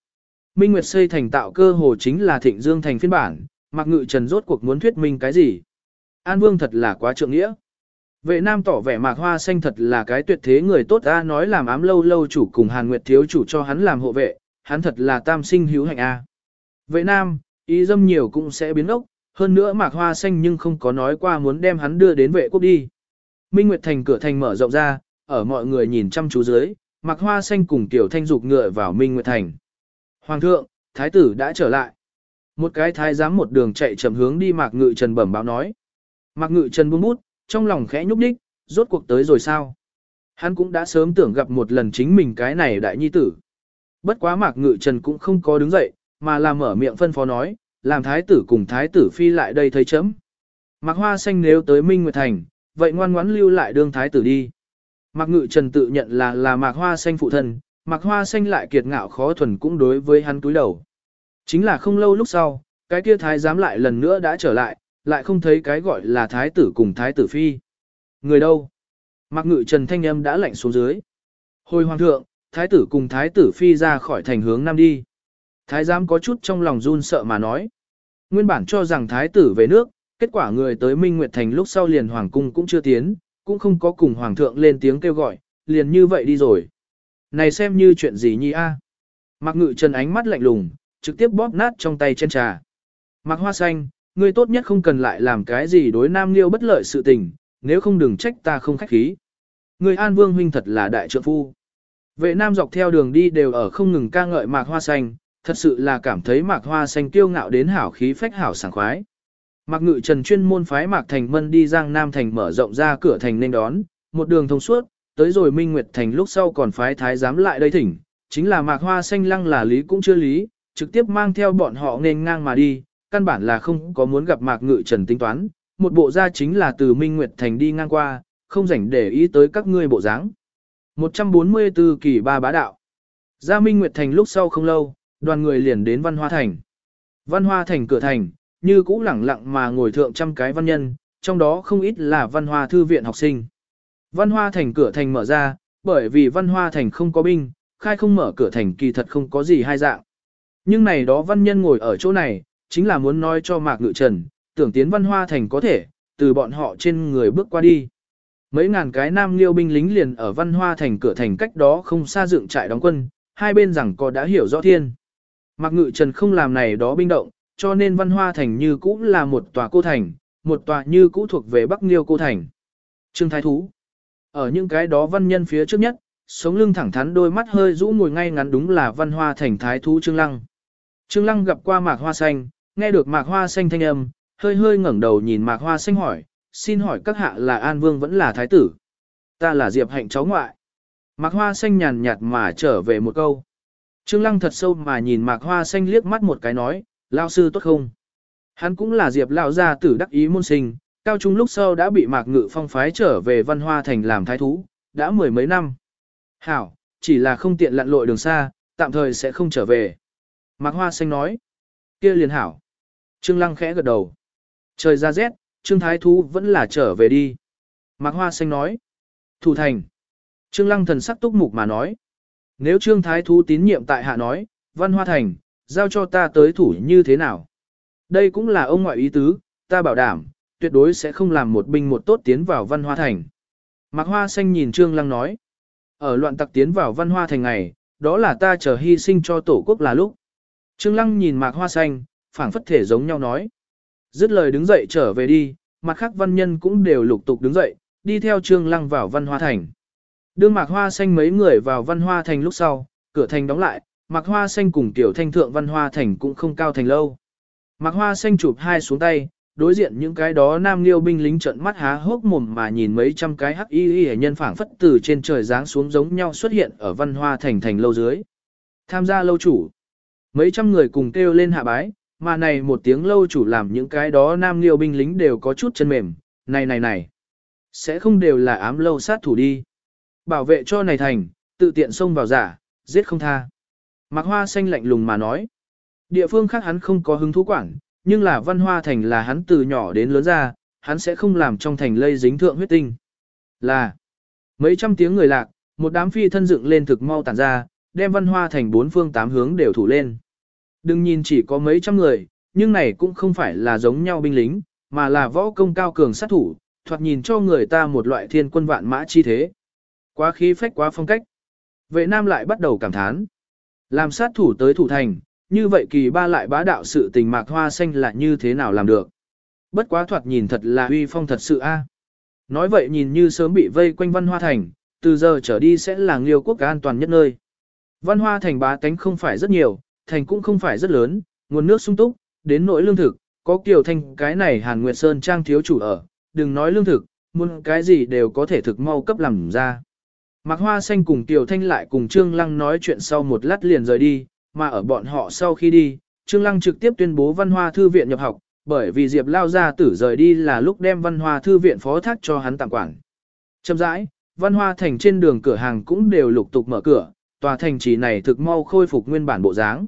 Minh Nguyệt xây thành tạo cơ hồ chính là Thịnh Dương Thành phiên bản, Mạc Ngự Trần rốt cuộc muốn thuyết minh cái gì. An Vương thật là quá trượng nghĩa. Vệ Nam tỏ vẻ Mạc Hoa Xanh thật là cái tuyệt thế người tốt ta nói làm ám lâu lâu chủ cùng Hàn Nguyệt thiếu chủ cho hắn làm hộ vệ, hắn thật là tam sinh hữu hạnh a. Vệ Nam, ý dâm nhiều cũng sẽ biến ốc, hơn nữa Mạc Hoa Xanh nhưng không có nói qua muốn đem hắn đưa đến vệ quốc đi. Minh Nguyệt Thành cửa thành mở rộng ra, ở mọi người nhìn chăm chú dưới, Mạc Hoa Xanh cùng Tiểu Thanh dục ngựa vào Minh Nguyệt Thành. Hoàng thượng, thái tử đã trở lại. Một cái thái giám một đường chạy chậm hướng đi Mạc Ngự Trần bẩm báo nói. Mạc Ngự Trần buông bút, trong lòng khẽ nhúc đích, rốt cuộc tới rồi sao? Hắn cũng đã sớm tưởng gặp một lần chính mình cái này đại nhi tử. Bất quá Mạc Ngự Trần cũng không có đứng dậy, mà là mở miệng phân phó nói, làm thái tử cùng thái tử phi lại đây thấy chấm. Mạc Hoa Xanh nếu tới Minh Nguyệt Thành, vậy ngoan ngoãn lưu lại đương thái tử đi. Mạc Ngự Trần tự nhận là là Mạc Hoa Xanh phụ thân, Mạc Hoa Xanh lại kiệt ngạo khó thuần cũng đối với hắn túi đầu. Chính là không lâu lúc sau, cái kia thái giám lại lần nữa đã trở lại, lại không thấy cái gọi là thái tử cùng thái tử phi. Người đâu? Mạc Ngự Trần thanh âm đã lạnh xuống dưới. Hồi hoàng thượng, thái tử cùng thái tử phi ra khỏi thành hướng nam đi. Thái giám có chút trong lòng run sợ mà nói. Nguyên bản cho rằng thái tử về nước, kết quả người tới Minh Nguyệt Thành lúc sau liền hoàng cung cũng chưa tiến, cũng không có cùng hoàng thượng lên tiếng kêu gọi, liền như vậy đi rồi. Này xem như chuyện gì nhi a? Mạc Ngự Trần ánh mắt lạnh lùng, trực tiếp bóp nát trong tay chân trà. Mạc Hoa Xanh, ngươi tốt nhất không cần lại làm cái gì đối Nam Liêu bất lợi sự tình, nếu không đừng trách ta không khách khí. Ngươi An Vương huynh thật là đại trượng phu. Vệ Nam dọc theo đường đi đều ở không ngừng ca ngợi Mạc Hoa Xanh, thật sự là cảm thấy Mạc Hoa Xanh kiêu ngạo đến hảo khí phách hảo sảng khoái. Mạc Ngự Trần chuyên môn phái Mạc Thành Mân đi Giang Nam Thành mở rộng ra cửa thành nên đón, một đường thông suốt, tới rồi Minh Nguyệt Thành lúc sau còn phái thái giám lại đây thỉnh, chính là Mạc Hoa Xanh lăng là lý cũng chưa lý, trực tiếp mang theo bọn họ nên ngang mà đi, căn bản là không có muốn gặp Mạc Ngự Trần tính toán, một bộ ra chính là từ Minh Nguyệt Thành đi ngang qua, không rảnh để ý tới các ngươi bộ dáng. 144 kỳ ba bá đạo. Ra Minh Nguyệt Thành lúc sau không lâu, đoàn người liền đến Văn Hoa Thành. Văn Hoa Thành cửa thành, như cũ lẳng lặng mà ngồi thượng trăm cái văn nhân, trong đó không ít là Văn Hoa Thư viện học sinh. Văn Hoa Thành cửa thành mở ra, bởi vì Văn Hoa Thành không có binh, khai không mở cửa thành kỳ thật không có gì hai dạng. Nhưng này đó văn nhân ngồi ở chỗ này, chính là muốn nói cho Mạc Ngự Trần, tưởng tiến Văn Hoa Thành có thể, từ bọn họ trên người bước qua đi. Mấy ngàn cái nam liêu binh lính liền ở Văn Hoa Thành cửa thành cách đó không xa dựng trại đóng quân, hai bên rằng có đã hiểu rõ thiên. Mạc Ngự Trần không làm này đó binh động, cho nên Văn Hoa Thành như cũ là một tòa cô thành, một tòa như cũ thuộc về Bắc Liêu cô thành. Trương Thái Thú Ở những cái đó văn nhân phía trước nhất, sống lưng thẳng thắn đôi mắt hơi rũ ngồi ngay ngắn đúng là Văn Hoa Thành Thái Thú Trương Lăng. Trương Lăng gặp qua Mạc Hoa Xanh, nghe được Mạc Hoa Xanh thanh âm, hơi hơi ngẩng đầu nhìn Mạc Hoa Xanh hỏi, xin hỏi các hạ là An Vương vẫn là Thái tử? Ta là Diệp Hạnh cháu ngoại. Mạc Hoa Xanh nhàn nhạt mà trở về một câu. Trương Lăng thật sâu mà nhìn Mạc Hoa Xanh liếc mắt một cái nói, lao sư tốt không? Hắn cũng là Diệp lão gia tử đắc ý môn sinh, cao trung lúc sau đã bị Mạc Ngự phong phái trở về Văn Hoa Thành làm thái thú, đã mười mấy năm. Hảo, chỉ là không tiện lặn lội đường xa, tạm thời sẽ không trở về. Mạc Hoa Xanh nói, kia liền hảo. Trương Lăng khẽ gật đầu. Trời ra rét, Trương Thái Thú vẫn là trở về đi. Mạc Hoa Xanh nói, thủ thành. Trương Lăng thần sắc túc mục mà nói, nếu Trương Thái Thú tín nhiệm tại hạ nói, Văn Hoa Thành, giao cho ta tới thủ như thế nào? Đây cũng là ông ngoại ý tứ, ta bảo đảm, tuyệt đối sẽ không làm một binh một tốt tiến vào Văn Hoa Thành. Mạc Hoa Xanh nhìn Trương Lăng nói, ở loạn tặc tiến vào Văn Hoa Thành ngày, đó là ta chờ hy sinh cho tổ quốc là lúc. Trương Lăng nhìn Mạc Hoa Xanh, phảng phất thể giống nhau nói. Dứt lời đứng dậy trở về đi, mặt khác văn nhân cũng đều lục tục đứng dậy, đi theo Trương Lăng vào Văn Hoa Thành. Đương Mạc Hoa Xanh mấy người vào Văn Hoa Thành lúc sau, cửa thành đóng lại, Mạc Hoa Xanh cùng Tiểu Thanh Thượng Văn Hoa Thành cũng không cao thành lâu. Mạc Hoa Xanh chụp hai xuống tay, đối diện những cái đó nam liêu binh lính trợn mắt há hốc mồm mà nhìn mấy trăm cái hắc y y nhân phảng phất từ trên trời giáng xuống giống nhau xuất hiện ở Văn Hoa Thành thành lâu dưới. Tham gia lâu chủ. Mấy trăm người cùng kêu lên hạ bái, mà này một tiếng lâu chủ làm những cái đó nam liêu binh lính đều có chút chân mềm, này này này. Sẽ không đều là ám lâu sát thủ đi. Bảo vệ cho này thành, tự tiện xông vào giả, giết không tha. Mạc Hoa xanh lạnh lùng mà nói. Địa phương khác hắn không có hứng thú quản, nhưng là văn hoa thành là hắn từ nhỏ đến lớn ra, hắn sẽ không làm trong thành lây dính thượng huyết tinh. Là mấy trăm tiếng người lạc, một đám phi thân dựng lên thực mau tản ra, đem văn hoa thành bốn phương tám hướng đều thủ lên. Đừng nhìn chỉ có mấy trăm người, nhưng này cũng không phải là giống nhau binh lính, mà là võ công cao cường sát thủ, thoạt nhìn cho người ta một loại thiên quân vạn mã chi thế. Quá khí phách quá phong cách. Vệ nam lại bắt đầu cảm thán. Làm sát thủ tới thủ thành, như vậy kỳ ba lại bá đạo sự tình mạc hoa xanh là như thế nào làm được. Bất quá thoạt nhìn thật là uy phong thật sự a. Nói vậy nhìn như sớm bị vây quanh văn hoa thành, từ giờ trở đi sẽ là liêu quốc an toàn nhất nơi. Văn hoa thành bá tánh không phải rất nhiều, thành cũng không phải rất lớn, nguồn nước sung túc, đến nỗi lương thực, có kiều thanh cái này Hàn Nguyệt Sơn trang thiếu chủ ở, đừng nói lương thực, muốn cái gì đều có thể thực mau cấp làm ra. Mạc Hoa Xanh cùng Tiểu Thanh lại cùng Trương Lăng nói chuyện sau một lát liền rời đi, mà ở bọn họ sau khi đi, Trương Lăng trực tiếp tuyên bố văn hoa thư viện nhập học, bởi vì Diệp lao gia tử rời đi là lúc đem văn hoa thư viện phó thác cho hắn tạm quản. Chậm rãi, văn hoa thành trên đường cửa hàng cũng đều lục tục mở cửa, tòa thành trì này thực mau khôi phục nguyên bản bộ dáng.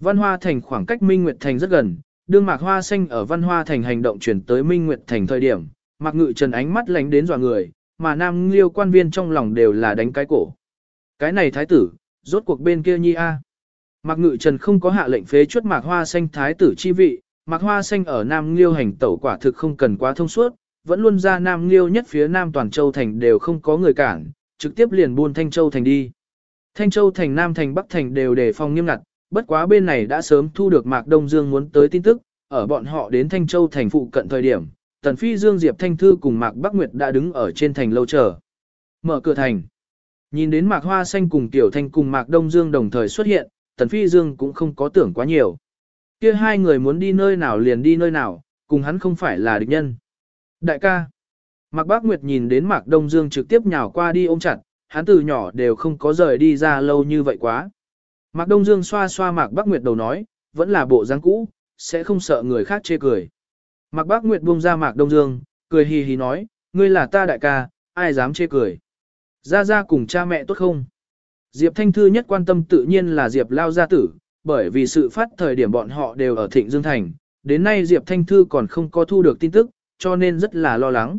Văn hoa thành khoảng cách Minh Nguyệt thành rất gần, đương mạc hoa xanh ở văn hoa thành hành động chuyển tới Minh Nguyệt thành thời điểm, mạc ngự trần ánh mắt lánh đến dò người, mà nam liêu quan viên trong lòng đều là đánh cái cổ. Cái này thái tử, rốt cuộc bên kia nhi a. Mạc ngự trần không có hạ lệnh phế chuất mạc hoa xanh thái tử chi vị, mạc hoa xanh ở nam liêu hành tẩu quả thực không cần quá thông suốt, vẫn luôn ra nam liêu nhất phía nam toàn châu thành đều không có người cản, trực tiếp liền buôn thanh châu thành đi. Thanh châu thành nam thành bắc thành đều đề phòng nghiêm ngặt, bất quá bên này đã sớm thu được Mạc Đông Dương muốn tới tin tức, ở bọn họ đến Thanh Châu thành phụ cận thời điểm, Tần Phi Dương Diệp Thanh Thư cùng Mạc Bắc Nguyệt đã đứng ở trên thành lâu chờ. Mở cửa thành. Nhìn đến Mạc Hoa Xanh cùng Tiểu Thanh cùng Mạc Đông Dương đồng thời xuất hiện, Tần Phi Dương cũng không có tưởng quá nhiều. Kia hai người muốn đi nơi nào liền đi nơi nào, cùng hắn không phải là địch nhân. Đại ca. Mạc Bác Nguyệt nhìn đến Mạc Đông Dương trực tiếp nhào qua đi ôm chặt, hắn từ nhỏ đều không có rời đi ra lâu như vậy quá. Mạc Đông Dương xoa xoa Mạc Bác Nguyệt đầu nói, vẫn là bộ dáng cũ, sẽ không sợ người khác chê cười. Mạc Bác Nguyệt buông ra Mạc Đông Dương, cười hì hì nói, ngươi là ta đại ca, ai dám chê cười. Ra ra cùng cha mẹ tốt không? Diệp Thanh Thư nhất quan tâm tự nhiên là Diệp Lao gia tử, bởi vì sự phát thời điểm bọn họ đều ở Thịnh Dương Thành, đến nay Diệp Thanh Thư còn không có thu được tin tức, cho nên rất là lo lắng.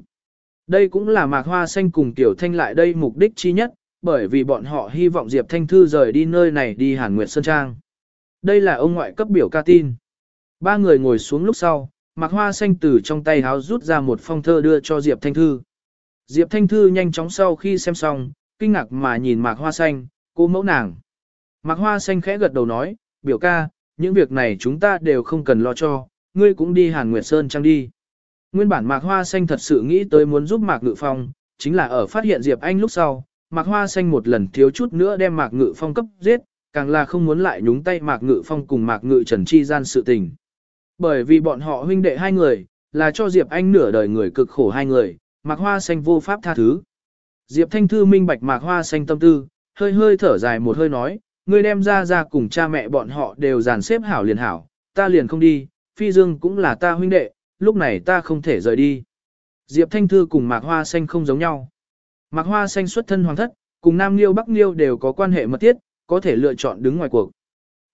Đây cũng là Mạc Hoa Xanh cùng Tiểu Thanh lại đây mục đích chi nhất, bởi vì bọn họ hy vọng Diệp Thanh Thư rời đi nơi này đi Hàn Nguyệt Sơn Trang. Đây là ông ngoại cấp biểu ca tin. Ba người ngồi xuống lúc sau, Mạc Hoa Xanh từ trong tay háo rút ra một phong thơ đưa cho Diệp Thanh Thư. Diệp Thanh Thư nhanh chóng sau khi xem xong, kinh ngạc mà nhìn Mạc Hoa Xanh, cô mẫu nàng. Mạc Hoa Xanh khẽ gật đầu nói, biểu ca, những việc này chúng ta đều không cần lo cho, ngươi cũng đi Hàn Nguyệt Sơn Trang đi. Nguyên bản Mạc Hoa Xanh thật sự nghĩ tới muốn giúp Mạc Ngự Phong, chính là ở phát hiện Diệp Anh lúc sau, Mạc Hoa Xanh một lần thiếu chút nữa đem Mạc Ngự Phong cấp giết, càng là không muốn lại nhúng tay Mạc Ngự Phong cùng Mạc Ngự Trần Chi gian sự tình. Bởi vì bọn họ huynh đệ hai người, là cho Diệp Anh nửa đời người cực khổ hai người, Mạc Hoa Xanh vô pháp tha thứ. Diệp Thanh Thư minh bạch Mạc Hoa Xanh tâm tư, hơi hơi thở dài một hơi nói, ngươi đem ra ra cùng cha mẹ bọn họ đều dàn xếp hảo liền hảo, ta liền không đi, Phi Dương cũng là ta huynh đệ, lúc này ta không thể rời đi. Diệp Thanh Thư cùng Mạc Hoa Xanh không giống nhau. Mạc Hoa Xanh xuất thân hoàng thất, cùng Nam Liêu Bắc Liêu đều có quan hệ mật thiết, có thể lựa chọn đứng ngoài cuộc.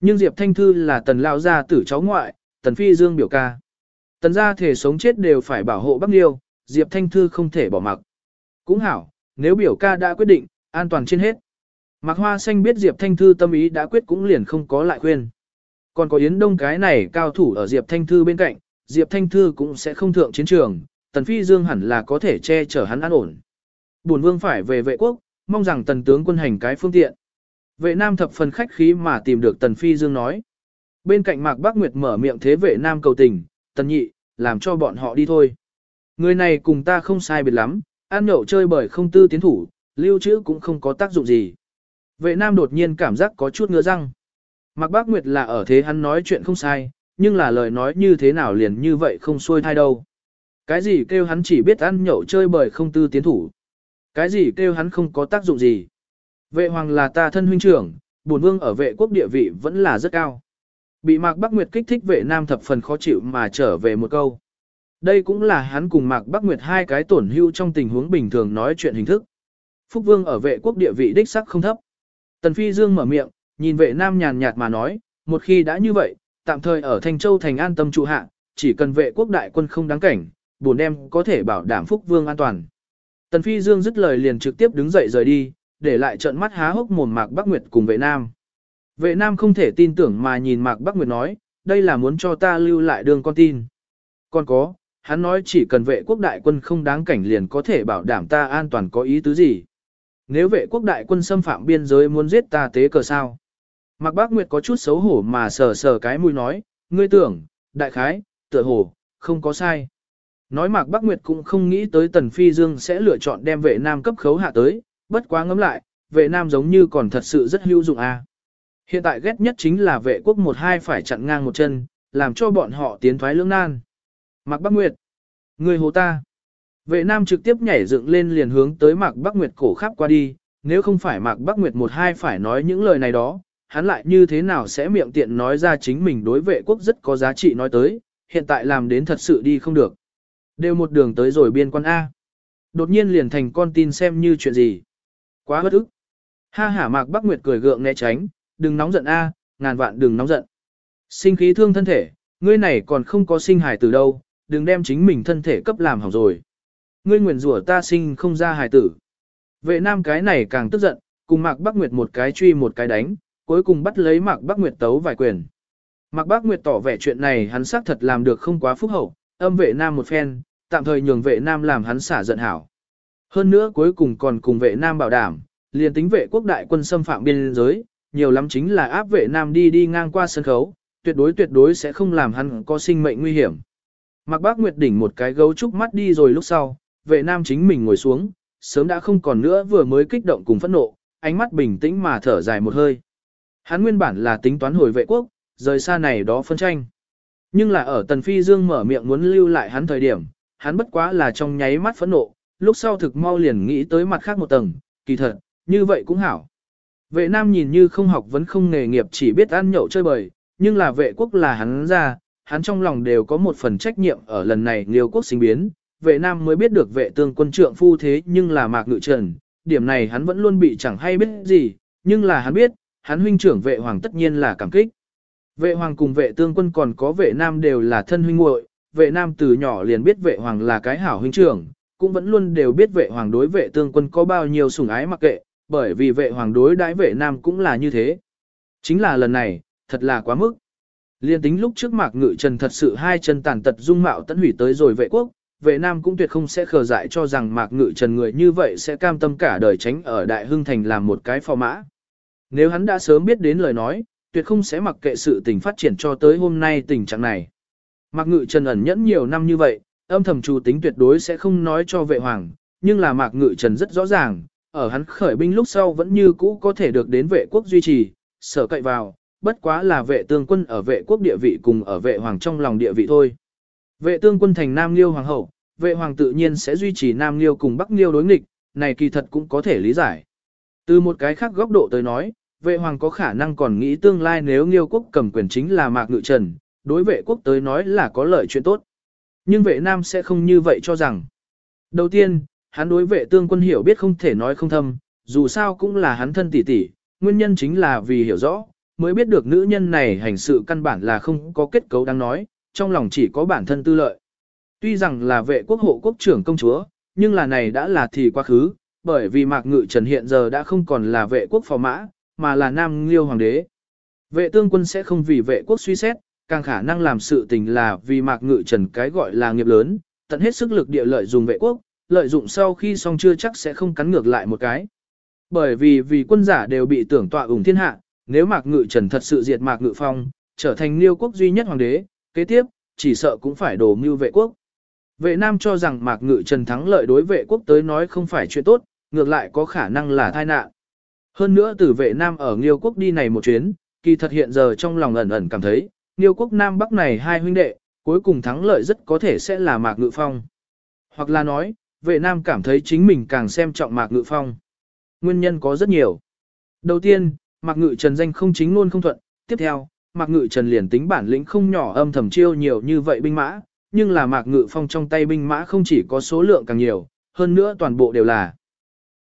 Nhưng Diệp Thanh Thư là tần lao gia tử cháu ngoại, tần phi dương biểu ca. Tần gia thể sống chết đều phải bảo hộ Bắc Liêu, Diệp Thanh Thư không thể bỏ mặc. Cũng hảo, nếu biểu ca đã quyết định, an toàn trên hết. Mạc Hoa Xanh biết Diệp Thanh Thư tâm ý đã quyết cũng liền không có lại khuyên. Còn có Yến Đông cái này cao thủ ở Diệp Thanh Thư bên cạnh, Diệp Thanh Thư cũng sẽ không thượng chiến trường, Tần Phi Dương hẳn là có thể che chở hắn an ổn. Bổn vương phải về vệ quốc, mong rằng tần tướng quân hành cái phương tiện. Vệ nam thập phần khách khí mà tìm được tần phi dương nói. Bên cạnh mạc bác nguyệt mở miệng thế vệ nam cầu tình, tần nhị, làm cho bọn họ đi thôi. Người này cùng ta không sai biệt lắm, ăn nhậu chơi bởi không tư tiến thủ, lưu trữ cũng không có tác dụng gì. Vệ nam đột nhiên cảm giác có chút ngứa răng. Mạc bác nguyệt là ở thế hắn nói chuyện không sai, nhưng là lời nói như thế nào liền như vậy không xuôi thai đâu. Cái gì kêu hắn chỉ biết ăn nhậu chơi bởi không tư tiến thủ. Cái gì kêu hắn không có tác dụng gì. Vệ hoàng là ta thân huynh trưởng, bổn vương ở vệ quốc địa vị vẫn là rất cao. Bị Mạc Bắc Nguyệt kích thích vệ nam thập phần khó chịu mà trở về một câu. Đây cũng là hắn cùng Mạc Bắc Nguyệt hai cái tổn hưu trong tình huống bình thường nói chuyện hình thức. Phúc Vương ở vệ quốc địa vị đích sắc không thấp. Tần Phi Dương mở miệng, nhìn vệ nam nhàn nhạt mà nói, một khi đã như vậy, tạm thời ở Thanh Châu thành an tâm trụ hạ, chỉ cần vệ quốc đại quân không đáng cảnh, bổn đem có thể bảo đảm Phúc Vương an toàn. Tần Phi Dương dứt lời liền trực tiếp đứng dậy rời đi, để lại trận mắt há hốc mồm Mạc Bắc Nguyệt cùng vệ nam. Vệ nam không thể tin tưởng mà nhìn Mạc Bắc Nguyệt nói, đây là muốn cho ta lưu lại đường con tin. Còn có, hắn nói chỉ cần vệ quốc đại quân không đáng cảnh liền có thể bảo đảm ta an toàn có ý tứ gì. Nếu vệ quốc đại quân xâm phạm biên giới muốn giết ta tế cờ sao? Mạc Bác Nguyệt có chút xấu hổ mà sờ sờ cái mũi nói, ngươi tưởng, đại khái, tựa hồ, không có sai. Nói Mạc Bắc Nguyệt cũng không nghĩ tới Tần Phi Dương sẽ lựa chọn đem vệ nam cấp khấu hạ tới, bất quá ngẫm lại, vệ nam giống như còn thật sự rất hữu dụng a. À. Hiện tại ghét nhất chính là vệ quốc một hai phải chặn ngang một chân, làm cho bọn họ tiến thoái lưỡng nan. Mạc Bắc Nguyệt, người hồ ta. Vệ nam trực tiếp nhảy dựng lên liền hướng tới Mạc Bắc Nguyệt cổ khắp qua đi, nếu không phải Mạc Bắc Nguyệt một hai phải nói những lời này đó, hắn lại như thế nào sẽ miệng tiện nói ra chính mình đối vệ quốc rất có giá trị nói tới, hiện tại làm đến thật sự đi không được. Đều một đường tới rồi biên quan A. Đột nhiên liền thành con tin xem như chuyện gì. Quá bất ức. Ha hả mạc Bắc Nguyệt cười gượng né tránh, đừng nóng giận A, ngàn vạn đừng nóng giận. Sinh khí thương thân thể, ngươi này còn không có sinh hài từ đâu, đừng đem chính mình thân thể cấp làm hỏng rồi. Ngươi nguyền rủa ta sinh không ra hài tử. Vệ nam cái này càng tức giận, cùng Mạc Bắc Nguyệt một cái truy một cái đánh, cuối cùng bắt lấy Mạc Bắc Nguyệt tấu vài quyền. Mạc Bắc Nguyệt tỏ vẻ chuyện này hắn xác thật làm được không quá phúc hậu, âm vệ nam một phen, tạm thời nhường vệ nam làm hắn xả giận hảo. Hơn nữa cuối cùng còn cùng vệ nam bảo đảm, liền tính vệ quốc đại quân xâm phạm biên giới, nhiều lắm chính là áp vệ nam đi đi ngang qua sân khấu, tuyệt đối tuyệt đối sẽ không làm hắn có sinh mệnh nguy hiểm. Mạc Bác Nguyệt đỉnh một cái gấu trúc mắt đi rồi lúc sau, vệ nam chính mình ngồi xuống, sớm đã không còn nữa vừa mới kích động cùng phẫn nộ, ánh mắt bình tĩnh mà thở dài một hơi. Hắn nguyên bản là tính toán hồi vệ quốc, rời xa này đó phân tranh. Nhưng là ở Tần Phi Dương mở miệng muốn lưu lại hắn thời điểm, hắn bất quá là trong nháy mắt phẫn nộ, lúc sau thực mau liền nghĩ tới mặt khác một tầng, kỳ thật, như vậy cũng hảo. Vệ nam nhìn như không học vẫn không nghề nghiệp chỉ biết ăn nhậu chơi bời, nhưng là vệ quốc là hắn ra, hắn trong lòng đều có một phần trách nhiệm ở lần này liêu quốc sinh biến. Vệ nam mới biết được vệ tương quân trượng phu thế nhưng là mạc ngự trần, điểm này hắn vẫn luôn bị chẳng hay biết gì, nhưng là hắn biết, hắn huynh trưởng vệ hoàng tất nhiên là cảm kích. Vệ hoàng cùng vệ tương quân còn có vệ nam đều là thân huynh muội, vệ nam từ nhỏ liền biết vệ hoàng là cái hảo huynh trưởng, cũng vẫn luôn đều biết vệ hoàng đối vệ tương quân có bao nhiêu sủng ái mặc kệ, bởi vì vệ hoàng đối đãi vệ nam cũng là như thế. Chính là lần này, thật là quá mức. Liên tính lúc trước mạc ngự trần thật sự hai chân tàn tật dung mạo tận hủy tới rồi vệ quốc, vệ nam cũng tuyệt không sẽ khờ dại cho rằng mạc ngự trần người như vậy sẽ cam tâm cả đời tránh ở đại hưng thành làm một cái phò mã. Nếu hắn đã sớm biết đến lời nói, tuyệt không sẽ mặc kệ sự tình phát triển cho tới hôm nay tình trạng này. Mạc ngự trần ẩn nhẫn nhiều năm như vậy, âm thầm chủ tính tuyệt đối sẽ không nói cho vệ hoàng, nhưng là mạc ngự trần rất rõ ràng, ở hắn khởi binh lúc sau vẫn như cũ có thể được đến vệ quốc duy trì, sở cậy vào, bất quá là vệ tương quân ở vệ quốc địa vị cùng ở vệ hoàng trong lòng địa vị thôi. Vệ tương quân thành Nam Liêu Hoàng hậu, vệ hoàng tự nhiên sẽ duy trì Nam Liêu cùng Bắc Liêu đối nghịch, này kỳ thật cũng có thể lý giải. Từ một cái khác góc độ tới nói, vệ hoàng có khả năng còn nghĩ tương lai nếu nghiêu quốc cầm quyền chính là Mạc Ngự Trần, đối vệ quốc tới nói là có lợi chuyện tốt. Nhưng vệ Nam sẽ không như vậy cho rằng. Đầu tiên, hắn đối vệ tương quân hiểu biết không thể nói không thâm, dù sao cũng là hắn thân tỷ tỷ, nguyên nhân chính là vì hiểu rõ, mới biết được nữ nhân này hành sự căn bản là không có kết cấu đáng nói, trong lòng chỉ có bản thân tư lợi. Tuy rằng là vệ quốc hộ quốc trưởng công chúa, nhưng là này đã là thì quá khứ, bởi vì Mạc Ngự Trần hiện giờ đã không còn là vệ quốc phò mã, mà là Nam Liêu Hoàng đế. Vệ tương quân sẽ không vì vệ quốc suy xét, càng khả năng làm sự tình là vì Mạc Ngự Trần cái gọi là nghiệp lớn, tận hết sức lực địa lợi dùng vệ quốc, lợi dụng sau khi xong chưa chắc sẽ không cắn ngược lại một cái. Bởi vì vì quân giả đều bị tưởng tọa ủng thiên hạ, nếu Mạc Ngự Trần thật sự diệt Mạc Ngự Phong, trở thành liêu quốc duy nhất hoàng đế, kế tiếp, chỉ sợ cũng phải đổ mưu vệ quốc. Vệ Nam cho rằng Mạc Ngự Trần thắng lợi đối vệ quốc tới nói không phải chuyện tốt, ngược lại có khả năng là tai nạn. Hơn nữa từ vệ Nam ở Liêu quốc đi này một chuyến, kỳ thật hiện giờ trong lòng ẩn ẩn cảm thấy, Liêu quốc Nam Bắc này hai huynh đệ, cuối cùng thắng lợi rất có thể sẽ là Mạc Ngự Phong. Hoặc là nói, vệ Nam cảm thấy chính mình càng xem trọng Mạc Ngự Phong. Nguyên nhân có rất nhiều. Đầu tiên, Mạc Ngự Trần danh không chính luôn không thuận, tiếp theo, Mạc Ngự Trần liền tính bản lĩnh không nhỏ âm thầm chiêu nhiều như vậy binh mã, nhưng là Mạc Ngự Phong trong tay binh mã không chỉ có số lượng càng nhiều, hơn nữa toàn bộ đều là